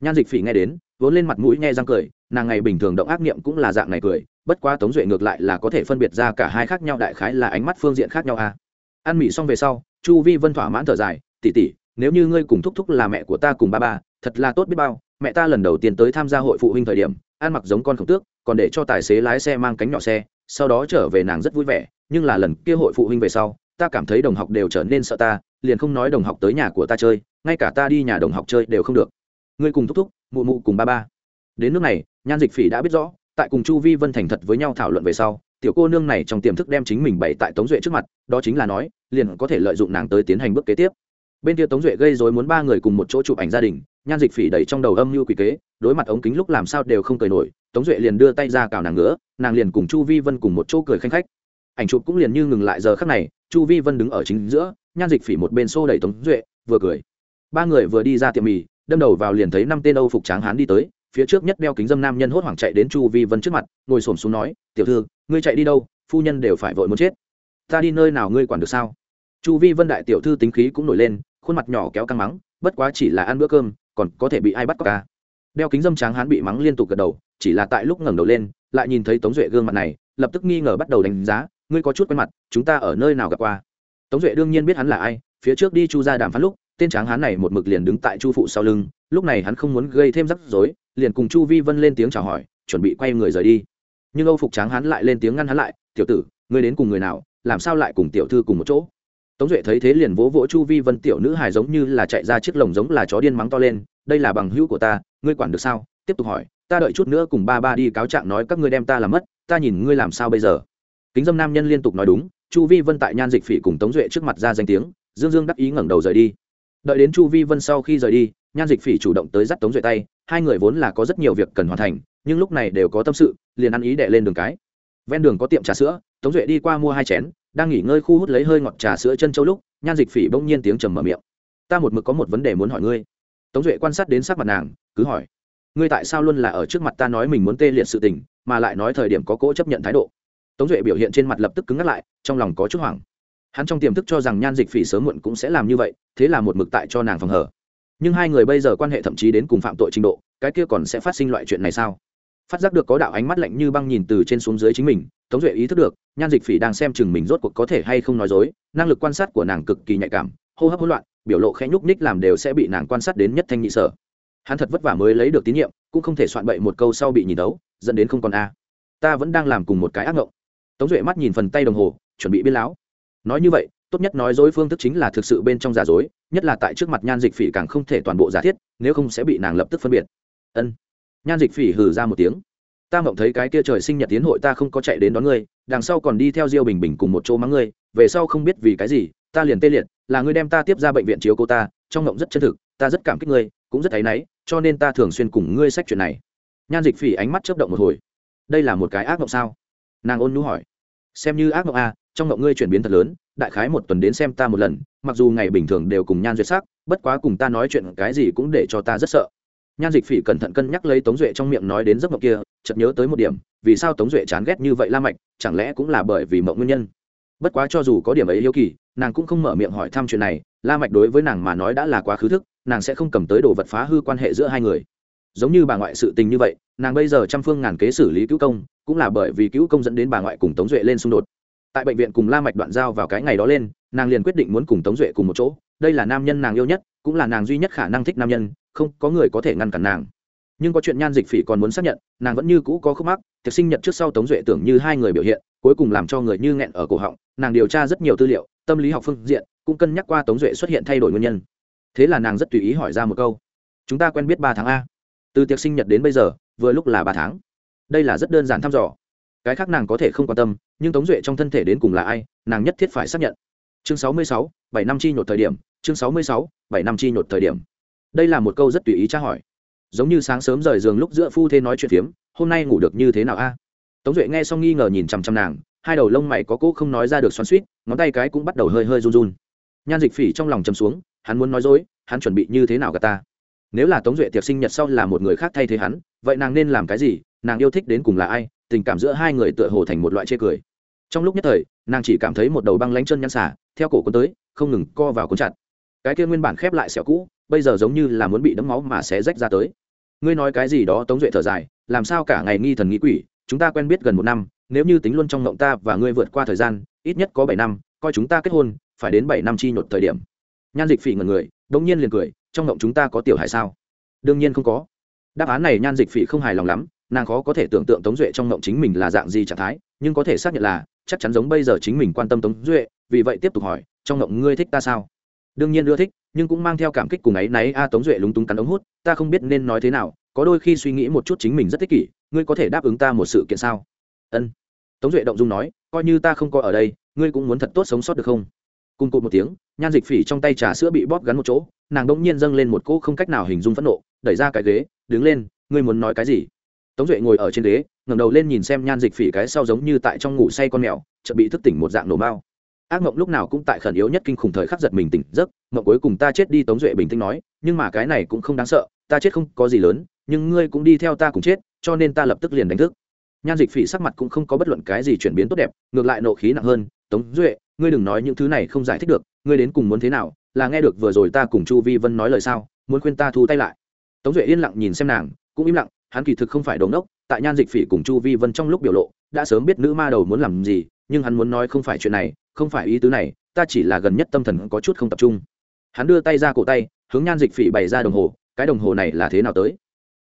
Speaker 1: nhan dịch phỉ nghe đến, vốn lên mặt mũi nghe răng cười, nàng ngày bình thường động ác niệm cũng là dạng này cười, bất quá tống duệ ngược lại là có thể phân biệt ra cả hai khác nhau đại khái là ánh mắt phương diện khác nhau a à. ăn mì xong về sau, chu vi vân thỏa mãn thở dài tỉ tỉ nếu như ngươi cùng thúc thúc là mẹ của ta cùng ba ba thật là tốt biết bao, mẹ ta lần đầu tiên tới tham gia hội phụ huynh thời điểm, ăn mặc giống con khổng tước, còn để cho tài xế lái xe mang cánh nhỏ xe, sau đó trở về nàng rất vui vẻ, nhưng là lần kia hội phụ huynh về sau, ta cảm thấy đồng học đều trở nên sợ ta, liền không nói đồng học tới nhà của ta chơi, ngay cả ta đi nhà đồng học chơi đều không được. Ngươi cùng thúc thúc, mụ mụ cùng ba ba. Đến nước này, nhan dịch phỉ đã biết rõ, tại cùng chu vi vân thành thật với nhau thảo luận về sau, tiểu cô nương này trong tiềm thức đem chính mình bày tại tống duệ trước mặt, đó chính là nói, liền có thể lợi dụng nàng tới tiến hành bước kế tiếp. Bên kia tống duệ gây dối muốn ba người cùng một chỗ chụp ảnh gia đình nhan dịch phỉ đẩy trong đầu âm mưu quỷ kế, đối mặt ống kính lúc làm sao đều không cười nổi, tống duệ liền đưa tay ra cào nàng nữa nàng liền cùng chu vi vân cùng một chỗ cười khanh khách. Ảnh chụp cũng liền như ngừng lại giờ khắc này, chu vi vân đứng ở chính giữa, nhan dịch phỉ một bên xô đẩy tống duệ, vừa cười. Ba người vừa đi ra tiệm mì, đâm đầu vào liền thấy năm tên âu phục tráng hán đi tới, phía trước nhất đeo kính dâm nam nhân hốt hoảng chạy đến chu vi vân trước mặt, ngồi xổm xuống nói, tiểu thư, ngươi chạy đi đâu, phu nhân đều phải vội muốn chết. Ta đi nơi nào ngươi quản được sao? Chu vi vân đại tiểu thư tính khí cũng nổi lên, khuôn mặt nhỏ kéo căng mắng, bất quá chỉ là ăn bữa cơm còn có thể bị ai bắt cóc ca đeo kính dâm tráng hắn bị mắng liên tục gật đầu, chỉ là tại lúc ngẩng đầu lên, lại nhìn thấy tống duệ gương mặt này, lập tức nghi ngờ bắt đầu đánh giá, ngươi có chút quen mặt, chúng ta ở nơi nào gặp qua? Tống duệ đương nhiên biết hắn là ai, phía trước đi chu ra đàm phán lúc, tên tráng hán này một mực liền đứng tại chu phụ sau lưng, lúc này hắn không muốn gây thêm rắc rối, liền cùng chu vi vân lên tiếng chào hỏi, chuẩn bị quay người rời đi. Nhưng âu phục tráng hán lại lên tiếng ngăn hắn lại, tiểu tử, ngươi đến cùng người nào, làm sao lại cùng tiểu thư cùng một chỗ? Tống duệ thấy thế liền vỗ vỗ chu vi vân tiểu nữ hài giống như là chạy ra chiếc lồng giống là chó điên mắng to lên, đây là bằng hữu của ta, ngươi quản được sao? Tiếp tục hỏi, ta đợi chút nữa cùng ba ba đi cáo trạng nói các ngươi đem ta làm mất, ta nhìn ngươi làm sao bây giờ? Kính dâm nam nhân liên tục nói đúng, chu vi vân tại nhan dịch phỉ cùng tống duệ trước mặt ra danh tiếng, dương dương đắc ý ngẩng đầu rời đi. Đợi đến chu vi vân sau khi rời đi, nhan dịch phỉ chủ động tới dắt tống duệ tay, hai người vốn là có rất nhiều việc cần hoàn thành, nhưng lúc này đều có tâm sự, liền ăn ý đệ lên đường cái ven đường có tiệm trà sữa, tống duệ đi qua mua hai chén, đang nghỉ ngơi khu hút lấy hơi ngọt trà sữa chân châu lúc, nhan dịch phỉ bỗng nhiên tiếng trầm mở miệng. Ta một mực có một vấn đề muốn hỏi ngươi. Tống duệ quan sát đến sắc mặt nàng, cứ hỏi, ngươi tại sao luôn là ở trước mặt ta nói mình muốn tê liệt sự tình, mà lại nói thời điểm có cỗ chấp nhận thái độ? Tống duệ biểu hiện trên mặt lập tức cứng ngắt lại, trong lòng có chút hoảng. Hắn trong tiềm thức cho rằng nhan dịch phỉ sớm muộn cũng sẽ làm như vậy, thế là một mực tại cho nàng phòng hở nhưng hai người bây giờ quan hệ thậm chí đến cùng phạm tội trình độ, cái kia còn sẽ phát sinh loại chuyện này sao? Phát giác được có đạo ánh mắt lạnh như băng nhìn từ trên xuống dưới chính mình, tống duệ ý thức được, nhan dịch phỉ đang xem chừng mình rốt cuộc có thể hay không nói dối, năng lực quan sát của nàng cực kỳ nhạy cảm, hô hấp hỗn loạn, biểu lộ khẽ nhúc ních làm đều sẽ bị nàng quan sát đến nhất thanh nhị sở. Hắn thật vất vả mới lấy được tín nhiệm, cũng không thể soạn bậy một câu sau bị nhìn đấu, dẫn đến không còn a. Ta vẫn đang làm cùng một cái ác ngộng. Tống duệ mắt nhìn phần tay đồng hồ, chuẩn bị biên láo nói như vậy, tốt nhất nói dối phương thức chính là thực sự bên trong giả dối, nhất là tại trước mặt nhan dịch phỉ càng không thể toàn bộ giả thiết, nếu không sẽ bị nàng lập tức phân biệt. Ân nhan dịch phỉ hừ ra một tiếng. Ta mộng thấy cái kia trời sinh nhật tiến hội ta không có chạy đến đón ngươi đằng sau còn đi theo diêu bình bình cùng một chỗ mắng ngươi về sau không biết vì cái gì ta liền tê liệt là ngươi đem ta tiếp ra bệnh viện chiếu cô ta trong mộng rất chân thực ta rất cảm kích ngươi cũng rất thấy náy cho nên ta thường xuyên cùng ngươi sách chuyện này. Nhan dịch phỉ ánh mắt chớp động một hồi. Đây là một cái ác mộng sao? Nàng ôn nhu hỏi. Xem như ác mộng a à, trong mộng ngươi chuyển biến thật lớn đại khái một tuần đến xem ta một lần mặc dù ngày bình thường đều cùng nhan duyệt sắc bất quá cùng ta nói chuyện cái gì cũng để cho ta rất sợ nhan dịch phỉ cẩn thận cân nhắc lấy tống duệ trong miệng nói đến giấc mộng kia, chợt nhớ tới một điểm, vì sao tống duệ chán ghét như vậy la mạch, chẳng lẽ cũng là bởi vì mộng nguyên nhân? Bất quá cho dù có điểm ấy hiếu kỳ, nàng cũng không mở miệng hỏi thăm chuyện này, la mạch đối với nàng mà nói đã là quá khứ thức, nàng sẽ không cầm tới đồ vật phá hư quan hệ giữa hai người. Giống như bà ngoại sự tình như vậy, nàng bây giờ trăm phương ngàn kế xử lý cứu công, cũng là bởi vì cứu công dẫn đến bà ngoại cùng tống duệ lên xung đột. Tại bệnh viện cùng la mạch đoạn giao vào cái ngày đó lên, nàng liền quyết định muốn cùng tống duệ cùng một chỗ, đây là nam nhân nàng yêu nhất, cũng là nàng duy nhất khả năng thích nam nhân không có người có thể ngăn cản nàng. Nhưng có chuyện nhan dịch phỉ còn muốn xác nhận, nàng vẫn như cũ có khúc mắc, tiệc sinh nhật trước sau tống duệ tưởng như hai người biểu hiện, cuối cùng làm cho người như nghẹn ở cổ họng, nàng điều tra rất nhiều tư liệu, tâm lý học phương diện, cũng cân nhắc qua tống duệ xuất hiện thay đổi nguyên nhân. Thế là nàng rất tùy ý hỏi ra một câu, chúng ta quen biết ba tháng a? Từ tiệc sinh nhật đến bây giờ, vừa lúc là ba tháng. Đây là rất đơn giản thăm dò. Cái khác nàng có thể không quan tâm, nhưng tống duệ trong thân thể đến cùng là ai, nàng nhất thiết phải xác nhận. Chương sáu mươi sáu, bảy năm chi nhột thời điểm, chương sáu mươi sáu, bảy năm chi nhột thời điểm đây là một câu rất tùy ý tra hỏi. Giống như sáng sớm rời giường lúc giữa phu thê nói chuyện phiếm, hôm nay ngủ được như thế nào a? Tống duệ nghe xong nghi ngờ nhìn chằm chằm nàng, hai đầu lông mày có cỗ không nói ra được xoắn suýt ngón tay cái cũng bắt đầu hơi hơi run run. Nhan dịch phỉ trong lòng chầm xuống, hắn muốn nói dối, hắn chuẩn bị như thế nào cả ta? Nếu là tống duệ tiệc sinh nhật sau là một người khác thay thế hắn, vậy nàng nên làm cái gì? Nàng yêu thích đến cùng là ai? Tình cảm giữa hai người tựa hồ thành một loại chê cười. Trong lúc nhất thời, nàng chỉ cảm thấy một đầu băng lánh chân nhăn xả, theo cổ cuốn tới, không ngừng co vào cuốn chặt cái kia nguyên bản khép lại sẹo cũ, bây giờ giống như là muốn bị đấm máu mà sẽ rách ra tới. Ngươi nói cái gì đó, tống duệ thở dài, làm sao cả ngày nghi thần nghĩ quỷ, chúng ta quen biết gần một năm, nếu như tính luôn trong ngộng ta và ngươi vượt qua thời gian, ít nhất có bảy năm, coi chúng ta kết hôn, phải đến bảy năm chi nhột thời điểm. Nhan dịch phỉ ngần người đ nhiên liền cười, trong ngộng chúng ta có tiểu hài sao? Đương nhiên không có. Đáp án này nhan dịch phỉ không hài lòng lắm, nàng khó có thể tưởng tượng tống duệ trong ngộng chính mình là dạng gì trạng thái, nhưng có thể xác nhận là, chắc chắn giống bây giờ chính mình quan tâm tống duệ, vì vậy tiếp tục hỏi, trong ngộng ngươi thích ta sao? Đương nhiên ưa thích, nhưng cũng mang theo cảm kích cùng ấy náy, a tống duệ lúng túng cắn ống hút, ta không biết nên nói thế nào, có đôi khi suy nghĩ một chút chính mình rất thích kỷ, ngươi có thể đáp ứng ta một sự kiện sao? Ân. Tống duệ động dung nói, coi như ta không có ở đây, ngươi cũng muốn thật tốt sống sót được không? Cùng cụt một tiếng, nhan dịch phỉ trong tay trà sữa bị bóp gắn một chỗ, nàng đông nhiên dâng lên một cỗ không cách nào hình dung phẫn nộ, đẩy ra cái ghế, đứng lên, ngươi muốn nói cái gì? Tống duệ ngồi ở trên ghế, ngẩng đầu lên nhìn xem nhan dịch phỉ cái sau giống như tại trong ngủ say con mèo, chợt bị thức tỉnh một dạng nổ bao ác mộng lúc nào cũng tại khẩn yếu nhất kinh khủng thời khắc giật mình tỉnh giấc, mộng cuối cùng ta chết đi, tống duệ bình tĩnh nói, nhưng mà cái này cũng không đáng sợ, ta chết không có gì lớn, nhưng ngươi cũng đi theo ta cùng chết, cho nên ta lập tức liền đánh thức. Nhan dịch phỉ sắc mặt cũng không có bất luận cái gì chuyển biến tốt đẹp, ngược lại nộ khí nặng hơn, tống duệ, ngươi đừng nói những thứ này không giải thích được, ngươi đến cùng muốn thế nào, là nghe được vừa rồi ta cùng chu vi vân nói lời sao, muốn khuyên ta thu tay lại. Tống duệ yên lặng nhìn xem nàng, cũng im lặng, hắn kỳ thực không phải đống đốc tại nhan dịch phỉ cùng chu vi vân trong lúc biểu lộ, đã sớm biết nữ ma đầu muốn làm gì, nhưng hắn muốn nói không phải chuyện này không phải ý tứ này, ta chỉ là gần nhất tâm thần có chút không tập trung. Hắn đưa tay ra cổ tay, hướng nhan dịch phỉ bày ra đồng hồ, cái đồng hồ này là thế nào tới?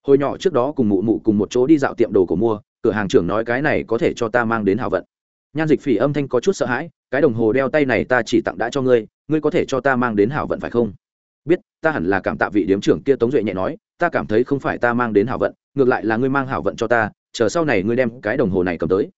Speaker 1: Hồi nhỏ trước đó cùng mụ mụ cùng một chỗ đi dạo tiệm đồ cổ mua, cửa hàng trưởng nói cái này có thể cho ta mang đến hào vận. Nhan dịch phỉ âm thanh có chút sợ hãi, cái đồng hồ đeo tay này ta chỉ tặng đã cho ngươi ngươi có thể cho ta mang đến hảo vận phải không? Biết, ta hẳn là cảm tạ vị điếm trưởng kia tống duệ nhẹ nói, ta cảm thấy không phải ta mang đến hảo vận, ngược lại là ngươi mang hảo vận cho ta, chờ sau này ngươi đem cái đồng hồ này cầm tới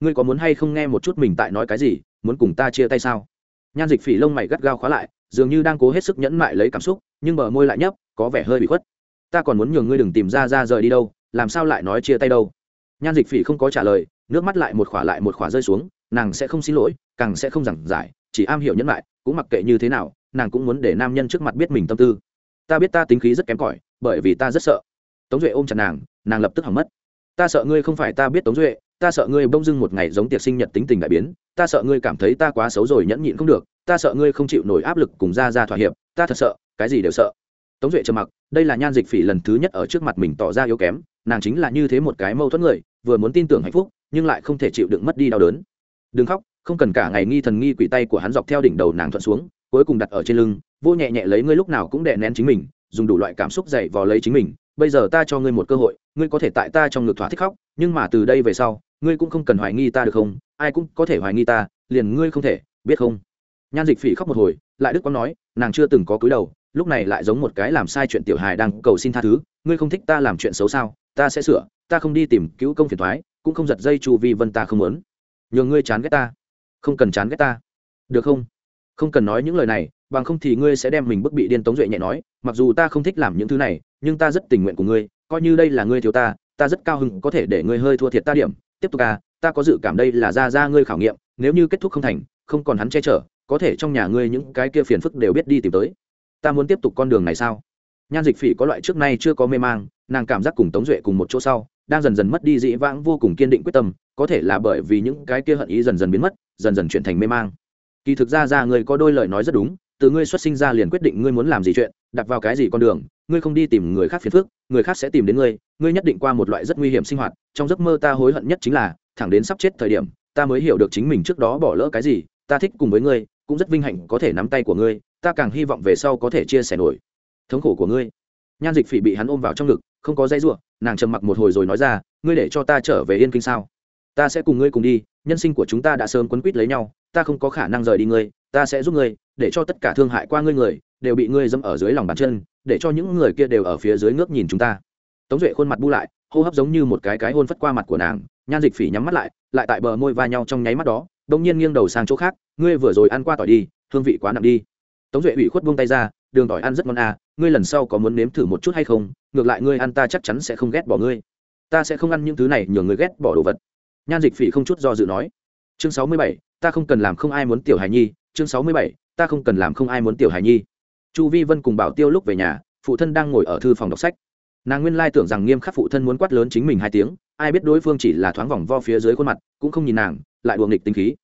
Speaker 1: ngươi có muốn hay không nghe một chút mình tại nói cái gì, muốn cùng ta chia tay sao? Nhan dịch phỉ lông mày gắt gao khóa lại, dường như đang cố hết sức nhẫn mại lấy cảm xúc, nhưng bờ môi lại nhấp, có vẻ hơi bị khuất. Ta còn muốn nhường ngươi đừng tìm ra ra rời đi đâu, làm sao lại nói chia tay đâu? Nhan dịch phỉ không có trả lời, nước mắt lại một khỏa lại một khỏa rơi xuống, nàng sẽ không xin lỗi, càng sẽ không giảng giải, chỉ am hiểu nhẫn lại cũng mặc kệ như thế nào, nàng cũng muốn để nam nhân trước mặt biết mình tâm tư. Ta biết ta tính khí rất kém cỏi, bởi vì ta rất sợ. Tống duệ ôm chặt nàng nàng lập tức hỏng mất. Ta sợ ngươi không phải ta biết tống duệ ta sợ ngươi bông dưng một ngày giống tiệc sinh nhật tính tình đại biến, ta sợ ngươi cảm thấy ta quá xấu rồi nhẫn nhịn không được, ta sợ ngươi không chịu nổi áp lực cùng ra ra thỏa hiệp, ta thật sợ, cái gì đều sợ. Tống duệ trầm mặc, đây là nhan dịch phỉ lần thứ nhất ở trước mặt mình tỏ ra yếu kém, nàng chính là như thế một cái mâu thuẫn người, vừa muốn tin tưởng hạnh phúc, nhưng lại không thể chịu đựng mất đi đau đớn. Đừng khóc, không cần cả ngày nghi thần nghi quỷ tay của hắn dọc theo đỉnh đầu nàng thuận xuống, cuối cùng đặt ở trên lưng, vô nhẹ nhẹ lấy ngươi lúc nào cũng đè nén chính mình, dùng đủ loại cảm xúc dậy vò lấy chính mình bây giờ ta cho ngươi một cơ hội, ngươi có thể tại ta trong ngực thỏa thích khóc, nhưng mà từ đây về sau, ngươi cũng không cần hoài nghi ta được không? Ai cũng có thể hoài nghi ta, liền ngươi không thể, biết không? Nhan dịch phỉ khóc một hồi, lại đức quang nói, nàng chưa từng có cúi đầu, lúc này lại giống một cái làm sai chuyện tiểu hài đang cầu xin tha thứ, ngươi không thích ta làm chuyện xấu sao? Ta sẽ sửa, ta không đi tìm cứu công phiền thoái, cũng không giật dây chu vi vân ta không muốn. Nhường ngươi chán ghét ta. Không cần chán ghét ta. Được không? Không cần nói những lời này bằng không thì ngươi sẽ đem mình bức bị điên tống duệ nhẹ nói, mặc dù ta không thích làm những thứ này, nhưng ta rất tình nguyện của ngươi, coi như đây là ngươi thiếu ta ta rất cao hứng có thể để ngươi hơi thua thiệt ta điểm. Tiếp tục à ta có dự cảm đây là ra ra ngươi khảo nghiệm, nếu như kết thúc không thành, không còn hắn che chở, có thể trong nhà ngươi những cái kia phiền phức đều biết đi tìm tới. Ta muốn tiếp tục con đường này sao? Nhan dịch phỉ có loại trước nay chưa có mê mang, nàng cảm giác cùng tống duệ cùng một chỗ sau, đang dần dần mất đi dĩ vãng vô cùng kiên định quyết tâm, có thể là bởi vì những cái kia hận ý dần dần biến mất, dần dần chuyển thành mê mang. Kỳ thực ra ra ngươi có đôi lời nói rất đúng từ ngươi xuất sinh ra liền quyết định ngươi muốn làm gì chuyện, đặt vào cái gì con đường, ngươi không đi tìm người khác phiền phức, người khác sẽ tìm đến ngươi ngươi nhất định qua một loại rất nguy hiểm sinh hoạt, trong giấc mơ ta hối hận nhất chính là, thẳng đến sắp chết thời điểm, ta mới hiểu được chính mình trước đó bỏ lỡ cái gì, ta thích cùng với ngươi, cũng rất vinh hạnh có thể nắm tay của ngươi, ta càng hy vọng về sau có thể chia sẻ nổi. Thống khổ của ngươi. Nhan dịch phỉ bị hắn ôm vào trong ngực, không có dây ruộng nàng trầm mặc một hồi rồi nói ra, ngươi để cho ta trở về yên kinh sao? Ta sẽ cùng ngươi cùng đi, nhân sinh của chúng ta đã sớm quấn quýt lấy nhau, ta không có khả năng rời đi ngươi ta sẽ giúp ngươi, để cho tất cả thương hại qua ngươi người, đều bị ngươi dâm ở dưới lòng bàn chân, để cho những người kia đều ở phía dưới ngước nhìn chúng ta. Tống duệ khuôn mặt bu lại, hô hấp giống như một cái cái hôn phất qua mặt của nàng, nhan dịch phỉ nhắm mắt lại lại tại bờ môi va nhau trong nháy mắt đó đông nhiên nghiêng đầu sang chỗ khác, ngươi vừa rồi ăn qua tỏi đi, hương vị quá nặng đi. Tống duệ ủy khuất buông tay ra, đường tỏi ăn rất ngon à ngươi lần sau có muốn nếm thử một chút hay không? Ngược lại ngươi ăn ta chắc chắn sẽ không ghét bỏ ngươi. Ta sẽ không ăn những thứ này, nhường ngươi ghét bỏ đồ vật. Nhan dịch phỉ không chút do dự nói. Chương sáu mươi bảy, ta không cần làm không ai muốn tiểu hài nhi chương sáu mươi bảy, ta không cần làm không ai muốn tiểu hài nhi. Chu vi vân cùng bảo tiêu lúc về nhà, phụ thân đang ngồi ở thư phòng đọc sách. Nàng nguyên lai tưởng rằng nghiêm khắc phụ thân muốn quát lớn chính mình hai tiếng, ai biết đối phương chỉ là thoáng vòng vo phía dưới khuôn mặt, cũng không nhìn nàng, lại đùa nghịch tính khí.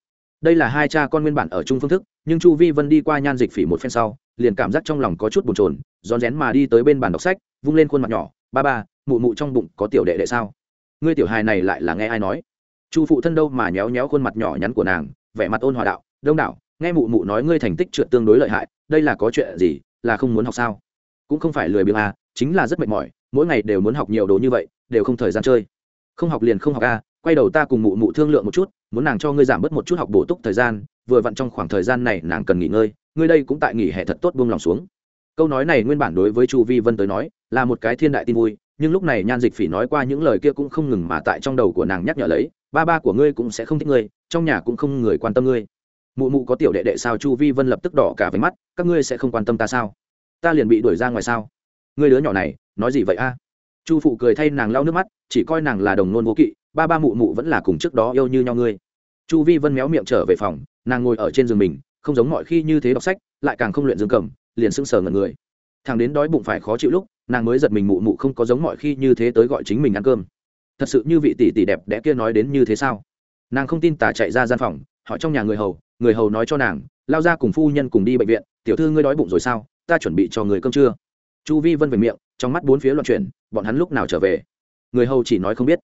Speaker 1: Đây là hai cha con nguyên bản ở chung phương thức, nhưng chu vi vân đi qua nhan dịch phỉ một phen sau, liền cảm giác trong lòng có chút bồn chồn, rón rén mà đi tới bên bàn đọc sách, vung lên khuôn mặt nhỏ, ba ba, mụ mụ trong bụng có tiểu đệ đệ sao? Ngươi tiểu hài này lại là nghe ai nói? Chu phụ thân đâu mà nhéo nhéo khuôn mặt nhỏ nhắn của nàng, vẻ mặt ôn hòa đạo, đông đảo nghe mụ mụ nói ngươi thành tích trượt tương đối lợi hại, đây là có chuyện gì, là không muốn học sao? Cũng không phải lười biếng à chính là rất mệt mỏi, mỗi ngày đều muốn học nhiều đồ như vậy, đều không thời gian chơi. Không học liền không học à quay đầu ta cùng mụ mụ thương lượng một chút, muốn nàng cho ngươi giảm bớt một chút học bổ túc thời gian, vừa vặn trong khoảng thời gian này nàng cần nghỉ ngơi, ngươi đây cũng tại nghỉ hè thật tốt buông lòng xuống. Câu nói này nguyên bản đối với chu vi vân tới nói, là một cái thiên đại tin vui, nhưng lúc này nhan dịch phỉ nói qua những lời kia cũng không ngừng mà tại trong đầu của nàng nhắc nhở lấy, ba ba của ngươi cũng sẽ không thích ngươi, trong nhà cũng không người quan tâm ngươi mụ mụ có tiểu đệ đệ sao chu vi vân lập tức đỏ cả váy mắt các ngươi sẽ không quan tâm ta sao ta liền bị đuổi ra ngoài sao ngươi đứa nhỏ này nói gì vậy a chu phụ cười thay nàng lau nước mắt chỉ coi nàng là đồng nôn vô kỵ ba ba mụ mụ vẫn là cùng trước đó yêu như nhau ngươi chu vi vân méo miệng trở về phòng nàng ngồi ở trên giường mình không giống mọi khi như thế đọc sách lại càng không luyện dương cầm liền sưng sờ ngẩn người thằng đến đói bụng phải khó chịu lúc nàng mới giật mình mụ mụ không có giống mọi khi như thế tới gọi chính mình ăn cơm thật sự như vị tỷ tỷ đẹp đẽ kia nói đến như thế sao nàng không tin tà chạy ra gian phòng hỏi trong nhà người hầu người hầu nói cho nàng, lao ra cùng phu nhân cùng đi bệnh viện, tiểu thư ngươi đói bụng rồi sao? Ta chuẩn bị cho người cơm trưa. Chu vi vân về miệng, trong mắt bốn phía loạn chuyển, bọn hắn lúc nào trở về? Người hầu chỉ nói không biết.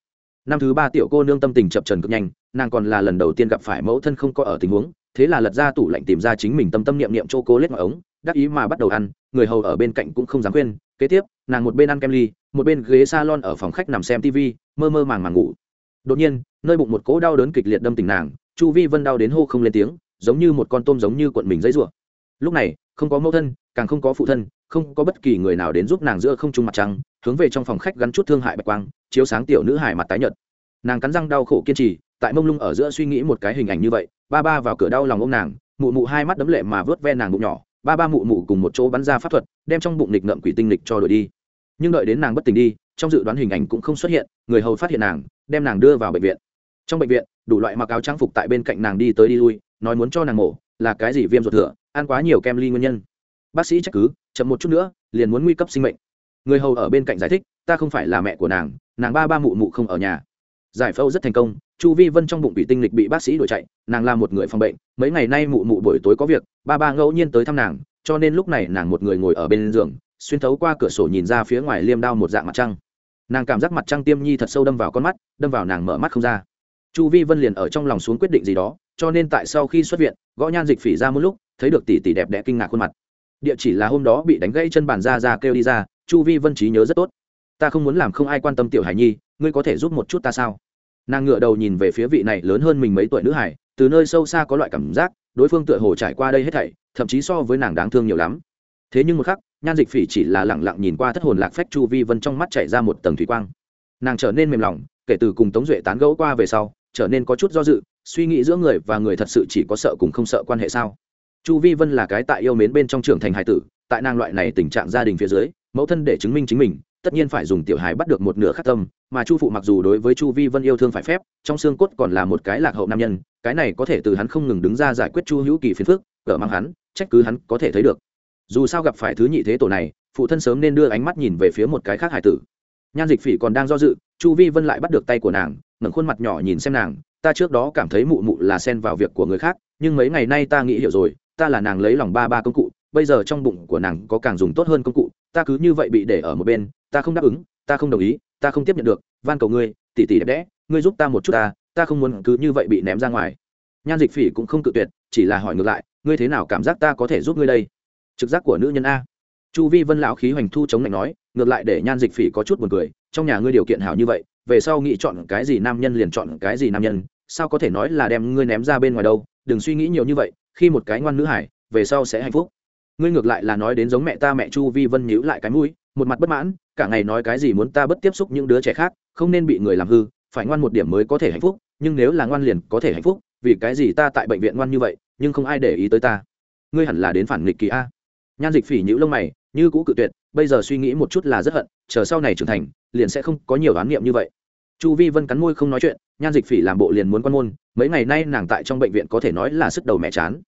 Speaker 1: Năm thứ ba tiểu cô nương tâm tình chập trần cực nhanh, nàng còn là lần đầu tiên gặp phải mẫu thân không có ở tình huống, thế là lật ra tủ lạnh tìm ra chính mình tâm tâm niệm niệm chô cố lết ngoài ống, đắc ý mà bắt đầu ăn, người hầu ở bên cạnh cũng không dám khuyên, kế tiếp, nàng một bên ăn kem ly, một bên ghế salon ở phòng khách nằm xem tv mơ mơ màng màng ngủ. Đột nhiên, nơi bụng một cỗ đau đớn kịch liệt đâm tình nàng chu vi vân đau đến hô không lên tiếng, giống như một con tôm giống như cuộn mình dãy rủa. Lúc này, không có mẫu thân, càng không có phụ thân, không có bất kỳ người nào đến giúp nàng giữa không trung mặt trăng, hướng về trong phòng khách gắn chút thương hại bạch quang, chiếu sáng tiểu nữ hải mặt tái nhợt. Nàng cắn răng đau khổ kiên trì, tại mông lung ở giữa suy nghĩ một cái hình ảnh như vậy, ba ba vào cửa đau lòng ông nàng, mụ mụ hai mắt đấm lệ mà vớt ve nàng bụng nhỏ, ba ba mụ mụ cùng một chỗ bắn ra pháp thuật, đem trong bụng nịch ngậm quỷ tinh lịch cho đổi đi. Nhưng đợi đến nàng bất tỉnh đi, trong dự đoán hình ảnh cũng không xuất hiện, người hầu phát hiện nàng, đem nàng đưa vào bệnh viện trong bệnh viện, đủ loại mặc áo trang phục tại bên cạnh nàng đi tới đi lui, nói muốn cho nàng mổ, là cái gì viêm ruột thừa, ăn quá nhiều kem ly nguyên nhân. Bác sĩ trách cứ, chậm một chút nữa, liền muốn nguy cấp sinh mệnh. Người hầu ở bên cạnh giải thích, ta không phải là mẹ của nàng nàng ba ba mụ mụ không ở nhà. Giải phẫu rất thành công, chu vi vân trong bụng bị tinh lịch bị bác sĩ đuổi chạy, nàng là một người phòng bệnh, mấy ngày nay mụ mụ buổi tối có việc, ba ba ngẫu nhiên tới thăm nàng, cho nên lúc này nàng một người ngồi ở bên giường, xuyên thấu qua cửa sổ nhìn ra phía ngoài liêm đao một dạng mặt trăng. Nàng cảm giác mặt trăng tiêm nhi thật sâu đâm vào con mắt, đâm vào nàng mở mắt không ra chu vi vân liền ở trong lòng xuống quyết định gì đó, cho nên tại sau khi xuất viện, gõ nhan dịch phỉ ra một lúc, thấy được tỷ tỷ đẹp đẽ kinh ngạc khuôn mặt. Địa chỉ là hôm đó bị đánh gãy chân bàn ra ra kêu đi ra, chu vi vân trí nhớ rất tốt. Ta không muốn làm không ai quan tâm tiểu hải nhi, ngươi có thể giúp một chút ta sao? Nàng ngựa đầu nhìn về phía vị này lớn hơn mình mấy tuổi nữ hải, từ nơi sâu xa có loại cảm giác, đối phương tựa hồ trải qua đây hết thảy, thậm chí so với nàng đáng thương nhiều lắm. Thế nhưng một khắc, nhan dịch phỉ chỉ là lẳng lặng nhìn qua thất hồn lạc phách chu vi vân trong mắt chảy ra một tầng thủy quang nàng trở nên mềm lòng, kể từ cùng tống duệ tán gẫu qua về sau, trở nên có chút do dự, suy nghĩ giữa người và người thật sự chỉ có sợ cùng không sợ quan hệ sao? Chu vi vân là cái tại yêu mến bên trong trưởng thành hải tử, tại nàng loại này tình trạng gia đình phía dưới, mẫu thân để chứng minh chính mình, tất nhiên phải dùng tiểu hài bắt được một nửa khắc tâm, mà chu phụ mặc dù đối với chu vi vân yêu thương phải phép, trong xương cốt còn là một cái lạc hậu nam nhân, cái này có thể từ hắn không ngừng đứng ra giải quyết chu hữu kỳ phiền phức, gỡ mang hắn, trách cứ hắn có thể thấy được. Dù sao gặp phải thứ nhị thế tổ này, phụ thân sớm nên đưa ánh mắt nhìn về phía một cái khác hải tử nhan dịch phỉ còn đang do dự, chu vi vân lại bắt được tay của nàng, ngẩng khuôn mặt nhỏ nhìn xem nàng, ta trước đó cảm thấy mụ mụ là xen vào việc của người khác, nhưng mấy ngày nay ta nghĩ hiểu rồi, ta là nàng lấy lòng ba ba công cụ, bây giờ trong bụng của nàng có càng dùng tốt hơn công cụ, ta cứ như vậy bị để ở một bên, ta không đáp ứng, ta không đồng ý, ta không tiếp nhận được, van cầu ngươi, tỉ tỉ đẹp đẽ, ngươi giúp ta một chút ta ta không muốn cứ như vậy bị ném ra ngoài. Nhan dịch phỉ cũng không cự tuyệt, chỉ là hỏi ngược lại, ngươi thế nào cảm giác ta có thể giúp ngươi đây? Trực giác của nữ nhân a chu vi vân lão khí hoành thu chống lạnh nói, ngược lại để nhan dịch phỉ có chút buồn cười, trong nhà ngươi điều kiện hảo như vậy, về sau nghĩ chọn cái gì nam nhân liền chọn cái gì nam nhân, sao có thể nói là đem ngươi ném ra bên ngoài đâu, đừng suy nghĩ nhiều như vậy, khi một cái ngoan nữ hải, về sau sẽ hạnh phúc. Ngươi ngược lại là nói đến giống mẹ ta mẹ chu vi vân nhíu lại cái mũi, một mặt bất mãn, cả ngày nói cái gì muốn ta bất tiếp xúc những đứa trẻ khác, không nên bị người làm hư, phải ngoan một điểm mới có thể hạnh phúc, nhưng nếu là ngoan liền có thể hạnh phúc, vì cái gì ta tại bệnh viện ngoan như vậy, nhưng không ai để ý tới ta. Ngươi hẳn là đến phản nghịch kỳ a. Nhan dịch phỉ nhữ lông mày như cũ cự tuyệt bây giờ suy nghĩ một chút là rất hận chờ sau này trưởng thành liền sẽ không có nhiều đoán niệm như vậy. Chu vi vân cắn môi không nói chuyện nhan dịch phỉ làm bộ liền muốn quan môn mấy ngày nay nàng tại trong bệnh viện có thể nói là sức đầu mẹ chán.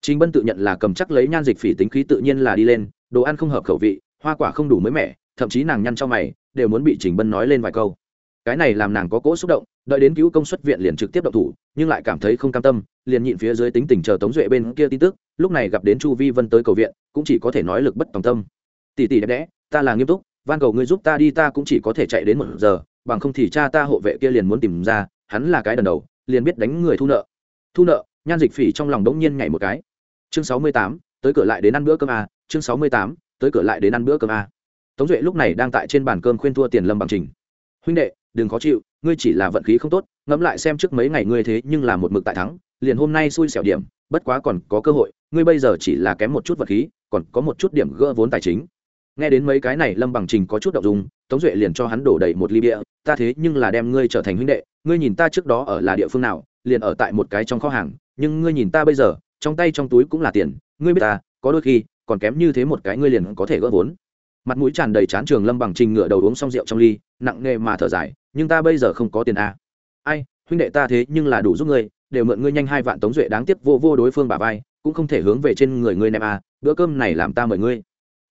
Speaker 1: Trình Bân tự nhận là cầm chắc lấy nhan dịch phỉ tính khí tự nhiên là đi lên, đồ ăn không hợp khẩu vị, hoa quả không đủ mới mẻ, thậm chí nàng nhăn trong mày, đều muốn bị Trình Bân nói lên vài câu. cái này làm nàng có cỗ xúc động đợi đến cứu công xuất viện liền trực tiếp động thủ nhưng lại cảm thấy không cam tâm liền nhịn phía dưới tính tình chờ tống duệ bên kia tin tức lúc này gặp đến chu vi vân tới cầu viện cũng chỉ có thể nói lực bất tòng tâm tỷ tỷ đẹp đẽ, ta là nghiêm túc, van cầu ngươi giúp ta đi, ta cũng chỉ có thể chạy đến một giờ, bằng không thì cha ta hộ vệ kia liền muốn tìm ra, hắn là cái đần đầu, liền biết đánh người thu nợ. Thu nợ, nhan dịch phỉ trong lòng đống nhiên nhảy một cái. Chương sáu mươi tám, tới cửa lại đến ăn bữa cơm a chương sáu mươi tám, tới cửa lại đến ăn bữa cơm a tống duệ lúc này đang tại trên bàn cơm khuyên thua tiền lâm bằng trình. Huynh đệ, đừng khó chịu, ngươi chỉ là vận khí không tốt, ngẫm lại xem trước mấy ngày ngươi thế nhưng là một mực tại thắng, liền hôm nay xui xẻo điểm, bất quá còn có cơ hội, ngươi bây giờ chỉ là kém một chút vật khí, còn có một chút điểm gỡ vốn tài chính nghe đến mấy cái này, lâm bằng trình có chút đậu dùng dung, tống duệ liền cho hắn đổ đầy một ly bia, ta thế nhưng là đem ngươi trở thành huynh đệ, ngươi nhìn ta trước đó ở là địa phương nào, liền ở tại một cái trong kho hàng, nhưng ngươi nhìn ta bây giờ, trong tay trong túi cũng là tiền, ngươi biết ta, có đôi khi, còn kém như thế một cái ngươi liền có thể gỡ vốn mặt mũi tràn đầy chán trường, lâm bằng trình ngựa đầu uống xong rượu trong ly, nặng nề mà thở dài, nhưng ta bây giờ không có tiền a à. ai, huynh đệ ta thế nhưng là đủ giúp ngươi, đều mượn ngươi nhanh hai vạn tống duệ đáng tiếc vô vô đối phương bà vai, cũng không thể hướng về trên người ngươi ném a à. bữa cơm này làm ta mời ngươi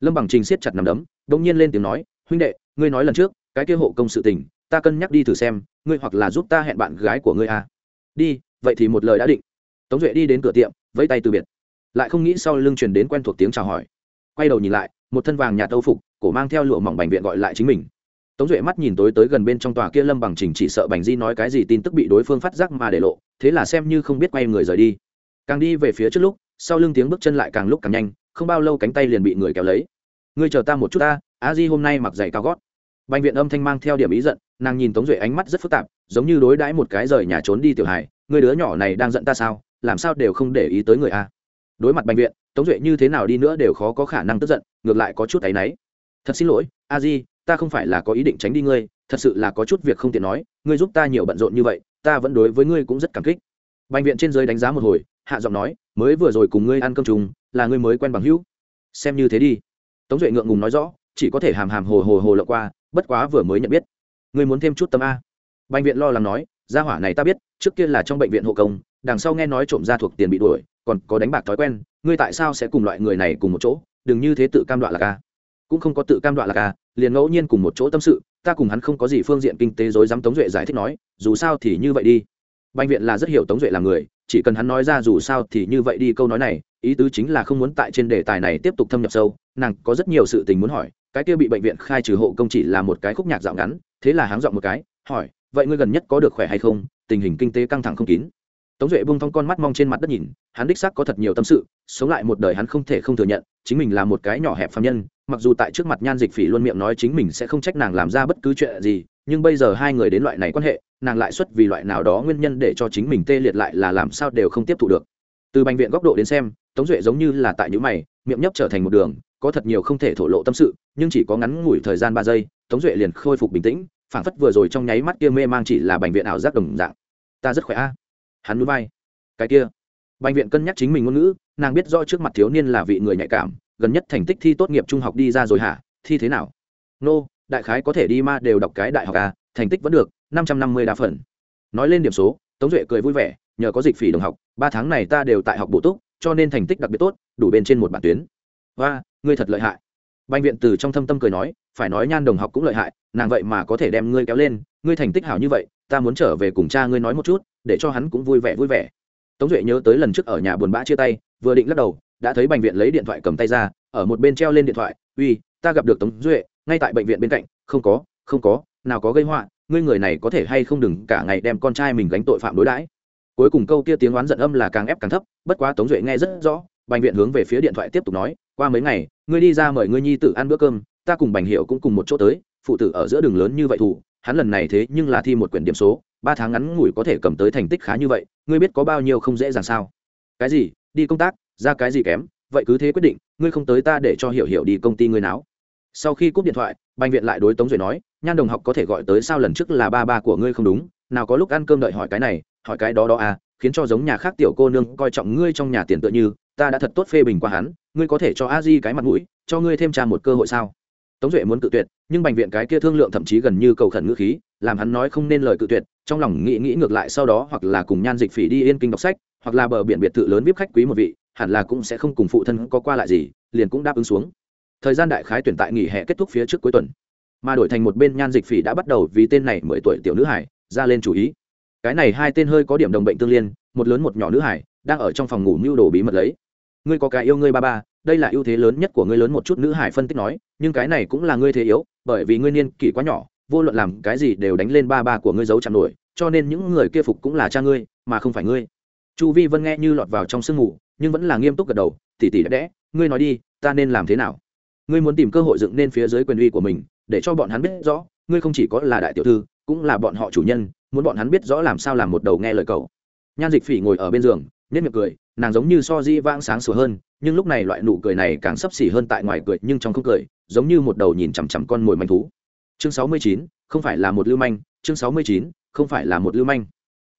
Speaker 1: lâm bằng trình siết chặt nằm đấm đông nhiên lên tiếng nói, huynh đệ, ngươi nói lần trước, cái kia hộ công sự tình, ta cân nhắc đi thử xem, ngươi hoặc là giúp ta hẹn bạn gái của ngươi à. đi, vậy thì một lời đã định. Tống duệ đi đến cửa tiệm, vẫy tay từ biệt. Lại không nghĩ sau lưng truyền đến quen thuộc tiếng chào hỏi. Quay đầu nhìn lại, một thân vàng nhà tâu phục, cổ mang theo lụa mỏng bành viện gọi lại chính mình. Tống duệ mắt nhìn tối tới gần bên trong tòa kia lâm bằng trình chỉ sợ bành di nói cái gì tin tức bị đối phương phát giác mà để lộ, thế là xem như không biết quay người rời đi. Càng đi về phía trước lúc, sau lưng tiếng bước chân lại càng lúc càng nhanh, không bao lâu cánh tay liền bị người kéo lấy ngươi chờ ta một chút ta, a di hôm nay mặc giày cao gót. Bệnh viện âm thanh mang theo điểm ý giận, nàng nhìn tống duệ ánh mắt rất phức tạp, giống như đối đãi một cái rời nhà trốn đi tiểu hải. người đứa nhỏ này đang giận ta sao? Làm sao đều không để ý tới người a? Đối mặt bệnh viện, tống duệ như thế nào đi nữa đều khó có khả năng tức giận, ngược lại có chút áy náy. Thật xin lỗi, a di, ta không phải là có ý định tránh đi ngươi, thật sự là có chút việc không tiện nói, ngươi giúp ta nhiều bận rộn như vậy, ta vẫn đối với ngươi cũng rất cảm kích. Bệnh viện trên giới đánh giá một hồi, hạ giọng nói, mới vừa rồi cùng ngươi ăn cơm trùng là ngươi mới quen bằng hữu. Xem như thế đi tống duệ ngượng ngùng nói rõ, chỉ có thể hàm hàm hồ hồ hồ lộng qua, bất quá vừa mới nhận biết. Ngươi muốn thêm chút tâm a. Bệnh viện lo lắng nói, gia hỏa này ta biết, trước kia là trong bệnh viện hộ công, đằng sau nghe nói trộm ra thuộc tiền bị đuổi, còn có đánh bạc thói quen, ngươi tại sao sẽ cùng loại người này cùng một chỗ, đừng như thế tự cam đoạ là ca cũng không có tự cam đoạ là ca liền ngẫu nhiên cùng một chỗ tâm sự, ta cùng hắn không có gì phương diện kinh tế dối dám tống duệ giải thích nói, dù sao thì như vậy đi bệnh viện là rất hiểu tống duệ là người, chỉ cần hắn nói ra dù sao thì như vậy đi câu nói này, ý tứ chính là không muốn tại trên đề tài này tiếp tục thâm nhập sâu, nàng có rất nhiều sự tình muốn hỏi, cái kia bị bệnh viện khai trừ hộ công chỉ là một cái khúc nhạc dạo ngắn, thế là háng dọn một cái, hỏi, vậy ngươi gần nhất có được khỏe hay không? Tình hình kinh tế căng thẳng không kín. Tống duệ bung thong con mắt mong trên mặt đất nhìn, hắn đích xác có thật nhiều tâm sự, sống lại một đời hắn không thể không thừa nhận, chính mình là một cái nhỏ hẹp phạm nhân, mặc dù tại trước mặt nhan dịch phỉ luôn miệng nói chính mình sẽ không trách nàng làm ra bất cứ chuyện gì nhưng bây giờ hai người đến loại này quan hệ, nàng lại xuất vì loại nào đó nguyên nhân để cho chính mình tê liệt lại là làm sao đều không tiếp thu được. Từ bệnh viện góc độ đến xem, tống duệ giống như là tại những mày, miệng nhấp trở thành một đường, có thật nhiều không thể thổ lộ tâm sự, nhưng chỉ có ngắn ngủi thời gian ba giây, tống duệ liền khôi phục bình tĩnh phản phất vừa rồi trong nháy mắt kia mê mang chỉ là bệnh viện ảo giác đồng dạng. Ta rất khỏe a. Hắn núi vai. Cái kia. Bệnh viện cân nhắc chính mình ngôn ngữ, nàng biết do trước mặt thiếu niên là vị người nhạy cảm, gần nhất thành tích thi tốt nghiệp trung học đi ra rồi hả? Thi thế nào? Nô đại khái có thể đi ma đều đọc cái đại học à thành tích vẫn được, năm trăm năm mươi đa phần. Nói lên điểm số, tống duệ cười vui vẻ, nhờ có dịch phỉ đồng học, ba tháng này ta đều tại học bổ túc, cho nên thành tích đặc biệt tốt, đủ bên trên một bản tuyến. Và ngươi thật lợi hại. Bệnh viện từ trong thâm tâm cười nói, phải nói nhan đồng học cũng lợi hại, nàng vậy mà có thể đem ngươi kéo lên, ngươi thành tích hảo như vậy, ta muốn trở về cùng cha ngươi nói một chút, để cho hắn cũng vui vẻ vui vẻ. Tống duệ nhớ tới lần trước ở nhà buồn bã chia tay, vừa định lắc đầu, đã thấy bệnh viện lấy điện thoại cầm tay ra, ở một bên treo lên điện thoại, uy, ta gặp được tống duệ ngay tại bệnh viện bên cạnh, không có không có, nào có gây họa, ngươi người này có thể hay không đừng cả ngày đem con trai mình gánh tội phạm đối đãi. Cuối cùng câu kia tiếng oán giận âm là càng ép càng thấp, bất quá tống duệ nghe rất rõ bệnh viện hướng về phía điện thoại tiếp tục nói, qua mấy ngày, ngươi đi ra mời ngươi nhi tử ăn bữa cơm, ta cùng bành hiệu cũng cùng một chỗ tới, phụ tử ở giữa đường lớn như vậy thủ, hắn lần này thế nhưng là thi một quyển điểm số, ba tháng ngắn ngủi có thể cầm tới thành tích khá như vậy, ngươi biết có bao nhiêu không dễ dàng sao? Cái gì? Đi công tác, ra cái gì kém? Vậy cứ thế quyết định, ngươi không tới ta để cho hiểu hiểu đi công ty ngươi nào sau khi cúp điện thoại bệnh viện lại đối tống duệ nói, nhan đồng học có thể gọi tới sao lần trước là ba ba của ngươi không đúng? Nào có lúc ăn cơm đợi hỏi cái này, hỏi cái đó đó à khiến cho giống nhà khác tiểu cô nương coi trọng ngươi trong nhà tiền tựa như, ta đã thật tốt phê bình qua hắn, ngươi có thể cho a di cái mặt mũi, cho ngươi thêm tra một cơ hội sao? Tống duệ muốn cự tuyệt, nhưng bệnh viện cái kia thương lượng thậm chí gần như cầu khẩn ngữ khí, làm hắn nói không nên lời cự tuyệt, trong lòng nghĩ nghĩ ngược lại sau đó hoặc là cùng nhan dịch phỉ đi yên kinh đọc sách, hoặc là bờ biển biệt thự lớn vip khách quý một vị, hẳn là cũng sẽ không cùng phụ thân có qua lại gì, liền cũng đáp ứng xuống thời gian đại khái tuyển tại nghỉ hè kết thúc phía trước cuối tuần. Mà đổi thành một bên nhan dịch phỉ đã bắt đầu vì tên này mười tuổi tiểu nữ hải ra lên chủ ý. Cái này hai tên hơi có điểm đồng bệnh tương liên, một lớn một nhỏ nữ hải đang ở trong phòng ngủ mưu đồ bí mật lấy. Ngươi có cái yêu ngươi ba ba, đây là ưu thế lớn nhất của ngươi lớn một chút nữ hải phân tích nói, nhưng cái này cũng là ngươi thế yếu, bởi vì ngươi niên kỷ quá nhỏ, vô luận làm cái gì đều đánh lên ba ba của ngươi giấu chạm nổi, cho nên những người kia phục cũng là cha ngươi, mà không phải ngươi. Chu vi vân nghe như lọt vào trong sương ngủ nhưng vẫn là nghiêm túc gật đầu tỉ tỉ đẽ ngươi nói đi, ta nên làm thế nào? Ngươi muốn tìm cơ hội dựng nên phía dưới quyền uy của mình, để cho bọn hắn biết rõ, ngươi không chỉ có là đại tiểu thư, cũng là bọn họ chủ nhân, muốn bọn hắn biết rõ làm sao làm một đầu nghe lời cậu nhan dịch phỉ ngồi ở bên giường nết miệng cười, nàng giống như so di vang sáng sủa hơn, nhưng lúc này loại nụ cười này càng sấp xỉ hơn tại ngoài cười, nhưng trong không cười, giống như một đầu nhìn chằm chằm con mồi manh thú. Chương sáu mươi chín, không phải là một lưu manh, chương sáu mươi chín, không phải là một lưu manh.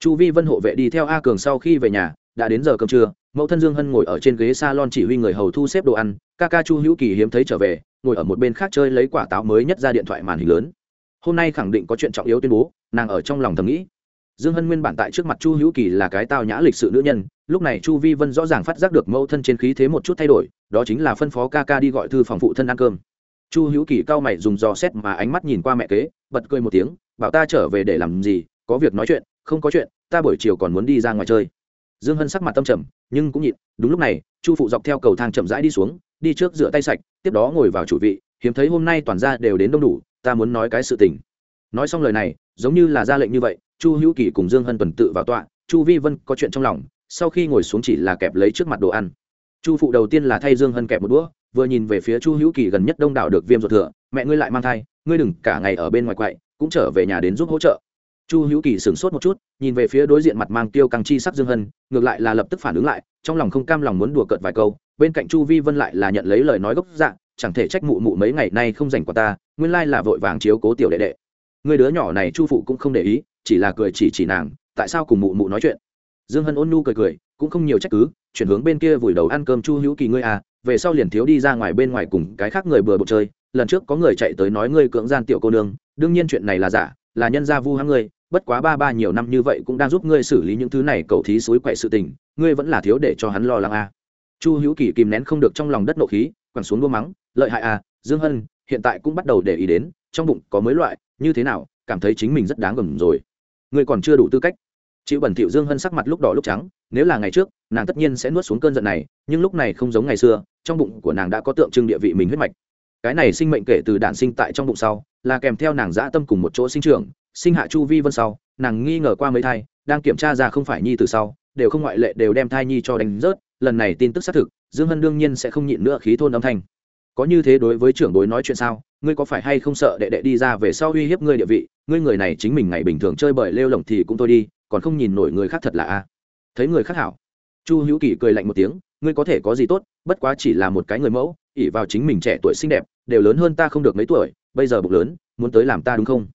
Speaker 1: Chu vi vân hộ vệ đi theo a cường sau khi về nhà, đã đến giờ cơm trưa mẫu thân dương hân ngồi ở trên ghế s a lon chỉ huy người hầu thu xếp đồ ăn, ca ca chu hữu kỳ hiếm thấy trở về, ngồi ở một bên khác chơi lấy quả táo mới nhất ra điện thoại màn hình lớn. Hôm nay khẳng định có chuyện trọng yếu tuyên bố, nàng ở trong lòng thầm nghĩ. Dương hân nguyên bản tại trước mặt chu hữu kỳ là cái tao nhã lịch sự nữ nhân, lúc này chu vi vân rõ ràng phát giác được mẫu thân trên khí thế một chút thay đổi, đó chính là phân phó ca ca đi gọi thư phòng phụ thân ăn cơm. Chu hữu kỳ cao mày dùng dò xét mà ánh mắt nhìn qua mẹ kế, bật cười một tiếng, bảo ta trở về để làm gì, có việc nói chuyện, không có chuyện, ta buổi chiều còn muốn đi ra ngoài chơi dương hân sắc mặt tâm trầm, nhưng cũng nhịn, đúng lúc này, chu phụ dọc theo cầu thang chậm rãi đi xuống, đi trước rửa tay sạch, tiếp đó ngồi vào chủ vị, hiếm thấy hôm nay toàn ra đều đến đông đủ, ta muốn nói cái sự tình. Nói xong lời này, giống như là ra lệnh như vậy, chu hữu kỳ cùng dương hân tuần tự vào tọa, chu vi vân có chuyện trong lòng, sau khi ngồi xuống chỉ là kẹp lấy trước mặt đồ ăn. Chu phụ đầu tiên là thay dương hân kẹp một đũa, vừa nhìn về phía chu hữu kỳ gần nhất đông đảo được viêm ruột thừa, mẹ ngươi lại mang thai, ngươi đừng cả ngày ở bên ngoài quậy, cũng trở về nhà đến giúp hỗ trợ chu hữu kỳ sửng sốt một chút, nhìn về phía đối diện mặt mang tiêu căng chi sắc dương hân, ngược lại là lập tức phản ứng lại, trong lòng không cam lòng muốn đùa cợt vài câu, bên cạnh chu vi vân lại là nhận lấy lời nói gốc dạng chẳng thể trách mụ mụ mấy ngày nay không dành qua ta, nguyên lai là vội vàng chiếu cố tiểu đệ đệ. Người đứa nhỏ này chu phụ cũng không để ý, chỉ là cười chỉ chỉ nàng, tại sao cùng mụ mụ nói chuyện? Dương hân ôn nhu cười cười, cũng không nhiều trách cứ, chuyển hướng bên kia vùi đầu ăn cơm chu hữu kỳ ngươi à về sau liền thiếu đi ra ngoài bên ngoài cùng cái khác người bừa bộn chơi, lần trước có người chạy tới nói ngươi cưỡng gian tiểu cô nương, đương nhiên chuyện này là giả, là nhân gia vu hãng ngươi bất quá ba ba nhiều năm như vậy cũng đang giúp ngươi xử lý những thứ này cầu thí suối quậy sự tình, ngươi vẫn là thiếu để cho hắn lo lắng à. chu hữu kỳ kìm nén không được trong lòng đất nộ khí, quẳng xuống đua mắng, lợi hại à dương hân, hiện tại cũng bắt đầu để ý đến, trong bụng có mới loại, như thế nào, cảm thấy chính mình rất đáng gầm rồi. Ngươi còn chưa đủ tư cách. Chịu bẩn thỉu dương hân sắc mặt lúc đỏ lúc trắng, nếu là ngày trước, nàng tất nhiên sẽ nuốt xuống cơn giận này, nhưng lúc này không giống ngày xưa, trong bụng của nàng đã có tượng trưng địa vị mình huyết mạch. Cái này sinh mệnh kể từ đản sinh tại trong bụng sau, là kèm theo nàng dã tâm cùng một chỗ sinh trưởng sinh hạ chu vi vân sau, nàng nghi ngờ qua mấy thai, đang kiểm tra ra không phải nhi từ sau, đều không ngoại lệ đều đem thai nhi cho đánh rớt, lần này tin tức xác thực, dương hân đương nhiên sẽ không nhịn nữa khí thôn âm thanh. Có như thế đối với trưởng đối nói chuyện sao? Ngươi có phải hay không sợ đệ đệ đi ra về sau uy hiếp ngươi địa vị? Ngươi người này chính mình ngày bình thường chơi bời lêu lỏng thì cũng thôi đi, còn không nhìn nổi người khác thật là a. Thấy người khác hảo, chu hữu kỳ cười lạnh một tiếng, ngươi có thể có gì tốt, bất quá chỉ là một cái người mẫu ỉ vào chính mình trẻ tuổi xinh đẹp, đều lớn hơn ta không được mấy tuổi, bây giờ bụng lớn, muốn tới làm ta đúng không?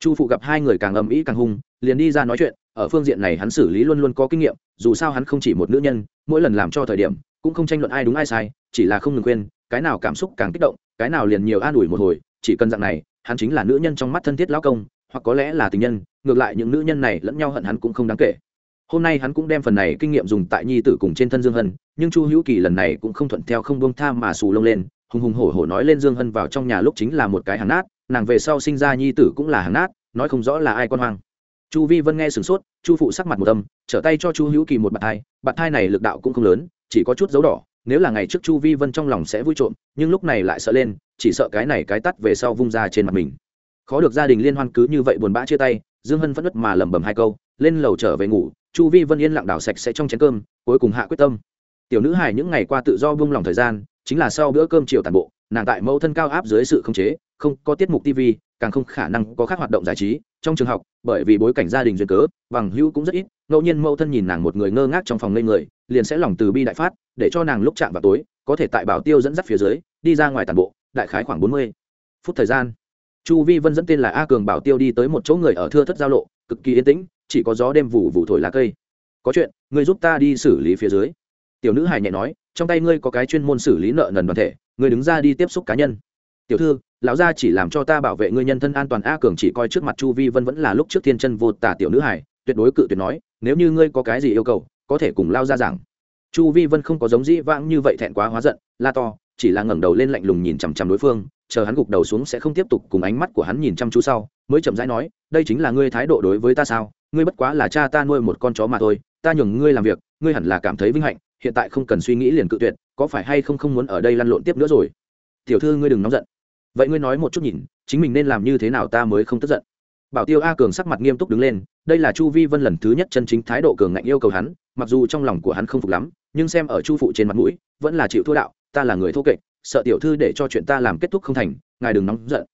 Speaker 1: Chu phụ gặp hai người càng ầm ĩ càng hung, liền đi ra nói chuyện, ở phương diện này hắn xử lý luôn luôn có kinh nghiệm, dù sao hắn không chỉ một nữ nhân, mỗi lần làm cho thời điểm, cũng không tranh luận ai đúng ai sai, chỉ là không ngừng quên cái nào cảm xúc càng kích động, cái nào liền nhiều an ủi một hồi, chỉ cần dạng này, hắn chính là nữ nhân trong mắt thân thiết lão công, hoặc có lẽ là tình nhân, ngược lại những nữ nhân này lẫn nhau hận hắn cũng không đáng kể. Hôm nay hắn cũng đem phần này kinh nghiệm dùng tại nhi tử cùng trên thân dương hân, nhưng chu hữu kỳ lần này cũng không thuận theo không buông tham mà xù lông lên, hùng hùng hổ hổ nói lên dương hân vào trong nhà lúc chính là một cái hàng nát nàng về sau sinh ra nhi tử cũng là hàng nát, nói không rõ là ai con hoang. Chu vi vân nghe sửng sốt, chu phụ sắc mặt một âm, trở tay cho chu hữu kỳ một bạt thai bạt thai này lực đạo cũng không lớn, chỉ có chút dấu đỏ, nếu là ngày trước chu vi vân trong lòng sẽ vui trộm, nhưng lúc này lại sợ lên, chỉ sợ cái này cái tắt về sau vung ra trên mặt mình. Khó được gia đình liên hoan cứ như vậy buồn bã chia tay, dương hân vẫn nứt mà lẩm bẩm hai câu, lên lầu trở về ngủ, chu vi vân yên lặng đảo sạch sẽ trong chén cơm, cuối cùng hạ quyết tâm. Tiểu nữ hải những ngày qua tự do buông lòng thời gian, chính là sau bữa cơm chiều tàn bộ, nàng tại mẫu thân cao áp dưới sự khống chế không có tiết mục tv, càng không khả năng có các hoạt động giải trí. Trong trường học, bởi vì bối cảnh gia đình duyên cớ, bằng hữu cũng rất ít, ngẫu nhiên mẫu thân nhìn nàng một người ngơ ngác trong phòng ngây người, liền sẽ lòng từ bi đại phát, để cho nàng lúc chạm vào tối, có thể tại bảo tiêu dẫn dắt phía dưới, đi ra ngoài tàn bộ, đại khái khoảng bốn mươi phút thời gian. Chu vi vân dẫn tên là a cường bảo tiêu đi tới một chỗ người ở thưa thất giao lộ, cực kỳ yên tĩnh, chỉ có gió đêm vụ vụ thổi lá cây. Có chuyện người giúp ta đi xử lý phía dưới. Tiểu nữ hài nhẹ nói, trong tay ngươi có cái chuyên môn xử lý nợ nần đoàn thể người đứng ra đi tiếp xúc cá nhân tiểu thư, lão gia chỉ làm cho ta bảo vệ ngươi nhân thân an toàn, a cường chỉ coi trước mặt chu vi vân vẫn là lúc trước thiên chân vô tả tiểu nữ hải tuyệt đối cự tuyệt nói, nếu như ngươi có cái gì yêu cầu, có thể cùng lao ra giảng. Chu vi vân không có giống dĩ vãng như vậy thẹn quá hóa giận, la to, chỉ là ngẩng đầu lên lạnh lùng nhìn chằm chằm đối phương, chờ hắn gục đầu xuống sẽ không tiếp tục cùng ánh mắt của hắn nhìn chăm chú sau, mới chậm rãi nói, đây chính là ngươi thái độ đối với ta sao? Ngươi bất quá là cha ta nuôi một con chó mà thôi, ta nhường ngươi làm việc, ngươi hẳn là cảm thấy vinh hạnh, hiện tại không cần suy nghĩ liền cự tuyệt, có phải hay không không muốn ở đây lăn lộn tiếp nữa rồi? Tiểu thư ngươi đừng nóng giận vậy ngươi nói một chút nhìn, chính mình nên làm như thế nào ta mới không tức giận? Bảo tiêu a cường sắc mặt nghiêm túc đứng lên, đây là chu vi vân lần thứ nhất chân chính thái độ cường ngạnh yêu cầu hắn, mặc dù trong lòng của hắn không phục lắm, nhưng xem ở chu phụ trên mặt mũi, vẫn là chịu thua đạo, ta là người thô kệch, sợ tiểu thư để cho chuyện ta làm kết thúc không thành, ngài đừng nóng giận.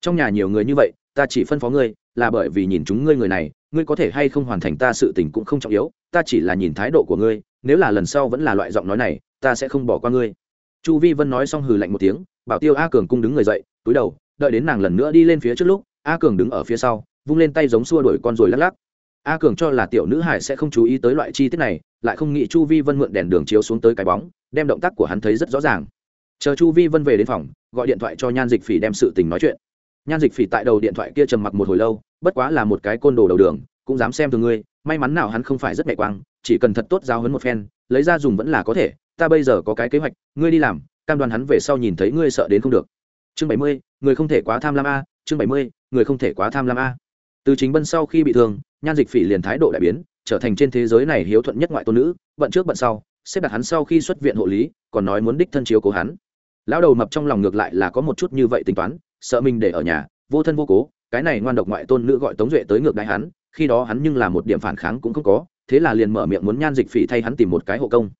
Speaker 1: Trong nhà nhiều người như vậy, ta chỉ phân phó ngươi, là bởi vì nhìn chúng ngươi người này, ngươi có thể hay không hoàn thành ta sự tình cũng không trọng yếu, ta chỉ là nhìn thái độ của ngươi, nếu là lần sau vẫn là loại giọng nói này, ta sẽ không bỏ qua ngươi. Chu vi vân nói xong hừ lạnh một tiếng, bảo tiêu a cường cung đứng người dậy túi đầu, đợi đến nàng lần nữa đi lên phía trước lúc, a cường đứng ở phía sau, vung lên tay giống xua đuổi con rồi lắc lắc. A cường cho là tiểu nữ hải sẽ không chú ý tới loại chi tiết này, lại không nghĩ chu vi vân mượn đèn đường chiếu xuống tới cái bóng, đem động tác của hắn thấy rất rõ ràng. Chờ chu vi vân về đến phòng, gọi điện thoại cho nhan dịch phỉ đem sự tình nói chuyện. Nhan dịch phỉ tại đầu điện thoại kia trầm mặc một hồi lâu, bất quá là một cái côn đồ đầu đường, cũng dám xem từ ngươi, may mắn nào hắn không phải rất mẹ quang, chỉ cần thật tốt giao hấn một phen, lấy ra dùng vẫn là có thể, ta bây giờ có cái kế hoạch, ngươi đi làm, cam đoan hắn về sau nhìn thấy ngươi sợ đến không được chương bảy mươi, người không thể quá tham lam a, chương bảy mươi, người không thể quá tham lam a. Từ chính bân sau khi bị thương, nhan dịch phỉ liền thái độ đại biến, trở thành trên thế giới này hiếu thuận nhất ngoại tôn nữ bận trước bận sau, xếp đặt hắn sau khi xuất viện hộ lý, còn nói muốn đích thân chiếu cố hắn. Lão đầu mập trong lòng ngược lại là có một chút như vậy tính toán, sợ mình để ở nhà, vô thân vô cố, cái này ngoan độc ngoại tôn nữ gọi tống duệ tới ngược đại hắn, khi đó hắn nhưng là một điểm phản kháng cũng không có, thế là liền mở miệng muốn nhan dịch phỉ thay hắn tìm một cái hộ công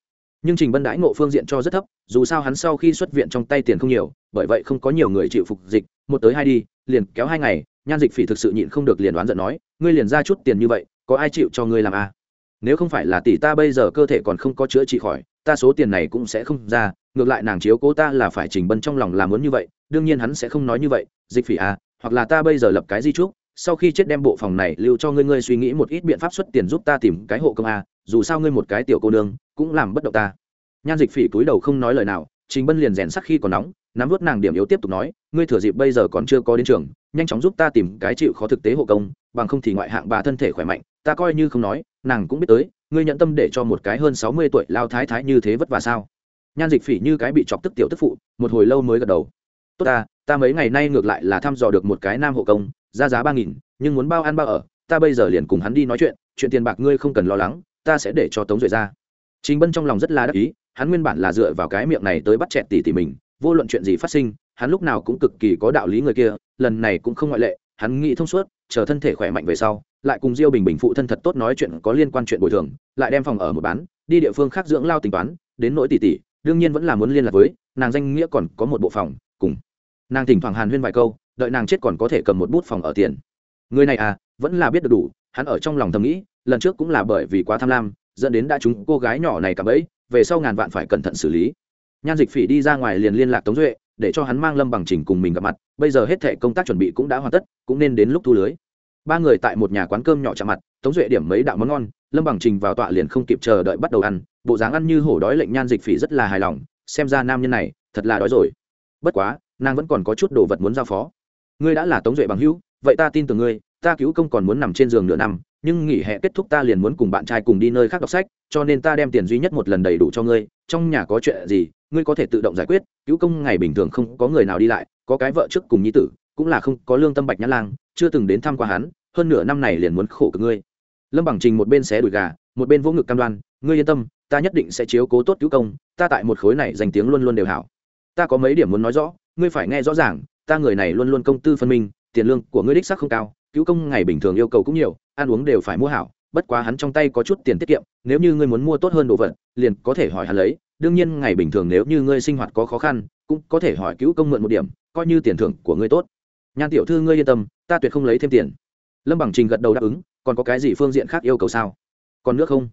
Speaker 1: nhưng trình bân đãi ngộ phương diện cho rất thấp, dù sao hắn sau khi xuất viện trong tay tiền không nhiều, bởi vậy không có nhiều người chịu phục dịch, một tới hai đi, liền kéo hai ngày, nhan dịch phỉ thực sự nhịn không được liền đoán giận nói, ngươi liền ra chút tiền như vậy, có ai chịu cho ngươi làm à? nếu không phải là tỷ ta bây giờ cơ thể còn không có chữa trị khỏi, ta số tiền này cũng sẽ không ra, ngược lại nàng chiếu cố ta là phải trình bân trong lòng làm muốn như vậy, đương nhiên hắn sẽ không nói như vậy, dịch phỉ à hoặc là ta bây giờ lập cái di trúc, sau khi chết đem bộ phòng này lưu cho ngươi ngươi suy nghĩ một ít biện pháp xuất tiền giúp ta tìm cái hộ công à dù sao ngươi một cái tiểu cô nương cũng làm bất động ta. Nhan dịch phỉ túi đầu không nói lời nào, trình bân liền rèn sắc khi còn nóng, nắm vớt nàng điểm yếu tiếp tục nói, ngươi thừa dịp bây giờ còn chưa có đến trường, nhanh chóng giúp ta tìm cái chịu khó thực tế hộ công, bằng không thì ngoại hạng bà thân thể khỏe mạnh, ta coi như không nói, nàng cũng biết tới, ngươi nhận tâm để cho một cái hơn sáu mươi tuổi lao thái thái như thế vất vả sao? Nhan dịch phỉ như cái bị chọc tức tiểu tức phụ, một hồi lâu mới gật đầu. Tốt ta ta mấy ngày nay ngược lại là thăm dò được một cái nam hộ công ra giá ba nghìn, nhưng muốn bao ăn bao ở, ta bây giờ liền cùng hắn đi nói chuyện chuyện tiền bạc ngươi không cần lo lắng, ta sẽ để cho tống duệ ra chính bân trong lòng rất là đắc ý, hắn nguyên bản là dựa vào cái miệng này tới bắt chẹt tỷ tỷ mình, vô luận chuyện gì phát sinh, hắn lúc nào cũng cực kỳ có đạo lý người kia, lần này cũng không ngoại lệ, hắn nghĩ thông suốt, chờ thân thể khỏe mạnh về sau, lại cùng diêu bình bình phụ thân thật tốt nói chuyện có liên quan chuyện bồi thường, lại đem phòng ở một bán, đi địa phương khác dưỡng lao tính toán, đến nỗi tỷ tỷ đương nhiên vẫn là muốn liên lạc với, nàng danh nghĩa còn có một bộ phòng, cùng. Nàng thỉnh thoảng hàn huyên vài câu, đợi nàng chết còn có thể cầm một bút phòng ở tiền. Người này à vẫn là biết được đủ, hắn ở trong lòng thầm nghĩ, lần trước cũng là bởi vì quá tham lam dẫn đến đã chúng cô gái nhỏ này cả bẫy về sau ngàn vạn phải cẩn thận xử lý. Nhan dịch phỉ đi ra ngoài liền liên lạc tống duệ, để cho hắn mang lâm bằng trình cùng mình gặp mặt, bây giờ hết thể công tác chuẩn bị cũng đã hoàn tất, cũng nên đến lúc thu lưới. Ba người tại một nhà quán cơm nhỏ chạm mặt, tống duệ điểm mấy đạo món ngon, lâm bằng trình vào tọa liền không kịp chờ đợi bắt đầu ăn, bộ dáng ăn như hổ đói lệnh nhan dịch phỉ rất là hài lòng, xem ra nam nhân này thật là đói rồi. Bất quá, nàng vẫn còn có chút đồ vật muốn giao phó. Ngươi đã là tống duệ bằng hữu, vậy ta tin tưởng ngươi, ta cứu công còn muốn nằm trên giường nửa năm nhưng nghỉ hè kết thúc ta liền muốn cùng bạn trai cùng đi nơi khác đọc sách, cho nên ta đem tiền duy nhất một lần đầy đủ cho ngươi, trong nhà có chuyện gì, ngươi có thể tự động giải quyết, cứu công ngày bình thường không có người nào đi lại, có cái vợ trước cùng nhi tử, cũng là không có lương tâm bạch nhã lang, chưa từng đến thăm qua hắn, hơn nửa năm này liền muốn khổ cực ngươi. Lâm bằng trình một bên xé đùi gà, một bên vỗ ngực cam đoan, ngươi yên tâm, ta nhất định sẽ chiếu cố tốt cứu công, ta tại một khối này danh tiếng luôn luôn đều hảo. Ta có mấy điểm muốn nói rõ, ngươi phải nghe rõ ràng, ta người này luôn luôn công tư phân minh, tiền lương của ngươi đích xác không cao cứu công ngày bình thường yêu cầu cũng nhiều, ăn uống đều phải mua hảo, bất quá hắn trong tay có chút tiền tiết kiệm, nếu như ngươi muốn mua tốt hơn đồ vật, liền có thể hỏi hắn lấy. Đương nhiên, ngày bình thường nếu như ngươi sinh hoạt có khó khăn, cũng có thể hỏi cứu công mượn một điểm, coi như tiền thưởng của ngươi tốt. Nhan tiểu thư ngươi yên tâm, ta tuyệt không lấy thêm tiền. Lâm bằng trình gật đầu đáp ứng, còn có cái gì phương diện khác yêu cầu sao? Còn nước không?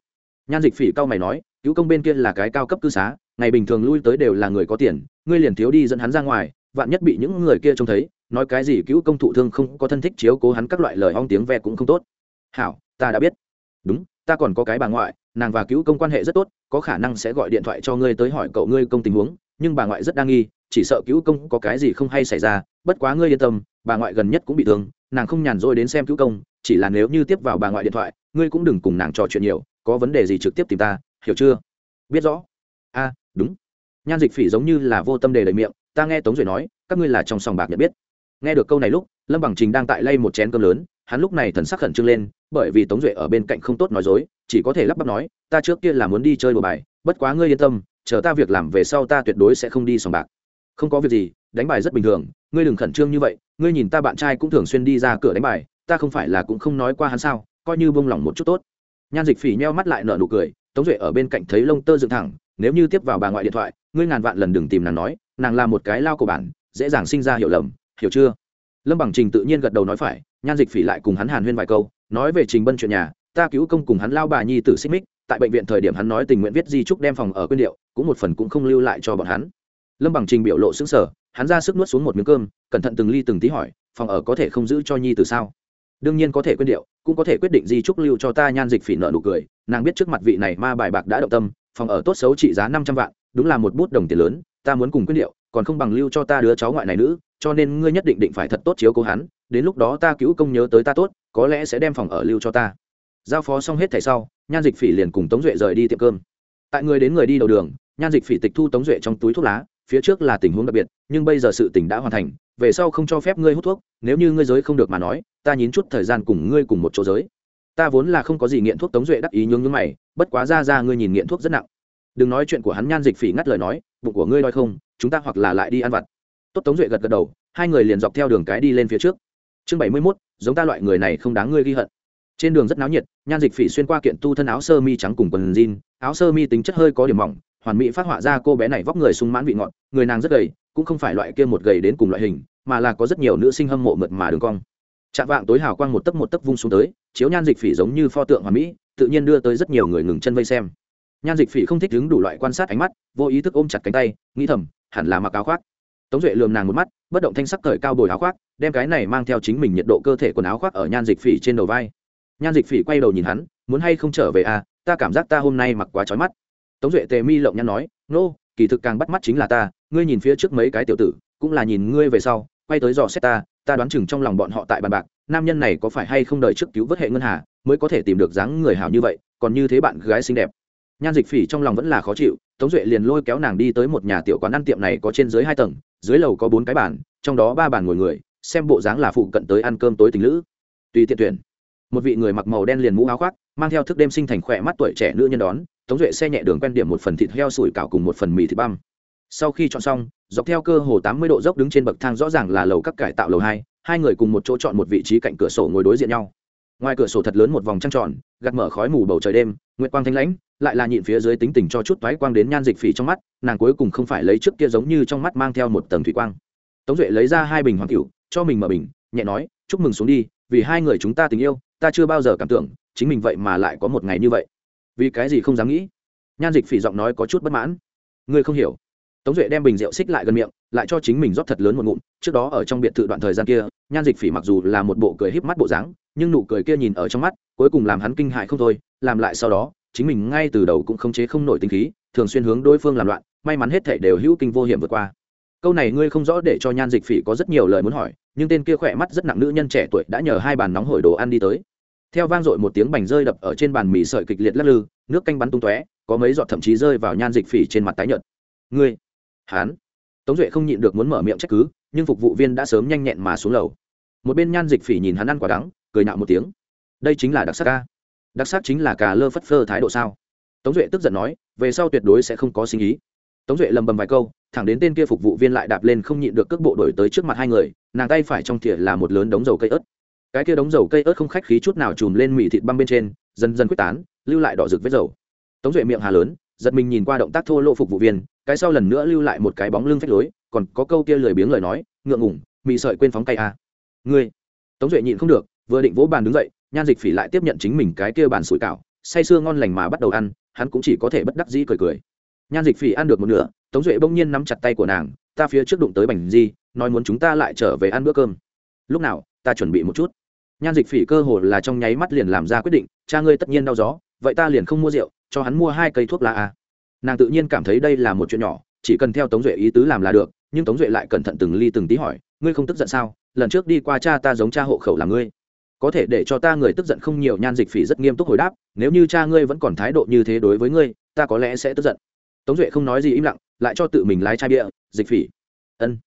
Speaker 1: Nhan dịch phỉ cao mày nói, cứu công bên kia là cái cao cấp cư xá, ngày bình thường lui tới đều là người có tiền, ngươi liền thiếu đi dẫn hắn ra ngoài vạn nhất bị những người kia trông thấy, nói cái gì cứu công thụ thương không có thân thích chiếu cố hắn các loại lời hong tiếng ve cũng không tốt. Hảo, ta đã biết. Đúng, ta còn có cái bà ngoại, nàng và cứu công quan hệ rất tốt, có khả năng sẽ gọi điện thoại cho ngươi tới hỏi cậu ngươi công tình huống, nhưng bà ngoại rất đa nghi, chỉ sợ cứu công có cái gì không hay xảy ra, bất quá ngươi yên tâm, bà ngoại gần nhất cũng bị thương, nàng không nhàn rỗi đến xem cứu công, chỉ là nếu như tiếp vào bà ngoại điện thoại, ngươi cũng đừng cùng nàng trò chuyện nhiều, có vấn đề gì trực tiếp tìm ta, hiểu chưa? Biết rõ. A đúng. Nhan dịch phỉ giống như là vô tâm đề đầy miệng ta nghe tống duệ nói, các ngươi là trong sòng bạc nhận biết. Nghe được câu này lúc, lâm bằng trình đang tại lay một chén cơm lớn, hắn lúc này thần sắc khẩn trương lên, bởi vì tống duệ ở bên cạnh không tốt nói dối, chỉ có thể lắp bắp nói, ta trước kia là muốn đi chơi đồ bài, bất quá ngươi yên tâm, chờ ta việc làm về sau ta tuyệt đối sẽ không đi sòng bạc. Không có việc gì, đánh bài rất bình thường, ngươi đừng khẩn trương như vậy, ngươi nhìn ta bạn trai cũng thường xuyên đi ra cửa đánh bài, ta không phải là cũng không nói qua hắn sao, coi như bông lỏng một chút tốt. Nhan dịch phỉ nheo mắt lại nở nụ cười, tống duệ ở bên cạnh thấy lông tơ dựng thẳng, nếu như tiếp vào bà ngoại điện thoại, ngươi ngàn vạn lần đừng tìm nàng nói nàng là một cái lao của bản, dễ dàng sinh ra hiểu lầm, hiểu chưa? Lâm bằng trình tự nhiên gật đầu nói phải, nhan dịch phỉ lại cùng hắn hàn huyên vài câu, nói về trình bân chuyện nhà, ta cứu công cùng hắn lao bà nhi tử xích mích, tại bệnh viện thời điểm hắn nói tình nguyện viết di trúc đem phòng ở quyên điệu, cũng một phần cũng không lưu lại cho bọn hắn. Lâm bằng trình biểu lộ xứng sở hắn ra sức nuốt xuống một miếng cơm, cẩn thận từng ly từng tí hỏi, phòng ở có thể không giữ cho nhi từ sao? Đương nhiên có thể quyên điệu, cũng có thể quyết định di trúc lưu cho ta nhan dịch phỉ nợ nụ cười, nàng biết trước mặt vị này ma bài bạc đã động tâm, phòng ở tốt xấu trị giá năm trăm vạn, đúng là một bút đồng tiền lớn ta muốn cùng quyết điệu còn không bằng lưu cho ta đứa cháu ngoại này nữ, cho nên ngươi nhất định định phải thật tốt chiếu cố hắn, đến lúc đó ta cứu công nhớ tới ta tốt, có lẽ sẽ đem phòng ở lưu cho ta. Giao phó xong hết thảy sau, nhan dịch phỉ liền cùng tống duệ rời đi tiệm cơm. Tại người đến người đi đầu đường, nhan dịch phỉ tịch thu tống duệ trong túi thuốc lá, phía trước là tình huống đặc biệt, nhưng bây giờ sự tình đã hoàn thành, về sau không cho phép ngươi hút thuốc, nếu như ngươi giới không được mà nói, ta nhín chút thời gian cùng ngươi cùng một chỗ giới. Ta vốn là không có gì nghiện thuốc, tống duệ đắc ý nhướng nhướng mày, bất quá ra ra ngươi nhìn nghiện thuốc rất nặng. Đừng nói chuyện của hắn, nhan dịch phỉ ngắt lời nói bụng của ngươi đói không, chúng ta hoặc là lại đi ăn vặt. Tốt tống duệ gật gật đầu, hai người liền dọc theo đường cái đi lên phía trước. Chương bảy mươi mốt, giống ta loại người này không đáng ngươi ghi hận. Trên đường rất náo nhiệt, nhan dịch phỉ xuyên qua kiện tu thân áo sơ mi trắng cùng quần jean, áo sơ mi tính chất hơi có điểm mỏng, hoàn mỹ phát họa ra cô bé này vóc người sung mãn vị ngọt, người nàng rất gầy, cũng không phải loại kia một gầy đến cùng loại hình, mà là có rất nhiều nữ sinh hâm mộ mượt mà đường cong. Chạm vạng tối hào quang một tấc một tấc vung xuống tới, chiếu nhan dịch phỉ giống như pho tượng hoàn mỹ, tự nhiên đưa tới rất nhiều người ngừng chân vây xem nhan dịch phỉ không thích đứng đủ loại quan sát ánh mắt vô ý thức ôm chặt cánh tay nghĩ thầm hẳn là mặc áo khoác. Tống duệ lườm nàng một mắt bất động thanh sắc cởi cao bồi áo khoác đem cái này mang theo chính mình nhiệt độ cơ thể quần áo khoác ở nhan dịch phỉ trên đầu vai. Nhan dịch phỉ quay đầu nhìn hắn muốn hay không trở về à ta cảm giác ta hôm nay mặc quá trói mắt. Tống duệ tề mi lộng nhăn nói nô、no, kỳ thực càng bắt mắt chính là ta ngươi nhìn phía trước mấy cái tiểu tử cũng là nhìn ngươi về sau quay tới dò xét ta ta đoán chừng trong lòng bọn họ tại bàn bạc nam nhân này có phải hay không đời trước cứu vớt hệ ngân hà mới có thể tìm được dáng người hảo như vậy còn như thế bạn gái xinh đẹp nhan dịch phỉ trong lòng vẫn là khó chịu, tống duệ liền lôi kéo nàng đi tới một nhà tiểu quán ăn tiệm này có trên dưới hai tầng, dưới lầu có bốn cái bàn, trong đó ba bàn ngồi người, xem bộ dáng là phụ cận tới ăn cơm tối tình lữ. Tùy tiện tuyển. Một vị người mặc màu đen liền mũ áo khoác, mang theo thức đêm sinh thành khỏe mắt tuổi trẻ nữ nhân đón, tống duệ xe nhẹ đường quen điểm một phần thịt heo sủi cảo cùng một phần mì thịt băm. Sau khi chọn xong, dọc theo cơ hồ tám mươi độ dốc đứng trên bậc thang rõ ràng là lầu các cải tạo lầu hai hai người cùng một chỗ chọn một vị trí cạnh cửa sổ ngồi đối diện nhau ngoài cửa sổ thật lớn một vòng trăng tròn, gạt mở khói mù bầu trời đêm, nguyệt quang thanh lãnh, lại là nhịn phía dưới tính tình cho chút toái quang đến nhan dịch phỉ trong mắt, nàng cuối cùng không phải lấy trước kia giống như trong mắt mang theo một tầng thủy quang. Tống duệ lấy ra hai bình hoàng cựu cho mình mở bình, nhẹ nói, chúc mừng xuống đi, vì hai người chúng ta tình yêu, ta chưa bao giờ cảm tưởng, chính mình vậy mà lại có một ngày như vậy. Vì cái gì không dám nghĩ? Nhan dịch phỉ giọng nói có chút bất mãn. Ngươi không hiểu. Tống duệ đem bình rượu xích lại gần miệng, lại cho chính mình rót thật lớn một ngụm, trước đó ở trong biệt thự đoạn thời gian kia, nhan dịch phỉ mặc dù là một bộ cười híp mắt bộ dáng nhưng nụ cười kia nhìn ở trong mắt, cuối cùng làm hắn kinh hại không thôi, làm lại sau đó, chính mình ngay từ đầu cũng không chế không nổi tinh khí, thường xuyên hướng đối phương làm loạn, may mắn hết thể đều hữu kinh vô hiểm vượt qua. Câu này ngươi không rõ để cho nhan dịch phỉ có rất nhiều lời muốn hỏi, nhưng tên kia khỏe mắt rất nặng nữ nhân trẻ tuổi đã nhờ hai bàn nóng hổi đồ ăn đi tới. Theo vang dội một tiếng bành rơi đập ở trên bàn mì sợi kịch liệt lắc lư, nước canh bắn tung tóe, có mấy giọt thậm chí rơi vào nhan dịch phỉ trên mặt tái nhợt. Ngươi hán tống duệ không nhịn được muốn mở miệng trách cứ, nhưng phục vụ viên đã sớm nhanh nhẹn mà xuống lầu. Một bên nhan dịch phỉ nhìn hắn ăn quả đắng cười nạo một tiếng. Đây chính là đặc sắc ca. Đặc sắc chính là cà lơ phất phơ thái độ sao? Tống duệ tức giận nói, về sau tuyệt đối sẽ không có sinh ý. Tống duệ lầm bầm vài câu, thẳng đến tên kia phục vụ viên lại đạp lên không nhịn được cước bộ đổi tới trước mặt hai người, nàng tay phải trong thìa là một lớn đống dầu cây ớt. Cái kia đống dầu cây ớt không khách khí chút nào chùm lên mì thịt băm bên trên, dần dần quyết tán, lưu lại đỏ rực vết dầu. Tống duệ miệng hà lớn, giật mình nhìn qua động tác thô lỗ phục vụ viên, cái sau lần nữa lưu lại một cái bóng lưng phách lối, còn có câu kia lười biếng lời nói, ngượng ngủng mì sợi quên phóng tay à. ngươi? Tống duệ nhịn không được vừa định vỗ bàn đứng dậy, nhan dịch phỉ lại tiếp nhận chính mình cái kia bàn sủi cảo, say sưa ngon lành mà bắt đầu ăn, hắn cũng chỉ có thể bất đắc dĩ cười cười. Nhan dịch phỉ ăn được một nửa, tống duệ bỗng nhiên nắm chặt tay của nàng, ta phía trước đụng tới bành di nói muốn chúng ta lại trở về ăn bữa cơm. Lúc nào, ta chuẩn bị một chút. Nhan dịch phỉ cơ hồ là trong nháy mắt liền làm ra quyết định, cha ngươi tất nhiên đau gió, vậy ta liền không mua rượu, cho hắn mua hai cây thuốc lá a. Nàng tự nhiên cảm thấy đây là một chuyện nhỏ, chỉ cần theo tống duệ ý tứ làm là được, nhưng tống duệ lại cẩn thận từng ly từng tí hỏi, ngươi không tức giận sao? Lần trước đi qua cha ta giống cha hộ khẩu là ngươi có thể để cho ta người tức giận không nhiều, nhan dịch phỉ rất nghiêm túc hồi đáp, nếu như cha ngươi vẫn còn thái độ như thế đối với ngươi, ta có lẽ sẽ tức giận. Tống duệ không nói gì im lặng, lại cho tự mình lái chai bia, dịch phỉ. Ân,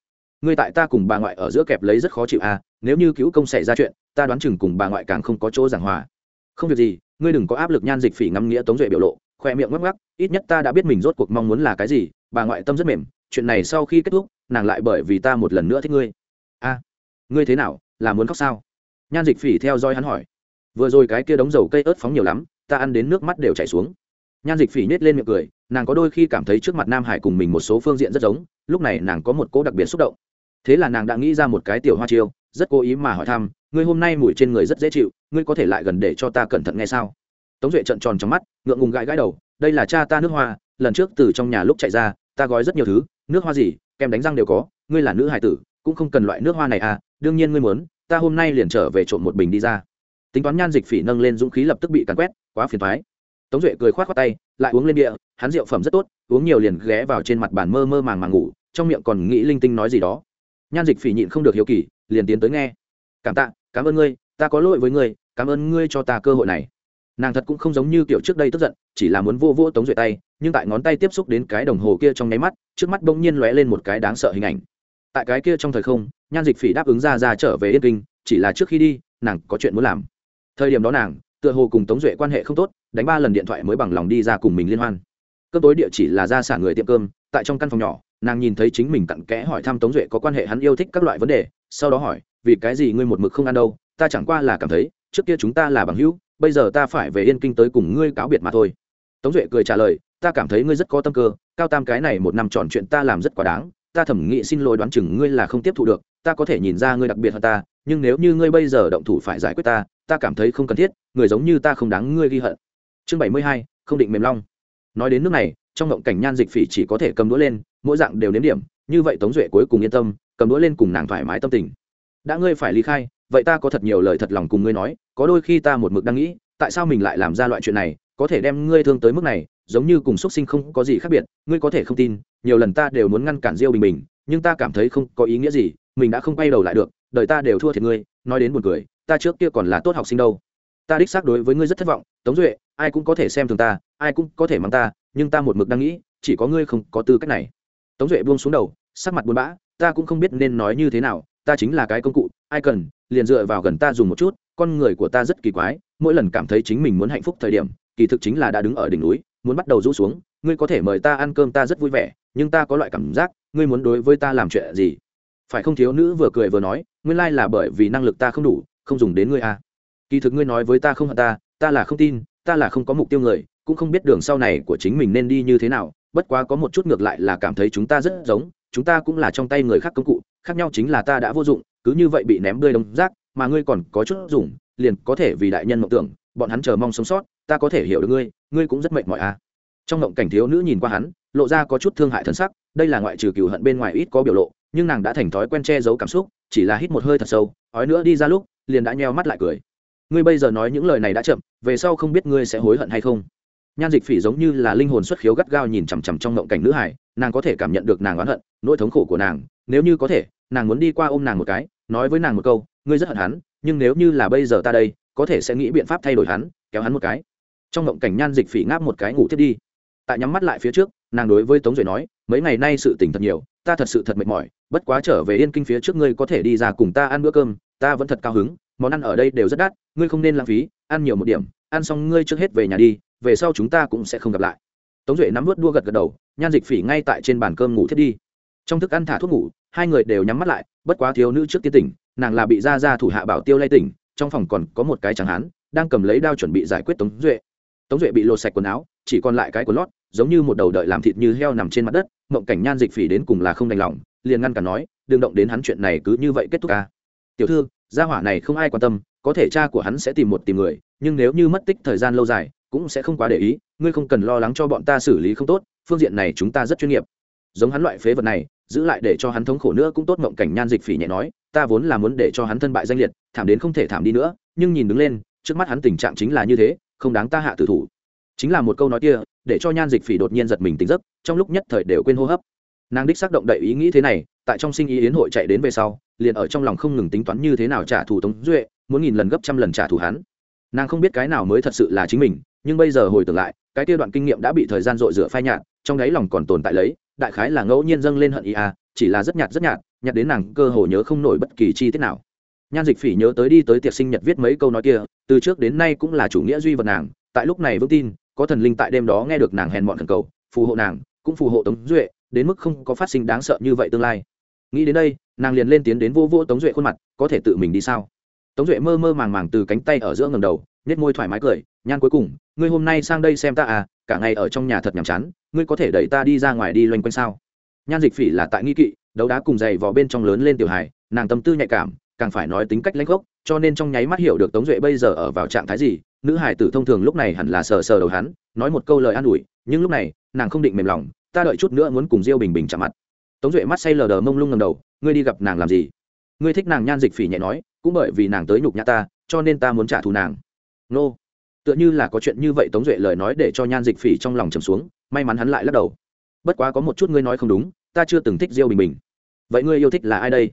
Speaker 1: ngươi tại ta cùng bà ngoại ở giữa kẹp lấy rất khó chịu à nếu như cứu công xảy ra chuyện, ta đoán chừng cùng bà ngoại càng không có chỗ giảng hòa. Không việc gì, ngươi đừng có áp lực, nhan dịch phỉ ngắm nghĩa tống duệ biểu lộ, khoe miệng ngắc ngắc ít nhất ta đã biết mình rốt cuộc mong muốn là cái gì, bà ngoại tâm rất mềm, chuyện này sau khi kết thúc, nàng lại bởi vì ta một lần nữa thích ngươi. A ngươi thế nào, là muốn khóc sao? Nhan dịch phỉ theo dõi hắn hỏi. Vừa rồi cái kia đống dầu cây ớt phóng nhiều lắm, ta ăn đến nước mắt đều chảy xuống. Nhan dịch phỉ nhét lên miệng cười, nàng có đôi khi cảm thấy trước mặt nam hải cùng mình một số phương diện rất giống, lúc này nàng có một cố đặc biệt xúc động. Thế là nàng đã nghĩ ra một cái tiểu hoa chiêu, rất cố ý mà hỏi thăm, ngươi hôm nay mùi trên người rất dễ chịu, ngươi có thể lại gần để cho ta cẩn thận nghe sao? Tống duệ trận tròn trong mắt, ngượng ngùng gãi gãi đầu, đây là cha ta nước hoa, lần trước từ trong nhà lúc chạy ra, ta gói rất nhiều thứ, nước hoa gì, kem đánh răng đều có, ngươi là nữ hải tử, cũng không cần loại nước hoa này à đương nhiên ngươi muốn ta hôm nay liền trở về trộm một bình đi ra. Tính toán nhan dịch phỉ nâng lên dũng khí lập tức bị càn quét, quá phiền thoái tống duệ cười k h o á t khoác tay, lại uống lên địa, hắn rượu phẩm rất tốt, uống nhiều liền ghé vào trên mặt bàn mơ mơ màng màng ngủ, trong miệng còn nghĩ linh tinh nói gì đó. Nhan dịch phỉ nhịn không được hiếu kỳ, liền tiến tới nghe. Cảm tạ, cảm ơn ngươi, ta có lỗi với ngươi, cảm ơn ngươi cho ta cơ hội này. Nàng thật cũng không giống như kiểu trước đây tức giận, chỉ là muốn vô vô tống duệ tay, nhưng tại ngón tay tiếp xúc đến cái đồng hồ kia trong nháy mắt, trước mắt bỗng nhiên lóe lên một cái đáng sợ hình ảnh. Tại cái kia trong thời không nhan dịch phỉ đáp ứng ra ra trở về yên kinh, chỉ là trước khi đi, nàng có chuyện muốn làm. Thời điểm đó nàng, tựa hồ cùng tống duệ quan hệ không tốt, đánh ba lần điện thoại mới bằng lòng đi ra cùng mình liên hoan. Cơm tối địa chỉ là Ra sản người tiệm cơm, tại trong căn phòng nhỏ, nàng nhìn thấy chính mình cặn kẽ hỏi thăm tống duệ có quan hệ hắn yêu thích các loại vấn đề, sau đó hỏi, vì cái gì ngươi một mực không ăn đâu? Ta chẳng qua là cảm thấy, trước kia chúng ta là bằng hữu, bây giờ ta phải về yên kinh tới cùng ngươi cáo biệt mà thôi. Tống duệ cười trả lời, ta cảm thấy ngươi rất có tâm cơ, cao tam cái này một năm tròn chuyện ta làm rất quá đáng ta thẩm nghĩ xin lỗi đoán chừng ngươi là không tiếp thu được, ta có thể nhìn ra ngươi đặc biệt hơn ta, nhưng nếu như ngươi bây giờ động thủ phải giải quyết ta ta cảm thấy không cần thiết, người giống như ta không đáng ngươi ghi hận. Chương bảy mươi hai, không định mềm long. Nói đến nước này, trong ngộng cảnh nhan dịch phỉ chỉ có thể cầm đũa lên, mỗi dạng đều nếm điểm, như vậy tống duệ cuối cùng yên tâm, cầm đũa lên cùng nàng thoải mái tâm tình. Đã ngươi phải ly khai, vậy ta có thật nhiều lời thật lòng cùng ngươi nói, có đôi khi ta một mực đang nghĩ, tại sao mình lại làm ra loại chuyện này, có thể đem ngươi thương tới mức này, giống như cùng xuất sinh không có gì khác biệt, ngươi có thể không tin nhiều lần ta đều muốn ngăn cản diêu bình bình, nhưng ta cảm thấy không có ý nghĩa gì, mình đã không quay đầu lại được, đời ta đều thua thiệt ngươi, nói đến buồn cười, ta trước kia còn là tốt học sinh đâu. Ta đích xác đối với ngươi rất thất vọng, tống duệ, ai cũng có thể xem thường ta, ai cũng có thể mắng ta, nhưng ta một mực đang nghĩ, chỉ có ngươi không có tư cách này. Tống duệ buông xuống đầu, sắc mặt buồn bã, ta cũng không biết nên nói như thế nào, ta chính là cái công cụ, ai cần, liền dựa vào gần ta dùng một chút, con người của ta rất kỳ quái, mỗi lần cảm thấy chính mình muốn hạnh phúc thời điểm, kỳ thực chính là đã đứng ở đỉnh núi muốn bắt đầu rũ xuống, ngươi có thể mời ta ăn cơm ta rất vui vẻ, nhưng ta có loại cảm giác, ngươi muốn đối với ta làm chuyện gì phải không thiếu nữ vừa cười vừa nói, nguyên lai là bởi vì năng lực ta không đủ, không dùng đến ngươi à. kỳ thực ngươi nói với ta không hận ta ta là không tin, ta là không có mục tiêu người, cũng không biết đường sau này của chính mình nên đi như thế nào, bất quá có một chút ngược lại là cảm thấy chúng ta rất giống, chúng ta cũng là trong tay người khác công cụ, khác nhau chính là ta đã vô dụng, cứ như vậy bị ném bươi đống rác, mà ngươi còn có chút dùng, liền có thể vì đại nhân mộng tưởng, bọn hắn chờ mong sống sót ta có thể hiểu được ngươi ngươi cũng rất mệt mỏi à. Trong ngộng cảnh thiếu nữ nhìn qua hắn, lộ ra có chút thương hại thân sắc, đây là ngoại trừ cừu hận bên ngoài ít có biểu lộ, nhưng nàng đã thành thói quen che giấu cảm xúc, chỉ là hít một hơi thật sâu, ói nữa đi ra lúc, liền đã nheo mắt lại cười. Ngươi bây giờ nói những lời này đã chậm, về sau không biết ngươi sẽ hối hận hay không. Nhan dịch phỉ giống như là linh hồn xuất khiếu gắt gao nhìn chằm chằm trong ngộng cảnh nữ hải nàng có thể cảm nhận được nàng oán hận, nỗi thống khổ của nàng, nếu như có thể, nàng muốn đi qua ôm nàng một cái, nói với nàng một câu, ngươi rất hận hắn, nhưng nếu như là bây giờ ta đây, có thể sẽ nghĩ biện pháp thay đổi hắn, kéo hắn một cái trong ngộng cảnh nhan dịch phỉ ngáp một cái ngủ thiết đi. Tại nhắm mắt lại phía trước, nàng đối với tống duệ nói, mấy ngày nay sự tỉnh thật nhiều, ta thật sự thật mệt mỏi, bất quá trở về yên kinh phía trước ngươi có thể đi ra cùng ta ăn bữa cơm, ta vẫn thật cao hứng, món ăn ở đây đều rất đắt, ngươi không nên lãng phí, ăn nhiều một điểm, ăn xong ngươi trước hết về nhà đi, về sau chúng ta cũng sẽ không gặp lại. Tống duệ nắm vớt đua gật gật đầu, nhan dịch phỉ ngay tại trên bàn cơm ngủ thiết đi. Trong thức ăn thả thuốc ngủ, hai người đều nhắm mắt lại, bất quá thiếu nữ trước tiên tỉnh, nàng là bị ra ra thủ hạ bảo tiêu lay tỉnh, trong phòng còn có một cái chẳng hán, đang cầm lấy đao chuẩn bị giải quyết tống duệ tống duệ bị lột sạch quần áo, chỉ còn lại cái quần lót, giống như một đầu đợi làm thịt như heo nằm trên mặt đất, mộng cảnh nhan dịch phỉ đến cùng là không đành lòng, liền ngăn cản nói, đừng động đến hắn chuyện này cứ như vậy kết thúc ca tiểu thư, gia hỏa này không ai quan tâm, có thể cha của hắn sẽ tìm một tìm người, nhưng nếu như mất tích thời gian lâu dài, cũng sẽ không quá để ý, ngươi không cần lo lắng cho bọn ta xử lý không tốt, phương diện này chúng ta rất chuyên nghiệp. Giống hắn loại phế vật này, giữ lại để cho hắn thống khổ nữa cũng tốt, mộng cảnh nhan dịch phỉ nhẹ nói, ta vốn là muốn để cho hắn thân bại danh liệt, thảm đến không thể thảm đi nữa, nhưng nhìn đứng lên, trước mắt hắn tình trạng chính là như thế không đáng ta hạ tử thủ. Chính là một câu nói kia, để cho nhan dịch phỉ đột nhiên giật mình tỉnh giấc, trong lúc nhất thời đều quên hô hấp. Nàng đích xác động đậy ý nghĩ thế này, tại trong sinh ý yến hội chạy đến về sau, liền ở trong lòng không ngừng tính toán như thế nào trả thù tống duệ, muốn nghìn lần gấp trăm lần trả thù hắn. Nàng không biết cái nào mới thật sự là chính mình, nhưng bây giờ hồi tưởng lại, cái tiêu đoạn kinh nghiệm đã bị thời gian dội rửa phai nhạt, trong đáy lòng còn tồn tại lấy, đại khái là ngẫu nhiên dâng lên hận ý à chỉ là rất nhạt rất nhạt nhạt đến nàng cơ hồ nhớ không nổi bất kỳ chi tiết nào nhan dịch phỉ nhớ tới đi tới tiệc sinh nhật viết mấy câu nói kia, từ trước đến nay cũng là chủ nghĩa duy vật nàng, tại lúc này vững tin, có thần linh tại đêm đó nghe được nàng hèn mọn thần cầu, phù hộ nàng, cũng phù hộ tống duệ, đến mức không có phát sinh đáng sợ như vậy tương lai. Nghĩ đến đây, nàng liền lên tiến đến vô vô tống duệ khuôn mặt, có thể tự mình đi sao? Tống duệ mơ mơ màng màng từ cánh tay ở giữa ngầm đầu nhét môi thoải mái cười, nhan cuối cùng, ngươi hôm nay sang đây xem ta à cả ngày ở trong nhà thật nhàm chán, ngươi có thể đẩy ta đi ra ngoài đi loanh quanh sao? Nhan dịch phỉ là tại nghi kỵ, đấu đá cùng giày vò bên trong lớn lên tiểu hài, nàng tâm tư nhạy cảm càng phải nói tính cách lãnh gốc, cho nên trong nháy mắt hiểu được tống duệ bây giờ ở vào trạng thái gì. Nữ hải tử thông thường lúc này hẳn là sờ sờ đầu hắn, nói một câu lời an ủi, nhưng lúc này, nàng không định mềm lòng, ta đợi chút nữa muốn cùng diêu bình bình chạm mặt. Tống duệ mắt say lờ đờ mông lung ngầm đầu, ngươi đi gặp nàng làm gì? Ngươi thích nàng nhan dịch phỉ nhẹ nói, cũng bởi vì nàng tới nhục nhã ta, cho nên ta muốn trả thù nàng. Nô. Tựa như là có chuyện như vậy tống duệ lời nói để cho nhan dịch phỉ trong lòng trầm xuống, may mắn hắn lại lắc đầu. Bất quá có một chút ngươi nói không đúng, ta chưa từng thích diêu bình bình. Vậy ngươi yêu thích là ai đây?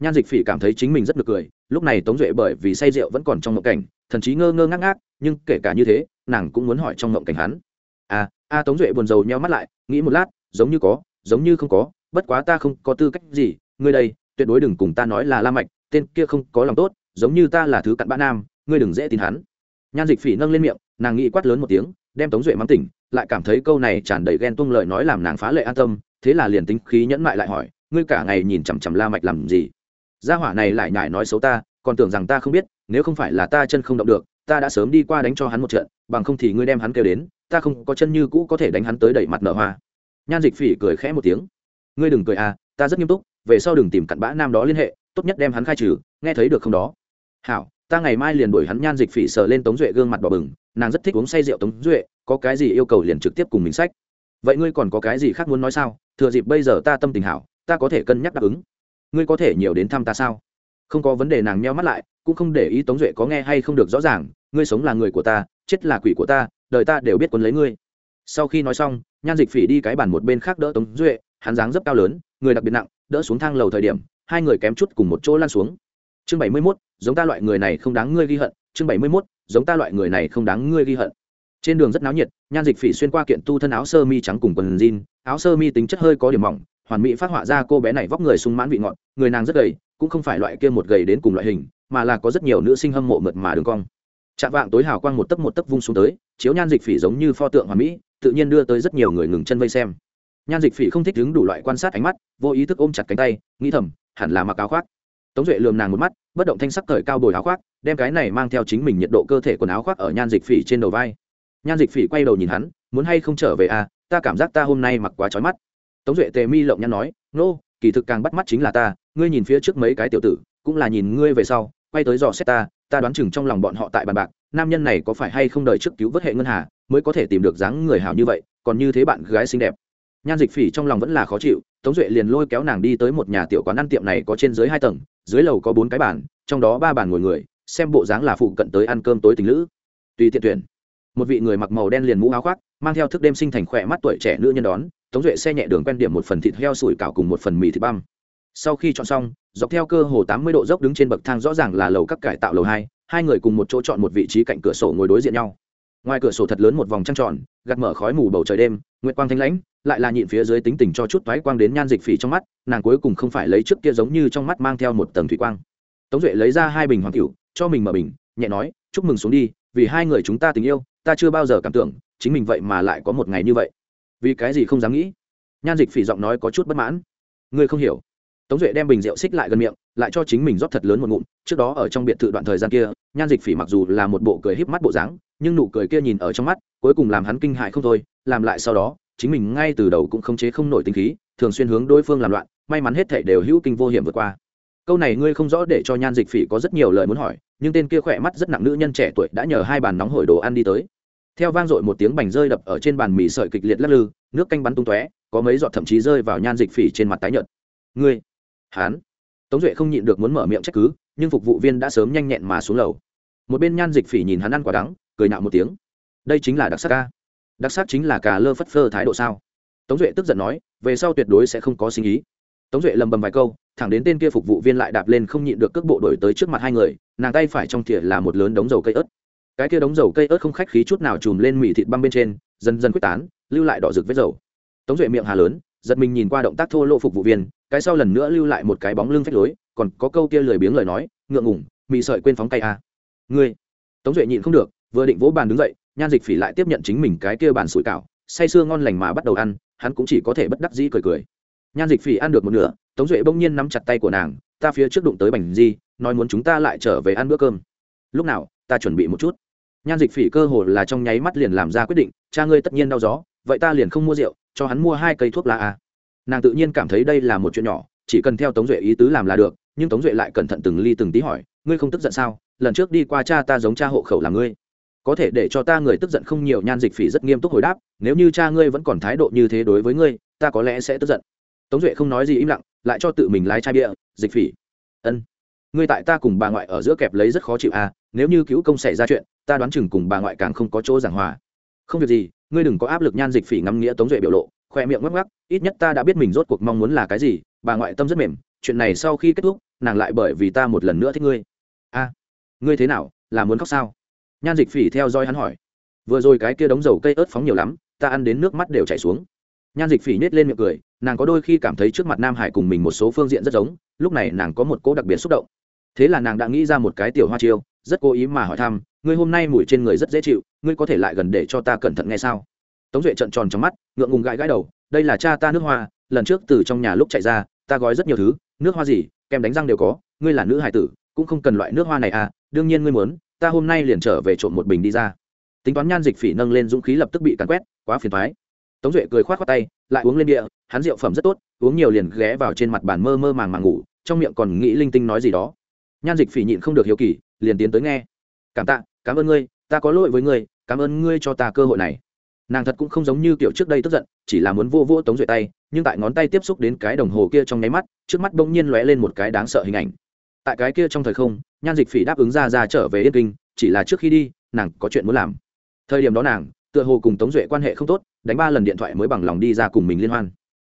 Speaker 1: Nhan dịch phỉ cảm thấy chính mình rất được cười, lúc này tống duệ bởi vì say rượu vẫn còn trong mộng cảnh, thần chí ngơ ngơ ngác ngác, nhưng kể cả như thế, nàng cũng muốn hỏi trong mộng cảnh hắn. À a, tống duệ buồn rầu nheo mắt lại, nghĩ một lát, giống như có, giống như không có, bất quá ta không có tư cách gì, ngươi đây, tuyệt đối đừng cùng ta nói là la mạch, tên kia không có lòng tốt, giống như ta là thứ cặn bã nam, ngươi đừng dễ tin hắn. Nhan dịch phỉ nâng lên miệng, nàng nghĩ quát lớn một tiếng, đem tống duệ mắng tỉnh, lại cảm thấy câu này tràn đầy ghen tuông lời nói làm nàng phá lệ an tâm, thế là liền tính khí nhẫn mại lại hỏi, ngươi cả ngày nhìn chằm chằm la mạch làm gì? Gia hỏa này lại nhải nói xấu ta, còn tưởng rằng ta không biết, nếu không phải là ta chân không động được, ta đã sớm đi qua đánh cho hắn một trận, bằng không thì ngươi đem hắn kêu đến, ta không có chân như cũ có thể đánh hắn tới đẩy mặt nở hoa. Nhan dịch phỉ cười khẽ một tiếng. Ngươi đừng cười à ta rất nghiêm túc, về sau đừng tìm cặn bã nam đó liên hệ, tốt nhất đem hắn khai trừ, nghe thấy được không đó. Hảo, ta ngày mai liền đuổi hắn, nhan dịch phỉ sờ lên tống duệ gương mặt bỏ bừng, nàng rất thích uống say rượu tống duệ, có cái gì yêu cầu liền trực tiếp cùng mình sách. Vậy ngươi còn có cái gì khác muốn nói sao? Thừa dịp bây giờ ta tâm tình hảo, ta có thể cân nhắc đáp ứng ngươi có thể nhiều đến thăm ta sao? Không có vấn đề nàng meo mắt lại, cũng không để ý tống duệ có nghe hay không được rõ ràng, ngươi sống là người của ta, chết là quỷ của ta, đời ta đều biết quân lấy ngươi. Sau khi nói xong, nhan dịch phỉ đi cái bàn một bên khác đỡ tống duệ, hắn dáng rất cao lớn, người đặc biệt nặng, đỡ xuống thang lầu thời điểm, hai người kém chút cùng một chỗ lan xuống. Chương bảy mươi mốt, giống ta loại người này không đáng ngươi ghi hận. Chương bảy mươi mốt, giống ta loại người này không đáng ngươi ghi hận. Trên đường rất náo nhiệt, nhan dịch phỉ xuyên qua kiện tu thân áo sơ mi trắng cùng quần jean, áo sơ mi tính chất hơi có điểm mỏng hoàn mỹ phát họa ra cô bé này vóc người sung mãn vị ngọt, người nàng rất gầy, cũng không phải loại kia một gầy đến cùng loại hình, mà là có rất nhiều nữ sinh hâm mộ mượt mà đường cong. Chạm vạng tối hào quang một tấc một tấc vung xuống tới, chiếu nhan dịch phỉ giống như pho tượng hoàn mỹ, tự nhiên đưa tới rất nhiều người ngừng chân vây xem. Nhan dịch phỉ không thích đứng đủ loại quan sát ánh mắt, vô ý thức ôm chặt cánh tay, nghĩ thầm, hẳn là mặc áo khoác. Tống duệ lườm nàng một mắt, bất động thanh sắc cởi cao bồi áo khoác, đem cái này mang theo chính mình nhiệt độ cơ thể quần áo khoác ở nhan dịch phỉ trên đầu vai. Nhan dịch phỉ quay đầu nhìn hắn, muốn hay không trở về à ta cảm giác ta hôm nay mặc quá trói mắt tống duệ tề mi lộng nhăn nói nô、no, kỳ thực càng bắt mắt chính là ta ngươi nhìn phía trước mấy cái tiểu tử cũng là nhìn ngươi về sau quay tới dò xét ta ta đoán chừng trong lòng bọn họ tại bàn bạc nam nhân này có phải hay không đợi trước cứu vớt hệ ngân hà mới có thể tìm được dáng người hào như vậy còn như thế bạn gái xinh đẹp. Nhan dịch phỉ trong lòng vẫn là khó chịu tống duệ liền lôi kéo nàng đi tới một nhà tiểu quán ăn tiệm này có trên dưới hai tầng dưới lầu có bốn cái bàn trong đó ba bàn ngồi người xem bộ dáng là phụ cận tới ăn cơm tối tình lữ. Tùy tiện tuyển. Một vị người mặc màu đen liền mũ áo khoác mang theo thức đêm sinh thành khỏe mắt tuổi trẻ nữ nhân đón tống duệ xe nhẹ đường quen điểm một phần thịt heo sủi cảo cùng một phần mì thịt băm. Sau khi chọn xong, dọc theo cơ hồ tám mươi độ dốc đứng trên bậc thang rõ ràng là lầu các cải tạo lầu hai hai người cùng một chỗ chọn một vị trí cạnh cửa sổ ngồi đối diện nhau. Ngoài cửa sổ thật lớn một vòng trăng tròn, gạt mở khói mù bầu trời đêm, nguyệt quang thanh lãnh, lại là nhịn phía dưới tính tình cho chút toái quang đến nhan dịch phỉ trong mắt, nàng cuối cùng không phải lấy trước kia giống như trong mắt mang theo một tầng thủy quang. Tống duệ lấy ra hai bình hoàng cửu, cho mình mở bình, nhẹ nói, chúc mừng xuống đi, vì hai người chúng ta tình yêu, ta chưa bao giờ cảm tưởng, chính mình vậy mà lại có một ngày như vậy vì cái gì không dám nghĩ? Nhan dịch phỉ giọng nói có chút bất mãn. Ngươi không hiểu. Tống duệ đem bình rượu xích lại gần miệng, lại cho chính mình rót thật lớn một ngụm. Trước đó ở trong biệt thự đoạn thời gian kia, nhan dịch phỉ mặc dù là một bộ cười híp mắt bộ dáng, nhưng nụ cười kia nhìn ở trong mắt, cuối cùng làm hắn kinh hại không thôi. Làm lại sau đó, chính mình ngay từ đầu cũng không chế không nổi tính khí, thường xuyên hướng đối phương làm loạn, may mắn hết thể đều hữu kinh vô hiểm vượt qua. Câu này ngươi không rõ để cho nhan dịch phỉ có rất nhiều lời muốn hỏi, nhưng tên kia khỏe mắt rất nặng nữ nhân trẻ tuổi đã nhờ hai bàn nóng hổi đồ ăn đi tới theo vang dội một tiếng bành rơi đập ở trên bàn mì sợi kịch liệt lắc lư, nước canh bắn tung tóe, có mấy giọt thậm chí rơi vào nhan dịch phỉ trên mặt tái nhợt. Ngươi, hán. Tống duệ không nhịn được muốn mở miệng trách cứ, nhưng phục vụ viên đã sớm nhanh nhẹn mà xuống lầu. Một bên nhan dịch phỉ nhìn hắn ăn quả đắng, cười nạo một tiếng. Đây chính là đặc sắc ca. Đặc sắc chính là cà lơ phất phơ thái độ sao? Tống duệ tức giận nói, về sau tuyệt đối sẽ không có sinh ý. Tống duệ lầm bầm vài câu, thẳng đến tên kia phục vụ viên lại đạp lên không nhịn được cước bộ đổi tới trước mặt hai người, nàng tay phải trong thìa là một lớn đống dầu cây ớt cái kia đống dầu cây ớt không khách khí chút nào chùm lên mì thịt băm bên trên, dần dần quyết tán, lưu lại đỏ rực vết dầu. Tống duệ miệng hà lớn, giật mình nhìn qua động tác thô lộ phục vụ viên, cái sau lần nữa lưu lại một cái bóng lưng phách lối, còn có câu kia lười biếng lời nói, ngượng ngủng mì sợi quên phóng tay à. ngươi? Tống duệ nhịn không được, vừa định vỗ bàn đứng dậy, nhan dịch phỉ lại tiếp nhận chính mình cái kia bàn sủi cảo, say sưa ngon lành mà bắt đầu ăn, hắn cũng chỉ có thể bất đắc dĩ cười cười. Nhan dịch phỉ ăn được một nửa, tống duệ bỗng nhiên nắm chặt tay của nàng, ta phía trước đụng tới bành di nói muốn chúng ta lại trở về ăn bữa cơm. Lúc nào, ta chuẩn bị một chút nhan dịch phỉ cơ hồ là trong nháy mắt liền làm ra quyết định, cha ngươi tất nhiên đau gió, vậy ta liền không mua rượu, cho hắn mua hai cây thuốc lá à. nàng tự nhiên cảm thấy đây là một chuyện nhỏ, chỉ cần theo tống duệ ý tứ làm là được, nhưng tống duệ lại cẩn thận từng ly từng tí hỏi, ngươi không tức giận sao? Lần trước đi qua cha ta giống cha hộ khẩu là ngươi. Có thể để cho ta người tức giận không nhiều. Nhan dịch phỉ rất nghiêm túc hồi đáp, nếu như cha ngươi vẫn còn thái độ như thế đối với ngươi, ta có lẽ sẽ tức giận. Tống duệ không nói gì im lặng, lại cho tự mình lái chai bia, dịch phỉ, ân, ngươi tại ta cùng bà ngoại ở giữa kẹp lấy rất khó chịu à nếu như cứu công xảy ra chuyện ta đoán chừng cùng bà ngoại càng không có chỗ giảng hòa. Không việc gì, ngươi đừng có áp lực nhan dịch phỉ ngắm nghĩa tống duệ biểu lộ, khoe miệng ngắc ngắc ít nhất ta đã biết mình rốt cuộc mong muốn là cái gì, bà ngoại tâm rất mềm, chuyện này sau khi kết thúc, nàng lại bởi vì ta một lần nữa thích ngươi. A, ngươi thế nào, là muốn khóc sao? Nhan dịch phỉ theo dõi hắn hỏi. Vừa rồi cái kia đống dầu cây ớt phóng nhiều lắm, ta ăn đến nước mắt đều chảy xuống. Nhan dịch phỉ nhét lên miệng cười, nàng có đôi khi cảm thấy trước mặt nam hải cùng mình một số phương diện rất giống, lúc này nàng có một cỗ đặc biệt xúc động. Thế là nàng đã nghĩ ra một cái tiểu hoa chiêu, rất cố ý mà hỏi thăm ngươi hôm nay mùi trên người rất dễ chịu, ngươi có thể lại gần để cho ta cẩn thận nghe sao? Tống duệ trận tròn trong mắt, ngượng ngùng gãi gãi đầu, đây là cha ta nước hoa, lần trước từ trong nhà lúc chạy ra, ta gói rất nhiều thứ, nước hoa gì, kem đánh răng đều có, ngươi là nữ hải tử, cũng không cần loại nước hoa này à đương nhiên ngươi muốn, ta hôm nay liền trở về trộm một bình đi ra. Tính toán nhan dịch phỉ nâng lên dũng khí lập tức bị càn quét, quá phiền thoái tống duệ cười k h o á t khoác tay, lại uống lên địa hắn rượu phẩm rất tốt, uống nhiều liền ghé vào trên mặt bàn mơ mơ màng màng ngủ, trong miệng còn nghĩ linh tinh nói gì đó. Nhan dịch phỉ nhịn không được hiếu kỳ, liền tiến tới nghe. Cảm tạ cảm ơn ngươi, ta có lỗi với ngươi, cảm ơn ngươi cho ta cơ hội này. Nàng thật cũng không giống như kiểu trước đây tức giận, chỉ là muốn vô vô tống duệ tay, nhưng tại ngón tay tiếp xúc đến cái đồng hồ kia trong nháy mắt, trước mắt bỗng nhiên lóe lên một cái đáng sợ hình ảnh. Tại cái kia trong thời không, nhan dịch phỉ đáp ứng ra ra trở về yên kinh, chỉ là trước khi đi, nàng có chuyện muốn làm. Thời điểm đó nàng, tựa hồ cùng tống duệ quan hệ không tốt, đánh ba lần điện thoại mới bằng lòng đi ra cùng mình liên hoan.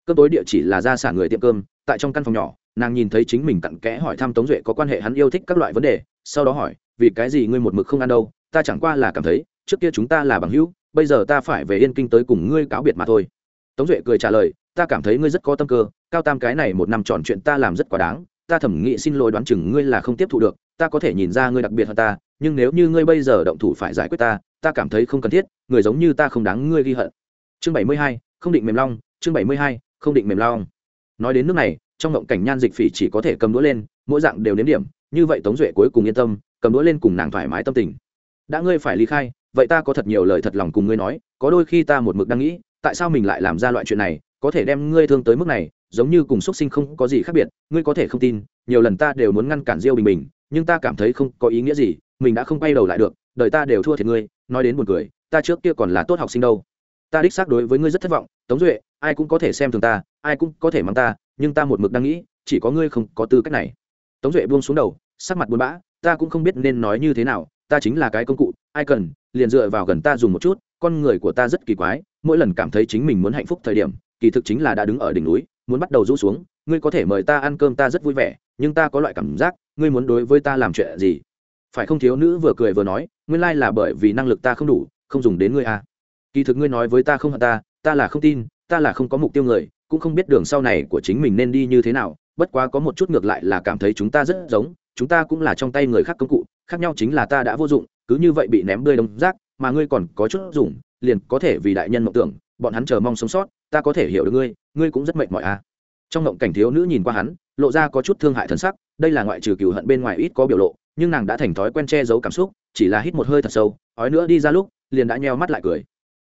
Speaker 1: Cơm tối địa chỉ là gia sản người tiệm cơm, tại trong căn phòng nhỏ, nàng nhìn thấy chính mình cặn kẽ hỏi thăm tống duệ có quan hệ hắn yêu thích các loại vấn đề, sau đó hỏi vì cái gì ngươi một mực không ăn đâu, ta chẳng qua là cảm thấy, trước kia chúng ta là bằng hữu, bây giờ ta phải về yên kinh tới cùng ngươi cáo biệt mà thôi. Tống duệ cười trả lời, ta cảm thấy ngươi rất có tâm cơ, cao tam cái này một năm tròn chuyện ta làm rất quá đáng, ta thẩm nghĩ xin lỗi đoán chừng ngươi là không tiếp thu được, ta có thể nhìn ra ngươi đặc biệt hơn ta, nhưng nếu như ngươi bây giờ động thủ phải giải quyết ta ta cảm thấy không cần thiết, người giống như ta không đáng ngươi ghi hận. Chương bảy mươi hai, không định mềm long, chương bảy mươi hai, không định mềm long. Nói đến nước này, trong ngộng cảnh nhan dịch phỉ chỉ có thể cầm đũa lên, mỗi dạng đều nếm điểm, như vậy tống duệ cuối cùng yên tâm cầm đũa lên cùng nàng thoải mái tâm tình. Đã ngươi phải ly khai, vậy ta có thật nhiều lời thật lòng cùng ngươi nói, có đôi khi ta một mực đang nghĩ, tại sao mình lại làm ra loại chuyện này, có thể đem ngươi thương tới mức này, giống như cùng xuất sinh không có gì khác biệt, ngươi có thể không tin, nhiều lần ta đều muốn ngăn cản diêu bình bình, nhưng ta cảm thấy không có ý nghĩa gì, mình đã không quay đầu lại được, đời ta đều thua thiệt ngươi, nói đến buồn cười, ta trước kia còn là tốt học sinh đâu. Ta đích xác đối với ngươi rất thất vọng, tống duệ, ai cũng có thể xem thường ta, ai cũng có thể mắng ta, nhưng ta một mực đang nghĩ, chỉ có ngươi không có tư cách này. Tống duệ buông xuống đầu, sắc mặt buồn bã ta cũng không biết nên nói như thế nào, ta chính là cái công cụ, ai cần, liền dựa vào gần ta dùng một chút, con người của ta rất kỳ quái, mỗi lần cảm thấy chính mình muốn hạnh phúc thời điểm, kỳ thực chính là đã đứng ở đỉnh núi, muốn bắt đầu rũ xuống, ngươi có thể mời ta ăn cơm ta rất vui vẻ, nhưng ta có loại cảm giác, ngươi muốn đối với ta làm chuyện gì phải không thiếu nữ vừa cười vừa nói, nguyên lai là bởi vì năng lực ta không đủ, không dùng đến ngươi à. kỳ thực ngươi nói với ta không hận ta ta là không tin, ta là không có mục tiêu người, cũng không biết đường sau này của chính mình nên đi như thế nào, bất quá có một chút ngược lại là cảm thấy chúng ta rất giống chúng ta cũng là trong tay người khác công cụ, khác nhau chính là ta đã vô dụng, cứ như vậy bị ném bươi đống rác, mà ngươi còn có chút dùng, liền có thể vì đại nhân mộng tưởng, bọn hắn chờ mong sống sót, ta có thể hiểu được ngươi ngươi cũng rất mệt mỏi à. Trong mộng cảnh thiếu nữ nhìn qua hắn, lộ ra có chút thương hại thân sắc, đây là ngoại trừ cừu hận bên ngoài ít có biểu lộ, nhưng nàng đã thành thói quen che giấu cảm xúc, chỉ là hít một hơi thật sâu, ói nữa đi ra lúc, liền đã nheo mắt lại cười.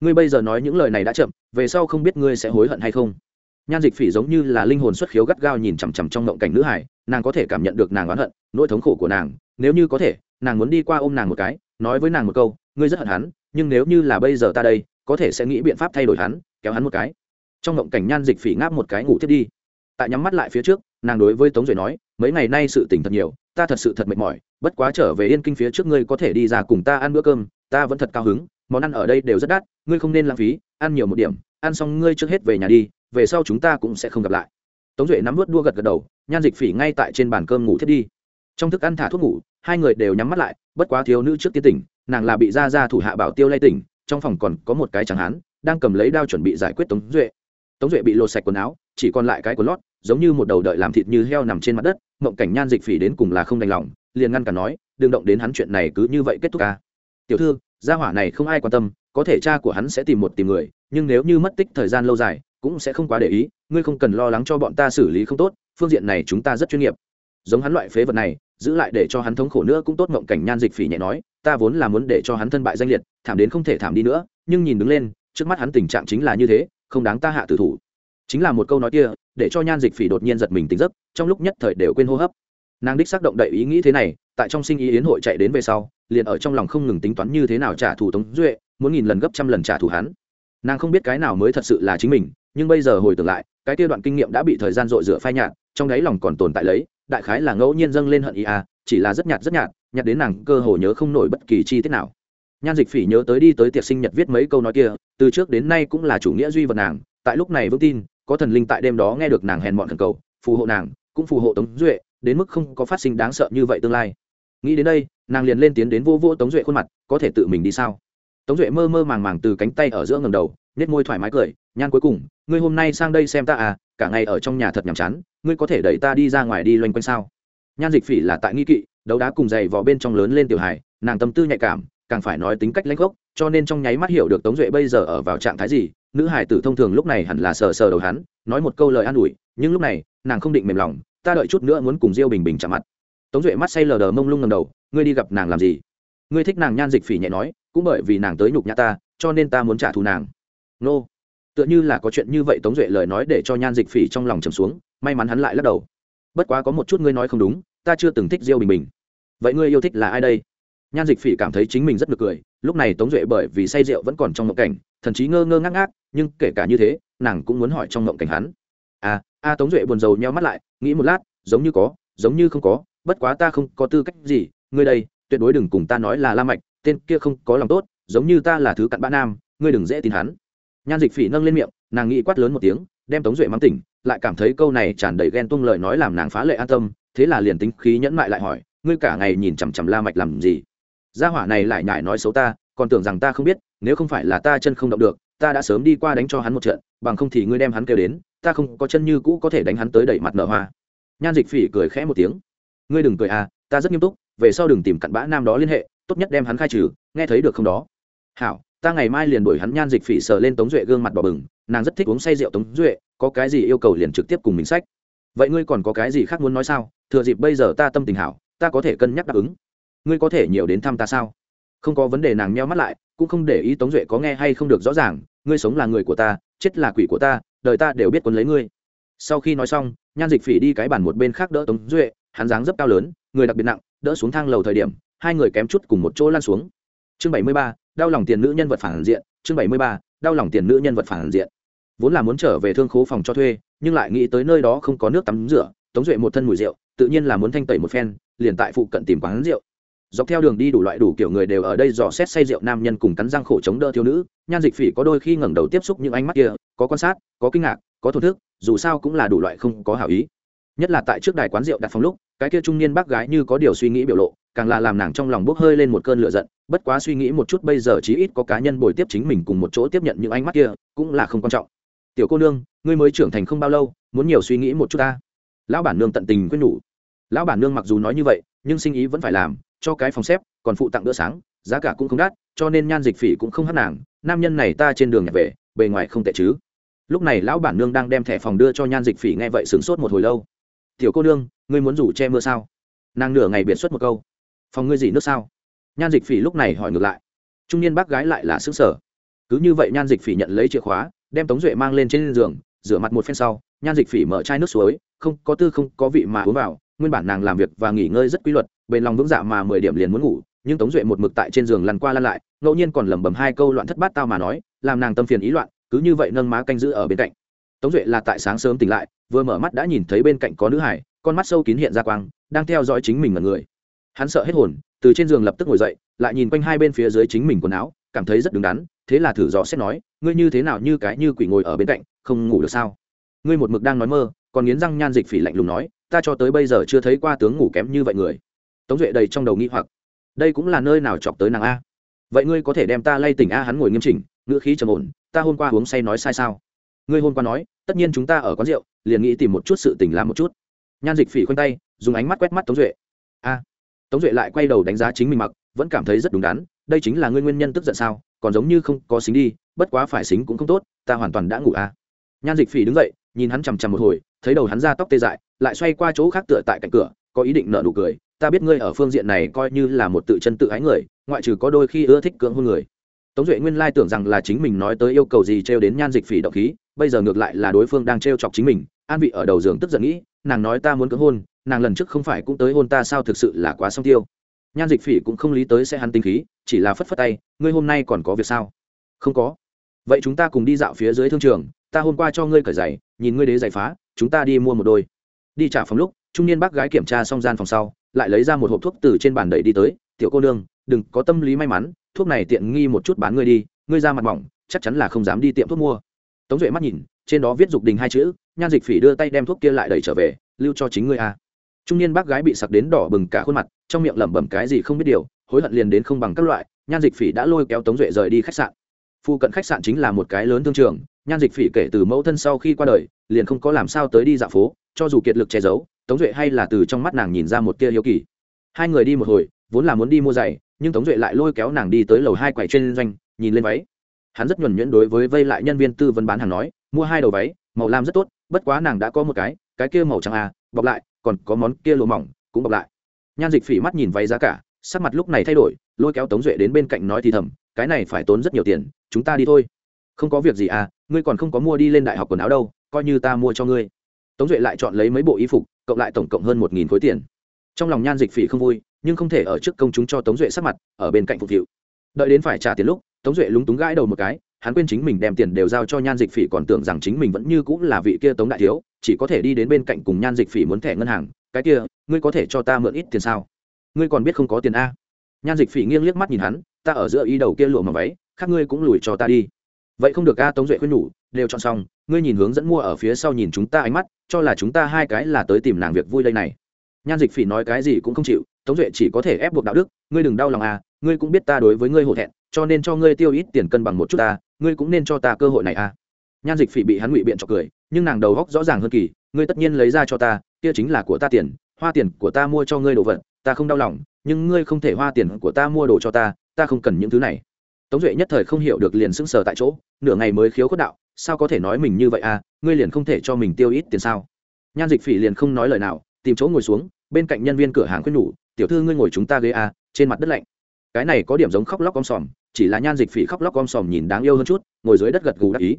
Speaker 1: Ngươi bây giờ nói những lời này đã chậm, về sau không biết ngươi sẽ hối hận hay không nhan dịch phỉ giống như là linh hồn xuất khiếu gắt gao nhìn chằm chằm trong ngộng cảnh nữ hải, nàng có thể cảm nhận được nàng oán hận, nỗi thống khổ của nàng. Nếu như có thể, nàng muốn đi qua ôm nàng một cái, nói với nàng một câu, ngươi rất hận hắn, nhưng nếu như là bây giờ ta đây, có thể sẽ nghĩ biện pháp thay đổi hắn, kéo hắn một cái. Trong ngộng cảnh nhan dịch phỉ ngáp một cái ngủ thiết đi. Tại nhắm mắt lại phía trước, nàng đối với tống duệ nói, mấy ngày nay sự tỉnh thật nhiều, ta thật sự thật mệt mỏi, bất quá trở về yên kinh phía trước ngươi có thể đi ra cùng ta ăn bữa cơm, ta vẫn thật cao hứng, món ăn ở đây đều rất đắt, ngươi không nên lãng phí, ăn nhiều một điểm, ăn xong ngươi trước hết về nhà đi về sau chúng ta cũng sẽ không gặp lại. Tống duệ nắm vớt đua gật gật đầu, nhan dịch phỉ ngay tại trên bàn cơm ngủ thiết đi. Trong thức ăn thả thuốc ngủ, hai người đều nhắm mắt lại, bất quá thiếu nữ trước tiên tỉnh, nàng là bị ra ra thủ hạ bảo tiêu lay tỉnh, trong phòng còn có một cái chẳng hán, đang cầm lấy đao chuẩn bị giải quyết tống duệ. Tống duệ bị lột sạch quần áo, chỉ còn lại cái quần lót, giống như một đầu đợi làm thịt như heo nằm trên mặt đất, mộng cảnh nhan dịch phỉ đến cùng là không đành lòng, liền ngăn cả nói, đừng động đến hắn chuyện này cứ như vậy kết thúc ca. Tiểu thư, gia hỏa này không ai quan tâm, có thể cha của hắn sẽ tìm một tìm người, nhưng nếu như mất tích thời gian lâu dài cũng sẽ không quá để ý, ngươi không cần lo lắng cho bọn ta xử lý không tốt, phương diện này chúng ta rất chuyên nghiệp. Giống hắn loại phế vật này, giữ lại để cho hắn thống khổ nữa cũng tốt mộng cảnh nhan dịch phỉ nhẹ nói, ta vốn là muốn để cho hắn thân bại danh liệt, thảm đến không thể thảm đi nữa, nhưng nhìn đứng lên, trước mắt hắn tình trạng chính là như thế, không đáng ta hạ tử thủ. Chính là một câu nói kia, để cho nhan dịch phỉ đột nhiên giật mình tỉnh giấc, trong lúc nhất thời đều quên hô hấp. Nàng đích xác động đậy ý nghĩ thế này, tại trong sinh ý yến hội chạy đến về sau, liền ở trong lòng không ngừng tính toán như thế nào trả thù tống duệ, muốn nghìn lần gấp trăm lần trả thù hắn. Nàng không biết cái nào mới thật sự là chính mình nhưng bây giờ hồi tưởng lại, cái kia đoạn kinh nghiệm đã bị thời gian dội rửa phai nhạt, trong đáy lòng còn tồn tại lấy, đại khái là ngẫu nhiên dâng lên hận ý à chỉ là rất nhạt rất nhạt nhạt đến nàng cơ hồ nhớ không nổi bất kỳ chi tiết nào. Nhan dịch phỉ nhớ tới đi tới tiệc sinh nhật viết mấy câu nói kia, từ trước đến nay cũng là chủ nghĩa duy vật nàng, tại lúc này vững tin, có thần linh tại đêm đó nghe được nàng hèn mọn thần cầu, phù hộ nàng, cũng phù hộ tống duệ, đến mức không có phát sinh đáng sợ như vậy tương lai. Nghĩ đến đây, nàng liền lên tiến đến vô vô tống duệ khuôn mặt, có thể tự mình đi sao? Tống duệ mơ mơ màng màng từ cánh tay ở giữa ngầm đầu nhét môi thoải mái cười nhan cuối cùng, ngươi hôm nay sang đây xem ta à cả ngày ở trong nhà thật nhàm chán, ngươi có thể đẩy ta đi ra ngoài đi loanh quanh sao? Nhan dịch phỉ là tại nghi kỵ, đấu đá cùng giày vò bên trong lớn lên tiểu hài, nàng tâm tư nhạy cảm, càng phải nói tính cách lãnh gốc, cho nên trong nháy mắt hiểu được tống duệ bây giờ ở vào trạng thái gì, nữ hải tử thông thường lúc này hẳn là sờ sờ đầu hắn, nói một câu lời an ủi, nhưng lúc này, nàng không định mềm lòng, ta đợi chút nữa muốn cùng diêu bình bình chạm mặt. Tống duệ mắt say lờ đờ mông lung ngầm đầu, ngươi đi gặp nàng làm gì? Ngươi thích nàng nhan dịch phỉ nhẹ nói, cũng bởi vì nàng tới nhục nhã ta, cho nên ta muốn trả thù nàng. Nô tựa như là có chuyện như vậy tống duệ lời nói để cho nhan dịch phỉ trong lòng trầm xuống, may mắn hắn lại lắc đầu. Bất quá có một chút ngươi nói không đúng, ta chưa từng thích diêu bình bình. Vậy ngươi yêu thích là ai đây? Nhan dịch phỉ cảm thấy chính mình rất ngược cười, lúc này tống duệ bởi vì say rượu vẫn còn trong mộng cảnh thần chí ngơ ngơ ngác ngác, nhưng kể cả như thế, nàng cũng muốn hỏi trong mộng cảnh hắn. À a, tống duệ buồn rầu nheo mắt lại, nghĩ một lát, giống như có, giống như không có, bất quá ta không có tư cách gì, ngươi đây, tuyệt đối đừng cùng ta nói là la mạch, tên kia không có lòng tốt, giống như ta là thứ cặn bã nam, ngươi đừng dễ tin hắn nhan dịch phỉ nâng lên miệng, nàng nghĩ quát lớn một tiếng, đem tống duệ mắng tỉnh, lại cảm thấy câu này tràn đầy ghen tuông lời nói làm nàng phá lệ an tâm, thế là liền tính khí nhẫn mại lại hỏi, ngươi cả ngày nhìn chằm chằm la mạch làm gì? Gia hỏa này lại nhải nói xấu ta, còn tưởng rằng ta không biết, nếu không phải là ta chân không động được, ta đã sớm đi qua đánh cho hắn một trận, bằng không thì ngươi đem hắn kêu đến, ta không có chân như cũ có thể đánh hắn tới đẩy mặt nở hoa. Nhan dịch phỉ cười khẽ một tiếng, ngươi đừng cười à ta rất nghiêm túc, về sau đừng tìm cặn bã nam đó liên hệ, tốt nhất đem hắn khai trừ, nghe thấy được không đó. Hảo ta ngày mai liền đuổi hắn nhan dịch phỉ sờ lên tống duệ gương mặt bỏ bừng, nàng rất thích uống say rượu tống duệ, có cái gì yêu cầu liền trực tiếp cùng mình sách vậy ngươi còn có cái gì khác muốn nói sao? Thừa dịp bây giờ ta tâm tình hảo, ta có thể cân nhắc đáp ứng. Ngươi có thể nhiều đến thăm ta sao? Không có vấn đề nàng meo mắt lại, cũng không để ý tống duệ có nghe hay không được rõ ràng, ngươi sống là người của ta, chết là quỷ của ta, đời ta đều biết quân lấy ngươi. Sau khi nói xong, nhan dịch phỉ đi cái bàn một bên khác đỡ tống duệ, hắn dáng dấp cao lớn, người đặc biệt nặng, đỡ xuống thang lầu thời điểm, hai người kém chút cùng một chỗ lan xuống. Chương bảy mươi ba đau lòng tiền nữ nhân vật phản diện, chương bảy mươi ba, đau lòng tiền nữ nhân vật phản diện. Vốn là muốn trở về thương khố phòng cho thuê, nhưng lại nghĩ tới nơi đó không có nước tắm rửa, tống duệ một thân mùi rượu, tự nhiên là muốn thanh tẩy một phen, liền tại phụ cận tìm quán rượu. Dọc theo đường đi đủ loại đủ kiểu người đều ở đây dò xét say rượu nam nhân cùng cắn răng khổ chống đỡ thiếu nữ, nhan dịch phỉ có đôi khi ngẩng đầu tiếp xúc những ánh mắt kia, có quan sát, có kinh ngạc, có thổn thức, dù sao cũng là đủ loại không có hảo ý. Nhất là tại trước đài quán rượu đặt phòng lúc, cái kia trung niên bác gái như có điều suy nghĩ biểu lộ, càng là làm nàng trong lòng bốc hơi lên một cơn lửa giận bất quá suy nghĩ một chút bây giờ chí ít có cá nhân bồi tiếp chính mình cùng một chỗ tiếp nhận những ánh mắt kia, cũng là không quan trọng. Tiểu cô nương, ngươi mới trưởng thành không bao lâu, muốn nhiều suy nghĩ một chút ta. Lão bản nương tận tình quyết nhủ. Lão bản nương mặc dù nói như vậy, nhưng sinh ý vẫn phải làm, cho cái phòng xếp, còn phụ tặng bữa sáng, giá cả cũng không đắt, cho nên nhan dịch phỉ cũng không hắt nàng, nam nhân này ta trên đường nhặt về, bề ngoài không tệ chứ. Lúc này lão bản nương đang đem thẻ phòng đưa cho nhan dịch phỉ nghe vậy sửng sốt một hồi lâu. Tiểu cô nương, ngươi muốn rủ che mưa sao? Nàng nửa ngày biệt xuất một câu. Phòng ngươi gì nước sao? Nhan dịch phỉ lúc này hỏi ngược lại. Trung niên bác gái lại là xứng sở cứ như vậy nhan dịch phỉ nhận lấy chìa khóa, đem tống duệ mang lên trên giường, rửa mặt một phen sau, nhan dịch phỉ mở chai nước suối, không có tư không có vị mà uống vào, nguyên bản nàng làm việc và nghỉ ngơi rất quy luật, bền lòng vững dạ mà mười điểm liền muốn ngủ, nhưng tống duệ một mực tại trên giường lăn qua lăn lại, ngẫu nhiên còn lẩm bẩm hai câu loạn thất bát tao mà nói, làm nàng tâm phiền ý loạn, cứ như vậy nâng má canh giữ ở bên cạnh. Tống duệ là tại sáng sớm tỉnh lại, vừa mở mắt đã nhìn thấy bên cạnh có nữ hải, con mắt sâu kín hiện ra quang, đang theo dõi chính mình là người. Hắn sợ hết hồn từ trên giường lập tức ngồi dậy, lại nhìn quanh hai bên phía dưới chính mình quần áo, cảm thấy rất đứng đắn, thế là thử dò xét nói, ngươi như thế nào như cái như quỷ ngồi ở bên cạnh, không ngủ được sao? Ngươi một mực đang nói mơ, còn nghiến răng nhan dịch phỉ lạnh lùng nói, ta cho tới bây giờ chưa thấy qua tướng ngủ kém như vậy người. Tống duệ đầy trong đầu nghĩ hoặc, đây cũng là nơi nào chọc tới nàng a? Vậy ngươi có thể đem ta lay tỉnh a hắn ngồi nghiêm chỉnh, ngữ khí trầm ổn, ta hôm qua uống say nói sai sao? Ngươi hôm qua nói, tất nhiên chúng ta ở quán rượu, liền nghĩ tìm một chút sự tình làm một chút. Nhan dịch phỉ khoanh tay, dùng ánh mắt quét mắt tống duệ tống duệ lại quay đầu đánh giá chính mình mặc, vẫn cảm thấy rất đúng đắn, đây chính là ngươi nguyên nhân tức giận sao, còn giống như không có xính đi, bất quá phải xính cũng không tốt, ta hoàn toàn đã ngủ à? nhan dịch phỉ đứng dậy, nhìn hắn chằm chằm một hồi, thấy đầu hắn ra tóc tê dại, lại xoay qua chỗ khác tựa tại cạnh cửa, có ý định nợ nụ cười, ta biết ngươi ở phương diện này coi như là một tự chân tự ái người, ngoại trừ có đôi khi ưa thích cưỡng hôn người tống duệ nguyên lai tưởng rằng là chính mình nói tới yêu cầu gì trêu đến nhan dịch phỉ động khí, bây giờ ngược lại là đối phương đang trêu chọc chính mình, an vị ở đầu giường tức giận nghĩ, nàng nói ta muốn cưỡng hôn nàng lần trước không phải cũng tới hôn ta sao thực sự là quá song tiêu. Nhan dịch phỉ cũng không lý tới sẽ hắn tinh khí, chỉ là phất phất tay, ngươi hôm nay còn có việc sao? Không có. Vậy chúng ta cùng đi dạo phía dưới thương trường, ta hôm qua cho ngươi cởi giày, nhìn ngươi đế giày phá, chúng ta đi mua một đôi. Đi trả phòng lúc, trung niên bác gái kiểm tra xong gian phòng sau, lại lấy ra một hộp thuốc từ trên bàn đẩy đi tới, tiểu cô nương, đừng có tâm lý may mắn, thuốc này tiện nghi một chút bán ngươi đi, ngươi ra mặt mỏng, chắc chắn là không dám đi tiệm thuốc mua. Tống duệ mắt nhìn, trên đó viết dục đình hai chữ, nhan dịch phỉ đưa tay đem thuốc kia lại đẩy trở về, lưu cho chính ngươi a trung niên bác gái bị sặc đến đỏ bừng cả khuôn mặt, trong miệng lẩm bẩm cái gì không biết điều, hối hận liền đến không bằng các loại, nhan dịch phỉ đã lôi kéo tống duệ rời đi khách sạn. Phu cận khách sạn chính là một cái lớn thương trường, nhan dịch phỉ kể từ mẫu thân sau khi qua đời, liền không có làm sao tới đi dạo phố, cho dù kiệt lực che giấu, tống duệ hay là từ trong mắt nàng nhìn ra một tia hiếu kỳ. Hai người đi một hồi, vốn là muốn đi mua giày, nhưng tống duệ lại lôi kéo nàng đi tới lầu hai quầy trên doanh, nhìn lên váy. Hắn rất nhuẩn nhuyễn đối với vây lại nhân viên tư vấn bán hàng nói, mua hai đầu váy, màu lam rất tốt, bất quá nàng đã có một cái cái kia màu trắng à bọc lại còn có món kia lụa mỏng, cũng bọc lại. Nhan dịch phỉ mắt nhìn váy giá cả, sắc mặt lúc này thay đổi, lôi kéo tống duệ đến bên cạnh nói thì thầm, cái này phải tốn rất nhiều tiền, chúng ta đi thôi. Không có việc gì à ngươi còn không có mua đi lên đại học quần áo đâu, coi như ta mua cho ngươi. Tống duệ lại chọn lấy mấy bộ y phục, cộng lại tổng cộng hơn một nghìn khối tiền. Trong lòng nhan dịch phỉ không vui, nhưng không thể ở trước công chúng cho tống duệ sắc mặt, ở bên cạnh phục vụ. Đợi đến phải trả tiền lúc, tống duệ lúng túng gãi đầu một cái, hắn quên chính mình đem tiền đều giao cho nhan dịch phỉ còn tưởng rằng chính mình vẫn như cũng là vị kia tống đại thiếu chỉ có thể đi đến bên cạnh cùng nhan dịch phỉ muốn thẻ ngân hàng, cái kia, ngươi có thể cho ta mượn ít tiền sao? Ngươi còn biết không có tiền a? Nhan dịch phỉ nghiêng liếc mắt nhìn hắn, ta ở giữa ý đầu kia lụa mà váy, khác ngươi cũng lùi cho ta đi. Vậy không được a, tống duệ khuyên nhủ, đều chọn xong, ngươi nhìn hướng dẫn mua ở phía sau nhìn chúng ta ánh mắt, cho là chúng ta hai cái là tới tìm nàng việc vui đây này. Nhan dịch phỉ nói cái gì cũng không chịu, tống duệ chỉ có thể ép buộc đạo đức, ngươi đừng đau lòng à ngươi cũng biết ta đối với ngươi hổ thẹn, cho nên cho ngươi tiêu ít tiền cân bằng một chút ta, ngươi cũng nên cho ta cơ hội này à nhan dịch phỉ bị hắn ngụy biện cho cười, nhưng nàng đầu góc rõ ràng hơn kỳ, ngươi tất nhiên lấy ra cho ta, kia chính là của ta tiền, hoa tiền của ta mua cho ngươi đồ vật, ta không đau lòng, nhưng ngươi không thể hoa tiền của ta mua đồ cho ta ta không cần những thứ này. Tống duệ nhất thời không hiểu được liền sững sờ tại chỗ, nửa ngày mới khiếu khuất đạo, sao có thể nói mình như vậy à ngươi liền không thể cho mình tiêu ít tiền sao? Nhan dịch phỉ liền không nói lời nào, tìm chỗ ngồi xuống, bên cạnh nhân viên cửa hàng khuyên nhủ, tiểu thư ngươi ngồi chúng ta ghế à trên mặt đất lạnh. Cái này có điểm giống khóc lóc om sòm, chỉ là nhan dịch phỉ khóc lóc om sòm nhìn đáng yêu hơn chút, ngồi dưới đất gật gù đắc ý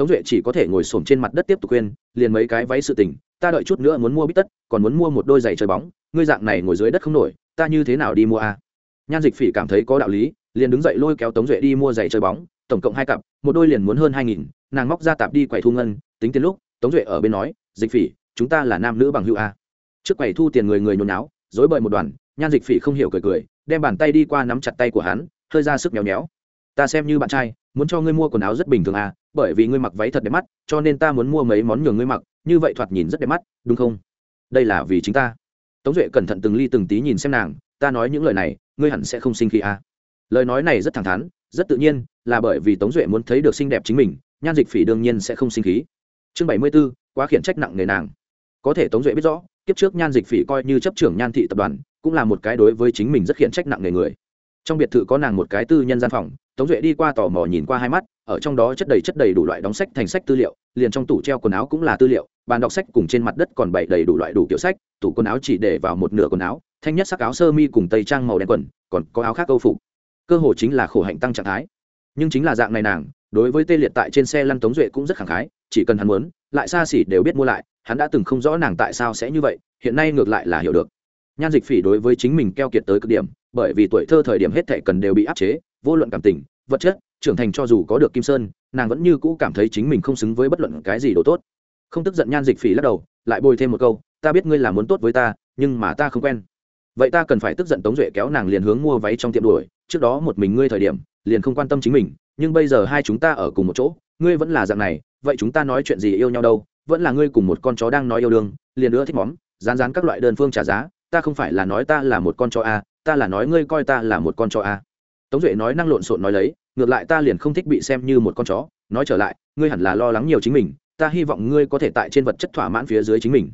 Speaker 1: tống duệ chỉ có thể ngồi xổm trên mặt đất tiếp tục khuyên, liền mấy cái váy sự tình, ta đợi chút nữa muốn mua bít tất, còn muốn mua một đôi giày chơi bóng, ngươi dạng này ngồi dưới đất không nổi, ta như thế nào đi mua à? nhan dịch phỉ cảm thấy có đạo lý, liền đứng dậy lôi kéo tống duệ đi mua giày chơi bóng, tổng cộng hai cặp, một đôi liền muốn hơn hai nghìn, nàng móc ra tạp đi quầy thu ngân, tính tiền lúc, tống duệ ở bên nói, dịch phỉ, chúng ta là nam nữ bằng hữu a trước quầy thu tiền người người nhồi náo dối bời một đoàn, nhan dịch phỉ không hiểu cười cười, đem bàn tay đi qua nắm chặt tay của hắn, hơi ra sức nhéo nhéo ta xem như bạn trai, muốn cho ngươi mua quần áo rất bình thường à bởi vì ngươi mặc váy thật đẹp mắt, cho nên ta muốn mua mấy món nhường ngươi mặc, như vậy thoạt nhìn rất đẹp mắt, đúng không? Đây là vì chính ta. Tống duệ cẩn thận từng ly từng tí nhìn xem nàng, ta nói những lời này, ngươi hẳn sẽ không sinh khí à? Lời nói này rất thẳng thắn, rất tự nhiên, là bởi vì tống duệ muốn thấy được xinh đẹp chính mình, nhan dịch phỉ đương nhiên sẽ không sinh khí. Chương bảy mươi b ố quá khiển trách nặng nề nàng. Có thể tống duệ biết rõ, kiếp trước nhan dịch phỉ coi như chấp trưởng nhan thị tập đoàn, cũng là một cái đối với chính mình rất khiển trách nặng nề người. Trong biệt thự có nàng một cái tư nhân gian phòng, tống duệ đi qua tò mò nhìn qua hai mắt ở trong đó chất đầy chất đầy đủ loại đóng sách thành sách tư liệu, liền trong tủ treo quần áo cũng là tư liệu, bàn đọc sách cùng trên mặt đất còn bày đầy đủ loại đủ kiểu sách, tủ quần áo chỉ để vào một nửa quần áo, thanh nhất sắc áo sơ mi cùng tây trang màu đen quần, còn có áo khác câu phục. Cơ hồ chính là khổ hạnh tăng trạng thái. Nhưng chính là dạng này nàng, đối với tê liệt tại trên xe lăn tống duệ cũng rất khẳng khái, chỉ cần hắn muốn, lại xa xỉ đều biết mua lại, hắn đã từng không rõ nàng tại sao sẽ như vậy, hiện nay ngược lại là hiểu được. Nhan dịch phỉ đối với chính mình keo kiệt tới cực điểm, bởi vì tuổi thơ thời điểm hết thệ cần đều bị áp chế, vô luận cảm tình, vật chất trưởng thành cho dù có được kim sơn, nàng vẫn như cũ cảm thấy chính mình không xứng với bất luận cái gì đồ tốt. Không tức giận nhan dịch phỉ lắc đầu, lại bồi thêm một câu, ta biết ngươi là muốn tốt với ta, nhưng mà ta không quen. Vậy ta cần phải tức giận tống duệ kéo nàng liền hướng mua váy trong tiệm đuổi, trước đó một mình ngươi thời điểm, liền không quan tâm chính mình, nhưng bây giờ hai chúng ta ở cùng một chỗ, ngươi vẫn là dạng này, vậy chúng ta nói chuyện gì yêu nhau đâu, vẫn là ngươi cùng một con chó đang nói yêu đương, liền nữa thích móm rán rán các loại đơn phương trả giá, ta không phải là nói ta là một con chó a, ta là nói ngươi coi ta là một con chó a tống duệ nói năng lộn xộn nói lấy, ngược lại ta liền không thích bị xem như một con chó. Nói trở lại, ngươi hẳn là lo lắng nhiều chính mình, ta hy vọng ngươi có thể tại trên vật chất thỏa mãn phía dưới chính mình.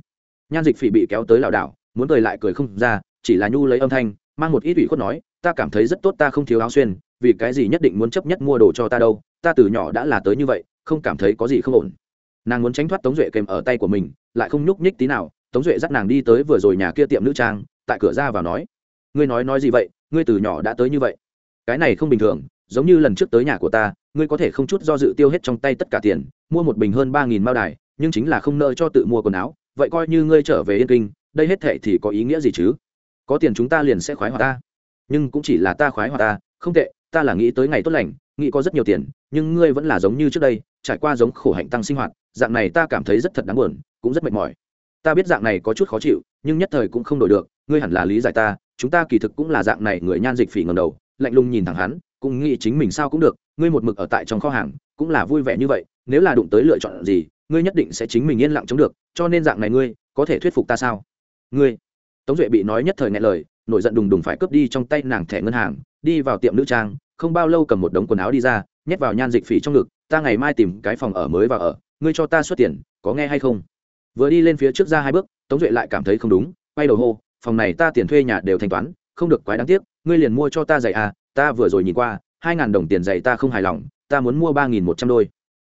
Speaker 1: Nhan dịch phỉ bị kéo tới lảo đảo, muốn cười lại cười không ra, chỉ là nhu lấy âm thanh, mang một ít ủy khuất nói, ta cảm thấy rất tốt ta không thiếu áo xuyên, vì cái gì nhất định muốn chấp nhất mua đồ cho ta đâu, ta từ nhỏ đã là tới như vậy, không cảm thấy có gì không ổn. Nàng muốn tránh thoát tống duệ kèm ở tay của mình, lại không nhúc nhích tí nào, tống duệ dắt nàng đi tới vừa rồi nhà kia tiệm nữ trang, tại cửa ra vào nói, ngươi nói nói gì vậy? Ngươi từ nhỏ đã tới như vậy cái này không bình thường, giống như lần trước tới nhà của ta, ngươi có thể không chút do dự tiêu hết trong tay tất cả tiền, mua một bình hơn ba nghìn mao đài, nhưng chính là không nợ cho tự mua quần áo, vậy coi như ngươi trở về yên kinh, đây hết thệ thì có ý nghĩa gì chứ? Có tiền chúng ta liền sẽ khoái hoạt ta. Nhưng cũng chỉ là ta khoái hoạt ta, không tệ, ta là nghĩ tới ngày tốt lành, nghĩ có rất nhiều tiền, nhưng ngươi vẫn là giống như trước đây, trải qua giống khổ hạnh tăng sinh hoạt, dạng này ta cảm thấy rất thật đáng buồn, cũng rất mệt mỏi. Ta biết dạng này có chút khó chịu, nhưng nhất thời cũng không đổi được, ngươi hẳn là lý giải ta, chúng ta kỳ thực cũng là dạng này người nhan dịch phỉ ngầm đầu lạnh lùng nhìn thẳng hắn, cũng nghĩ chính mình sao cũng được, ngươi một mực ở tại trong kho hàng, cũng là vui vẻ như vậy, nếu là đụng tới lựa chọn gì, ngươi nhất định sẽ chính mình yên lặng chống được, cho nên dạng này ngươi, có thể thuyết phục ta sao? Ngươi. Tống duệ bị nói nhất thời nghe lời, nổi giận đùng đùng phải cướp đi trong tay nàng thẻ ngân hàng, đi vào tiệm nữ trang, không bao lâu cầm một đống quần áo đi ra, nhét vào nhan dịch phỉ trong ngực, ta ngày mai tìm cái phòng ở mới vào ở, ngươi cho ta xuất tiền, có nghe hay không? Vừa đi lên phía trước ra hai bước, tống duệ lại cảm thấy không đúng, quay đầu hô, phòng này ta tiền thuê nhà đều thanh toán, không được quái đáng tiếc ngươi liền mua cho ta giày à ta vừa rồi nhìn qua, hai ngàn đồng tiền giày ta không hài lòng, ta muốn mua ba nghìn một trăm đôi.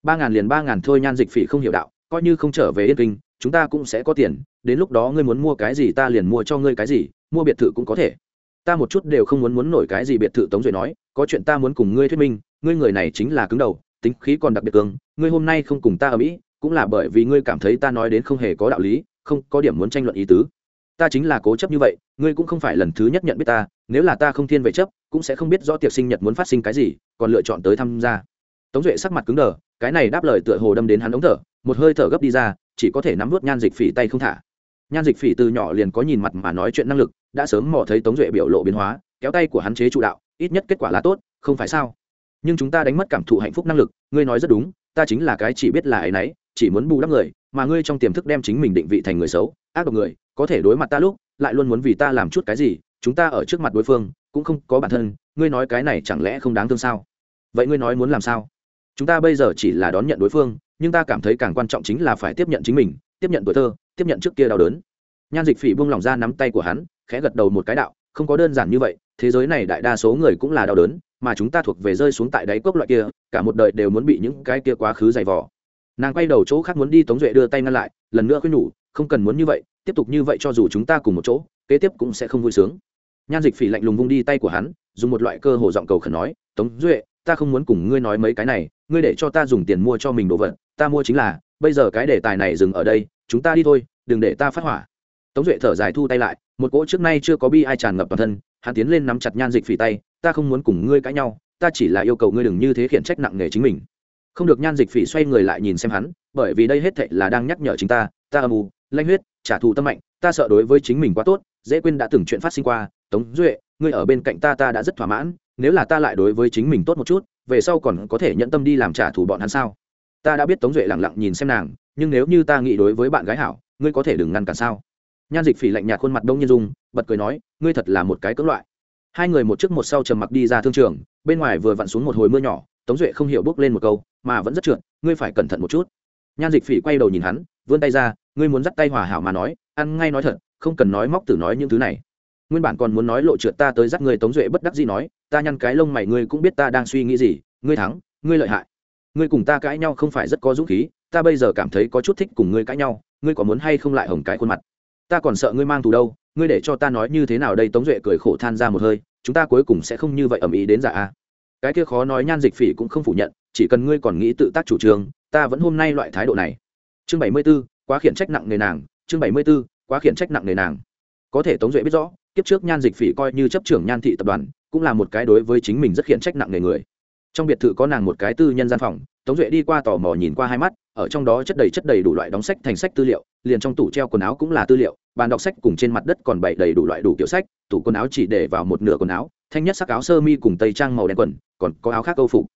Speaker 1: Ba ngàn liền ba ngàn thôi nhan dịch phỉ không hiểu đạo, coi như không trở về yên kinh, chúng ta cũng sẽ có tiền, đến lúc đó ngươi muốn mua cái gì ta liền mua cho ngươi cái gì, mua biệt thự cũng có thể. Ta một chút đều không muốn muốn nổi cái gì biệt thự tống duệ nói, có chuyện ta muốn cùng ngươi thuyết minh, ngươi người này chính là cứng đầu, tính khí còn đặc biệt cường, ngươi hôm nay không cùng ta ở mỹ, cũng là bởi vì ngươi cảm thấy ta nói đến không hề có đạo lý, không có điểm muốn tranh luận ý tứ. Ta chính là cố chấp như vậy, ngươi cũng không phải lần thứ nhất nhận biết ta nếu là ta không thiên về chấp, cũng sẽ không biết rõ tiệc sinh nhật muốn phát sinh cái gì, còn lựa chọn tới tham gia. Tống duệ sắc mặt cứng đờ, cái này đáp lời tựa hồ đâm đến hắn ống thở, một hơi thở gấp đi ra, chỉ có thể nắm vớt nhan dịch phỉ tay không thả. Nhan dịch phỉ từ nhỏ liền có nhìn mặt mà nói chuyện năng lực, đã sớm mò thấy tống duệ biểu lộ biến hóa, kéo tay của hắn chế trụ đạo, ít nhất kết quả là tốt, không phải sao? Nhưng chúng ta đánh mất cảm thụ hạnh phúc năng lực, ngươi nói rất đúng, ta chính là cái chỉ biết là ấy nấy, chỉ muốn bù đắp người, mà ngươi trong tiềm thức đem chính mình định vị thành người xấu, ác độc người, có thể đối mặt ta lúc, lại luôn muốn vì ta làm chút cái gì chúng ta ở trước mặt đối phương, cũng không có bản thân, ngươi nói cái này chẳng lẽ không đáng thương sao? Vậy ngươi nói muốn làm sao? Chúng ta bây giờ chỉ là đón nhận đối phương, nhưng ta cảm thấy càng quan trọng chính là phải tiếp nhận chính mình, tiếp nhận tuổi thơ, tiếp nhận trước kia đau đớn. Nhan dịch phỉ buông lỏng ra nắm tay của hắn, khẽ gật đầu một cái đạo, không có đơn giản như vậy, thế giới này đại đa số người cũng là đau đớn, mà chúng ta thuộc về rơi xuống tại đáy cốc loại kia, cả một đời đều muốn bị những cái kia quá khứ dày vò. Nàng quay đầu chỗ khác muốn đi tống duệ đưa tay ngăn lại, lần nữa khuyên nhủ, không cần muốn như vậy, tiếp tục như vậy cho dù chúng ta cùng một chỗ, kế tiếp cũng sẽ không vui sướng nhan dịch phỉ lạnh lùng vung đi tay của hắn, dùng một loại cơ hồ giọng cầu khẩn nói, tống duệ, ta không muốn cùng ngươi nói mấy cái này, ngươi để cho ta dùng tiền mua cho mình đồ vật, ta mua chính là, bây giờ cái đề tài này dừng ở đây, chúng ta đi thôi, đừng để ta phát hỏa. Tống duệ thở dài thu tay lại, một cỗ trước nay chưa có bi ai tràn ngập toàn thân, hắn tiến lên nắm chặt nhan dịch phỉ tay, ta không muốn cùng ngươi cãi nhau, ta chỉ là yêu cầu ngươi đừng như thế khiển trách nặng nề chính mình. Không được, nhan dịch phỉ xoay người lại nhìn xem hắn, bởi vì đây hết thệ là đang nhắc nhở chính ta ta âm u, lanh huyết, trả thù tâm mạnh, ta sợ đối với chính mình quá tốt, dễ quên đã từng chuyện phát sinh qua tống duệ, ngươi ở bên cạnh ta ta đã rất thỏa mãn, nếu là ta lại đối với chính mình tốt một chút, về sau còn có thể nhận tâm đi làm trả thù bọn hắn sao? Ta đã biết tống duệ lẳng lặng nhìn xem nàng, nhưng nếu như ta nghĩ đối với bạn gái hảo, ngươi có thể đừng ngăn cản sao? Nhan dịch phỉ lạnh nhạt khuôn mặt đông nhân dung, bật cười nói, ngươi thật là một cái cưỡng loại. Hai người một trước một sau trầm mặc đi ra thương trường, bên ngoài vừa vặn xuống một hồi mưa nhỏ, tống duệ không hiểu bước lên một câu, mà vẫn rất trượt, ngươi phải cẩn thận một chút. Nhan dịch phỉ quay đầu nhìn hắn, vươn tay ra, ngươi muốn dắt tay hòa hảo mà nói, ăn ngay nói thật, không cần nói móc từ nói những thứ này nguyên bản còn muốn nói lộ trượt ta tới dắt ngươi tống duệ bất đắc gì nói, ta nhăn cái lông mày, ngươi cũng biết ta đang suy nghĩ gì, ngươi thắng, ngươi lợi hại. Ngươi cùng ta cãi nhau không phải rất có dũng khí, ta bây giờ cảm thấy có chút thích cùng ngươi cãi nhau, ngươi có muốn hay không lại hồng cái khuôn mặt? Ta còn sợ ngươi mang tù đâu, ngươi để cho ta nói như thế nào đây? Tống duệ cười khổ than ra một hơi, chúng ta cuối cùng sẽ không như vậy ầm ĩ đến giả a. Cái kia khó nói nhan dịch phỉ cũng không phủ nhận, chỉ cần ngươi còn nghĩ tự tác chủ trương, ta vẫn hôm nay loại thái độ này. Chương bảy mươi b ố quá khiển trách nặng nề nàng, chương bảy mươi b ố quá khiển trách nặng nề nàng có thể tống duệ biết rõ, kiếp trước nhan dịch phỉ coi như chấp trưởng nhan thị tập đoàn, cũng là một cái đối với chính mình rất khiển trách nặng nề người. Trong biệt thự có nàng một cái tư nhân gian phòng, tống duệ đi qua tò mò nhìn qua hai mắt, ở trong đó chất đầy chất đầy đủ loại đóng sách thành sách tư liệu, liền trong tủ treo quần áo cũng là tư liệu, bàn đọc sách cùng trên mặt đất còn bày đầy đủ loại đủ kiểu sách, tủ quần áo chỉ để vào một nửa quần áo, thanh nhất sắc áo sơ mi cùng tây trang màu đen quần, còn có áo khác câu phục.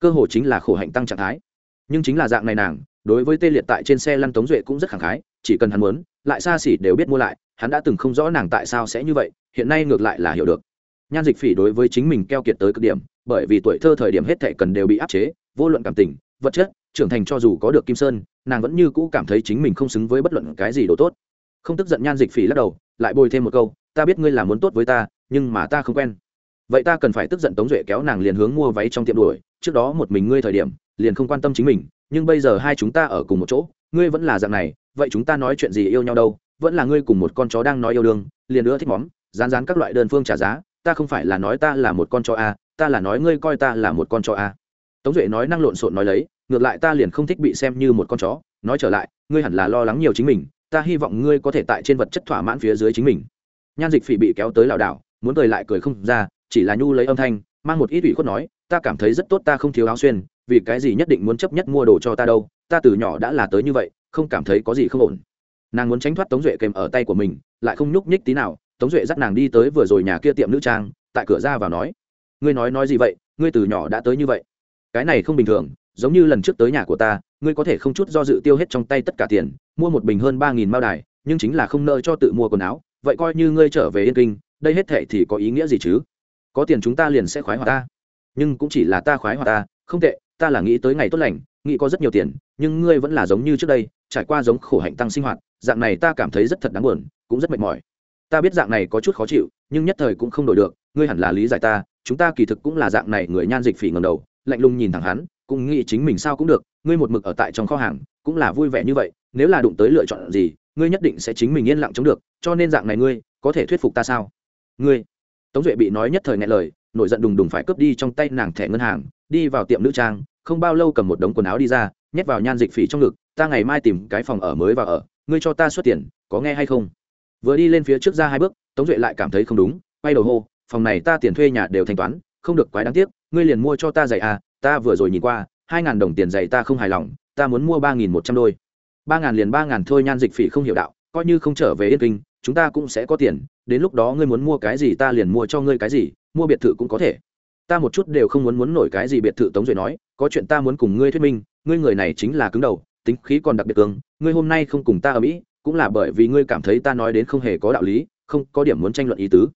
Speaker 1: Cơ hồ chính là khổ hạnh tăng trạng thái. Nhưng chính là dạng này nàng, đối với tê liệt tại trên xe lăn tống duệ cũng rất khẳng khái, chỉ cần hắn muốn lại xa xỉ đều biết mua lại, hắn đã từng không rõ nàng tại sao sẽ như vậy, hiện nay ngược lại là hiểu được. Nhan dịch phỉ đối với chính mình keo kiệt tới cực điểm, bởi vì tuổi thơ thời điểm hết thệ cần đều bị áp chế, vô luận cảm tình, vật chất, trưởng thành cho dù có được kim sơn, nàng vẫn như cũ cảm thấy chính mình không xứng với bất luận cái gì đồ tốt. Không tức giận nhan dịch phỉ lắc đầu, lại bồi thêm một câu, ta biết ngươi là muốn tốt với ta, nhưng mà ta không quen. Vậy ta cần phải tức giận tống duệ kéo nàng liền hướng mua váy trong tiệm đuổi, trước đó một mình ngươi thời điểm, liền không quan tâm chính mình, nhưng bây giờ hai chúng ta ở cùng một chỗ, ngươi vẫn là dạng này vậy chúng ta nói chuyện gì yêu nhau đâu, vẫn là ngươi cùng một con chó đang nói yêu đương, liền nữa thích móm rán rán các loại đơn phương trả giá, ta không phải là nói ta là một con chó a, ta là nói ngươi coi ta là một con chó a. Tống duệ nói năng lộn xộn nói lấy, ngược lại ta liền không thích bị xem như một con chó, nói trở lại, ngươi hẳn là lo lắng nhiều chính mình, ta hy vọng ngươi có thể tại trên vật chất thỏa mãn phía dưới chính mình. Nhan dịch phỉ bị kéo tới lảo đảo, muốn cười lại cười không ra, chỉ là nhu lấy âm thanh, mang một ít ủy khuất nói, ta cảm thấy rất tốt ta không thiếu áo xuyên, vì cái gì nhất định muốn chấp nhất mua đồ cho ta đâu, ta từ nhỏ đã là tới như vậy không cảm thấy có gì không ổn. Nàng muốn tránh thoát tống duệ kèm ở tay của mình, lại không nhúc nhích tí nào, tống duệ dắt nàng đi tới vừa rồi nhà kia tiệm nữ trang, tại cửa ra vào nói, ngươi nói nói gì vậy? Ngươi từ nhỏ đã tới như vậy. Cái này không bình thường, giống như lần trước tới nhà của ta, ngươi có thể không chút do dự tiêu hết trong tay tất cả tiền, mua một bình hơn ba nghìn mao đài, nhưng chính là không nợ cho tự mua quần áo, vậy coi như ngươi trở về yên kinh, đây hết thệ thì có ý nghĩa gì chứ? Có tiền chúng ta liền sẽ khoái hoạt ta. Nhưng cũng chỉ là ta khoái hoạt ta, không tệ, ta là nghĩ tới ngày tốt lành, nghĩ có rất nhiều tiền, nhưng ngươi vẫn là giống như trước đây trải qua giống khổ hạnh tăng sinh hoạt, dạng này ta cảm thấy rất thật đáng buồn, cũng rất mệt mỏi. Ta biết dạng này có chút khó chịu, nhưng nhất thời cũng không đổi được, ngươi hẳn là lý giải ta, chúng ta kỳ thực cũng là dạng này người nhan dịch phỉ ngầm đầu, lạnh lùng nhìn thẳng hắn, cũng nghĩ chính mình sao cũng được, ngươi một mực ở tại trong kho hàng, cũng là vui vẻ như vậy, nếu là đụng tới lựa chọn gì, ngươi nhất định sẽ chính mình yên lặng chống được, cho nên dạng này ngươi, có thể thuyết phục ta sao? Ngươi. Tống duệ bị nói nhất thời nghe lời, nổi giận đùng đùng phải cướp đi trong tay nàng thẻ ngân hàng, đi vào tiệm nữ trang, không bao lâu cầm một đống quần áo đi ra nhét vào nhan dịch phỉ trong ngực, ta ngày mai tìm cái phòng ở mới vào ở, ngươi cho ta xuất tiền, có nghe hay không? Vừa đi lên phía trước ra hai bước, tống duệ lại cảm thấy không đúng, quay đầu hô, phòng này ta tiền thuê nhà đều thanh toán, không được quái đáng tiếc, ngươi liền mua cho ta giày à ta vừa rồi nhìn qua, hai ngàn đồng tiền giày ta không hài lòng, ta muốn mua ba nghìn một trăm đôi. Ba ngàn liền ba ngàn thôi, nhan dịch phỉ không hiểu đạo, coi như không trở về yên kinh, chúng ta cũng sẽ có tiền, đến lúc đó ngươi muốn mua cái gì ta liền mua cho ngươi cái gì, mua biệt thự cũng có thể. Ta một chút đều không muốn muốn nổi cái gì biệt thự, tống duệ nói có chuyện ta muốn cùng ngươi thuyết minh, ngươi người này chính là cứng đầu, tính khí còn đặc biệt cường, ngươi hôm nay không cùng ta ở mỹ, cũng là bởi vì ngươi cảm thấy ta nói đến không hề có đạo lý, không có điểm muốn tranh luận ý tứ.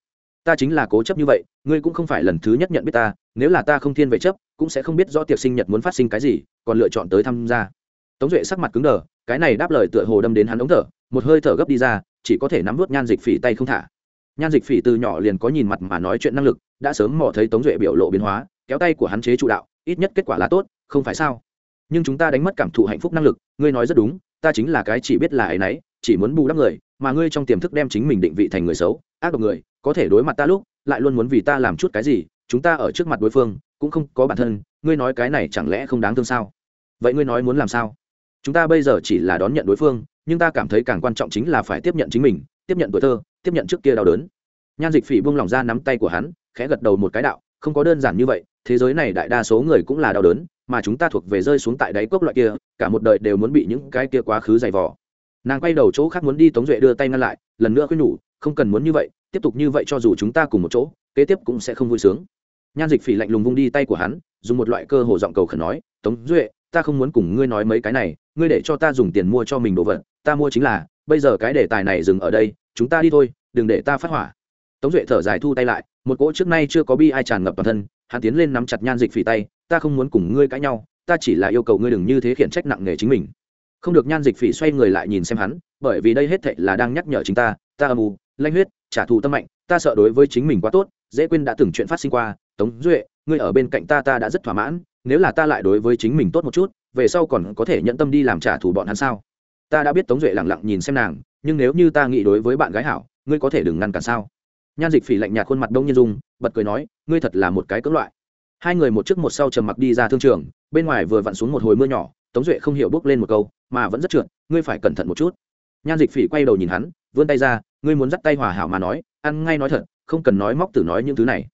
Speaker 1: Ta chính là cố chấp như vậy, ngươi cũng không phải lần thứ nhất nhận biết ta, nếu là ta không thiên về chấp, cũng sẽ không biết rõ tiệc sinh nhật muốn phát sinh cái gì, còn lựa chọn tới tham gia. Tống duệ sắc mặt cứng đờ, cái này đáp lời tựa hồ đâm đến hắn ống thở, một hơi thở gấp đi ra, chỉ có thể nắm vút nhan dịch phỉ tay không thả. Nhan dịch phỉ từ nhỏ liền có nhìn mặt mà nói chuyện năng lực, đã sớm mò thấy tống duệ biểu lộ biến hóa, kéo tay của hắn chế trụ đạo ít nhất kết quả là tốt, không phải sao? Nhưng chúng ta đánh mất cảm thụ hạnh phúc năng lực, ngươi nói rất đúng, ta chính là cái chỉ biết là ấy nấy, chỉ muốn bù đắp người, mà ngươi trong tiềm thức đem chính mình định vị thành người xấu, ác độc người, có thể đối mặt ta lúc, lại luôn muốn vì ta làm chút cái gì, chúng ta ở trước mặt đối phương, cũng không có bản thân, ngươi nói cái này chẳng lẽ không đáng thương sao? Vậy ngươi nói muốn làm sao? Chúng ta bây giờ chỉ là đón nhận đối phương, nhưng ta cảm thấy càng quan trọng chính là phải tiếp nhận chính mình, tiếp nhận tuổi thơ, tiếp nhận trước kia đau đớn. Nhan dịch phỉ buông lỏng ra nắm tay của hắn, khẽ gật đầu một cái đạo, không có đơn giản như vậy thế giới này đại đa số người cũng là đau đớn, mà chúng ta thuộc về rơi xuống tại đáy cốc loại kia, cả một đời đều muốn bị những cái kia quá khứ dày vò. Nàng quay đầu chỗ khác muốn đi tống duệ đưa tay ngăn lại, lần nữa khuyên nhủ, không cần muốn như vậy, tiếp tục như vậy cho dù chúng ta cùng một chỗ, kế tiếp cũng sẽ không vui sướng. Nhan dịch phỉ lạnh lùng vung đi tay của hắn, dùng một loại cơ hồ giọng cầu khẩn nói, tống duệ, ta không muốn cùng ngươi nói mấy cái này, ngươi để cho ta dùng tiền mua cho mình đồ vật, ta mua chính là, bây giờ cái đề tài này dừng ở đây, chúng ta đi thôi, đừng để ta phát hỏa. Tống duệ thở dài thu tay lại, một cỗ trước nay chưa có bi ai tràn ngập toàn thân hắn tiến lên nắm chặt nhan dịch phỉ tay, ta không muốn cùng ngươi cãi nhau, ta chỉ là yêu cầu ngươi đừng như thế khiển trách nặng nề chính mình. Không được nhan dịch phỉ xoay người lại nhìn xem hắn, bởi vì đây hết thệ là đang nhắc nhở chính ta ta âm u, lanh huyết, trả thù tâm mạnh, ta sợ đối với chính mình quá tốt, dễ quên đã từng chuyện phát sinh qua, tống duệ, ngươi ở bên cạnh ta ta đã rất thỏa mãn, nếu là ta lại đối với chính mình tốt một chút, về sau còn có thể nhận tâm đi làm trả thù bọn hắn sao? Ta đã biết tống duệ lẳng lặng nhìn xem nàng, nhưng nếu như ta nghĩ đối với bạn gái hảo, ngươi có thể đừng ngăn cản sao? Nhan dịch phỉ lạnh nhạt khuôn mặt đông nhiên dung bật cười nói, ngươi thật là một cái cưỡng loại. Hai người một trước một sau trầm mặc đi ra thương trường, bên ngoài vừa vặn xuống một hồi mưa nhỏ, tống duệ không hiểu bước lên một câu, mà vẫn rất trượt, ngươi phải cẩn thận một chút. Nhan dịch phỉ quay đầu nhìn hắn, vươn tay ra, ngươi muốn dắt tay hòa hảo mà nói, ăn ngay nói thật, không cần nói móc từ nói những thứ này.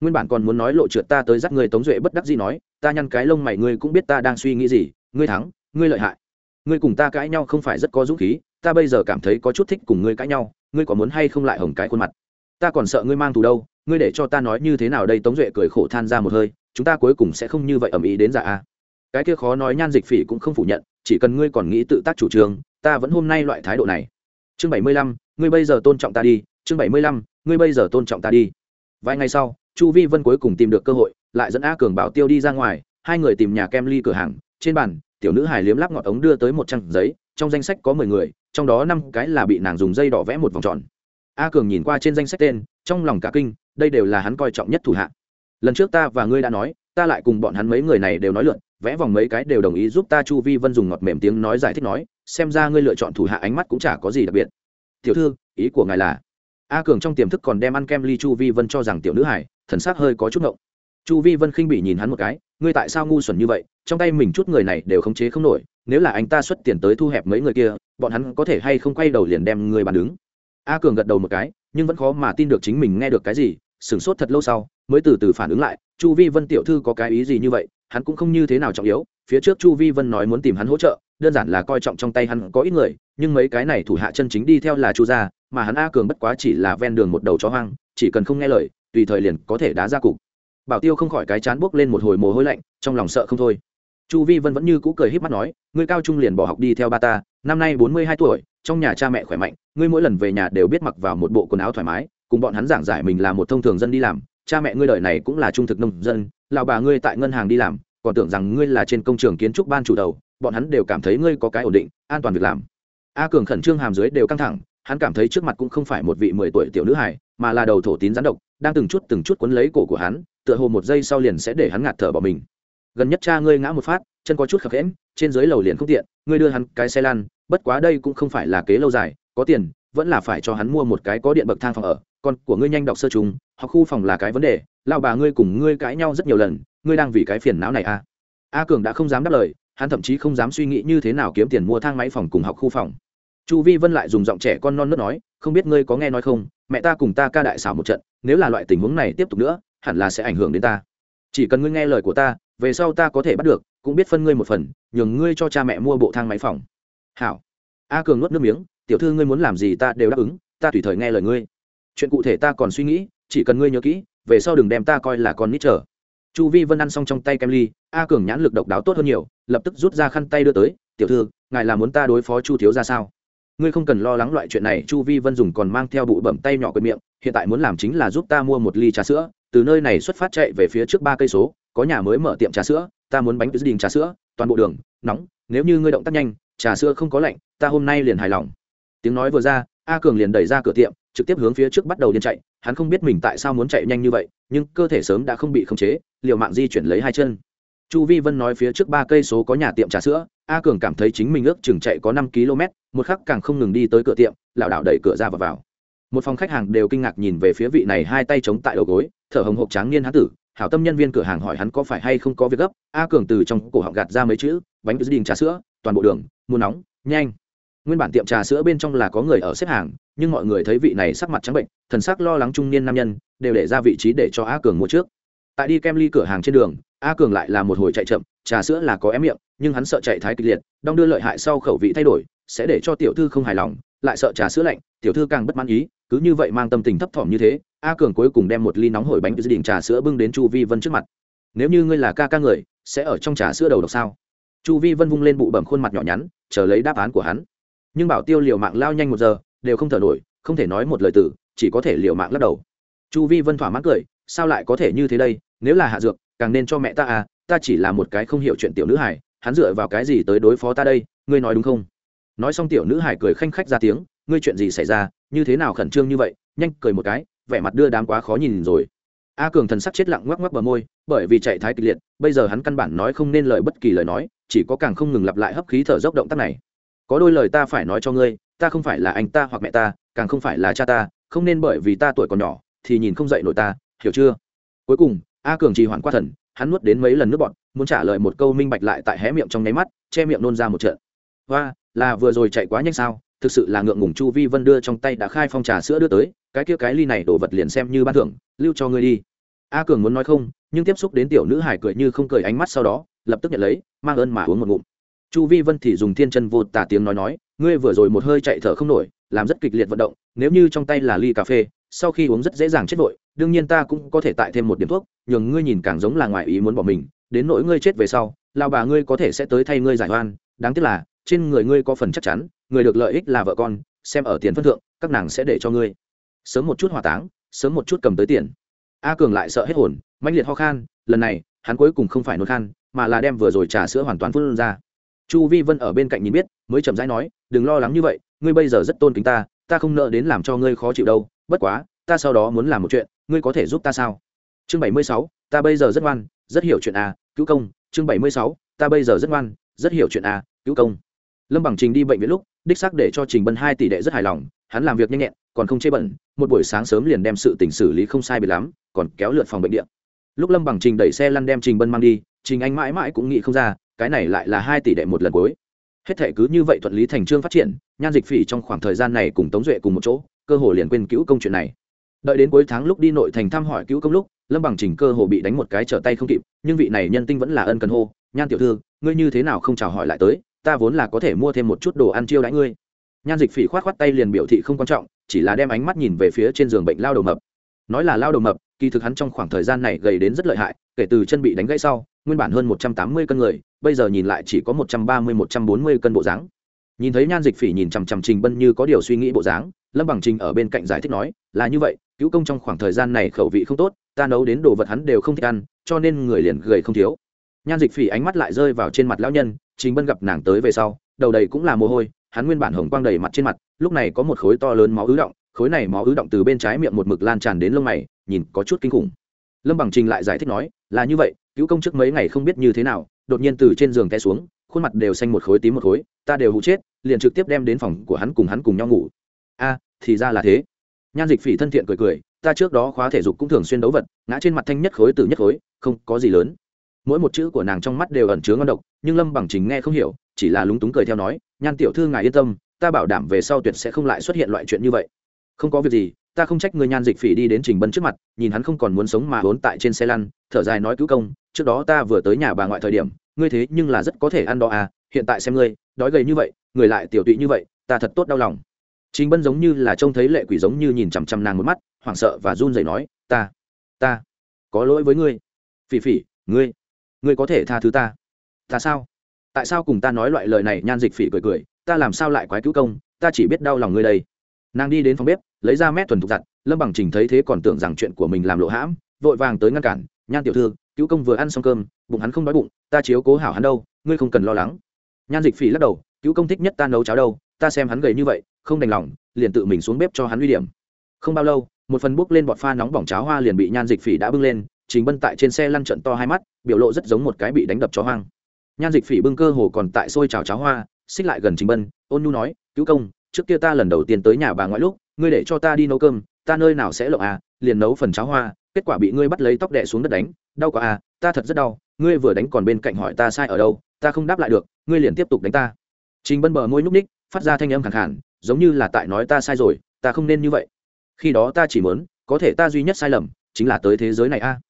Speaker 1: Nguyên bản còn muốn nói lộ trượt ta tới dắt ngươi tống duệ bất đắc gì nói, ta nhăn cái lông mày, ngươi cũng biết ta đang suy nghĩ gì, ngươi thắng, ngươi lợi hại. Ngươi cùng ta cãi nhau không phải rất có dũng khí, ta bây giờ cảm thấy có chút thích cùng ngươi cãi nhau, ngươi có muốn hay không lại hồng cái khuôn mặt? Ta còn sợ ngươi mang thù đâu ngươi để cho ta nói như thế nào đây? Tống duệ cười khổ than ra một hơi, chúng ta cuối cùng sẽ không như vậy ầm ĩ đến dạ a. Cái kia khó nói nhan dịch phỉ cũng không phủ nhận, chỉ cần ngươi còn nghĩ tự tác chủ trương, ta vẫn hôm nay loại thái độ này. Chương bảy mươi lăm, ngươi bây giờ tôn trọng ta đi. Chương bảy mươi lăm, ngươi bây giờ tôn trọng ta đi. Vài ngày sau, chu vi vân cuối cùng tìm được cơ hội, lại dẫn a cường bảo tiêu đi ra ngoài, hai người tìm nhà kem ly cửa hàng, trên bàn, tiểu nữ hài liếm láp ngọt ống đưa tới một trang giấy, trong danh sách có mười người, trong đó năm cái là bị nàng dùng dây đỏ vẽ một vòng tròn a cường nhìn qua trên danh sách tên, trong lòng cả kinh, đây đều là hắn coi trọng nhất thủ hạ. Lần trước ta và ngươi đã nói, ta lại cùng bọn hắn mấy người này đều nói lượn, vẽ vòng mấy cái đều đồng ý giúp ta chu vi vân dùng ngọt mềm tiếng nói giải thích nói, xem ra ngươi lựa chọn thủ hạ ánh mắt cũng chả có gì đặc biệt. Tiểu thư, ý của ngài là? A cường trong tiềm thức còn đem ăn kem ly chu vi vân cho rằng tiểu nữ hải thần s ắ c hơi có chút ngộng. Chu vi vân khinh bị nhìn hắn một cái, ngươi tại sao ngu xuẩn như vậy? Trong tay mình chút người này đều khống chế không nổi, nếu là anh ta xuất tiền tới thu hẹp mấy người kia, bọn hắn có thể hay không quay đầu liền đem ngươi bàn đứng? A cường gật đầu một cái, nhưng vẫn khó mà tin được chính mình nghe được cái gì, sửng sốt thật lâu sau, mới từ từ phản ứng lại, chu vi vân tiểu thư có cái ý gì như vậy, hắn cũng không như thế nào trọng yếu, phía trước chu vi vân nói muốn tìm hắn hỗ trợ, đơn giản là coi trọng trong tay hắn có ít người, nhưng mấy cái này thủ hạ chân chính đi theo là chu gia, mà hắn a cường bất quá chỉ là ven đường một đầu chó hoang, chỉ cần không nghe lời, tùy thời liền có thể đá ra cục. Bảo tiêu không khỏi cái chán buốc lên một hồi mồ hôi lạnh, trong lòng sợ không thôi. Chu vi vân vẫn như cũ cười h í p mắt nói, ngươi cao trung liền bỏ học đi theo ba ta năm nay bốn mươi hai tuổi, trong nhà cha mẹ khỏe mạnh, ngươi mỗi lần về nhà đều biết mặc vào một bộ quần áo thoải mái, cùng bọn hắn giảng giải mình là một thông thường dân đi làm. Cha mẹ ngươi đời này cũng là trung thực nông dân lào bà ngươi tại ngân hàng đi làm, còn tưởng rằng ngươi là trên công trường kiến trúc ban chủ đầu, bọn hắn đều cảm thấy ngươi có cái ổn định, an toàn việc làm. A cường khẩn trương hàm dưới đều căng thẳng, hắn cảm thấy trước mặt cũng không phải một vị mười tuổi tiểu nữ hải mà là đầu thổ tín gián độc, đang từng chút từng chút quấn lấy cổ của hắn, tựa hồ một giây sau liền sẽ để hắn ngạt thở bỏ mình. Gần nhất cha ngươi ngã một phát chân có chút khập khẽm trên dưới lầu liền không tiện, ngươi đưa hắn cái xe lăn, bất quá đây cũng không phải là kế lâu dài, có tiền, vẫn là phải cho hắn mua một cái có điện bậc thang phòng ở, còn của ngươi nhanh đọc sơ trùng, học khu phòng là cái vấn đề lao bà ngươi cùng ngươi cãi nhau rất nhiều lần, ngươi đang vì cái phiền não này à? A cường đã không dám đáp lời, hắn thậm chí không dám suy nghĩ như thế nào kiếm tiền mua thang máy phòng cùng học khu phòng. Chu vi vân lại dùng giọng trẻ con non nớt nói, không biết ngươi có nghe nói không, mẹ ta cùng ta ca đại xảo một trận, nếu là loại tình huống này tiếp tục nữa, hẳn là sẽ ảnh hưởng đến ta. Chỉ cần ngươi nghe lời của ta về sau ta có thể bắt được, cũng biết phân ngươi một phần, nhường ngươi cho cha mẹ mua bộ thang máy phòng. Hảo. A cường nuốt nước miếng, tiểu thư ngươi muốn làm gì ta đều đáp ứng, ta tùy thời nghe lời ngươi. Chuyện cụ thể ta còn suy nghĩ, chỉ cần ngươi nhớ kỹ, về sau đừng đem ta coi là con nít trở chu vi vân ăn xong trong tay kem ly, a cường nhãn lực độc đáo tốt hơn nhiều, lập tức rút ra khăn tay đưa tới, tiểu thư, ngài là muốn ta đối phó chu thiếu ra sao? Ngươi không cần lo lắng loại chuyện này, chu vi vân dùng còn mang theo bụi bẩm tay nhỏ quệt miệng, hiện tại muốn làm chính là giúp ta mua một ly trà sữa, từ nơi này xuất phát chạy về phía trước ba cây số có nhà mới mở tiệm trà sữa, ta muốn bánh đình trà sữa, toàn bộ đường, nóng, nếu như ngươi động tác nhanh, trà sữa không có lạnh, ta hôm nay liền hài lòng. Tiếng nói vừa ra, a cường liền đẩy ra cửa tiệm, trực tiếp hướng phía trước bắt đầu điên chạy, hắn không biết mình tại sao muốn chạy nhanh như vậy, nhưng cơ thể sớm đã không bị khống chế, liều mạng di chuyển lấy hai chân. Chu vi vân nói phía trước ba cây số có nhà tiệm trà sữa, a cường cảm thấy chính mình ước chừng chạy có năm km, một khắc càng không ngừng đi tới cửa tiệm, lảo đảo đẩy cửa ra và vào. Một phòng khách hàng đều kinh ngạc nhìn về phía vị này hai tay chống tại đầu gối, thở hồng hộc tráng niên hán tử hảo tâm nhân viên cửa hàng hỏi hắn có phải hay không có việc gấp, a cường từ trong cổ họng gạt ra mấy chữ, bánh đình trà sữa, toàn bộ đường, mua nóng, nhanh. Nguyên bản tiệm trà sữa bên trong là có người ở xếp hàng, nhưng mọi người thấy vị này sắc mặt trắng bệnh, thần sắc lo lắng trung niên nam nhân, đều để ra vị trí để cho a cường mua trước. Tại đi kem ly cửa hàng trên đường, a cường lại là một hồi chạy chậm, trà sữa là có ém miệng, nhưng hắn sợ chạy thái kịch liệt, đong đưa lợi hại sau khẩu vị thay đổi, sẽ để cho tiểu thư không hài lòng, lại sợ trà sữa lạnh, tiểu thư càng bất mãn ý, cứ như vậy mang tâm tình thấp thỏm như thế a cường cuối cùng đem một ly nóng hổi bánh dự định trà sữa bưng đến chu vi vân trước mặt. Nếu như ngươi là ca ca người, sẽ ở trong trà sữa đầu độc sao? Chu vi vân vung lên bụ bẩm khuôn mặt nhỏ nhắn, chờ lấy đáp án của hắn. Nhưng bảo tiêu liều mạng lao nhanh một giờ, đều không thở nổi, không thể nói một lời tử, chỉ có thể liều mạng lắc đầu. Chu vi vân thỏa mãn cười, sao lại có thể như thế đây? Nếu là hạ dược, càng nên cho mẹ ta à ta chỉ là một cái không hiểu chuyện tiểu nữ hải hắn dựa vào cái gì tới đối phó ta đây? Ngươi nói đúng không? Nói xong tiểu nữ hải cười khanh khách ra tiếng, ngươi chuyện gì xảy ra? Như thế nào khẩn trương như vậy? Nhanh cười một cái vẻ mặt đưa đám quá khó nhìn rồi. A cường thần sắc chết lặng ngoắc ngoắc bờ môi, bởi vì chạy thái kịch liệt, bây giờ hắn căn bản nói không nên lời bất kỳ lời nói, chỉ có càng không ngừng lặp lại hấp khí thở dốc động tác này. Có đôi lời ta phải nói cho ngươi, ta không phải là anh ta hoặc mẹ ta, càng không phải là cha ta, không nên bởi vì ta tuổi còn nhỏ, thì nhìn không dậy nổi ta, hiểu chưa? Cuối cùng, a cường trì hoãn qua thần, hắn nuốt đến mấy lần nước bọt, muốn trả lời một câu minh bạch lại tại hé miệng trong nháy mắt, che miệng nôn ra một trận. Hoa là vừa rồi chạy quá nhanh sao? Thực sự là ngượng ngùng chu vi vân đưa trong tay đã khai phong trà sữa đưa tới, cái kia cái ly này đổ vật liền xem như ban thưởng, lưu cho ngươi đi. A cường muốn nói không, nhưng tiếp xúc đến tiểu nữ hải cười như không cười ánh mắt sau đó, lập tức nhận lấy, mang ơn mà uống một ngụm. Chu vi vân thì dùng thiên chân vô tả tiếng nói nói, ngươi vừa rồi một hơi chạy thở không nổi, làm rất kịch liệt vận động, nếu như trong tay là ly cà phê, sau khi uống rất dễ dàng chết vội, đương nhiên ta cũng có thể tại thêm một điểm thuốc, nhường ngươi nhìn càng giống là ngoài ý muốn bỏ mình, đến nỗi ngươi chết về sau lao bà ngươi có thể sẽ tới thay ngươi giải oan, đáng tiếc là trên người ngươi có phần chắc chắn, người được lợi ích là vợ con, xem ở tiền phân thượng, các nàng sẽ để cho ngươi. Sớm một chút hỏa táng, sớm một chút cầm tới tiền. A cường lại sợ hết hồn, mãnh liệt ho khan, lần này, hắn cuối cùng không phải nôn khan, mà là đem vừa rồi trà sữa hoàn toàn phun ra. Chu vi vân ở bên cạnh nhìn biết, mới chậm rãi nói, đừng lo lắng như vậy, ngươi bây giờ rất tôn kính ta ta không nợ đến làm cho ngươi khó chịu đâu, bất quá, ta sau đó muốn làm một chuyện, ngươi có thể giúp ta sao? Chương bảy mươi sáu, ta bây giờ rất ngoan, rất hiểu chuyện à cứu công. Chương bảy mươi sáu, ta bây giờ rất ngoan, rất hiểu chuyện à cứu công lâm bằng trình đi bệnh viện lúc, đích xác để cho trình bân hai tỷ đệ rất hài lòng, hắn làm việc nhanh nhẹn, còn không chê bẩn, một buổi sáng sớm liền đem sự tỉnh xử lý không sai bị lắm, còn kéo lượt phòng bệnh điện. Lúc lâm bằng trình đẩy xe lăn đem trình bân mang đi, trình anh mãi mãi cũng nghĩ không ra, cái này lại là hai tỷ đệ một lần cuối. Hết thể cứ như vậy thuận lý thành trương phát triển, nhan dịch phỉ trong khoảng thời gian này cùng tống duệ cùng một chỗ, cơ hồ liền quên cứu công chuyện này. Đợi đến cuối tháng lúc đi nội thành thăm hỏi cứu công lúc, lâm bằng trình cơ hồ bị đánh một cái trở tay không kịp, nhưng vị này nhân tinh vẫn là ân cần hô, nhan tiểu thư, ngươi như thế nào không chào hỏi lại tới? Ta vốn là có thể mua thêm một chút đồ ăn chiêu đãi ngươi. Nhan dịch phỉ khoát khoát tay liền biểu thị không quan trọng, chỉ là đem ánh mắt nhìn về phía trên giường bệnh lao đầu mập. Nói là lao đầu mập, kỳ thực hắn trong khoảng thời gian này gầy đến rất lợi hại, kể từ chân bị đánh gãy sau, nguyên bản hơn một trăm tám mươi cân người, bây giờ nhìn lại chỉ có một trăm ba mươi, một trăm bốn mươi cân bộ dáng. Nhìn thấy nhan dịch phỉ nhìn chằm chằm trình bân như có điều suy nghĩ bộ dáng, lâm bằng trình ở bên cạnh giải thích nói, là như vậy, cứu công trong khoảng thời gian này khẩu vị không tốt, ta nấu đến đồ vật hắn đều không thích ăn, cho nên người liền gầy không thiếu. Nhan dịch phỉ ánh mắt lại rơi vào trên mặt lão nhân trình bân gặp nàng tới về sau, đầu đầy cũng là mồ hôi, hắn nguyên bản hồng quang đầy mặt trên mặt, lúc này có một khối to lớn máu ứ động, khối này máu ứ động từ bên trái miệng một mực lan tràn đến lông mày, nhìn có chút kinh khủng. Lâm bằng trình lại giải thích nói, là như vậy, cứu công trước mấy ngày không biết như thế nào, đột nhiên từ trên giường té xuống, khuôn mặt đều xanh một khối tím một khối, ta đều hụ chết, liền trực tiếp đem đến phòng của hắn cùng hắn cùng nhau ngủ. A, thì ra là thế. Nhan dịch phỉ thân thiện cười cười, ta trước đó khóa thể dục cũng thường xuyên đấu vật, ngã trên mặt thanh nhất khối từ nhất khối, không có gì lớn mỗi một chữ của nàng trong mắt đều ẩn chứa ngon độc, nhưng lâm bằng chính nghe không hiểu, chỉ là lúng túng cười theo nói, nhan tiểu thư ngài yên tâm, ta bảo đảm về sau tuyệt sẽ không lại xuất hiện loại chuyện như vậy. Không có việc gì, ta không trách người nhan dịch phỉ đi đến trình bân trước mặt, nhìn hắn không còn muốn sống mà vốn tại trên xe lăn, thở dài nói cứu công, trước đó ta vừa tới nhà bà ngoại thời điểm, ngươi thế nhưng là rất có thể ăn đó à hiện tại xem ngươi, đói gầy như vậy, người lại tiểu tụy như vậy, ta thật tốt đau lòng. Trình bân giống như là trông thấy lệ quỷ giống như nhìn chằm chằm nàng một mắt, hoảng sợ và run rẩy nói, ta ta có lỗi với ngươi. Phỉ phỉ, ngươi ngươi có thể tha thứ ta. Ta sao? Tại sao cùng ta nói loại lời này? Nhan dịch phỉ cười cười, ta làm sao lại quái cứu công? Ta chỉ biết đau lòng ngươi đây. Nàng đi đến phòng bếp, lấy ra mét thuần thục giặt, lâm bằng trình thấy thế còn tưởng rằng chuyện của mình làm lộ hãm, vội vàng tới ngăn cản. Nhan tiểu thư, cứu công vừa ăn xong cơm, bụng hắn không đói bụng, ta chiếu cố hảo hắn đâu, ngươi không cần lo lắng. Nhan dịch phỉ lắc đầu, cứu công thích nhất ta nấu cháo đâu, ta xem hắn gầy như vậy, không đành lòng, liền tự mình xuống bếp cho hắn uy điểm. Không bao lâu, một phần bốc lên bọt pha nóng bỏng cháo hoa liền bị nhan dịch phỉ đã bưng lên trình bân tại trên xe lăn trận to hai mắt, biểu lộ rất giống một cái bị đánh đập chó hoang. Nhan dịch phỉ bưng cơ hồ còn tại xôi trào cháo hoa, xích lại gần trình bân, ôn nhu nói, cứu công, trước kia ta lần đầu tiên tới nhà bà ngoại lúc, ngươi để cho ta đi nấu cơm, ta nơi nào sẽ lộng à liền nấu phần cháo hoa, kết quả bị ngươi bắt lấy tóc đẻ xuống đất đánh, đau quá à ta thật rất đau, ngươi vừa đánh còn bên cạnh hỏi ta sai ở đâu, ta không đáp lại được, ngươi liền tiếp tục đánh ta. Trình bân bờ môi nhúc ních phát ra thanh âm khẳng khản giống như là tại nói ta sai rồi, ta không nên như vậy. Khi đó ta chỉ muốn, có thể ta duy nhất sai lầm, chính là tới thế giới này a. à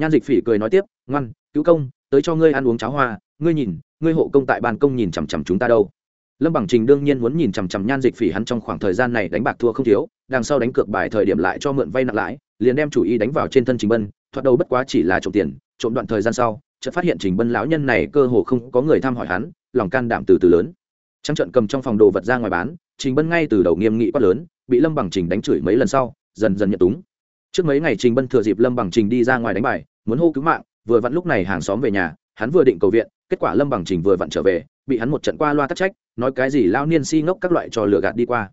Speaker 1: nhan dịch phỉ cười nói tiếp, ngoan, cứu công, tới cho ngươi ăn uống cháo hoa, ngươi nhìn, ngươi hộ công tại ban công nhìn chằm chằm chúng ta đâu. Lâm bằng trình đương nhiên muốn nhìn chằm chằm nhan dịch phỉ hắn trong khoảng thời gian này đánh bạc thua không thiếu, đằng sau đánh cược bài thời điểm lại cho mượn vay nặng lãi, liền đem chủ ý đánh vào trên thân trình bân, thoạt đầu bất quá chỉ là trộm tiền, trộm đoạn thời gian sau, chợt phát hiện trình bân lão nhân này cơ hồ không có người thăm hỏi hắn, lòng can đảm từ từ lớn. Trắng trận cầm trong phòng đồ vật ra ngoài bán, trình bân ngay từ đầu nghiêm nghị quát lớn, bị lâm bằng trình đánh chửi mấy lần sau, dần dần nhận túng. Trước mấy ngày trình bân thừa dịp lâm bằng trình đi ra ngoài đánh bài muốn hô cứu mạng, vừa vặn lúc này hàng xóm về nhà, hắn vừa định cầu viện, kết quả lâm bằng trình vừa vặn trở về, bị hắn một trận qua loa tắc trách, nói cái gì lao niên si ngốc các loại trò lừa gạt đi qua.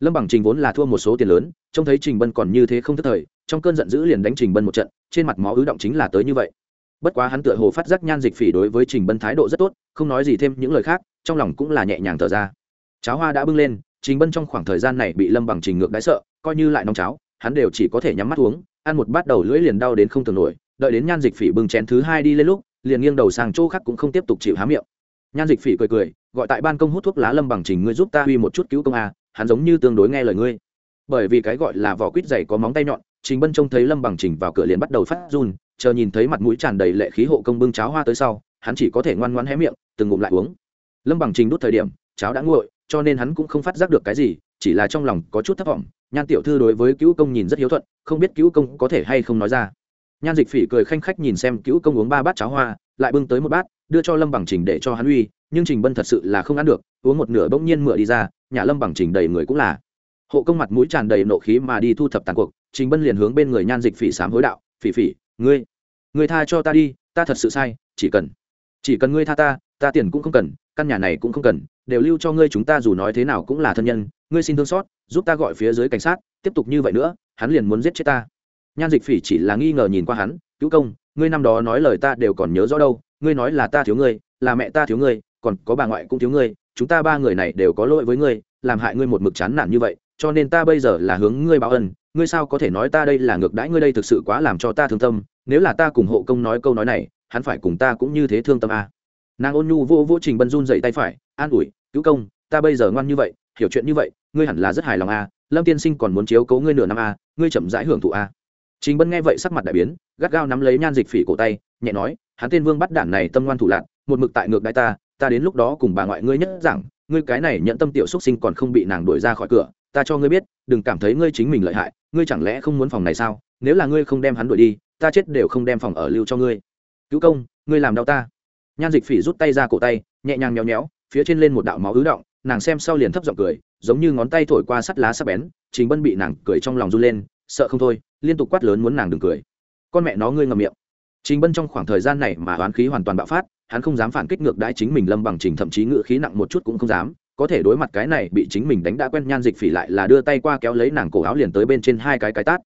Speaker 1: Lâm bằng trình vốn là thua một số tiền lớn, trông thấy trình bân còn như thế không thất thời, trong cơn giận dữ liền đánh trình bân một trận, trên mặt máu ứ động chính là tới như vậy. Bất quá hắn tựa hồ phát giác nhan dịch phỉ đối với trình bân thái độ rất tốt, không nói gì thêm những lời khác, trong lòng cũng là nhẹ nhàng thở ra. Cháo hoa đã bưng lên, trình bân trong khoảng thời gian này bị lâm bằng trình ngược đáy sợ, coi như lại nóng cháo, hắn đều chỉ có thể nhắm mắt uống, ăn một bát đầu lưỡi liền đau đến không tưởng nổi đợi đến nhan dịch phỉ bưng chén thứ hai đi lên lúc, liền nghiêng đầu sang chỗ khác cũng không tiếp tục chịu há miệng. Nhan dịch phỉ cười cười, gọi tại ban công hút thuốc lá lâm bằng trình ngươi giúp ta huy một chút cứu công a, hắn giống như tương đối nghe lời ngươi. Bởi vì cái gọi là vỏ quýt dày có móng tay nhọn, trình bân trông thấy lâm bằng trình vào cửa liền bắt đầu phát run, chờ nhìn thấy mặt mũi tràn đầy lệ khí hộ công bưng cháo hoa tới sau, hắn chỉ có thể ngoan ngoan hé miệng, từng ngụm lại uống. Lâm bằng trình đút thời điểm, cháo đã nguội, cho nên hắn cũng không phát giác được cái gì, chỉ là trong lòng có chút thất vọng. Nhan tiểu thư đối với cứu công nhìn rất hiếu thuận, không biết cứu công có thể hay không nói ra nhan dịch phỉ cười khanh khách nhìn xem cứu công uống ba bát cháo hoa, lại bưng tới một bát, đưa cho lâm bằng trình để cho hắn uy, nhưng trình bân thật sự là không ăn được, uống một nửa bỗng nhiên mửa đi ra, nhà lâm bằng trình đầy người cũng là. Hộ công mặt mũi tràn đầy nộ khí mà đi thu thập tàn cuộc, trình bân liền hướng bên người nhan dịch phỉ sám hối đạo, phỉ phỉ, ngươi ngươi tha cho ta đi, ta thật sự sai, chỉ cần chỉ cần ngươi tha ta ta tiền cũng không cần, căn nhà này cũng không cần, đều lưu cho ngươi chúng ta dù nói thế nào cũng là thân nhân, ngươi xin thương xót, giúp ta gọi phía dưới cảnh sát, tiếp tục như vậy nữa, hắn liền muốn giết chết ta nhan dịch phỉ chỉ là nghi ngờ nhìn qua hắn, cứu công, ngươi năm đó nói lời ta đều còn nhớ rõ đâu, ngươi nói là ta thiếu ngươi, là mẹ ta thiếu ngươi, còn có bà ngoại cũng thiếu ngươi, chúng ta ba người này đều có lỗi với ngươi, làm hại ngươi một mực chán nản như vậy, cho nên ta bây giờ là hướng ngươi báo ân, ngươi sao có thể nói ta đây là ngược đãi ngươi đây thực sự quá làm cho ta thương tâm, nếu là ta cùng hộ công nói câu nói này, hắn phải cùng ta cũng như thế thương tâm à. nàng ôn nhu vô vô trình bân run dậy tay phải, an ủi, cứu công, ta bây giờ ngoan như vậy, hiểu chuyện như vậy, ngươi hẳn là rất hài lòng à. lâm tiên sinh còn muốn chiếu cố ngươi nửa năm à. ngươi chậm rãi hưởng thụ à trình bân nghe vậy sắc mặt đại biến gắt gao nắm lấy nhan dịch phỉ cổ tay nhẹ nói hắn tên vương bắt đản này tâm ngoan thủ lạn, một mực tại ngược đãi ta ta đến lúc đó cùng bà ngoại ngươi nhất rằng ngươi cái này nhận tâm tiểu xúc sinh còn không bị nàng đuổi ra khỏi cửa ta cho ngươi biết đừng cảm thấy ngươi chính mình lợi hại ngươi chẳng lẽ không muốn phòng này sao? Nếu là ngươi không đem hắn đuổi đi ta chết đều không đem phòng ở lưu cho ngươi. Cứu công ngươi làm đau ta. Nhan dịch phỉ rút tay ra cổ tay nhẹ nhàng nhéo nhéo phía trên lên một đạo máu ứ động nàng xem sau liền thấp giọng cười giống như ngón tay thổi qua sắt lá sắc bén chính bân bị nàng cười trong lòng run lên sợ không thôi liên tục quát lớn muốn nàng đừng cười. Con mẹ nó ngươi ngầm miệng. Trình bân trong khoảng thời gian này mà oán khí hoàn toàn bạo phát, hắn không dám phản kích ngược đãi chính mình lâm bằng trình, thậm chí ngự khí nặng một chút cũng không dám, có thể đối mặt cái này bị chính mình đánh đã quen nhan dịch phỉ lại là đưa tay qua kéo lấy nàng cổ áo liền tới bên trên hai cái cái tát.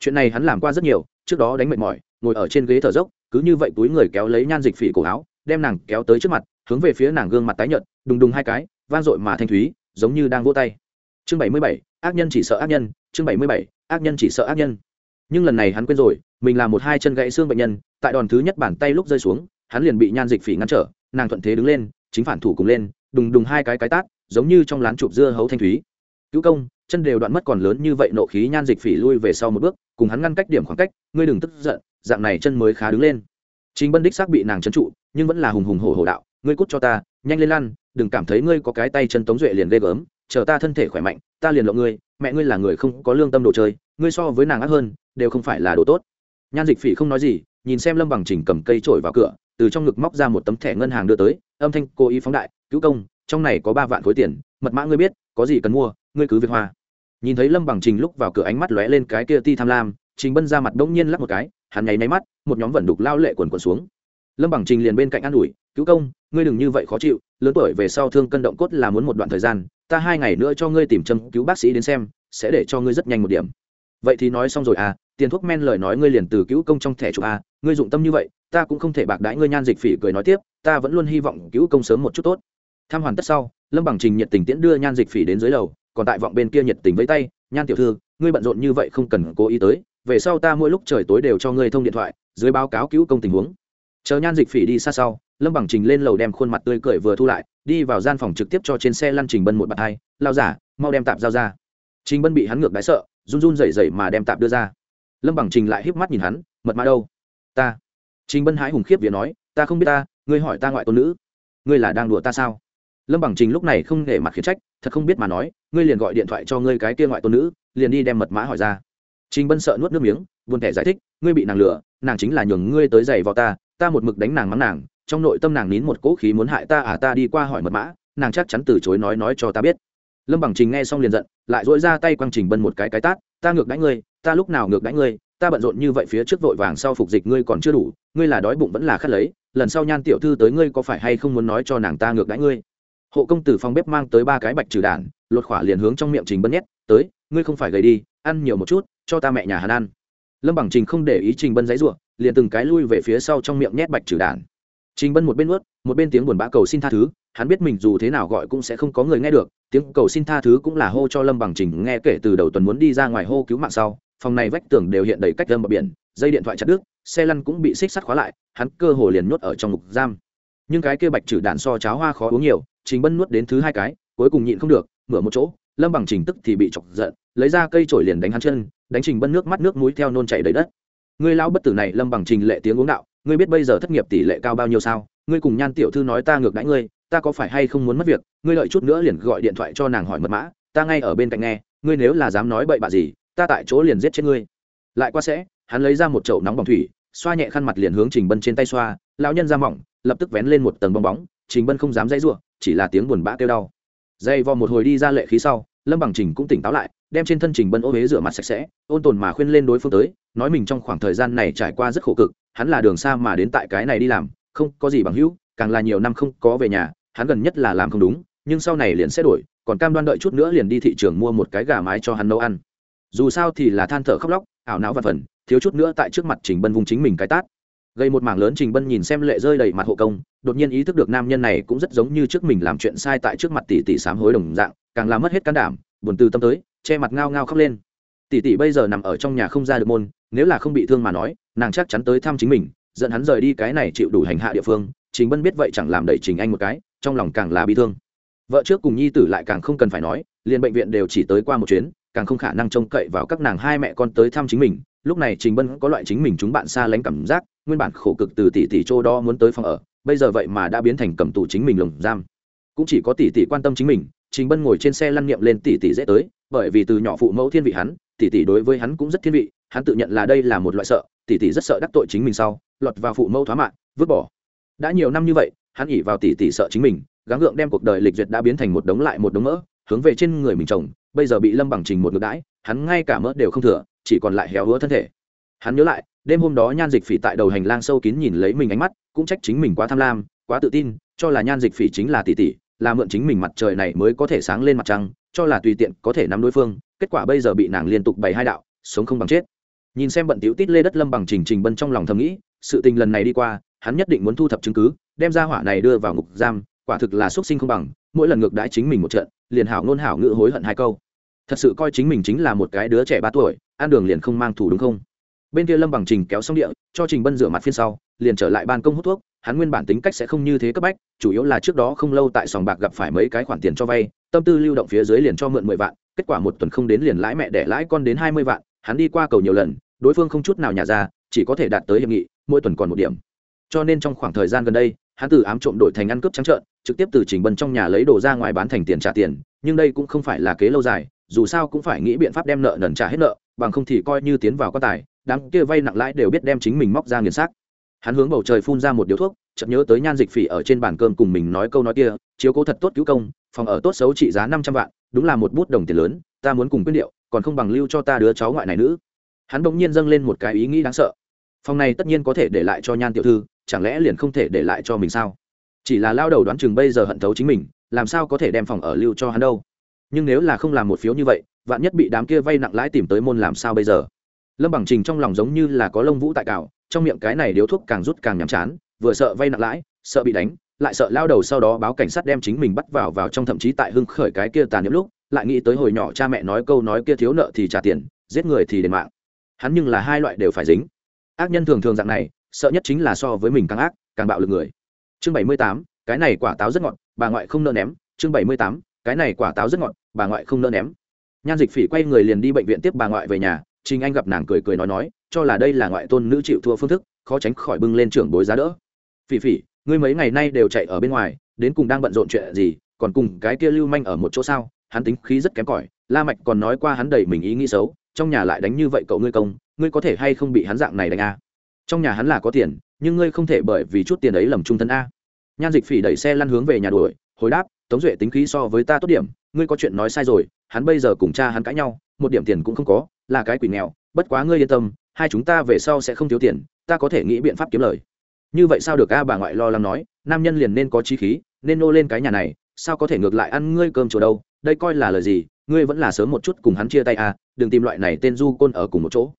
Speaker 1: Chuyện này hắn làm qua rất nhiều, trước đó đánh mệt mỏi, ngồi ở trên ghế thở dốc, cứ như vậy túi người kéo lấy nhan dịch phỉ cổ áo, đem nàng kéo tới trước mặt, hướng về phía nàng gương mặt tái nhợt, đùng đùng hai cái, vang dội mà thanh thúy, giống như đang vỗ tay. Chương bảy mươi bảy, ác nhân chỉ sợ ác nhân, chương bảy mươi bảy, ác nhân chỉ sợ ác nhân nhưng lần này hắn quên rồi, mình là một hai chân gãy xương bệnh nhân, tại đòn thứ nhất bàn tay lúc rơi xuống, hắn liền bị nhan dịch phỉ ngăn trở, nàng thuận thế đứng lên, chính phản thủ cùng lên, đùng đùng hai cái cái tát, giống như trong lán chụp dưa hấu thanh thúy. Cứu công, chân đều đoạn mất còn lớn như vậy nộ khí nhan dịch phỉ lui về sau một bước, cùng hắn ngăn cách điểm khoảng cách, ngươi đừng tức giận, dạng này chân mới khá đứng lên. Chính bân đích xác bị nàng trấn trụ, nhưng vẫn là hùng hùng hổ hổ đạo, ngươi cút cho ta, nhanh lên lăn, đừng cảm thấy ngươi có cái tay chân tống duệ liền ghê gớm, chờ ta thân thể khỏe mạnh, ta liền lộ ngươi, mẹ ngươi là người không có lương tâm đồ chơi, ngươi so với nàng ác hơn đều không phải là đồ tốt. Nhan dịch phỉ không nói gì, nhìn xem lâm bằng trình cầm cây trổi vào cửa, từ trong ngực móc ra một tấm thẻ ngân hàng đưa tới, âm thanh cố ý phóng đại, cứu công, trong này có ba vạn khối tiền, mật mã ngươi biết, có gì cần mua, ngươi cứ việc hoa. Nhìn thấy lâm bằng trình lúc vào cửa ánh mắt lóe lên cái kia ti tham lam, trình bân ra mặt đông nhiên lắp một cái, hắn nháy máy mắt, một nhóm vẩn đục lao lệ quần quần xuống. Lâm bằng trình liền bên cạnh an ủi, cứu công, ngươi đừng như vậy khó chịu, lớn tuổi về sau thương cân động cốt là muốn một đoạn thời gian, ta hai ngày nữa cho ngươi tìm châm cứu bác sĩ đến xem, sẽ để cho ngươi rất nhanh một điểm. Vậy thì nói xong rồi à tiền thuốc men lời nói ngươi liền từ cứu công trong thẻ chụp a, ngươi dụng tâm như vậy ta cũng không thể bạc đãi ngươi nhan dịch phỉ cười nói tiếp ta vẫn luôn hy vọng cứu công sớm một chút tốt. Tham hoàn tất sau lâm bằng trình nhiệt tình tiễn đưa nhan dịch phỉ đến dưới lầu còn tại vọng bên kia nhiệt tình với tay nhan tiểu thư ngươi bận rộn như vậy không cần cố ý tới về sau ta mỗi lúc trời tối đều cho ngươi thông điện thoại dưới báo cáo cứu công tình huống. Chờ nhan dịch phỉ đi xa sau lâm bằng trình lên lầu đem khuôn mặt tươi cười vừa thu lại đi vào gian phòng trực tiếp cho trên xe lăn trình bân một bạt hai lao giả mau đem tạp giao ra. Trình bân bị hắn ngược đái sợ run run rẩy rẩy mà đem tạp đưa ra lâm bằng trình lại híp mắt nhìn hắn, mật mã đâu? Ta. Trình bân hái hùng khiếp vía nói, ta không biết ta, ngươi hỏi ta ngoại tôn nữ. Ngươi là đang đùa ta sao? Lâm bằng trình lúc này không để mặt khiển trách, thật không biết mà nói, ngươi liền gọi điện thoại cho ngươi cái kia ngoại tôn nữ, liền đi đem mật mã hỏi ra. Trình bân sợ nuốt nước miếng, buồn thẻ giải thích, ngươi bị nàng lừa, nàng chính là nhường ngươi tới giày vào ta ta một mực đánh nàng mắng nàng, trong nội tâm nàng nín một cỗ khí muốn hại ta à ta đi qua hỏi mật mã, nàng chắc chắn từ chối nói nói cho ta biết. Lâm bằng trình nghe xong liền giận, lại dỗi ra tay quăng trình bân một cái cái tát ta ngược đãi ngươi, ta lúc nào ngược đãi ngươi, ta bận rộn như vậy phía trước vội vàng sau phục dịch ngươi còn chưa đủ, ngươi là đói bụng vẫn là khát lấy, lần sau nhan tiểu thư tới ngươi có phải hay không muốn nói cho nàng ta ngược đãi ngươi? Hộ công tử phòng bếp mang tới ba cái bạch trừ đản lột khỏa liền hướng trong miệng trình bân nhét, tới, ngươi không phải gầy đi, ăn nhiều một chút, cho ta mẹ nhà hắn ăn. Lâm bằng trình không để ý trình bân giấy ruộng liền từng cái lui về phía sau trong miệng nhét bạch trừ đản trình bân một bên ướt một bên tiếng buồn bã cầu xin tha thứ hắn biết mình dù thế nào gọi cũng sẽ không có người nghe được, tiếng cầu xin tha thứ cũng là hô cho lâm bằng trình nghe kể từ đầu tuần muốn đi ra ngoài hô cứu mạng sau, phòng này vách tường đều hiện đầy cách lâm bờ biển, dây điện thoại chặt đứt, xe lăn cũng bị xích sắt khóa lại, hắn cơ hồ liền nhốt ở trong ngục giam. Nhưng cái kia bạch trừ đạn so cháo hoa khó uống nhiều, trình bân nuốt đến thứ hai cái, cuối cùng nhịn không được, mở một chỗ, lâm bằng trình tức thì bị chọc giận, lấy ra cây chổi liền đánh hắn chân, đánh trình bân nước mắt nước mũi theo nôn chảy đầy đất. Ngươi lao bất tử này, lâm bằng trình lệ tiếng uống đạo, ngươi biết bây giờ thất nghiệp tỷ lệ cao bao nhiêu sao? Ngươi cùng nhan tiểu thư nói ta ngược đãi ngươi ta có phải hay không muốn mất việc, ngươi lợi chút nữa liền gọi điện thoại cho nàng hỏi mật mã, ta ngay ở bên cạnh nghe, ngươi nếu là dám nói bậy bạ gì, ta tại chỗ liền giết chết ngươi. Lại qua sẽ, hắn lấy ra một chậu nóng bỏng thủy, xoa nhẹ khăn mặt liền hướng trình bân trên tay xoa, lão nhân ra mỏng, lập tức vén lên một tầng bong bóng, trình bân không dám dãy ruộng chỉ là tiếng buồn bã kêu đau. Dây vò một hồi đi ra lệ khí sau, lâm bằng trình cũng tỉnh táo lại, đem trên thân trình bân ô huế rửa mặt sạch sẽ, ôn tồn mà khuyên lên đối phương tới, nói mình trong khoảng thời gian này trải qua rất khổ cực, hắn là đường xa mà đến tại cái này đi làm, không có gì bằng hữu, càng là nhiều năm không có về nhà hắn gần nhất là làm không đúng, nhưng sau này liền sẽ đổi, còn cam đoan đợi chút nữa liền đi thị trường mua một cái gà mái cho hắn nấu ăn. Dù sao thì là than thở khóc lóc, ảo não và phần, thiếu chút nữa tại trước mặt trình bân vùng chính mình cái tát. Gây một mảng lớn trình bân nhìn xem lệ rơi đầy mặt hộ công, đột nhiên ý thức được nam nhân này cũng rất giống như trước mình làm chuyện sai tại trước mặt tỷ tỷ sám hối đồng dạng, càng làm mất hết can đảm, buồn từ tâm tới, che mặt ngao ngao khóc lên. Tỷ tỷ bây giờ nằm ở trong nhà không ra được môn, nếu là không bị thương mà nói, nàng chắc chắn tới thăm chính mình, dẫn hắn rời đi cái này chịu đủ hành hạ địa phương, trình bân biết vậy chẳng làm đẩy trình anh một cái trong lòng càng là bị thương. Vợ trước cùng nhi tử lại càng không cần phải nói, liền bệnh viện đều chỉ tới qua một chuyến, càng không khả năng trông cậy vào các nàng hai mẹ con tới thăm chính mình. Lúc này trình bân có loại chính mình chúng bạn xa lánh cảm giác, nguyên bản khổ cực từ tỷ tỷ châu đo muốn tới phòng ở, bây giờ vậy mà đã biến thành cầm tù chính mình lồng giam. Cũng chỉ có tỷ tỷ quan tâm chính mình, trình bân ngồi trên xe lăn niệm lên tỷ tỷ dễ tới, bởi vì từ nhỏ phụ mẫu thiên vị hắn, tỷ tỷ đối với hắn cũng rất thiên vị, hắn tự nhận là đây là một loại sợ, tỷ tỷ rất sợ đắc tội chính mình sau, lọt vào phụ mẫu thoá mạng, vứt bỏ. Đã nhiều năm như vậy hắn nghĩ vào tỷ tỷ sợ chính mình, gắng gượng đem cuộc đời lịch duyệt đã biến thành một đống lại một đống mỡ, hướng về trên người mình chồng bây giờ bị lâm bằng trình một ngược đãi, hắn ngay cả mỡ đều không thừa, chỉ còn lại héo hứa thân thể. Hắn nhớ lại, đêm hôm đó nhan dịch phỉ tại đầu hành lang sâu kín nhìn lấy mình ánh mắt, cũng trách chính mình quá tham lam, quá tự tin, cho là nhan dịch phỉ chính là tỷ tỷ là mượn chính mình mặt trời này mới có thể sáng lên mặt trăng, cho là tùy tiện có thể nắm đối phương, kết quả bây giờ bị nàng liên tục bày hai đạo, sống không bằng chết. Nhìn xem bận tiểu tít lê đất lâm bằng trình trình bân trong lòng thầm nghĩ, sự tình lần này đi qua hắn nhất định muốn thu thập chứng cứ, đem ra hỏa này đưa vào ngục giam, quả thực là xuất sinh không bằng, mỗi lần ngược đãi chính mình một trận, liền hảo ngôn hảo ngữ hối hận hai câu. Thật sự coi chính mình chính là một cái đứa trẻ ba tuổi, ăn đường liền không mang thủ đúng không? Bên kia lâm bằng trình kéo xong địa, cho trình bân rửa mặt phiên sau, liền trở lại ban công hút thuốc, hắn nguyên bản tính cách sẽ không như thế cấp bách, chủ yếu là trước đó không lâu tại sòng bạc gặp phải mấy cái khoản tiền cho vay, tâm tư lưu động phía dưới liền cho mượn mười vạn, kết quả một tuần không đến liền lãi mẹ để lãi con đến hai mươi vạn, hắn đi qua cầu nhiều lần, đối phương không chút nào nhả ra, chỉ có thể đạt tới hiệp nghị, mỗi tuần còn một điểm cho nên trong khoảng thời gian gần đây, hắn từ ám trộm đổi thành ăn cướp trắng trợn, trực tiếp từ trình bân trong nhà lấy đồ ra ngoài bán thành tiền trả tiền, nhưng đây cũng không phải là kế lâu dài, dù sao cũng phải nghĩ biện pháp đem nợ nần trả hết nợ, bằng không thì coi như tiến vào quan tài, đám kia vay nặng lãi đều biết đem chính mình móc ra nghiền xác. Hắn hướng bầu trời phun ra một điếu thuốc, chợt nhớ tới nhan dịch phỉ ở trên bàn cơm cùng mình nói câu nói kia, chiếu cố thật tốt cứu công, phòng ở tốt xấu trị giá năm trăm vạn, đúng là một bút đồng tiền lớn, ta muốn cùng quyết điệu còn không bằng lưu cho ta đứa cháu ngoại này nữ. Hắn bỗng nhiên dâng lên một cái ý nghĩ đáng sợ. Phòng này tất nhiên có thể để lại cho nhan tiểu thư chẳng lẽ liền không thể để lại cho mình sao? Chỉ là lao đầu đoán chừng bây giờ hận thấu chính mình, làm sao có thể đem phòng ở lưu cho hắn đâu? Nhưng nếu là không làm một phiếu như vậy, vạn nhất bị đám kia vay nặng lãi tìm tới môn làm sao bây giờ? Lâm bằng trình trong lòng giống như là có lông vũ tại cào, trong miệng cái này điếu thuốc càng rút càng nhàm chán, vừa sợ vay nặng lãi, sợ bị đánh, lại sợ lao đầu sau đó báo cảnh sát đem chính mình bắt vào vào trong thậm chí tại hưng khởi cái kia tàn nhiễm lúc, lại nghĩ tới hồi nhỏ cha mẹ nói câu nói kia thiếu nợ thì trả tiền, giết người thì đền mạng. Hắn nhưng là hai loại đều phải dính. Ác nhân thường thường dạng này sợ nhất chính là so với mình càng ác, càng bạo lực người. Chương bảy mươi tám, cái này quả táo rất ngọt, bà ngoại không nỡ ném. Chương bảy mươi tám, cái này quả táo rất ngọt, bà ngoại không nỡ ném. Nhan dịch phỉ quay người liền đi bệnh viện tiếp bà ngoại về nhà, trình anh gặp nàng cười cười nói nói, cho là đây là ngoại tôn nữ chịu thua phương thức, khó tránh khỏi bưng lên trưởng bối giá đỡ. Phỉ phỉ, ngươi mấy ngày nay đều chạy ở bên ngoài, đến cùng đang bận rộn chuyện gì, còn cùng cái kia lưu manh ở một chỗ sao? Hắn tính khí rất kém cỏi, la mạch còn nói qua hắn đầy mình ý nghĩ xấu, trong nhà lại đánh như vậy cậu ngươi công, ngươi có thể hay không bị hắn dạng này đánh a trong nhà hắn là có tiền, nhưng ngươi không thể bởi vì chút tiền ấy lầm trung thân a. Nhan dịch phỉ đẩy xe lăn hướng về nhà đuổi, hồi đáp, tống duệ tính khí so với ta tốt điểm, ngươi có chuyện nói sai rồi, hắn bây giờ cùng cha hắn cãi nhau, một điểm tiền cũng không có, là cái quỷ nghèo, bất quá ngươi yên tâm, hai chúng ta về sau sẽ không thiếu tiền, ta có thể nghĩ biện pháp kiếm lời. Như vậy sao được a bà ngoại lo lắng nói, nam nhân liền nên có trí khí, nên nô lên cái nhà này, sao có thể ngược lại ăn ngươi cơm chùa đâu, đây coi là lời gì, ngươi vẫn là sớm một chút cùng hắn chia tay a, đừng tìm loại này tên du côn ở cùng một chỗ.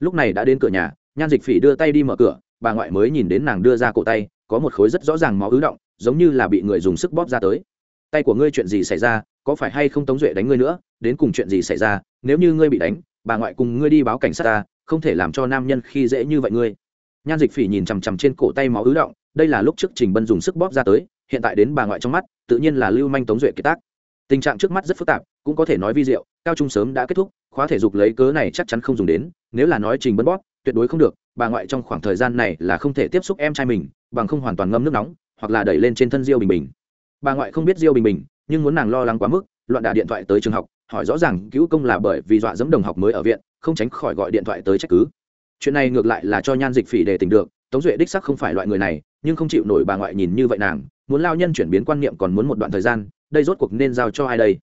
Speaker 1: Lúc này đã đến cửa nhà nhan dịch phỉ đưa tay đi mở cửa, bà ngoại mới nhìn đến nàng đưa ra cổ tay, có một khối rất rõ ràng máu ứ động, giống như là bị người dùng sức bóp ra tới. Tay của ngươi chuyện gì xảy ra, có phải hay không tống duệ đánh ngươi nữa? Đến cùng chuyện gì xảy ra? Nếu như ngươi bị đánh, bà ngoại cùng ngươi đi báo cảnh sát ta, không thể làm cho nam nhân khi dễ như vậy ngươi. Nhan dịch phỉ nhìn chằm chằm trên cổ tay máu ứ động, đây là lúc trước trình bân dùng sức bóp ra tới, hiện tại đến bà ngoại trong mắt, tự nhiên là lưu manh tống duệ kiệt tác. Tình trạng trước mắt rất phức tạp, cũng có thể nói vi diệu, cao trung sớm đã kết thúc, khóa thể dục lấy cớ này chắc chắn không dùng đến, nếu là nói trình bân bóp tuyệt đối không được, bà ngoại trong khoảng thời gian này là không thể tiếp xúc em trai mình, bằng không hoàn toàn ngâm nước nóng, hoặc là đẩy lên trên thân diêu bình bình. Bà ngoại không biết diêu bình bình, nhưng muốn nàng lo lắng quá mức, loạn đả điện thoại tới trường học, hỏi rõ ràng cứu công là bởi vì dọa dẫm đồng học mới ở viện, không tránh khỏi gọi điện thoại tới trách cứ. Chuyện này ngược lại là cho nhan dịch phỉ để tình được, tống duệ đích sắc không phải loại người này, nhưng không chịu nổi bà ngoại nhìn như vậy nàng, muốn lao nhân chuyển biến quan niệm còn muốn một đoạn thời gian, đây rốt cuộc nên giao cho ai đây?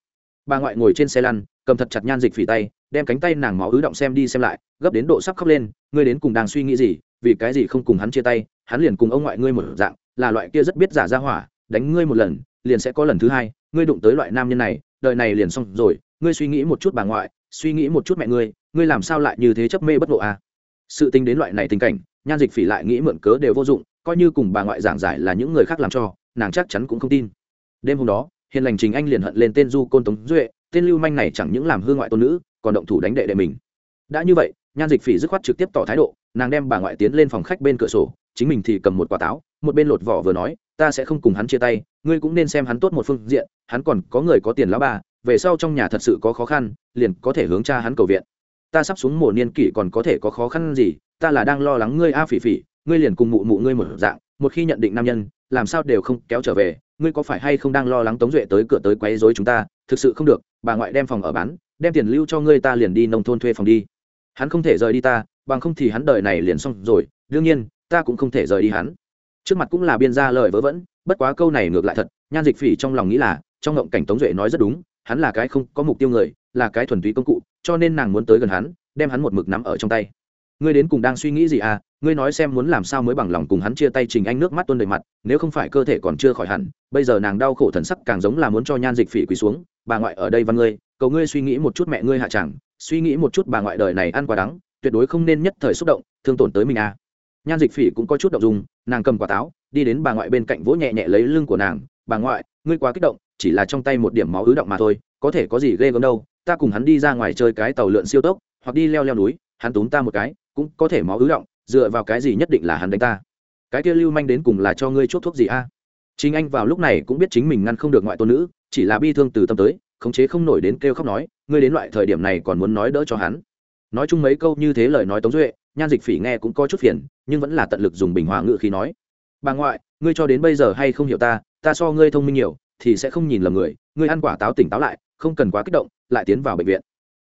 Speaker 1: Bà ngoại ngồi trên xe lăn, cầm thật chặt nhan dịch phỉ tay đem cánh tay nàng máu ứ động xem đi xem lại, gấp đến độ sắp khóc lên, ngươi đến cùng đang suy nghĩ gì? Vì cái gì không cùng hắn chia tay? Hắn liền cùng ông ngoại ngươi một dạng, là loại kia rất biết giả ra hỏa, đánh ngươi một lần, liền sẽ có lần thứ hai, ngươi đụng tới loại nam nhân này, đời này liền xong rồi, ngươi suy nghĩ một chút bà ngoại, suy nghĩ một chút mẹ ngươi ngươi làm sao lại như thế chấp mê bất ngộ à? Sự tính đến loại này tình cảnh, nhan dịch phỉ lại nghĩ mượn cớ đều vô dụng, coi như cùng bà ngoại giảng giải là những người khác làm cho, nàng chắc chắn cũng không tin. Đêm hôm đó, hiền lành trình anh liền hận lên tên du côn tống duệ, tên lưu manh này chẳng những làm hư ngoại tôn nữ còn động thủ đánh đệ đệ mình. Đã như vậy, nhan dịch phỉ dứt khoát trực tiếp tỏ thái độ, nàng đem bà ngoại tiến lên phòng khách bên cửa sổ, chính mình thì cầm một quả táo, một bên lột vỏ vừa nói, ta sẽ không cùng hắn chia tay, ngươi cũng nên xem hắn tốt một phương diện, hắn còn có người có tiền lão bà, về sau trong nhà thật sự có khó khăn, liền có thể hướng cha hắn cầu viện. Ta sắp xuống mùa niên kỷ còn có thể có khó khăn gì, ta là đang lo lắng ngươi a phỉ phỉ, ngươi liền cùng mụ mụ ngươi một dạng, một khi nhận định nam nhân, làm sao đều không kéo trở về, ngươi có phải hay không đang lo lắng tống duệ tới cửa tới quấy rối chúng ta, thực sự không được, bà ngoại đem phòng ở bán đem tiền lưu cho ngươi ta liền đi nông thôn thuê phòng đi. Hắn không thể rời đi ta, bằng không thì hắn đời này liền xong rồi, đương nhiên, ta cũng không thể rời đi hắn. Trước mặt cũng là biên ra lời vớ vẩn, bất quá câu này ngược lại thật, nhan dịch phỉ trong lòng nghĩ là, trong ngộng cảnh tống duệ nói rất đúng, hắn là cái không có mục tiêu người, là cái thuần túy công cụ, cho nên nàng muốn tới gần hắn, đem hắn một mực nắm ở trong tay. Ngươi đến cùng đang suy nghĩ gì à? Ngươi nói xem muốn làm sao mới bằng lòng cùng hắn chia tay trình anh nước mắt tuôn đầy mặt, nếu không phải cơ thể còn chưa khỏi hẳn, bây giờ nàng đau khổ thần sắc càng giống là muốn cho nhan dịch phỉ quỳ xuống, bà ngoại ở đây văn ngươi cầu ngươi suy nghĩ một chút mẹ ngươi hạ chẳng, suy nghĩ một chút bà ngoại đời này ăn quả đắng, tuyệt đối không nên nhất thời xúc động, thương tổn tới mình à. Nhan dịch phỉ cũng có chút động dung, nàng cầm quả táo, đi đến bà ngoại bên cạnh vỗ nhẹ nhẹ lấy lưng của nàng, bà ngoại, ngươi quá kích động, chỉ là trong tay một điểm máu ứ động mà thôi, có thể có gì ghê gớm đâu, ta cùng hắn đi ra ngoài chơi cái tàu lượn siêu tốc, hoặc đi leo leo núi, hắn túm ta một cái, cũng có thể máu ứ động, dựa vào cái gì nhất định là hắn đánh ta. Cái kia lưu manh đến cùng là cho ngươi chốt thuốc gì a? Chính anh vào lúc này cũng biết chính mình ngăn không được ngoại tôn nữ, chỉ là bi thương từ tâm tới khống chế không nổi đến kêu khóc nói, ngươi đến loại thời điểm này còn muốn nói đỡ cho hắn. Nói chung mấy câu như thế lời nói tống duệ, nhan dịch phỉ nghe cũng có chút phiền, nhưng vẫn là tận lực dùng bình hòa ngự khi nói, bà ngoại, ngươi cho đến bây giờ hay không hiểu ta ta so ngươi thông minh nhiều, thì sẽ không nhìn lầm người, ngươi ăn quả táo tỉnh táo lại, không cần quá kích động, lại tiến vào bệnh viện.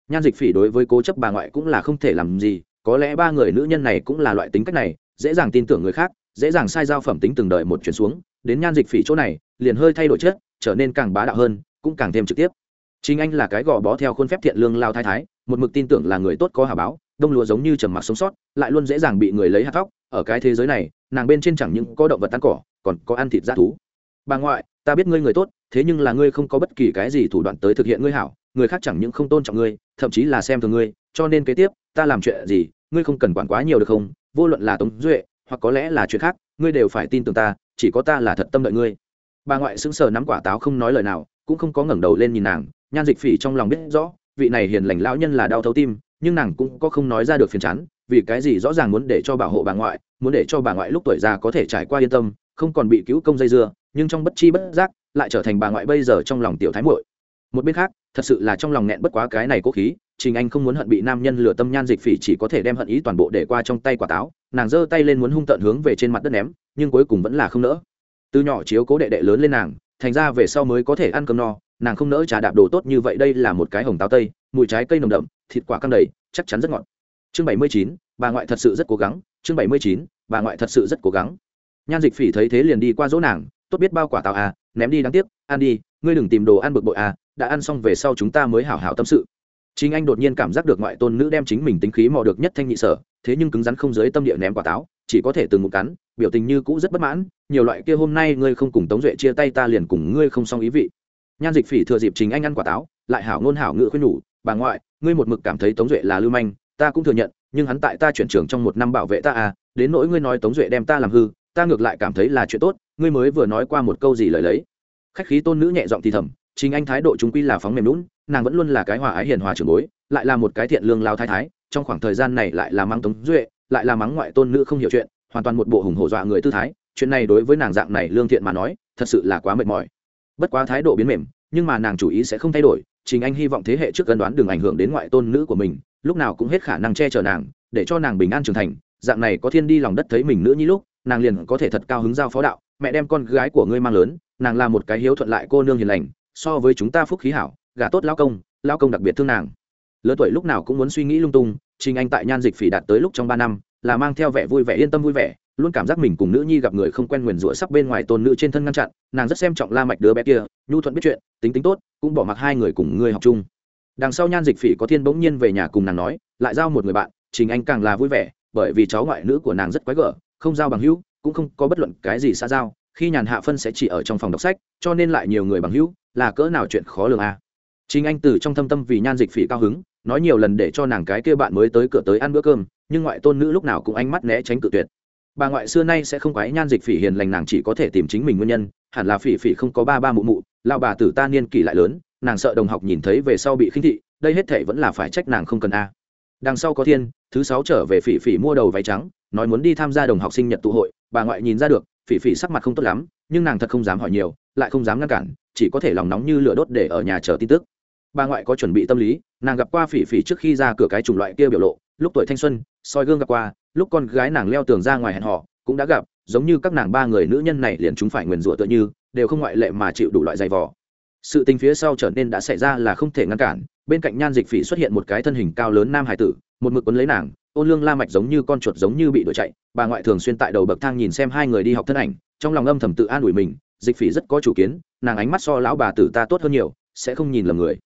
Speaker 1: Nhan dịch phỉ đối với cố chấp bà ngoại cũng là không thể làm gì, có lẽ ba người nữ nhân này cũng là loại tính cách này, dễ dàng tin tưởng người khác, dễ dàng sai giao phẩm tính từng đợi một chuyển xuống, đến nhan dịch phỉ chỗ này, liền hơi thay đổi chất, trở nên càng bá đạo hơn, cũng càng thêm trực tiếp chính anh là cái gò bó theo khuôn phép thiện lương lao thái thái, một mực tin tưởng là người tốt có hà báo, đông lúa giống như trầm mặc sống sót, lại luôn dễ dàng bị người lấy hạt tóc ở cái thế giới này, nàng bên trên chẳng những có động vật tan cỏ, còn có ăn thịt g thú. Bà ngoại, ta biết ngươi người tốt, thế nhưng là ngươi không có bất kỳ cái gì thủ đoạn tới thực hiện ngươi hảo, người khác chẳng những không tôn trọng ngươi, thậm chí là xem thường ngươi, cho nên kế tiếp, ta làm chuyện gì, ngươi không cần quản quá nhiều được không? Vô luận là tống duệ, hoặc có lẽ là chuyện khác, ngươi đều phải tin tưởng ta, chỉ có ta là thật tâm đợi ngươi. Bà ngoại sững sờ nắm quả táo không nói lời nào, cũng không có ngẩng đầu lên nhìn nàng nhan dịch phỉ trong lòng biết rõ, vị này hiền lành lão nhân là đau thấu tim, nhưng nàng cũng có không nói ra được phiền chán, vì cái gì rõ ràng muốn để cho bảo hộ bà ngoại, muốn để cho bà ngoại lúc tuổi già có thể trải qua yên tâm, không còn bị cứu công dây dưa, nhưng trong bất chi bất giác lại trở thành bà ngoại bây giờ trong lòng tiểu thái muội. Một bên khác, thật sự là trong lòng nghẹn bất quá cái này cố khí, trình anh không muốn hận bị nam nhân lừa tâm nhan dịch phỉ chỉ có thể đem hận ý toàn bộ để qua trong tay quả táo, nàng giơ tay lên muốn hung tận hướng về trên mặt đất ném, nhưng cuối cùng vẫn là không nỡ. Từ nhỏ chiếu cố đệ đệ lớn lên nàng, thành ra về sau mới có thể ăn cơm no nàng không nỡ trà đạp đồ tốt như vậy, đây là một cái hồng táo tây, mùi trái cây nồng đậm, thịt quả căng đầy, chắc chắn rất ngọt. Chương bảy mươi chín, bà ngoại thật sự rất cố gắng. Chương bảy mươi chín, bà ngoại thật sự rất cố gắng. Nhan dịch phỉ thấy thế liền đi qua dỗ nàng, tốt biết bao quả táo à ném đi đáng tiếc, ăn đi, ngươi đừng tìm đồ ăn bực bội à đã ăn xong về sau chúng ta mới hảo hảo tâm sự. Chính anh đột nhiên cảm giác được ngoại tôn nữ đem chính mình tính khí mò được nhất thanh nhị sở, thế nhưng cứng rắn không dưới tâm địa ném quả táo, chỉ có thể từng một cắn, biểu tình như cũ rất bất mãn, nhiều loại kia hôm nay ngươi không cùng tống duệ chia tay ta liền cùng ngươi không xong ý vị nhan dịch phỉ thừa dịp chính anh ăn quả táo, lại hảo ngôn hảo ngự khuyên nhủ, bà ngoại, ngươi một mực cảm thấy tống duệ là lưu manh, ta cũng thừa nhận, nhưng hắn tại ta chuyển trường trong một năm bảo vệ ta à đến nỗi ngươi nói tống duệ đem ta làm hư, ta ngược lại cảm thấy là chuyện tốt, ngươi mới vừa nói qua một câu gì lời lấy. Khách khí tôn nữ nhẹ giọng thì thầm chính anh thái độ chúng quy là phóng mềm lún nàng vẫn luôn là cái hòa ái hiền hòa trưởng bối, lại là một cái thiện lương lao thái thái, trong khoảng thời gian này lại là mắng tống duệ, lại là mắng ngoại tôn nữ không hiểu chuyện, hoàn toàn một bộ hùng hổ dọa người tư thái, chuyện này đối với nàng dạng này lương thiện mà nói, thật sự là quá mệt mỏi bất quá thái độ biến mềm, nhưng mà nàng chủ ý sẽ không thay đổi chính anh hy vọng thế hệ trước cân đoán đừng ảnh hưởng đến ngoại tôn nữ của mình, lúc nào cũng hết khả năng che chở nàng, để cho nàng bình an trưởng thành, dạng này có thiên đi lòng đất thấy mình nữ nhi lúc, nàng liền có thể thật cao hứng giao phó đạo, mẹ đem con gái của ngươi mang lớn, nàng là một cái hiếu thuận lại cô nương hiền lành, so với chúng ta phúc khí hảo, gả tốt lao công lao công đặc biệt thương nàng. Lớn tuổi lúc nào cũng muốn suy nghĩ lung tung, trình anh tại nhan dịch phỉ đạt tới lúc trong ba năm, là mang theo vẻ vui vẻ, yên tâm vui vẻ luôn cảm giác mình cùng nữ nhi gặp người không quen nguyền rủa sắc bên ngoài tôn nữ trên thân ngăn chặn nàng rất xem trọng la mạch đứa bé kia nhu thuận biết chuyện tính tính tốt cũng bỏ mặc hai người cùng ngươi học chung đằng sau nhan dịch phỉ có thiên bỗng nhiên về nhà cùng nàng nói lại giao một người bạn trình anh càng là vui vẻ bởi vì cháu ngoại nữ của nàng rất quái gở không giao bằng hữu cũng không có bất luận cái gì xa giao khi nhàn hạ phân sẽ chỉ ở trong phòng đọc sách cho nên lại nhiều người bằng hữu là cỡ nào chuyện khó lường à. Trình Anh từ trong thâm tâm vì Nhan Dịch Phỉ cao hứng, nói nhiều lần để cho nàng cái kia bạn mới tới cửa tới ăn bữa cơm, nhưng ngoại tôn nữ lúc nào cũng ánh mắt né tránh cự tuyệt. Bà ngoại xưa nay sẽ không quái Nhan Dịch Phỉ hiền lành nàng chỉ có thể tìm chính mình nguyên nhân, hẳn là Phỉ Phỉ không có ba ba mụ mụ, lao bà tử ta niên kỷ lại lớn, nàng sợ đồng học nhìn thấy về sau bị khinh thị, đây hết thể vẫn là phải trách nàng không cần a. Đằng sau có thiên, thứ sáu trở về Phỉ Phỉ mua đầu váy trắng, nói muốn đi tham gia đồng học sinh nhật tụ hội, bà ngoại nhìn ra được, Phỉ Phỉ sắc mặt không tốt lắm, nhưng nàng thật không dám hỏi nhiều, lại không dám ngăn cản, chỉ có thể lòng nóng như lửa đốt để ở nhà chờ tin tức bà ngoại có chuẩn bị tâm lý nàng gặp qua phỉ phỉ trước khi ra cửa cái chủng loại kia biểu lộ lúc tuổi thanh xuân soi gương gặp qua lúc con gái nàng leo tường ra ngoài hẹn họ cũng đã gặp, giống như các nàng ba người nữ nhân này liền chúng phải nguyền rủa tựa như, đều không ngoại lệ mà chịu đủ loại dày vò. Sự tình phía sau trở nên đã xảy ra là không thể ngăn cản, bên cạnh nhan dịch phỉ xuất hiện một cái thân hình cao lớn nam hải tử, một mực quấn lấy nàng, ôn lương la mạch giống như con chuột giống như bị đuổi chạy, bà ngoại thường xuyên tại đầu bậc thang nhìn xem hai người đi học thân ảnh, trong lòng âm thầm tự an ủi mình, dịch phỉ rất có chủ kiến, nàng ánh mắt so lão bà tử ta tốt hơn nhiều, sẽ không nhìn lầm người.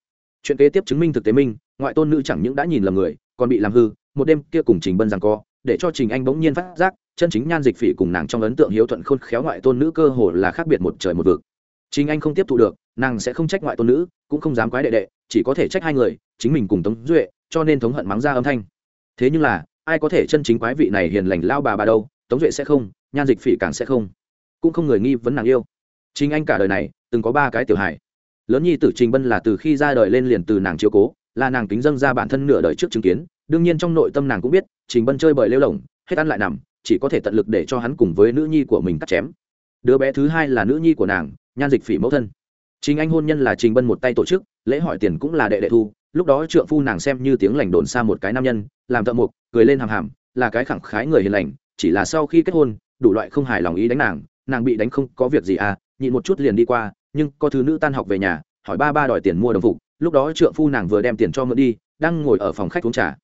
Speaker 1: Chuyện kế tiếp chứng minh thực tế minh, ngoại tôn nữ chẳng những đã nhìn lầm người, còn bị làm hư, một đêm kia cùng trình bân rằng co để cho trình anh bỗng nhiên phát giác, chân chính nhan dịch phỉ cùng nàng trong ấn tượng hiếu thuận khôn khéo ngoại tôn nữ cơ hồ là khác biệt một trời một vực. Trình anh không tiếp thu được, nàng sẽ không trách ngoại tôn nữ, cũng không dám quái đệ đệ, chỉ có thể trách hai người, chính mình cùng tống duệ, cho nên thống hận mắng ra âm thanh. Thế nhưng là, ai có thể chân chính quái vị này hiền lành lao bà bà đâu, tống duệ sẽ không, nhan dịch phỉ càng sẽ không. Cũng không người nghi vấn nàng yêu. Chính anh cả đời này, từng có ba cái tiểu hài. Lớn nhi tử trình bân là từ khi ra đời lên liền từ nàng chiếu cố, là nàng kính dâng ra bản thân nửa đời trước chứng kiến đương nhiên trong nội tâm nàng cũng biết, trình bân chơi bời lêu lỏng, hết ăn lại nằm, chỉ có thể tận lực để cho hắn cùng với nữ nhi của mình cắt chém. Đứa bé thứ hai là nữ nhi của nàng, nhan dịch phỉ mẫu thân. Trình anh hôn nhân là trình bân một tay tổ chức, lễ hỏi tiền cũng là đệ đệ thu, lúc đó trượng phu nàng xem như tiếng lành đồn xa một cái nam nhân, làm thợ mộc, cười lên hàm hàm, là cái khẳng khái người hiền lành, chỉ là sau khi kết hôn, đủ loại không hài lòng ý đánh nàng nàng bị đánh không có việc gì à nhịn một chút liền đi qua, nhưng có thứ nữ tan học về nhà, hỏi ba ba đòi tiền mua đồng phục, lúc đó trượng phu nàng vừa đem tiền cho mượn đi, đang ngồi ở phòng khách uống trà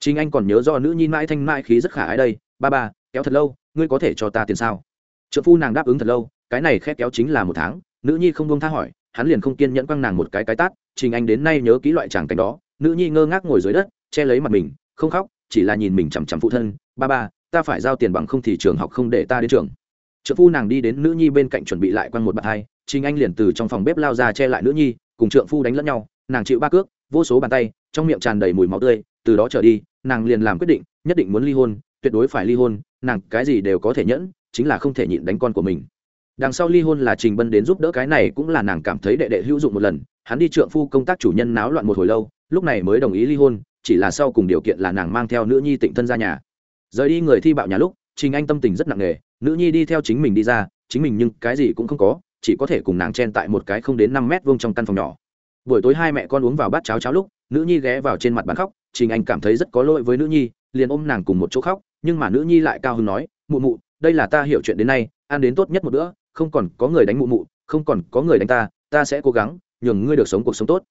Speaker 1: chính anh còn nhớ do nữ nhi mãi thanh mãi khí rất khả ái đây, ba ba, kéo thật lâu, ngươi có thể cho ta tiền sao? Trợ phu nàng đáp ứng thật lâu, cái này khét kéo chính là một tháng, nữ nhi không buông tha hỏi, hắn liền không kiên nhẫn quăng nàng một cái cái tát, trình anh đến nay nhớ kỹ loại tràng cảnh đó, nữ nhi ngơ ngác ngồi dưới đất, che lấy mặt mình, không khóc, chỉ là nhìn mình chằm chằm phụ thân, ba ba, ta phải giao tiền bằng không thì trường học không để ta đến trường. Trợ phu nàng đi đến nữ nhi bên cạnh chuẩn bị lại quăng một bàn hai, trình anh liền từ trong phòng bếp lao ra che lại nữ nhi, cùng trượng phu đánh lẫn nhau, nàng chịu ba cước, vô số bàn tay, trong miệng tràn đầy mùi máu tươi từ đó trở đi, nàng liền làm quyết định, nhất định muốn ly hôn, tuyệt đối phải ly hôn, nàng cái gì đều có thể nhẫn, chính là không thể nhịn đánh con của mình. Đằng sau ly hôn là trình bân đến giúp đỡ cái này cũng là nàng cảm thấy đệ đệ hữu dụng một lần, hắn đi trượng phu công tác chủ nhân náo loạn một hồi lâu, lúc này mới đồng ý ly hôn, chỉ là sau cùng điều kiện là nàng mang theo nữ nhi tịnh thân ra nhà. Rời đi người thi bạo nhà lúc, trình anh tâm tình rất nặng nề, nữ nhi đi theo chính mình đi ra, chính mình nhưng cái gì cũng không có, chỉ có thể cùng nàng chen tại một cái không đến năm mét vuông trong căn phòng nhỏ. Buổi tối hai mẹ con uống vào bát cháo cháo lúc, nữ nhi ghé vào trên mặt bàn khóc trình anh cảm thấy rất có lỗi với nữ nhi, liền ôm nàng cùng một chỗ khóc, nhưng mà nữ nhi lại cao hứng nói, mụ mụ, đây là ta hiểu chuyện đến nay, ăn đến tốt nhất một bữa, không còn có người đánh mụ mụ, không còn có người đánh ta ta sẽ cố gắng nhường ngươi được sống cuộc sống tốt.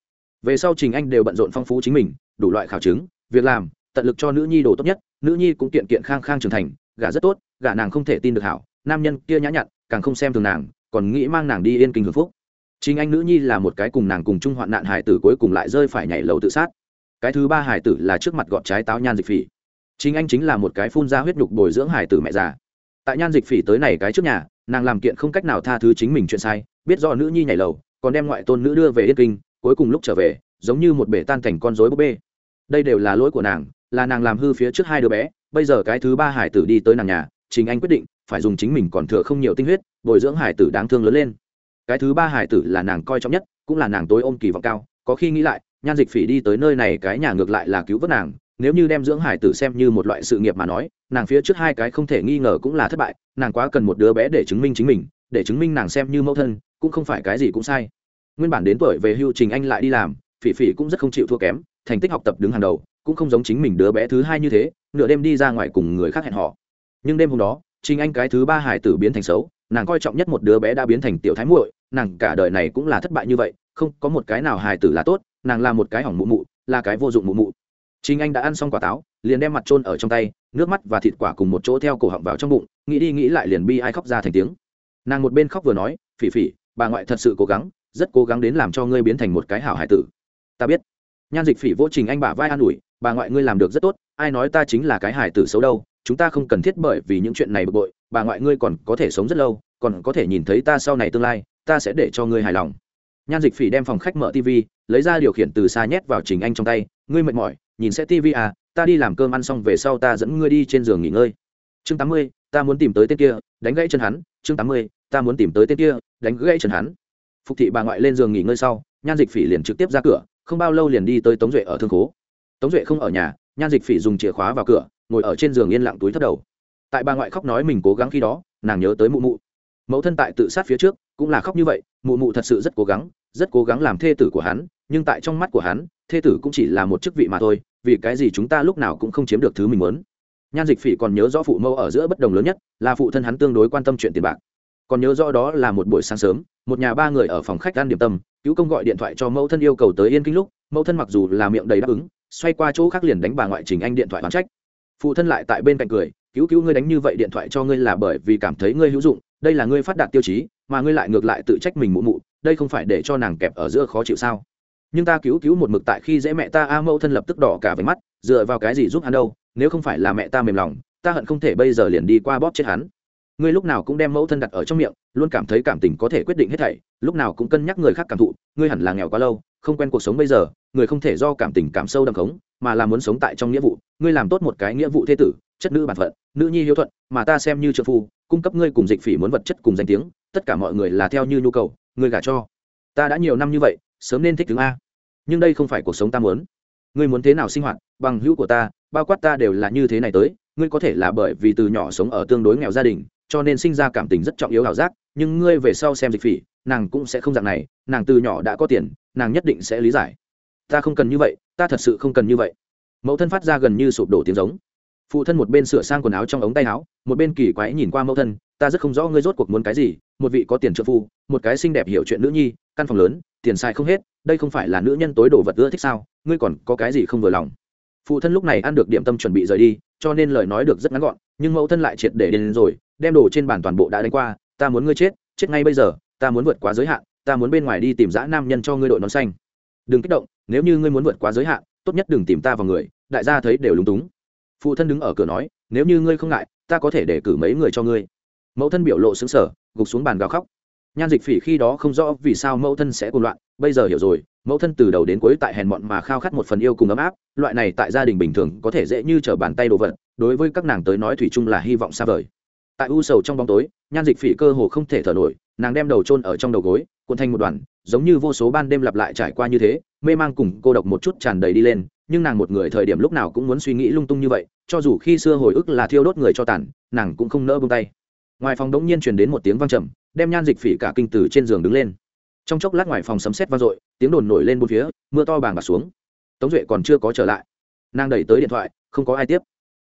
Speaker 1: Về sau trình anh đều bận rộn phong phú chính mình, đủ loại khảo chứng, việc làm, tận lực cho nữ nhi đồ tốt nhất, nữ nhi cũng kiện kiện khang khang trưởng thành, gả rất tốt, gả nàng không thể tin được hảo, nam nhân kia nhã nhặn, càng không xem thường nàng, còn nghĩ mang nàng đi yên kinh hưởng phúc. Chính anh nữ nhi là một cái cùng nàng cùng chung hoạn nạn hải tử cuối cùng lại rơi phải nhảy lầu tự sát cái thứ ba hải tử là trước mặt gọt trái táo nhan dịch phỉ. Chính anh chính là một cái phun ra huyết nhục bồi dưỡng hải tử mẹ già. Tại nhan dịch phỉ tới này cái trước nhà, nàng làm kiện không cách nào tha thứ chính mình chuyện sai, biết do nữ nhi nhảy lầu, còn đem ngoại tôn nữ đưa về yên kinh, cuối cùng lúc trở về, giống như một bể tan thành con rối búp bê. Đây đều là lỗi của nàng, là nàng làm hư phía trước hai đứa bé, bây giờ cái thứ ba hải tử đi tới nàng nhà, chính anh quyết định, phải dùng chính mình còn thừa không nhiều tinh huyết, bồi dưỡng hải tử đáng thương lớn lên. Cái thứ ba hải tử là nàng coi trọng nhất, cũng là nàng tối ôm kỳ vọng cao, có khi nghĩ lại nhan dịch phỉ đi tới nơi này cái nhà ngược lại là cứu vớt nàng, nếu như đem dưỡng hải tử xem như một loại sự nghiệp mà nói, nàng phía trước hai cái không thể nghi ngờ cũng là thất bại, nàng quá cần một đứa bé để chứng minh chính mình, để chứng minh nàng xem như mẫu thân, cũng không phải cái gì cũng sai. Nguyên bản đến tuổi về hưu trình anh lại đi làm, phỉ phỉ cũng rất không chịu thua kém, thành tích học tập đứng hàng đầu, cũng không giống chính mình đứa bé thứ hai như thế, nửa đêm đi ra ngoài cùng người khác hẹn họ nhưng đêm hôm đó, trình anh cái thứ ba hải tử biến thành xấu, nàng coi trọng nhất một đứa bé đã biến thành tiểu thái muội, nàng cả đời này cũng là thất bại như vậy, không có một cái nào hài tử là tốt nàng là một cái hỏng mụ mụ là cái vô dụng mụ mụ Trình Anh đã ăn xong quả táo, liền đem mặt trôn ở trong tay, nước mắt và thịt quả cùng một chỗ theo cổ họng vào trong bụng, nghĩ đi nghĩ lại liền bi ai khóc ra thành tiếng. Nàng một bên khóc vừa nói, "Phỉ Phỉ, bà ngoại thật sự cố gắng, rất cố gắng đến làm cho ngươi biến thành một cái hảo hải tử." Ta biết. nhan dịch phỉ vô trình anh bả vai an ủi bà ngoại ngươi làm được rất tốt ai nói ta chính là cái hài tử xấu đâu chúng ta không cần thiết bởi vì những chuyện này bực bội bà ngoại ngươi còn có thể sống rất lâu còn có thể nhìn thấy ta sau này tương lai ta sẽ để cho ngươi hài lòng nhan dịch phỉ đem phòng khách mở tv lấy ra điều khiển từ xa nhét vào trình anh trong tay, ngươi mệt mỏi, nhìn sẽ tv à ta đi làm cơm ăn xong về sau ta dẫn ngươi đi trên giường nghỉ ngơi. Chương tám mươi, ta muốn tìm tới tên kia, đánh gãy chân hắn. Chương tám mươi, ta muốn tìm tới tên kia, đánh gãy chân hắn. Phục thị bà ngoại lên giường nghỉ ngơi sau, nhan dịch phỉ liền trực tiếp ra cửa, không bao lâu liền đi tới tống duệ ở thương khố. Tống duệ không ở nhà, nhan dịch phỉ dùng chìa khóa vào cửa, ngồi ở trên giường yên lặng túi thất đầu. Tại bà ngoại khóc nói mình cố gắng khi đó, nàng nhớ tới mụ mụ. Mẫu thân tại tự sát phía trước, cũng là khóc như vậy, mụ mụ thật sự rất cố gắng, rất cố gắng làm thê tử của hắn nhưng tại trong mắt của hắn, thê tử cũng chỉ là một chức vị mà thôi, vì cái gì chúng ta lúc nào cũng không chiếm được thứ mình muốn. Nhan dịch phỉ còn nhớ rõ phụ mẫu ở giữa bất đồng lớn nhất, là phụ thân hắn tương đối quan tâm chuyện tiền bạc. Còn nhớ rõ đó là một buổi sáng sớm, một nhà ba người ở phòng khách ăn điểm tâm, cứu công gọi điện thoại cho mẫu thân yêu cầu tới yên kinh lúc, mẫu thân mặc dù là miệng đầy đáp ứng, xoay qua chỗ khác liền đánh bà ngoại trình anh điện thoại đoán trách. Phụ thân lại tại bên cạnh cười, cứu cứu, ngươi đánh như vậy điện thoại cho ngươi là bởi vì cảm thấy ngươi hữu dụng, đây là ngươi phát đạt tiêu chí, mà ngươi lại ngược lại tự trách mình mụ mụ, đây không phải để cho nàng kẹp ở giữa khó chịu sao? Nhưng ta cứu cứu một mực tại khi dễ mẹ ta, a mẫu thân lập tức đỏ cả váy mắt, dựa vào cái gì giúp hắn đâu, nếu không phải là mẹ ta mềm lòng, ta hận không thể bây giờ liền đi qua bóp chết hắn. Ngươi lúc nào cũng đem mẫu thân đặt ở trong miệng, luôn cảm thấy cảm tình có thể quyết định hết thảy, lúc nào cũng cân nhắc người khác cảm thụ, ngươi hẳn là nghèo quá lâu, không quen cuộc sống bây giờ, người không thể do cảm tình cảm sâu đầm khống, mà là muốn sống tại trong nghĩa vụ, ngươi làm tốt một cái nghĩa vụ thế tử, chất nữ bản phận, nữ nhi hiếu thuận, mà ta xem như trợ phu, cung cấp ngươi cùng dịch phỉ muốn vật chất cùng danh tiếng, tất cả mọi người là theo như nhu cầu, ngươi gả cho. Ta đã nhiều năm như vậy, sớm nên thích tướng a nhưng đây không phải cuộc sống ta muốn. Ngươi muốn thế nào sinh hoạt, bằng hữu của ta, bao quát ta đều là như thế này tới, ngươi có thể là bởi vì từ nhỏ sống ở tương đối nghèo gia đình, cho nên sinh ra cảm tình rất trọng yếu ảo giác, nhưng ngươi về sau xem dịch phỉ, nàng cũng sẽ không dạng này, nàng từ nhỏ đã có tiền, nàng nhất định sẽ lý giải. Ta không cần như vậy, ta thật sự không cần như vậy. Mẫu thân phát ra gần như sụp đổ tiếng giống. Phụ thân một bên sửa sang quần áo trong ống tay áo, một bên kỳ quái nhìn qua mẫu thân ta rất không rõ ngươi rốt cuộc muốn cái gì, một vị có tiền trợ phu, một cái xinh đẹp hiểu chuyện nữ nhi, căn phòng lớn, tiền sai không hết, đây không phải là nữ nhân tối đồ vật ưa thích sao, ngươi còn có cái gì không vừa lòng? Phụ thân lúc này ăn được điểm tâm chuẩn bị rời đi, cho nên lời nói được rất ngắn gọn, nhưng mẫu thân lại triệt để đến rồi, đem đồ trên bàn toàn bộ đã đánh qua, ta muốn ngươi chết chết ngay bây giờ, ta muốn vượt quá giới hạn, ta muốn bên ngoài đi tìm dã nam nhân cho ngươi đội nón xanh. Đừng kích động, nếu như ngươi muốn vượt quá giới hạn, tốt nhất đừng tìm ta vào người, đại gia thấy đều lúng túng. Phụ thân đứng ở cửa nói, nếu như ngươi không ngại, ta có thể để cử mấy người cho ngươi mẫu thân biểu lộ xứng sở, gục xuống bàn gào khóc. Nhan dịch phỉ khi đó không rõ vì sao mẫu thân sẽ cuồng loạn, bây giờ hiểu rồi, mẫu thân từ đầu đến cuối tại hèn mọn mà khao khát một phần yêu cùng ấm áp, loại này tại gia đình bình thường có thể dễ như t r ở bàn tay đồ vật, đối với các nàng tới nói thủy chung là hy vọng xa vời. Tại u sầu trong bóng tối, nhan dịch phỉ cơ hồ không thể thở nổi, nàng đem đầu trôn ở trong đầu gối, cuộn thành một đoàn, giống như vô số ban đêm lặp lại trải qua như thế, mê mang cùng cô độc một chút tràn đầy đi lên, nhưng nàng một người thời điểm lúc nào cũng muốn suy nghĩ lung tung như vậy, cho dù khi xưa hồi ức là thiêu đốt người cho tàn, nàng cũng không nỡ bông tay ngoài phòng đống nhiên truyền đến một tiếng vang trầm, đem nhan dịch phỉ cả kinh từ trên giường đứng lên. Trong chốc lát ngoài phòng sấm sét vang dội, tiếng đồn nổi lên bốn phía, mưa to bàng bạc xuống. Tống duệ còn chưa có trở lại. Nàng đẩy tới điện thoại, không có ai tiếp.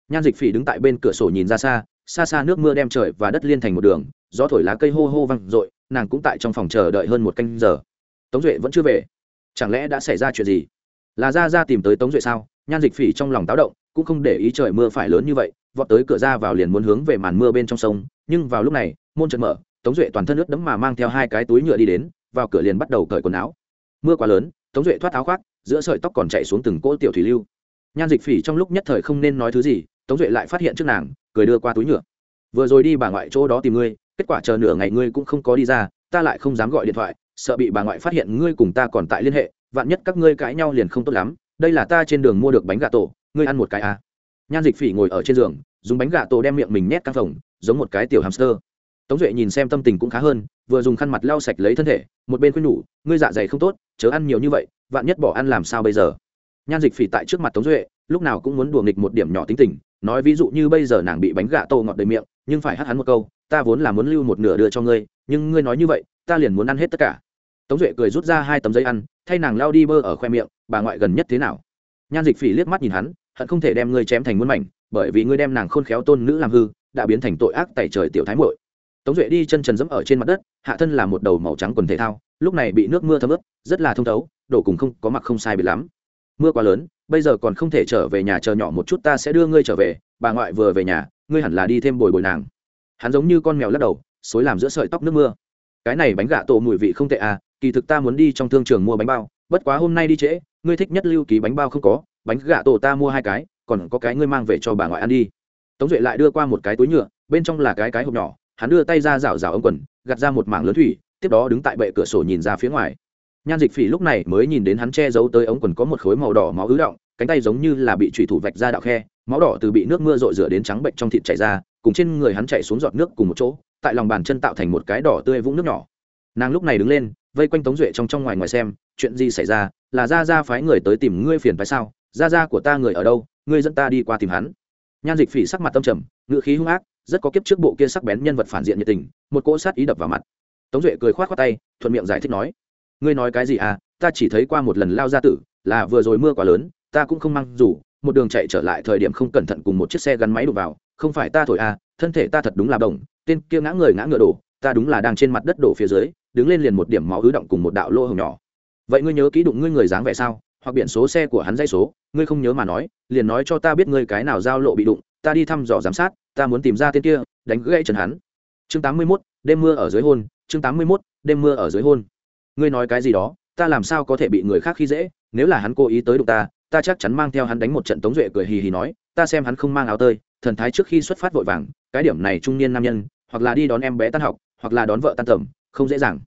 Speaker 1: Nhan dịch phỉ đứng tại bên cửa sổ nhìn ra xa xa xa nước mưa đem trời và đất liên thành một đường, gió thổi lá cây hô hô văng r ộ i nàng cũng tại trong phòng chờ đợi hơn một canh giờ. Tống duệ vẫn chưa về. Chẳng lẽ đã xảy ra chuyện gì? Là ra ra tìm tới tống duệ sao? Nhan dịch phỉ trong lòng táo động, cũng không để ý trời mưa phải lớn như vậy, vọt tới cửa ra vào liền muốn hướng về màn mưa bên trong sông nhưng vào lúc này, môn trận mở, tống duệ toàn thân ướt đấm mà mang theo hai cái túi nhựa đi đến, vào cửa liền bắt đầu cởi quần áo. Mưa quá lớn, tống duệ thoát áo khoác, giữa sợi tóc còn chạy xuống từng cỗ tiểu thủy lưu. Nhan dịch phỉ trong lúc nhất thời không nên nói thứ gì, tống duệ lại phát hiện trước nàng, cười đưa qua túi nhựa. Vừa rồi đi bà ngoại chỗ đó tìm ngươi, kết quả chờ nửa ngày ngươi cũng không có đi ra, ta lại không dám gọi điện thoại, sợ bị bà ngoại phát hiện ngươi cùng ta còn tại liên hệ, vạn nhất các ngươi cãi nhau liền không tốt lắm, đây là ta trên đường mua được bánh gà tổ, ngươi ăn một cái à. nhan dịch phỉ ngồi ở trên giường dùng bánh gà tổ đem miệng mình nhét căng phòng, giống một cái tiểu hamster. Tống duệ nhìn xem tâm tình cũng khá hơn, vừa dùng khăn mặt lau sạch lấy thân thể, một bên khuyên nhủ, ngươi dạ dày không tốt, chớ ăn nhiều như vậy, vạn nhất bỏ ăn làm sao bây giờ? Nhan dịch phỉ tại trước mặt tống duệ, lúc nào cũng muốn đùa nghịch một điểm nhỏ tính tình, nói ví dụ như bây giờ nàng bị bánh gà tô ngọt đầy miệng, nhưng phải hắt hắn một câu, ta vốn là muốn lưu một nửa đưa cho ngươi, nhưng ngươi nói như vậy, ta liền muốn ăn hết tất cả. Tống duệ cười rút ra hai tấm giấy ăn, thay nàng lao đi bơ ở khoe miệng, bà ngoại gần nhất thế nào? Nhan dịch phỉ liếc mắt nhìn hắn hận không thể đem ngươi chém thành muôn mảnh, bởi vì ngươi đem nàng khôn khéo tôn nữ làm hư, đã biến thành tội ác tại trời tiểu thái muội. Tống duệ đi chân trần dẫm ở trên mặt đất, hạ thân là một đầu màu trắng quần thể thao, lúc này bị nước mưa thấm ướt, rất là thông thấu đổ cùng không có mặc không sai biệt lắm. Mưa quá lớn, bây giờ còn không thể trở về nhà chờ nhỏ một chút ta sẽ đưa ngươi trở về, bà ngoại vừa về nhà, ngươi hẳn là đi thêm bồi bồi nàng. Hắn giống như con mèo lắc đầu, xối làm giữa sợi tóc nước mưa. Cái này bánh gà tổ mùi vị không tệ à kỳ thực ta muốn đi trong thương trường mua bánh bao, bất quá hôm nay đi trễ, ngươi thích nhất lưu ký bánh bao không có bánh gà tổ ta mua hai cái, còn có cái ngươi mang về cho bà ngoại ăn đi. Tống duệ lại đưa qua một cái túi nhựa, bên trong là cái cái hộp nhỏ, hắn đưa tay ra rảo rảo ống quần gặt ra một mảng lớn thủy, tiếp đó đứng tại bệ cửa sổ nhìn ra phía ngoài. Nhan dịch phỉ lúc này mới nhìn đến hắn che giấu tới ống quần có một khối màu đỏ máu ứ động, cánh tay giống như là bị thủy thủ vạch ra đạo khe, máu đỏ từ bị nước mưa rội rửa đến trắng bệnh trong thịt chảy ra, cùng trên người hắn chạy xuống giọt nước cùng một chỗ, tại lòng bàn chân tạo thành một cái đỏ tươi vũng nước nhỏ. Nàng lúc này đứng lên, vây quanh tống duệ trong trong ngoài ngoài xem, chuyện gì xảy ra, là ra ra phái người tới tìm ngươi phiền phải sao? Ra ra của ta người ở đâu? Ngươi dẫn ta đi qua tìm hắn. Nhan dịch phỉ sắc mặt tâm trầm ngự khí hung ác, rất có kiếp trước bộ kia sắc bén nhân vật phản diện nhiệt tình, một cỗ sát ý đập vào mặt. Tống duệ cười khoát khoát tay, thuận miệng giải thích nói, ngươi nói cái gì à? Ta chỉ thấy qua một lần lao ra tử, là vừa rồi mưa quá lớn, ta cũng không mang dù, một đường chạy trở lại thời điểm không cẩn thận cùng một chiếc xe gắn máy đụng vào, không phải ta thổi à thân thể ta thật đúng là đồng tên kia ngã người ngã ngựa đổ, ta đúng là đang trên mặt đất đổ phía dưới, đứng lên liền một điểm máu ứ động cùng một đạo lô hồng nhỏ. Vậy ngươi nhớ kỹ đụng ngươi người dáng vẻ sao? Hoặc biển số xe của hắn dây số ngươi không nhớ mà nói liền nói cho ta biết ngươi cái nào giao lộ bị đụng ta đi thăm dò giám sát ta muốn tìm ra tên kia đánh gãy trần hắn. Chương tám mươi 81, đêm mưa ở dưới hôn chương tám mươi 81, đêm mưa ở dưới hôn. Ngươi nói cái gì đó ta làm sao có thể bị người khác khi dễ nếu là hắn cố ý tới đụng ta ta chắc chắn mang theo hắn đánh một trận tống duệ cười hì hì nói ta xem hắn không mang áo tơi thần thái trước khi xuất phát vội vàng cái điểm này trung niên nam nhân hoặc là đi đón em bé tan học hoặc là đón vợ tan tầm không dễ dàng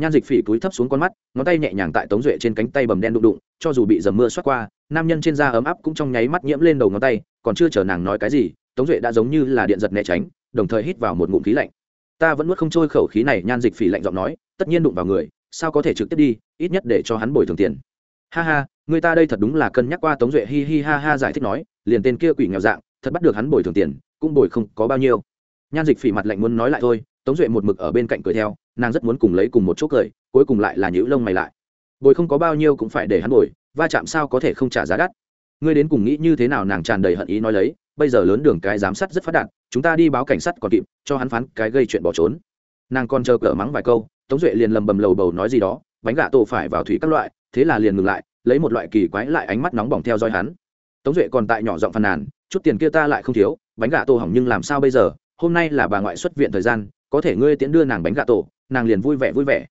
Speaker 1: nhan dịch phỉ cúi thấp xuống con mắt, ngón tay nhẹ nhàng tại tống duệ trên cánh tay bầm đen đụng đụng, cho dù bị dầm mưa xoát qua, nam nhân trên da ấm áp cũng trong nháy mắt nhiễm lên đầu ngón tay, còn chưa chờ nàng nói cái gì, tống duệ đã giống như là điện giật né tránh, đồng thời hít vào một ngụm khí lạnh. Ta vẫn nuốt không trôi khẩu khí này, nhan dịch phỉ lạnh giọng nói, tất nhiên đụng vào người, sao có thể trực tiếp đi, ít nhất để cho hắn bồi thường tiền. Ha ha, người ta đây thật đúng là cân nhắc qua tống duệ, hi hi ha ha giải thích nói, liền tên kia quỷ nghèo dạng, thật bắt được hắn bồi thường tiền, cũng bồi không có bao nhiêu. Nhan dịch phỉ mặt lạnh muốn nói lại thôi tống duệ một mực ở bên cạnh cười theo, nàng rất muốn cùng lấy cùng một chỗ cười, cuối cùng lại là nhữ lông mày lại. Bồi không có bao nhiêu cũng phải để hắn bồi, va chạm sao có thể không trả giá đắt? Ngươi đến cùng nghĩ như thế nào nàng tràn đầy hận ý nói lấy, bây giờ lớn đường cái giám sát rất phát đạt, chúng ta đi báo cảnh sát còn kịp, cho hắn phán cái gây chuyện bỏ trốn. Nàng còn chờ cỡ mắng vài câu, tống duệ liền lầm bầm lầu bầu nói gì đó, bánh gà tổ phải vào thủy các loại, thế là liền ngừng lại, lấy một loại kỳ quái lại ánh mắt nóng bỏng theo dõi hắn. Tống duệ còn tại nhỏ giọng phàn nàn, chút tiền kia ta lại không thiếu, bánh gà tổ hỏng nhưng làm sao bây giờ? Hôm nay là bà ngoại xuất viện thời gian có thể ngươi tiễn đưa nàng bánh gà tổ, nàng liền vui vẻ vui vẻ.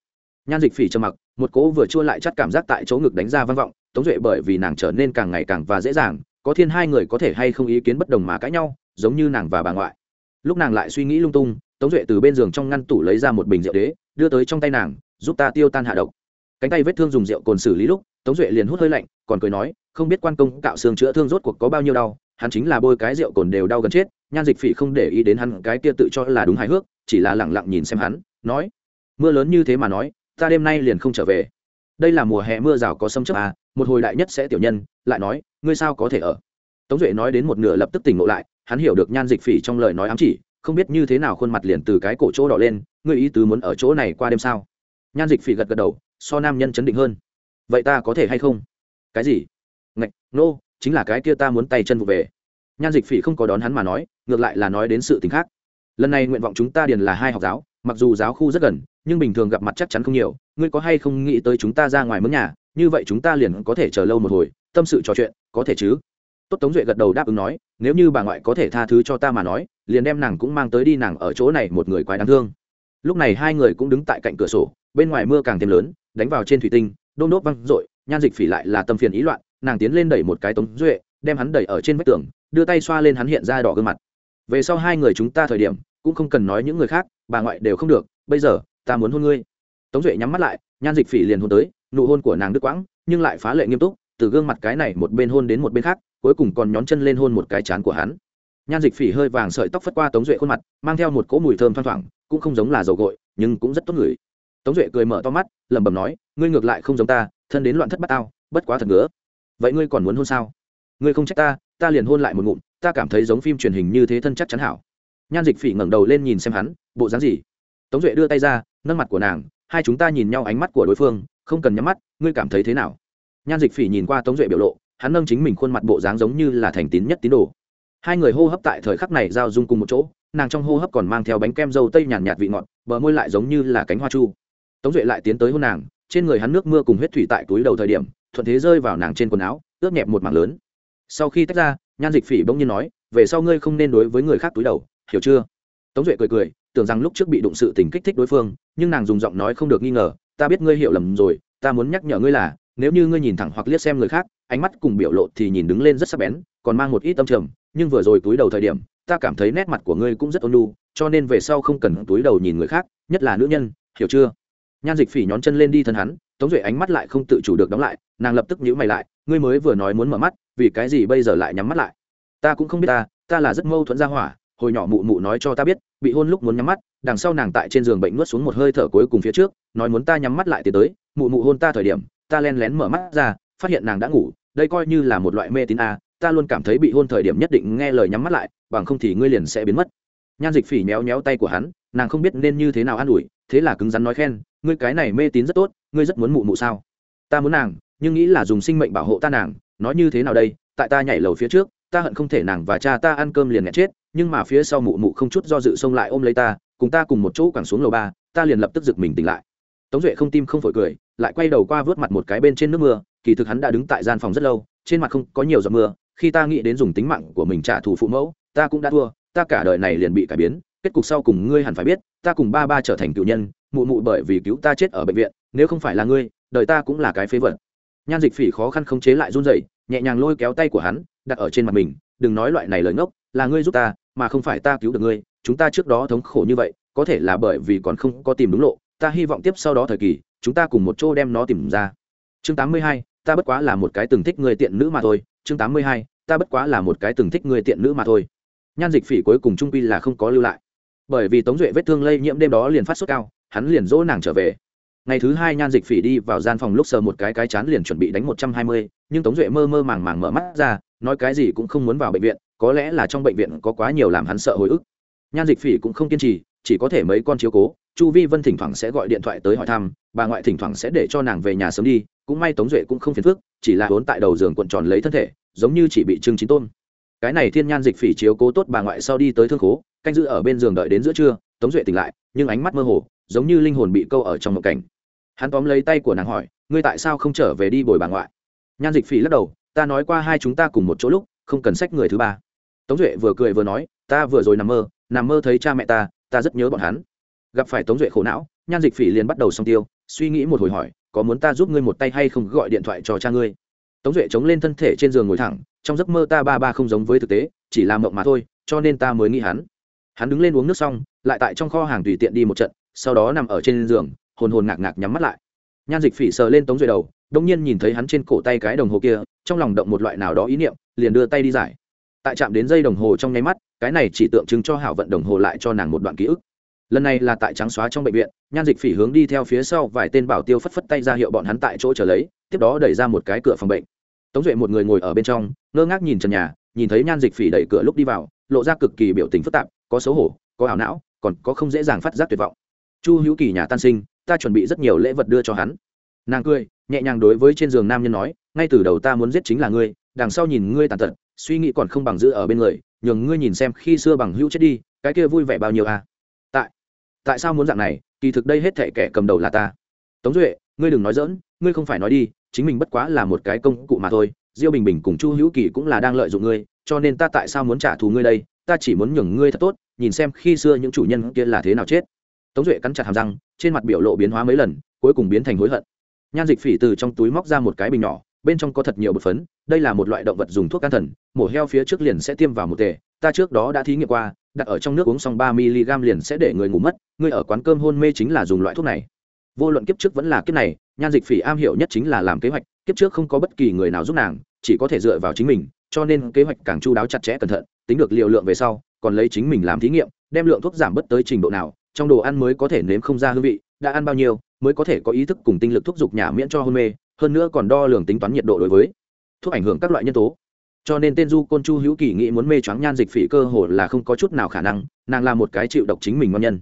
Speaker 1: Nhan dịch phỉ trầm mặc, một cố vừa chua lại chắt cảm giác tại chỗ ngực đánh ra vang vọng, tống duệ bởi vì nàng trở nên càng ngày càng và dễ dàng, có thiên hai người có thể hay không ý kiến bất đồng mà cãi nhau, giống như nàng và bà ngoại. Lúc nàng lại suy nghĩ lung tung, tống duệ từ bên giường trong ngăn tủ lấy ra một bình rượu đế, đưa tới trong tay nàng, giúp ta tiêu tan hạ độc. Cánh tay vết thương dùng rượu cồn xử lý lúc, tống duệ liền hút hơi lạnh, còn cười nói, không biết quan công cạo xương chữa thương rốt cuộc có bao nhiêu đau, hắn chính là bôi cái rượu cồn đều đau gần chết, nhan dịch phỉ không để ý đến hắn, cái kia tự cho là đúng hài hước chỉ là lẳng lặng nhìn xem hắn nói mưa lớn như thế mà nói ta đêm nay liền không trở về. Đây là mùa hè mưa rào có sấm chớp à một hồi đại nhất sẽ tiểu nhân lại nói ngươi sao có thể ở? Tống duệ nói đến một nửa lập tức tỉnh ngộ lại hắn hiểu được nhan dịch phỉ trong lời nói ám chỉ không biết như thế nào khuôn mặt liền từ cái cổ chỗ đỏ lên ngươi ý tứ muốn ở chỗ này qua đêm sao? Nhan dịch phỉ gật gật đầu so nam nhân chấn định hơn. Vậy ta có thể hay không? Cái gì? Ngạch nô、no, chính là cái kia ta muốn tay chân vụ về. Nhan dịch phỉ không có đón hắn mà nói ngược lại là nói đến sự t ì n h khác lần này nguyện vọng chúng ta điền là hai học giáo, mặc dù giáo khu rất gần, nhưng bình thường gặp mặt chắc chắn không nhiều. Ngươi có hay không nghĩ tới chúng ta ra ngoài mướn nhà? Như vậy chúng ta liền có thể chờ lâu một hồi, tâm sự trò chuyện, có thể chứ? Tốt tống duệ gật đầu đáp ứng nói, nếu như bà ngoại có thể tha thứ cho ta mà nói, liền đem nàng cũng mang tới đi, nàng ở chỗ này một người quái đáng thương. Lúc này hai người cũng đứng tại cạnh cửa sổ, bên ngoài mưa càng thêm lớn, đánh vào trên thủy tinh đôm đốt văng r ộ i nhan dịch phỉ lại là tâm phiền ý loạn, nàng tiến lên đẩy một cái tống duệ, đem hắn đẩy ở trên vách tường, đưa tay xoa lên hắn hiện ra đỏ gương mặt về sau hai người chúng ta thời điểm, cũng không cần nói những người khác, bà ngoại đều không được, bây giờ, ta muốn hôn ngươi. Tống duệ nhắm mắt lại, nhan dịch phỉ liền hôn tới, nụ hôn của nàng đứt quãng, nhưng lại phá lệ nghiêm túc, từ gương mặt cái này một bên hôn đến một bên khác, cuối cùng còn nhón chân lên hôn một cái chán của hắn. Nhan dịch phỉ hơi vàng sợi tóc phất qua tống duệ khuôn mặt, mang theo một cỗ mùi thơm thoang thoảng, cũng không giống là dầu gội, nhưng cũng rất tốt người tống duệ cười mở to mắt, lẩm bẩm nói, ngươi ngược lại không giống ta, thân đến loạn thất bát tao, bất quá thật ngứa. Vậy ngươi còn muốn hôn sao? Ngươi không trách ta ta liền hôn lại một ngụm ta cảm thấy giống phim truyền hình như thế thân chắc chắn hảo. Nhan dịch phỉ ngẩng đầu lên nhìn xem hắn bộ dáng gì? Tống duệ đưa tay ra nâng mặt của nàng hai chúng ta nhìn nhau ánh mắt của đối phương không cần nhắm mắt ngươi cảm thấy thế nào? Nhan dịch phỉ nhìn qua tống duệ biểu lộ hắn nâng chính mình khuôn mặt bộ dáng giống như là thành tín nhất tín đồ. Hai người hô hấp tại thời khắc này giao dung cùng một chỗ nàng trong hô hấp còn mang theo bánh kem dâu tây nhàn nhạt, vị ngọt bờ môi lại giống như là cánh hoa chu. Tống duệ lại tiến tới hôn nàng trên người hắn nước mưa cùng huyết thủy tại túi đầu thời điểm thuận thế rơi vào nàng trên quần áo ướt nhẹp một mảng lớn. Sau khi tách ra nhan dịch phỉ bỗng nhiên nói, về sau ngươi không nên đối với người khác túi đầu, hiểu chưa? Tống duệ cười cười, tưởng rằng lúc trước bị đụng sự tình kích thích đối phương, nhưng nàng dùng giọng nói không được nghi ngờ, ta biết ngươi hiểu lầm rồi, ta muốn nhắc nhở ngươi là, nếu như ngươi nhìn thẳng hoặc liếc xem người khác, ánh mắt cùng biểu lộ thì nhìn đứng lên rất sắc bén, còn mang một ít tâm trầm, nhưng vừa rồi túi đầu thời điểm, ta cảm thấy nét mặt của ngươi cũng rất ôn nhu, cho nên về sau không cần túi đầu nhìn người khác, nhất là nữ nhân, hiểu chưa? Nhan dịch phỉ nhón chân lên đi thân hắn, tống duệ ánh mắt lại không tự chủ được đóng lại, nàng lập tức nhữ mày lại ngươi mới vừa nói muốn mở mắt, vì cái gì bây giờ lại nhắm mắt lại? Ta cũng không biết ta ta là rất mâu thuẫn ra hỏa, hồi nhỏ mụ mụ nói cho ta biết, bị hôn lúc muốn nhắm mắt, đằng sau nàng tại trên giường bệnh nuốt xuống một hơi thở cuối cùng phía trước, nói muốn ta nhắm mắt lại tiến tới, mụ mụ hôn ta thời điểm, ta len lén mở mắt ra, phát hiện nàng đã ngủ, đây coi như là một loại mê tín a, ta luôn cảm thấy bị hôn thời điểm nhất định nghe lời nhắm mắt lại, bằng không thì ngươi liền sẽ biến mất. Nhan dịch phỉ méo méo tay của hắn, nàng không biết nên như thế nào an ủi, thế là cứng rắn nói khen, ngươi cái này mê tín rất tốt, ngươi rất muốn mụ mụ sao? Ta muốn nàng nhưng nghĩ là dùng sinh mệnh bảo hộ ta nàng, nói như thế nào đây, tại ta nhảy lầu phía trước, ta hận không thể nàng và cha ta ăn cơm liền nghẹt chết, nhưng mà phía sau mụ mụ không chút do dự xông lại ôm lấy ta, cùng ta cùng một chỗ quẳng xuống lầu ba, ta liền lập tức giật mình tỉnh lại. Tống duệ không tim không phổi cười, lại quay đầu qua vớt mặt một cái bên trên nước mưa, kỳ thực hắn đã đứng tại gian phòng rất lâu, trên mặt không có nhiều giọt mưa, khi ta nghĩ đến dùng tính mạng của mình trả thù phụ mẫu, ta cũng đã thua, ta cả đời này liền bị cải biến, kết cục sau cùng ngươi hẳn phải biết, ta cùng ba ba trở thành cựu nhân, mụ mụ bởi vì cứu ta chết ở bệnh viện, nếu không phải là ngươi, đời ta cũng là cái phế vật nhan dịch phỉ khó khăn không chế lại run rẩy nhẹ nhàng lôi kéo tay của hắn đặt ở trên mặt mình đừng nói loại này lời ngốc là ngươi giúp ta mà không phải ta cứu được ngươi chúng ta trước đó thống khổ như vậy có thể là bởi vì còn không có tìm đúng lộ ta hy vọng tiếp sau đó thời kỳ chúng ta cùng một chỗ đem nó tìm ra. Chương 82, ta bất quá là một cái từng thích người tiện nữ mà thôi. Chương 82, ta bất quá là một cái từng thích người tiện nữ mà thôi. Nhan dịch phỉ cuối cùng trung quy là không có lưu lại. Bởi vì tống duệ vết thương lây nhiễm đêm đó liền phát sốt cao hắn liền dỗ nàng trở về ngày thứ hai nhan dịch phỉ đi vào gian phòng lúc sờ một cái cái chán liền chuẩn bị đánh một trăm hai mươi, nhưng tống duệ mơ mơ màng màng mở mắt ra, nói cái gì cũng không muốn vào bệnh viện, có lẽ là trong bệnh viện có quá nhiều làm hắn sợ hồi ức. Nhan dịch phỉ cũng không kiên trì, chỉ có thể mấy con chiếu cố, chu vi vân thỉnh thoảng sẽ gọi điện thoại tới hỏi thăm, bà ngoại thỉnh thoảng sẽ để cho nàng về nhà sớm đi, cũng may tống duệ cũng không phiền phức, chỉ là hốn tại đầu giường cuộn tròn lấy thân thể, giống như chỉ bị trưng chín tôm cái này thiên nhan dịch phỉ chiếu cố tốt bà ngoại sau đi tới thương khố, canh giữ ở bên giường đợi đến giữa trưa, tống duệ tỉnh lại, nhưng ánh mắt mơ hồ, giống như linh hồn bị câu ở trong một cảnh hắn tóm lấy tay của nàng hỏi, ngươi tại sao không trở về đi bồi bà ngoại? Nhan dịch phỉ lắc đầu, ta nói qua hai chúng ta cùng một chỗ lúc, không cần sách người thứ ba. Tống duệ vừa cười vừa nói, ta vừa rồi nằm mơ nằm mơ thấy cha mẹ ta ta rất nhớ bọn hắn. Gặp phải tống duệ khổ não, nhan dịch phỉ liền bắt đầu xong tiêu, suy nghĩ một hồi hỏi, có muốn ta giúp ngươi một tay hay không gọi điện thoại cho cha ngươi? Tống duệ chống lên thân thể trên giường ngồi thẳng, trong giấc mơ ta ba ba không giống với thực tế, chỉ là mộng mà thôi, cho nên ta mới nghĩ hắn. Hắn đứng lên uống nước xong, lại tại trong kho hàng tùy tiện đi một trận, sau đó nằm ở trên giường hồn hồn ngạc ngạc nhắm mắt lại. Nhan dịch phỉ sờ lên tống duệ đầu đông nhiên nhìn thấy hắn trên cổ tay cái đồng hồ kia, trong lòng động một loại nào đó ý niệm, liền đưa tay đi giải. Tại chạm đến dây đồng hồ trong nháy mắt, cái này chỉ tượng trưng cho hảo vận đồng hồ lại cho nàng một đoạn ký ức. Lần này là tại trắng xóa trong bệnh viện, nhan dịch phỉ hướng đi theo phía sau vài tên bảo tiêu phất phất tay ra hiệu bọn hắn tại chỗ trở lấy, tiếp đó đẩy ra một cái cửa phòng bệnh. Tống duệ một người ngồi ở bên trong, ngơ ngác nhìn trần nhà, nhìn thấy nhan dịch phỉ đẩy cửa lúc đi vào, lộ ra cực kỳ biểu tình phức tạp, có xấu hổ, có ảo não, còn có không dễ dàng phát giác tuyệt vọng. Chu hữu kỳ nhà tan sinh ta chuẩn bị rất nhiều lễ vật đưa cho hắn. Nàng cười, nhẹ nhàng đối với trên giường nam nhân nói, ngay từ đầu ta muốn giết chính là ngươi, đằng sau nhìn ngươi tàn tật, suy nghĩ còn không bằng giữ ở bên người, nhường ngươi nhìn xem khi xưa bằng hữu chết đi, cái kia vui vẻ bao nhiêu à? Tại tại sao muốn dạng này? Kỳ thực đây hết thệ kẻ cầm đầu là ta. Tống duệ, ngươi đừng nói dỡn ngươi không phải nói đi, chính mình bất quá là một cái công cụ mà thôi, diêu bình bình cùng chu hữu kỳ cũng là đang lợi dụng ngươi, cho nên ta tại sao muốn trả thù ngươi đây? Ta chỉ muốn nhường ngươi thật tốt, nhìn xem khi xưa những chủ nhân kia là thế nào chết tống duệ cắn chặt hàm răng, trên mặt biểu lộ biến hóa mấy lần, cuối cùng biến thành hối hận. Nhan dịch phỉ từ trong túi móc ra một cái bình nhỏ, bên trong có thật nhiều bột phấn, đây là một loại động vật dùng thuốc can thần, mổ heo phía trước liền sẽ tiêm vào một tề, ta trước đó đã thí nghiệm qua, đặt ở trong nước uống xong ba mg liền sẽ để người ngủ mất Người ở quán cơm hôn mê chính là dùng loại thuốc này. Vô luận kiếp trước vẫn là kiếp này, nhan dịch phỉ am hiểu nhất chính là làm kế hoạch, kiếp trước không có bất kỳ người nào giúp nàng, chỉ có thể dựa vào chính mình, cho nên kế hoạch càng chu đáo chặt chẽ cẩn thận, tính được liều lượng về sau, còn lấy chính mình làm thí nghiệm, đem lượng thuốc giảm bớt tới trình độ nào trong đồ ăn mới có thể nếm không ra hương vị, đã ăn bao nhiêu, mới có thể có ý thức cùng tinh lực thúc giục nhà miễn cho hôn mê, hơn nữa còn đo lường tính toán nhiệt độ đối với thuốc ảnh hưởng các loại nhân tố. Cho nên tên du côn chu hữu kỳ nghĩ muốn mê choáng nhan dịch phỉ cơ hồ là không có chút nào khả năng, nàng là một cái chịu độc chính mình ngon nhân.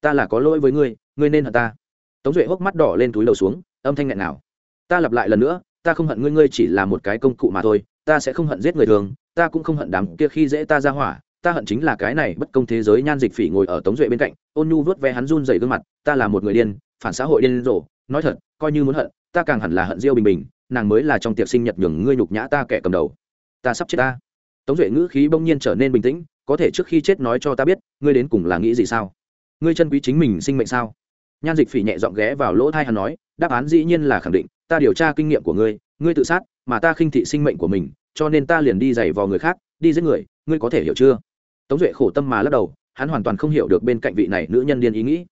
Speaker 1: Ta là có lỗi với ngươi ngươi nên hận ta. Tống duệ hốc mắt đỏ lên túi đầu xuống, âm thanh nghẹn nào ta lặp lại lần nữa, ta không hận ngươi ngươi chỉ là một cái công cụ mà thôi, ta sẽ không hận giết người thường, ta cũng không hận đám kia khi dễ ta ra hỏa ta hận chính là cái này bất công thế giới nhan dịch phỉ ngồi ở tống duệ bên cạnh, ôn nhu vớt ve hắn run dày gương mặt, ta là một người điên, phản xã hội điên rồ, nói thật, coi như muốn hận, ta càng hẳn là hận diêu bình bình, nàng mới là trong tiệc sinh nhật nhường ngươi nhục nhã ta kẻ cầm đầu. Ta sắp chết ta. Tống duệ ngữ khí bỗng nhiên trở nên bình tĩnh, có thể trước khi chết nói cho ta biết, ngươi đến cùng là nghĩ gì sao? Ngươi chân quý chính mình sinh mệnh sao? Nhan dịch phỉ nhẹ dọn ghé vào lỗ thai hắn nói, đáp án dĩ nhiên là khẳng định, ta điều tra kinh nghiệm của ngươi ngươi tự sát, mà ta khinh thị sinh mệnh của mình, cho nên ta liền đi giày vào người khác, đi giết người, ngươi có thể hiểu chưa? Tống duệ khổ tâm mà lắc đầu, hắn hoàn toàn không hiểu được bên cạnh vị này nữ nhân điên ý nghĩ.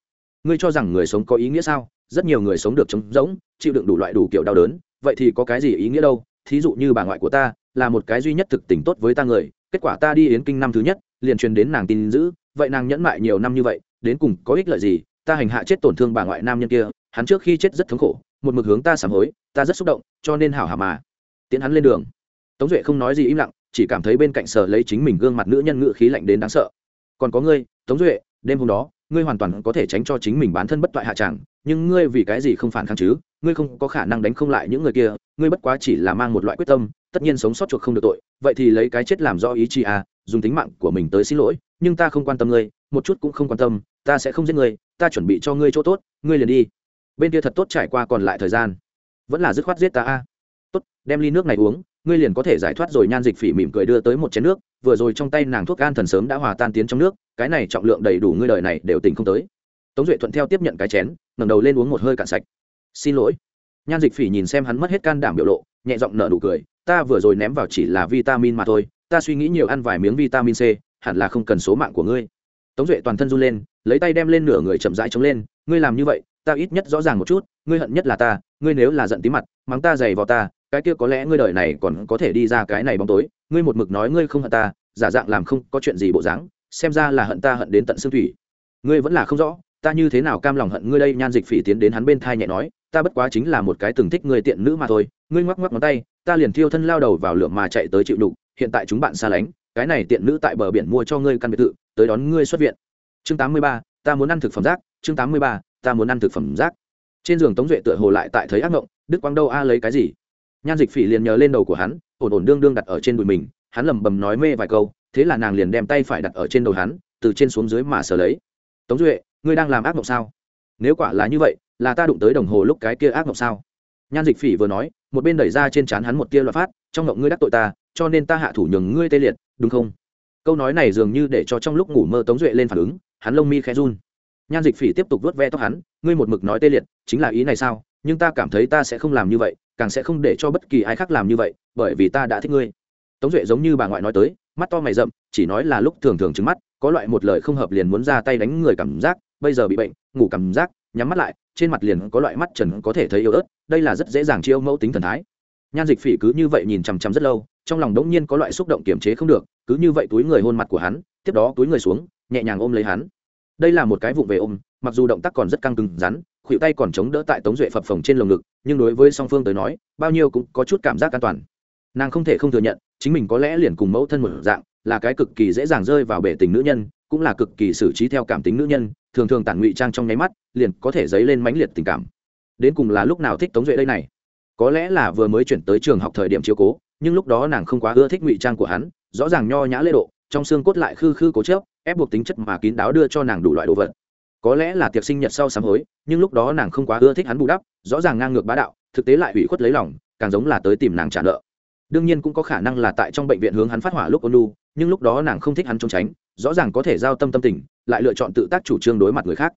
Speaker 1: Ngươi cho rằng người sống có ý nghĩa sao? Rất nhiều người sống được trống rỗng, chịu đựng đủ loại đủ kiểu đau đớn, vậy thì có cái gì ý nghĩa đâu? Thí dụ như bà ngoại của ta, là một cái duy nhất thực tình tốt với ta người, kết quả ta đi yến kinh năm thứ nhất, liền truyền đến nàng tin giữ vậy nàng nhẫn mại nhiều năm như vậy, đến cùng có ích lợi gì? Ta hành hạ chết tổn thương bà ngoại nam nhân kia, hắn trước khi chết rất thống khổ, một mực hướng ta sám hối, ta rất xúc động, cho nên hảo hả mà. Tiến hắn lên đường. Tống duệ không nói gì im lặng chỉ cảm thấy bên cạnh sở lấy chính mình gương mặt nữ nhân ngự khí lạnh đến đáng sợ. Còn có ngươi, tống duệ, đêm hôm đó, ngươi hoàn toàn có thể tránh cho chính mình bán thân bất toại hạ tràng nhưng ngươi vì cái gì không phản kháng chứ? Ngươi không có khả năng đánh không lại những người kia, ngươi bất quá chỉ là mang một loại quyết tâm, tất nhiên sống sót chuộc không được tội, vậy thì lấy cái chết làm do ý chí à dùng tính mạng của mình tới xin lỗi, nhưng ta không quan tâm ngươi, một chút cũng không quan tâm, ta sẽ không giết ngươi, ta chuẩn bị cho ngươi chỗ tốt, ngươi liền đi. Bên kia thật tốt trải qua còn lại thời gian. Vẫn là dứt khoát giết ta a tốt, đem ly nước này uống, ngươi liền có thể giải thoát rồi. Nhan dịch phỉ mỉm cười đưa tới một chén nước, vừa rồi trong tay nàng thuốc gan thần sớm đã hòa tan tiến trong nước, cái này trọng lượng đầy đủ ngươi đời này đều tỉnh không tới. Tống duệ thuận theo tiếp nhận cái chén, ngẩng đầu lên uống một hơi cạn sạch. Xin lỗi. Nhan dịch phỉ nhìn xem hắn mất hết can đảm biểu lộ, nhẹ giọng nở nụ cười, ta vừa rồi ném vào chỉ là vitamin mà thôi, ta suy nghĩ nhiều ăn vài miếng vitamin c, hẳn là không cần số mạng của ngươi. Tống duệ toàn thân run lên, lấy tay đem lên nửa người chậm rãi chống lên, ngươi làm như vậy, ta ít nhất rõ ràng một chút, ngươi hận nhất là ta, ngươi nếu là giận tí mặt, mắng ta dày vào ta cái kia có lẽ ngươi đời này còn có thể đi ra cái này bóng tối ngươi một mực nói ngươi không hận ta giả dạng làm không có chuyện gì bộ dáng xem ra là hận ta hận đến tận xương thủy. Ngươi vẫn là không rõ ta như thế nào cam lòng hận ngươi đây nhan dịch phỉ tiến đến hắn bên thai nhẹ nói ta bất quá chính là một cái từng thích người tiện nữ mà thôi ngươi ngoắc ngoắc ngón tay ta liền thiêu thân lao đầu vào lửa mà chạy tới chịu đục hiện tại chúng bạn xa lánh cái này tiện nữ tại bờ biển mua cho ngươi căn biệt thự tới đón ngươi xuất viện. Chương 83, ta muốn ăn thực phẩm rác chương 83, ta muốn ăn thực phẩm rác. Trên giường tống duệ tựa hồ lại tại thấy ác ngộng đức quang đâu a lấy cái gì? Nhan dịch phỉ liền nhờ lên đầu của hắn, ổn ổn đương đương đặt ở trên đùi mình, hắn lẩm bẩm nói mê vài câu, thế là nàng liền đem tay phải đặt ở trên đầu hắn, từ trên xuống dưới mà sờ lấy. Tống duệ, ngươi đang làm ác mộng sao? Nếu quả là như vậy, là ta đụng tới đồng hồ lúc cái kia ác mộng sao? Nhan dịch phỉ vừa nói, một bên đẩy ra trên trán hắn một tia loạt phát, trong mộng ngươi đắc tội ta, cho nên ta hạ thủ nhường ngươi tê liệt, đúng không? Câu nói này dường như để cho trong lúc ngủ mơ tống duệ lên phản ứng, hắn lông mi khẽ run. Nhan dịch phỉ tiếp tục vớt ve tóc hắn, ngươi một mực nói tê liệt, chính là ý này sao? Nhưng ta cảm thấy ta sẽ không làm như vậy càng sẽ không để cho bất kỳ ai khác làm như vậy, bởi vì ta đã thích ngươi. Tống duệ giống như bà ngoại nói tới, mắt to mày rậm, chỉ nói là lúc thường thường trứng mắt, có loại một lời không hợp liền muốn ra tay đánh người cảm giác, bây giờ bị bệnh, ngủ cảm giác, nhắm mắt lại, trên mặt liền có loại mắt trần có thể thấy yếu ớt, đây là rất dễ dàng chiêu mẫu tính thần thái. Nhan dịch phỉ cứ như vậy nhìn chằm chằm rất lâu, trong lòng đống nhiên có loại xúc động kiềm chế không được, cứ như vậy túi người hôn mặt của hắn, tiếp đó túi người xuống, nhẹ nhàng ôm lấy hắn. Đây là một cái vụng về ôm, mặc dù động tác còn rất căng cứng rắn khuỷu tay còn chống đỡ tại tống duệ phập phồng trên lồng ngực, nhưng đối với song phương tới nói, bao nhiêu cũng có chút cảm giác an toàn. Nàng không thể không thừa nhận, chính mình có lẽ liền cùng mẫu thân một dạng, là cái cực kỳ dễ dàng rơi vào bể tình nữ nhân, cũng là cực kỳ xử trí theo cảm tính nữ nhân, thường thường tản ngụy trang trong nháy mắt, liền có thể dấy lên mãnh liệt tình cảm. Đến cùng là lúc nào thích tống duệ đây này? Có lẽ là vừa mới chuyển tới trường học thời điểm chiếu cố, nhưng lúc đó nàng không quá ưa thích ngụy trang của hắn, rõ ràng nho nhã lễ độ, trong xương cốt lại khư khư cố chớp, ép buộc tính chất mà kín đáo đưa cho nàng đủ loại đồ vật có lẽ là tiệc sinh nhật sau sám hối, nhưng lúc đó nàng không quá ưa thích hắn bù đắp, rõ ràng ngang ngược bá đạo, thực tế lại ủy khuất lấy lòng, càng giống là tới tìm nàng trả nợ. Đương nhiên cũng có khả năng là tại trong bệnh viện hướng hắn phát hỏa lúc ôn lu nhưng lúc đó nàng không thích hắn trốn tránh, rõ ràng có thể giao tâm tâm tình, lại lựa chọn tự tác chủ trương đối mặt người khác.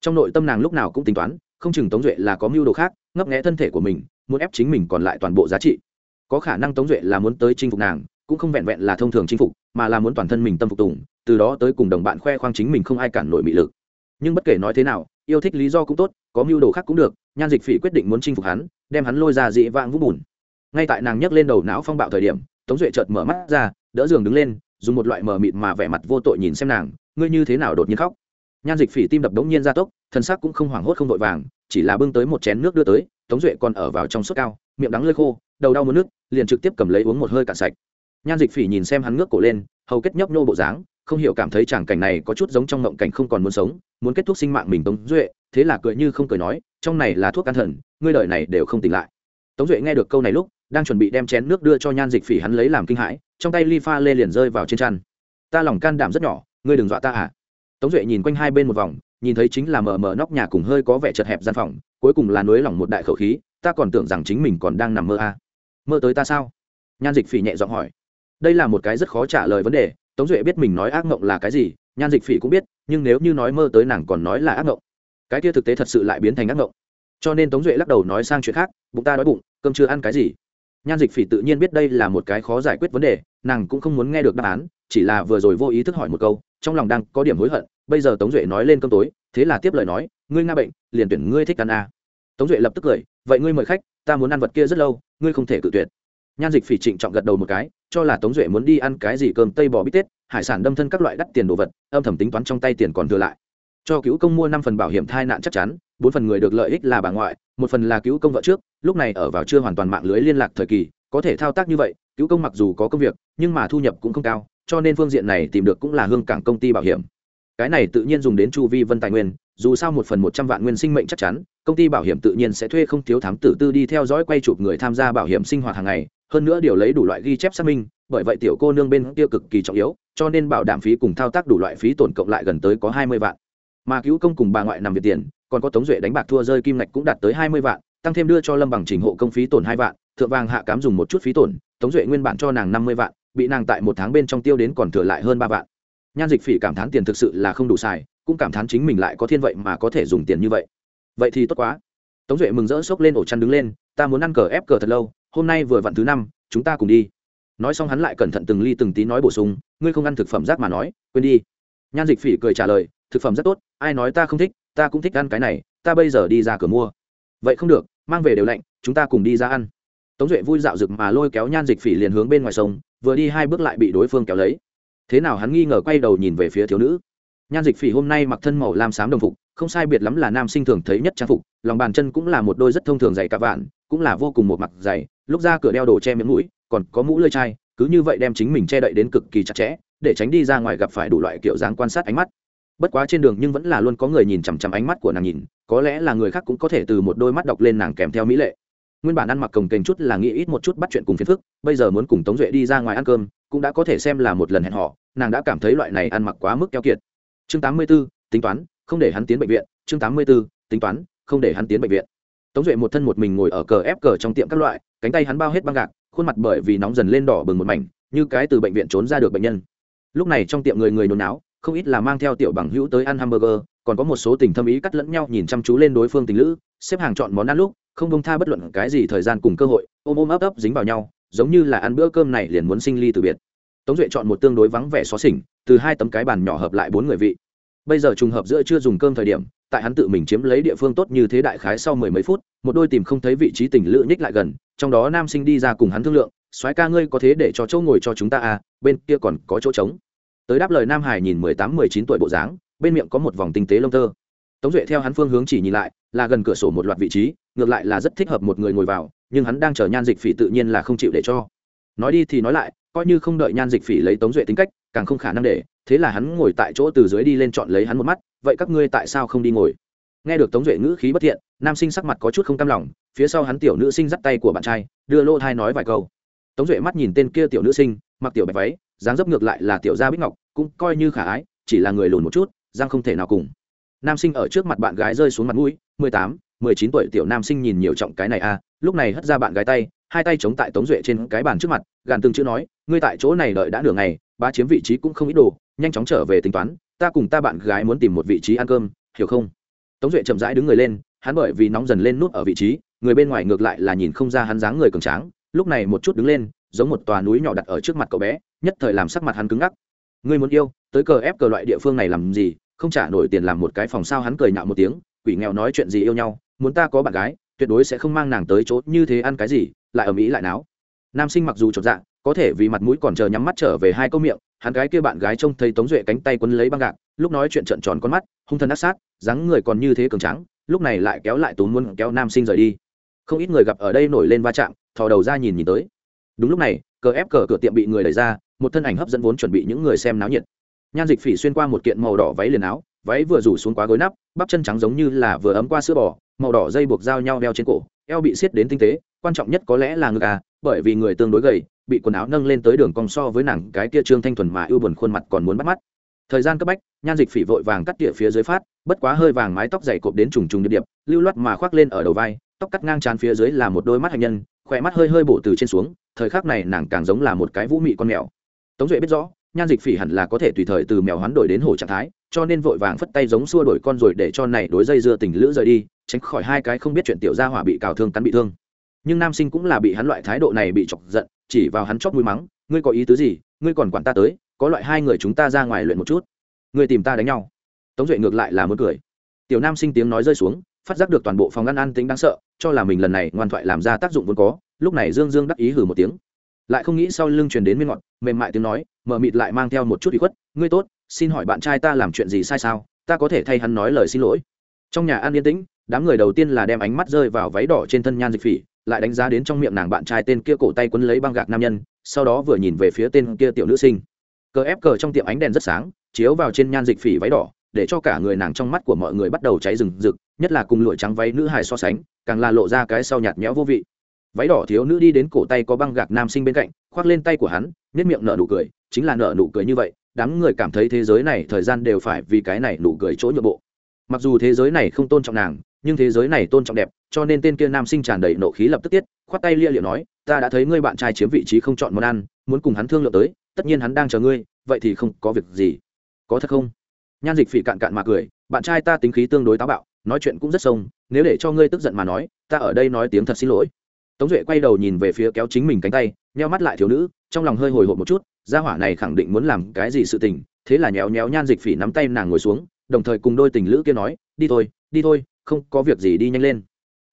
Speaker 1: Trong nội tâm nàng lúc nào cũng tính toán, không chừng tống duệ là có mưu đồ khác, ngấp nghẽ thân thể của mình, muốn ép chính mình còn lại toàn bộ giá trị. Có khả năng tống duệ là muốn tới chinh phục nàng, cũng không vẹn vẹn là thông thường chinh phục, mà là muốn toàn thân mình tâm phục tùng, từ đó tới cùng đồng bạn khoe khoang chính mình không ai cản nổi mị lực nhưng bất kể nói thế nào, yêu thích lý do cũng tốt, có mưu đồ khác cũng được, nhan dịch phỉ quyết định muốn chinh phục hắn, đem hắn lôi ra dị vãng vũ bùn. Ngay tại nàng nhấc lên đầu não phong bạo thời điểm, tống duệ chợt mở mắt ra, đỡ giường đứng lên, dùng một loại mờ mịt mà vẻ mặt vô tội nhìn xem nàng, ngươi như thế nào đột nhiên khóc? Nhan dịch phỉ tim đập đống nhiên ra tốc, thân xác cũng không hoảng hốt không vội vàng, chỉ là bưng tới một chén nước đưa tới, tống duệ còn ở vào trong suốt cao, miệng đắng lơi khô, đầu đau muốn nước, liền trực tiếp cầm lấy uống một hơi cạn sạch. Nhan dịch phỉ nhìn xem hắn ngước cổ lên, hầu kết nhấp nô bộ dáng không hiểu cảm thấy chàng cảnh này có chút giống trong mộng cảnh không còn muốn sống, muốn kết thúc sinh mạng mình tống duệ, thế là cười như không cười nói, trong này là thuốc an thần, ngươi đời này đều không tỉnh lại. Tống duệ nghe được câu này lúc, đang chuẩn bị đem chén nước đưa cho nhan dịch phỉ hắn lấy làm kinh hãi, trong tay ly pha lê liền rơi vào trên chăn. Ta lòng can đảm rất nhỏ, ngươi đừng dọa ta à. Tống duệ nhìn quanh hai bên một vòng, nhìn thấy chính là mờ mờ nóc nhà cùng hơi có vẻ chật hẹp gian phòng, cuối cùng là nuối lỏng một đại khẩu khí, ta còn tưởng rằng chính mình còn đang nằm mơ à. mơ tới ta sao? Nhan dịch phỉ nhẹ giọng hỏi. Đây là một cái rất khó trả lời vấn đề tống duệ biết mình nói ác mộng là cái gì, nhan dịch phỉ cũng biết, nhưng nếu như nói mơ tới nàng còn nói là ác mộng. Cái kia thực tế thật sự lại biến thành ác mộng. Cho nên tống duệ lắc đầu nói sang chuyện khác, bụng ta đói bụng, cơm chưa ăn cái gì. Nhan dịch phỉ tự nhiên biết đây là một cái khó giải quyết vấn đề, nàng cũng không muốn nghe được đáp án, chỉ là vừa rồi vô ý thức hỏi một câu, trong lòng đang có điểm hối hận, bây giờ tống duệ nói lên cơm tối, thế là tiếp lời nói, ngươi nga bệnh, liền tuyển ngươi thích ăn à. tống duệ lập tức cười, vậy ngươi mời khách, ta muốn ăn vật kia rất lâu, ngươi không thể cự tuyệt. Nhan dịch phỉ trịnh trọng gật đầu một cái cho là tống duệ muốn đi ăn cái gì cơm tây bò bít tết, hải sản đâm thân các loại đắt tiền đồ vật, âm thầm tính toán trong tay tiền còn thừa lại. Cho cứu công mua năm phần bảo hiểm thai nạn chắc chắn, bốn phần người được lợi ích là bà ngoại, một phần là cứu công vợ trước, lúc này ở vào chưa hoàn toàn mạng lưới liên lạc thời kỳ, có thể thao tác như vậy, cứu công mặc dù có công việc, nhưng mà thu nhập cũng không cao, cho nên phương diện này tìm được cũng là hương cảng công ty bảo hiểm. Cái này tự nhiên dùng đến chu vi vân tài nguyên, dù sao một phần một trăm vạn nguyên sinh mệnh chắc chắn, công ty bảo hiểm tự nhiên sẽ thuê không thiếu thám tử tư đi theo dõi quay chụp người tham gia bảo hiểm sinh hoạt hàng ngày hơn nữa điều lấy đủ loại ghi chép xác minh, bởi vậy tiểu cô nương bên kia cực kỳ trọng yếu, cho nên bảo đảm phí cùng thao tác đủ loại phí tổn cộng lại gần tới có hai mươi vạn. Mà cứu công cùng bà ngoại nằm việc tiền, còn có tống duệ đánh bạc thua rơi kim ngạch cũng đạt tới hai mươi vạn, tăng thêm đưa cho lâm bằng trình hộ công phí tổn hai vạn, thượng vàng hạ cám dùng một chút phí tổn, tống duệ nguyên bản cho nàng năm mươi vạn, bị nàng tại một tháng bên trong tiêu đến còn thừa lại hơn ba vạn. Nhan dịch phỉ cảm thán tiền thực sự là không đủ xài, cũng cảm thán chính mình lại có thiên vậy mà có thể dùng tiền như vậy. Vậy thì tốt quá. Tống duệ mừng rỡ xốc lên ổ chăn đứng lên, ta muốn ăn cờ ép cờ thật lâu hôm nay vừa vặn thứ năm, chúng ta cùng đi. Nói xong hắn lại cẩn thận từng ly từng tí nói bổ sung, ngươi không ăn thực phẩm rác mà nói, quên đi. Nhan dịch phỉ cười trả lời, thực phẩm rất tốt, ai nói ta không thích, ta cũng thích ăn cái này, ta bây giờ đi ra cửa mua. Vậy không được, mang về đều lạnh, chúng ta cùng đi ra ăn. Tống duệ vui dạo rực mà lôi kéo nhan dịch phỉ liền hướng bên ngoài sông, vừa đi hai bước lại bị đối phương kéo lấy. Thế nào hắn nghi ngờ quay đầu nhìn về phía thiếu nữ. Nhan dịch phỉ hôm nay mặc thân màu lam xám đồng phục, không sai biệt lắm là nam sinh thường thấy nhất trang phục, lòng bàn chân cũng là một đôi rất thông thường dày cả vạn, cũng là vô cùng một mặt dày lúc ra cửa đeo đồ che miệng mũi còn có mũ lơi chai cứ như vậy đem chính mình che đậy đến cực kỳ chặt chẽ để tránh đi ra ngoài gặp phải đủ loại kiểu dáng quan sát ánh mắt. Bất quá trên đường nhưng vẫn là luôn có người nhìn chằm chằm ánh mắt của nàng nhìn có lẽ là người khác cũng có thể từ một đôi mắt đọc lên nàng kèm theo mỹ lệ. Nguyên bản ăn mặc cồng kềnh chút là nghĩ ít một chút bắt chuyện cùng phiền phức bây giờ muốn cùng tống duệ đi ra ngoài ăn cơm cũng đã có thể xem là một lần hẹn họ nàng đã cảm thấy loại này ăn mặc quá mức keo kiệt. Chương 84, tính toán không để hắn tiến bệnh viện. Chương 84, tính toán không để hắn tiến bệnh viện tống duệ một thân một mình ngồi ở cờ ép cờ trong tiệm các loại, cánh tay hắn bao hết băng gạc, khuôn mặt bởi vì nóng dần lên đỏ bừng một mảnh, như cái từ bệnh viện trốn ra được bệnh nhân. Lúc này trong tiệm người người nôn náo, không ít là mang theo tiểu bằng hữu tới ăn hamburger, còn có một số tình thâm ý cắt lẫn nhau nhìn chăm chú lên đối phương tình lữ, xếp hàng chọn món ăn lúc, không bông tha bất luận cái gì thời gian cùng cơ hội, ôm ôm ấp ấp dính vào nhau, giống như là ăn bữa cơm này liền muốn sinh ly từ biệt. Tống duệ chọn một tương đối vắng vẻ xó xỉnh, từ hai tấm cái bàn nhỏ hợp lại bốn người vị. Bây giờ trùng hợp giữa chưa dùng cơm thời điểm tại hắn tự mình chiếm lấy địa phương tốt như thế đại khái sau mười mấy phút, một đôi tìm không thấy vị trí tình lữ nhích lại gần, trong đó nam sinh đi ra cùng hắn thương lượng, soái ca ngươi có thế để cho chỗ ngồi cho chúng ta à bên kia còn có chỗ trống. Tới đáp lời nam hải nhìn mười tám, mười chín tuổi bộ dáng, bên miệng có một vòng tinh tế lông tơ. Tống duệ theo hắn phương hướng chỉ nhìn lại, là gần cửa sổ một loạt vị trí, ngược lại là rất thích hợp một người ngồi vào, nhưng hắn đang chờ nhan dịch phỉ tự nhiên là không chịu để cho. Nói đi thì nói lại coi như không đợi nhan dịch phỉ lấy tống duệ tính cách càng không khả năng để thế là hắn ngồi tại chỗ từ dưới đi lên chọn lấy hắn một mắt vậy các ngươi tại sao không đi ngồi? Nghe được tống duệ ngữ khí bất thiện nam sinh sắc mặt có chút không cam lòng phía sau hắn tiểu nữ sinh dắt tay của bạn trai đưa lô thai nói vài câu. Tống duệ mắt nhìn tên kia tiểu nữ sinh mặc tiểu bạch váy dáng dấp ngược lại là tiểu gia bích ngọc cũng coi như khả ái chỉ là người lùn một chút giang không thể nào cùng. Nam sinh ở trước mặt bạn gái rơi xuống mặt mũi mười tám mười chín tuổi tiểu nam sinh nhìn nhiều trọng cái này a à, lúc này hất ra bạn gái tay hai tay chống tại tống duệ trên cái bàn trước mặt, gàn từng chữ nói, ngươi tại chỗ này đợi đã nửa ngày ba chiếm vị trí cũng không ít đồ, nhanh chóng trở về tính toán, ta cùng ta bạn gái muốn tìm một vị trí ăn cơm, hiểu không? Tống duệ chậm rãi đứng người lên, hắn bởi vì nóng dần lên nút ở vị trí, người bên ngoài ngược lại là nhìn không ra hắn dáng người cường tráng, lúc này một chút đứng lên, giống một tòa núi nhỏ đặt ở trước mặt cậu bé, nhất thời làm sắc mặt hắn cứng ngắc. Ngươi muốn yêu, tới cờ ép cờ loại địa phương này làm gì, không trả nổi tiền làm một cái phòng sao? Hắn cười nhạo một tiếng, quỷ nghèo nói chuyện gì yêu nhau, muốn ta có bạn gái, tuyệt đối sẽ không mang nàng tới chỗ như thế ăn cái gì lại ở mỹ lại náo. Nam sinh mặc dù chột dạ có thể vì mặt mũi còn chờ nhắm mắt trở về hai câu miệng, hắn gái kia bạn gái trông thấy tống duệ cánh tay quấn lấy băng gạc, lúc nói chuyện trợn tròn con mắt, hung thân ác sát, dáng người còn như thế cường trắng lúc này lại kéo lại tốn muốn kéo nam sinh rời đi. Không ít người gặp ở đây nổi lên va chạm, thò đầu ra nhìn nhìn tới. Đúng lúc này, cờ ép cờ cửa tiệm bị người đẩy ra, một thân ảnh hấp dẫn vốn chuẩn bị những người xem náo nhiệt. Nhan dịch phỉ xuyên qua một kiện màu đỏ váy liền áo váy vừa rủ xuống quá gối nắp, bắp chân trắng giống như là vừa ấm qua sữa bò, màu đỏ dây buộc dao nhau đeo trên cổ, eo bị siết đến tinh tế, quan trọng nhất có lẽ là ngực à bởi vì người tương đối gầy, bị quần áo nâng lên tới đường cong so với nàng cái kia trương thanh thuần mà ưu buồn khuôn mặt còn muốn bắt mắt. Thời gian cấp bách, nhan dịch phỉ vội vàng cắt tỉa phía dưới phát, bất quá hơi vàng mái tóc dày cộp đến trùng trùng điệp điệp, lưu loát mà khoác lên ở đầu vai, tóc cắt ngang tràn phía dưới là một đôi mắt hạnh nhân, khỏe mắt hơi hơi bổ từ trên xuống, thời khắc này nàng càng giống là một cái vũ mị con mèo. Tống duệ biết rõ, nhan dịch phỉ hẳn là có thể tùy thời từ mèo hoán đổi đến hổ trạng thái cho nên vội vàng phất tay giống xua đổi con rồi để cho này đối dây dưa tình lữ rời đi, tránh khỏi hai cái không biết chuyện tiểu gia hỏa bị cào thương cắn bị thương. Nhưng nam sinh cũng là bị hắn loại thái độ này bị chọc giận, chỉ vào hắn chót mũi mắng, ngươi có ý tứ gì? Ngươi còn quản ta tới, có loại hai người chúng ta ra ngoài luyện một chút. Ngươi tìm ta đánh nhau. Tống duệ ngược lại là muốn cười. Tiểu nam sinh tiếng nói rơi xuống, phát giác được toàn bộ phòng ăn an tính đáng sợ, cho là mình lần này ngoan thoại làm ra tác dụng vốn có, lúc này dương dương đắc ý hử một tiếng. Lại không nghĩ sau lưng truyền đến miên ngọt, mềm mại tiếng nói mờ mịt lại mang theo một chút bị khuất, ngươi tốt xin hỏi bạn trai ta làm chuyện gì sai sao? Ta có thể thay hắn nói lời xin lỗi. Trong nhà ăn yên tĩnh, đám người đầu tiên là đem ánh mắt rơi vào váy đỏ trên thân nhan dịch phỉ, lại đánh giá đến trong miệng nàng bạn trai tên kia cổ tay quấn lấy băng gạc nam nhân, sau đó vừa nhìn về phía tên kia tiểu nữ sinh. Cờ ép cờ trong tiệm ánh đèn rất sáng, chiếu vào trên nhan dịch phỉ váy đỏ, để cho cả người nàng trong mắt của mọi người bắt đầu cháy rừng rực, nhất là cùng lụa trắng váy nữ hài so sánh, càng là lộ ra cái sau nhạt nhẽo vô vị. Váy đỏ thiếu nữ đi đến cổ tay có băng gạc nam sinh bên cạnh, khoác lên tay của hắn nếp miệng nở nụ cười, chính là nở nụ cười như vậy đám người cảm thấy thế giới này thời gian đều phải vì cái này nụ cười chỗ nhượng bộ. Mặc dù thế giới này không tôn trọng nàng, nhưng thế giới này tôn trọng đẹp, cho nên tên kia nam sinh tràn đầy nộ khí lập tức tiết, khoát tay lia liệu nói, ta đã thấy ngươi bạn trai chiếm vị trí không chọn món ăn, muốn cùng hắn thương lượng tới, tất nhiên hắn đang chờ ngươi, vậy thì không có việc gì. Có thật không? Nhan dịch phỉ cạn cạn mà cười, bạn trai ta tính khí tương đối táo bạo, nói chuyện cũng rất sông, nếu để cho ngươi tức giận mà nói, ta ở đây nói tiếng thật xin lỗi. Tống duệ quay đầu nhìn về phía kéo chính mình cánh tay neo mắt lại thiếu nữ, trong lòng hơi hồi hộp một chút gia hỏa này khẳng định muốn làm cái gì sự tình, thế là nhéo nhéo nhan dịch phỉ nắm tay nàng ngồi xuống, đồng thời cùng đôi tình lữ kia nói, đi thôi đi thôi, không có việc gì đi nhanh lên.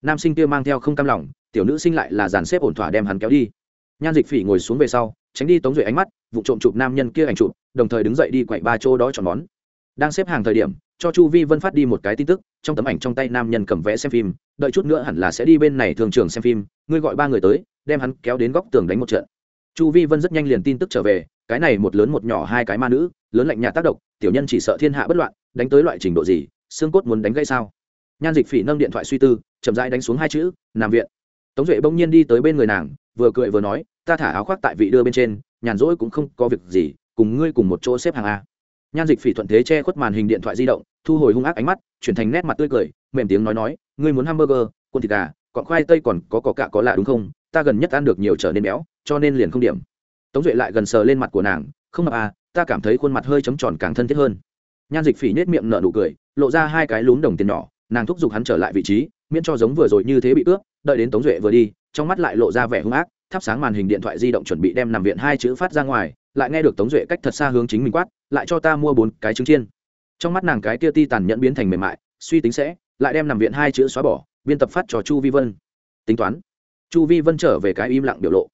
Speaker 1: Nam sinh kia mang theo không cam lòng, tiểu nữ sinh lại là dàn xếp ổn thỏa đem hắn kéo đi. Nhan dịch phỉ ngồi xuống về sau, tránh đi tống duệ ánh mắt, vụ trộm chụp nam nhân kia ảnh chụp, đồng thời đứng dậy đi quậy ba chỗ đó chọn món. Đang xếp hàng thời điểm, cho chu vi vân phát đi một cái tin tức, trong tấm ảnh trong tay nam nhân cầm vẽ xem phim, đợi chút nữa hẳn là sẽ đi bên này thường trường xem phim, ngươi gọi ba người tới, đem hắn kéo đến góc tường đánh một trận chu vi vân rất nhanh liền tin tức trở về, cái này một lớn một nhỏ hai cái ma nữ, lớn lạnh nhà tác động tiểu nhân chỉ sợ thiên hạ bất loạn, đánh tới loại trình độ gì, xương cốt muốn đánh gây sao? Nhan dịch phỉ nâng điện thoại suy tư, chậm rãi đánh xuống hai chữ, nằm viện. Tống duệ bỗng nhiên đi tới bên người nàng, vừa cười vừa nói, ta thả áo khoác tại vị đưa bên trên, nhàn rỗi cũng không có việc gì, cùng ngươi cùng một chỗ xếp hàng a. Nhan dịch phỉ thuận thế che khuất màn hình điện thoại di động, thu hồi hung ác ánh mắt, chuyển thành nét mặt tươi cười, mềm tiếng nói nói, ngươi muốn hamburger, quân thịt gà còn khoai tây còn có cỏ cạ có lạ đúng không? Ta gần nhất ăn được nhiều trở nên béo cho nên liền không điểm. Tống duệ lại gần sờ lên mặt của nàng, không mặc à ta cảm thấy khuôn mặt hơi chấm tròn càng thân thiết hơn. Nhan dịch phỉ nết miệng nở nụ cười, lộ ra hai cái lún đồng tiền nhỏ, nàng thúc giục hắn trở lại vị trí, miễn cho giống vừa rồi như thế bị cướp đợi đến tống duệ vừa đi, trong mắt lại lộ ra vẻ hung ác, thắp sáng màn hình điện thoại di động chuẩn bị đem nằm viện hai chữ phát ra ngoài, lại nghe được tống duệ cách thật xa hướng chính mình quát, lại cho ta mua bốn cái trứng chiên. Trong mắt nàng cái kia ti tàn nhẫn biến thành mềm mại, suy tính sẽ, lại đem nằm viện hai chữ xóa bỏ, biên tập phát cho chu vi vân. Tính toán. Chu vi vân trở về cái im lặng biểu lộ.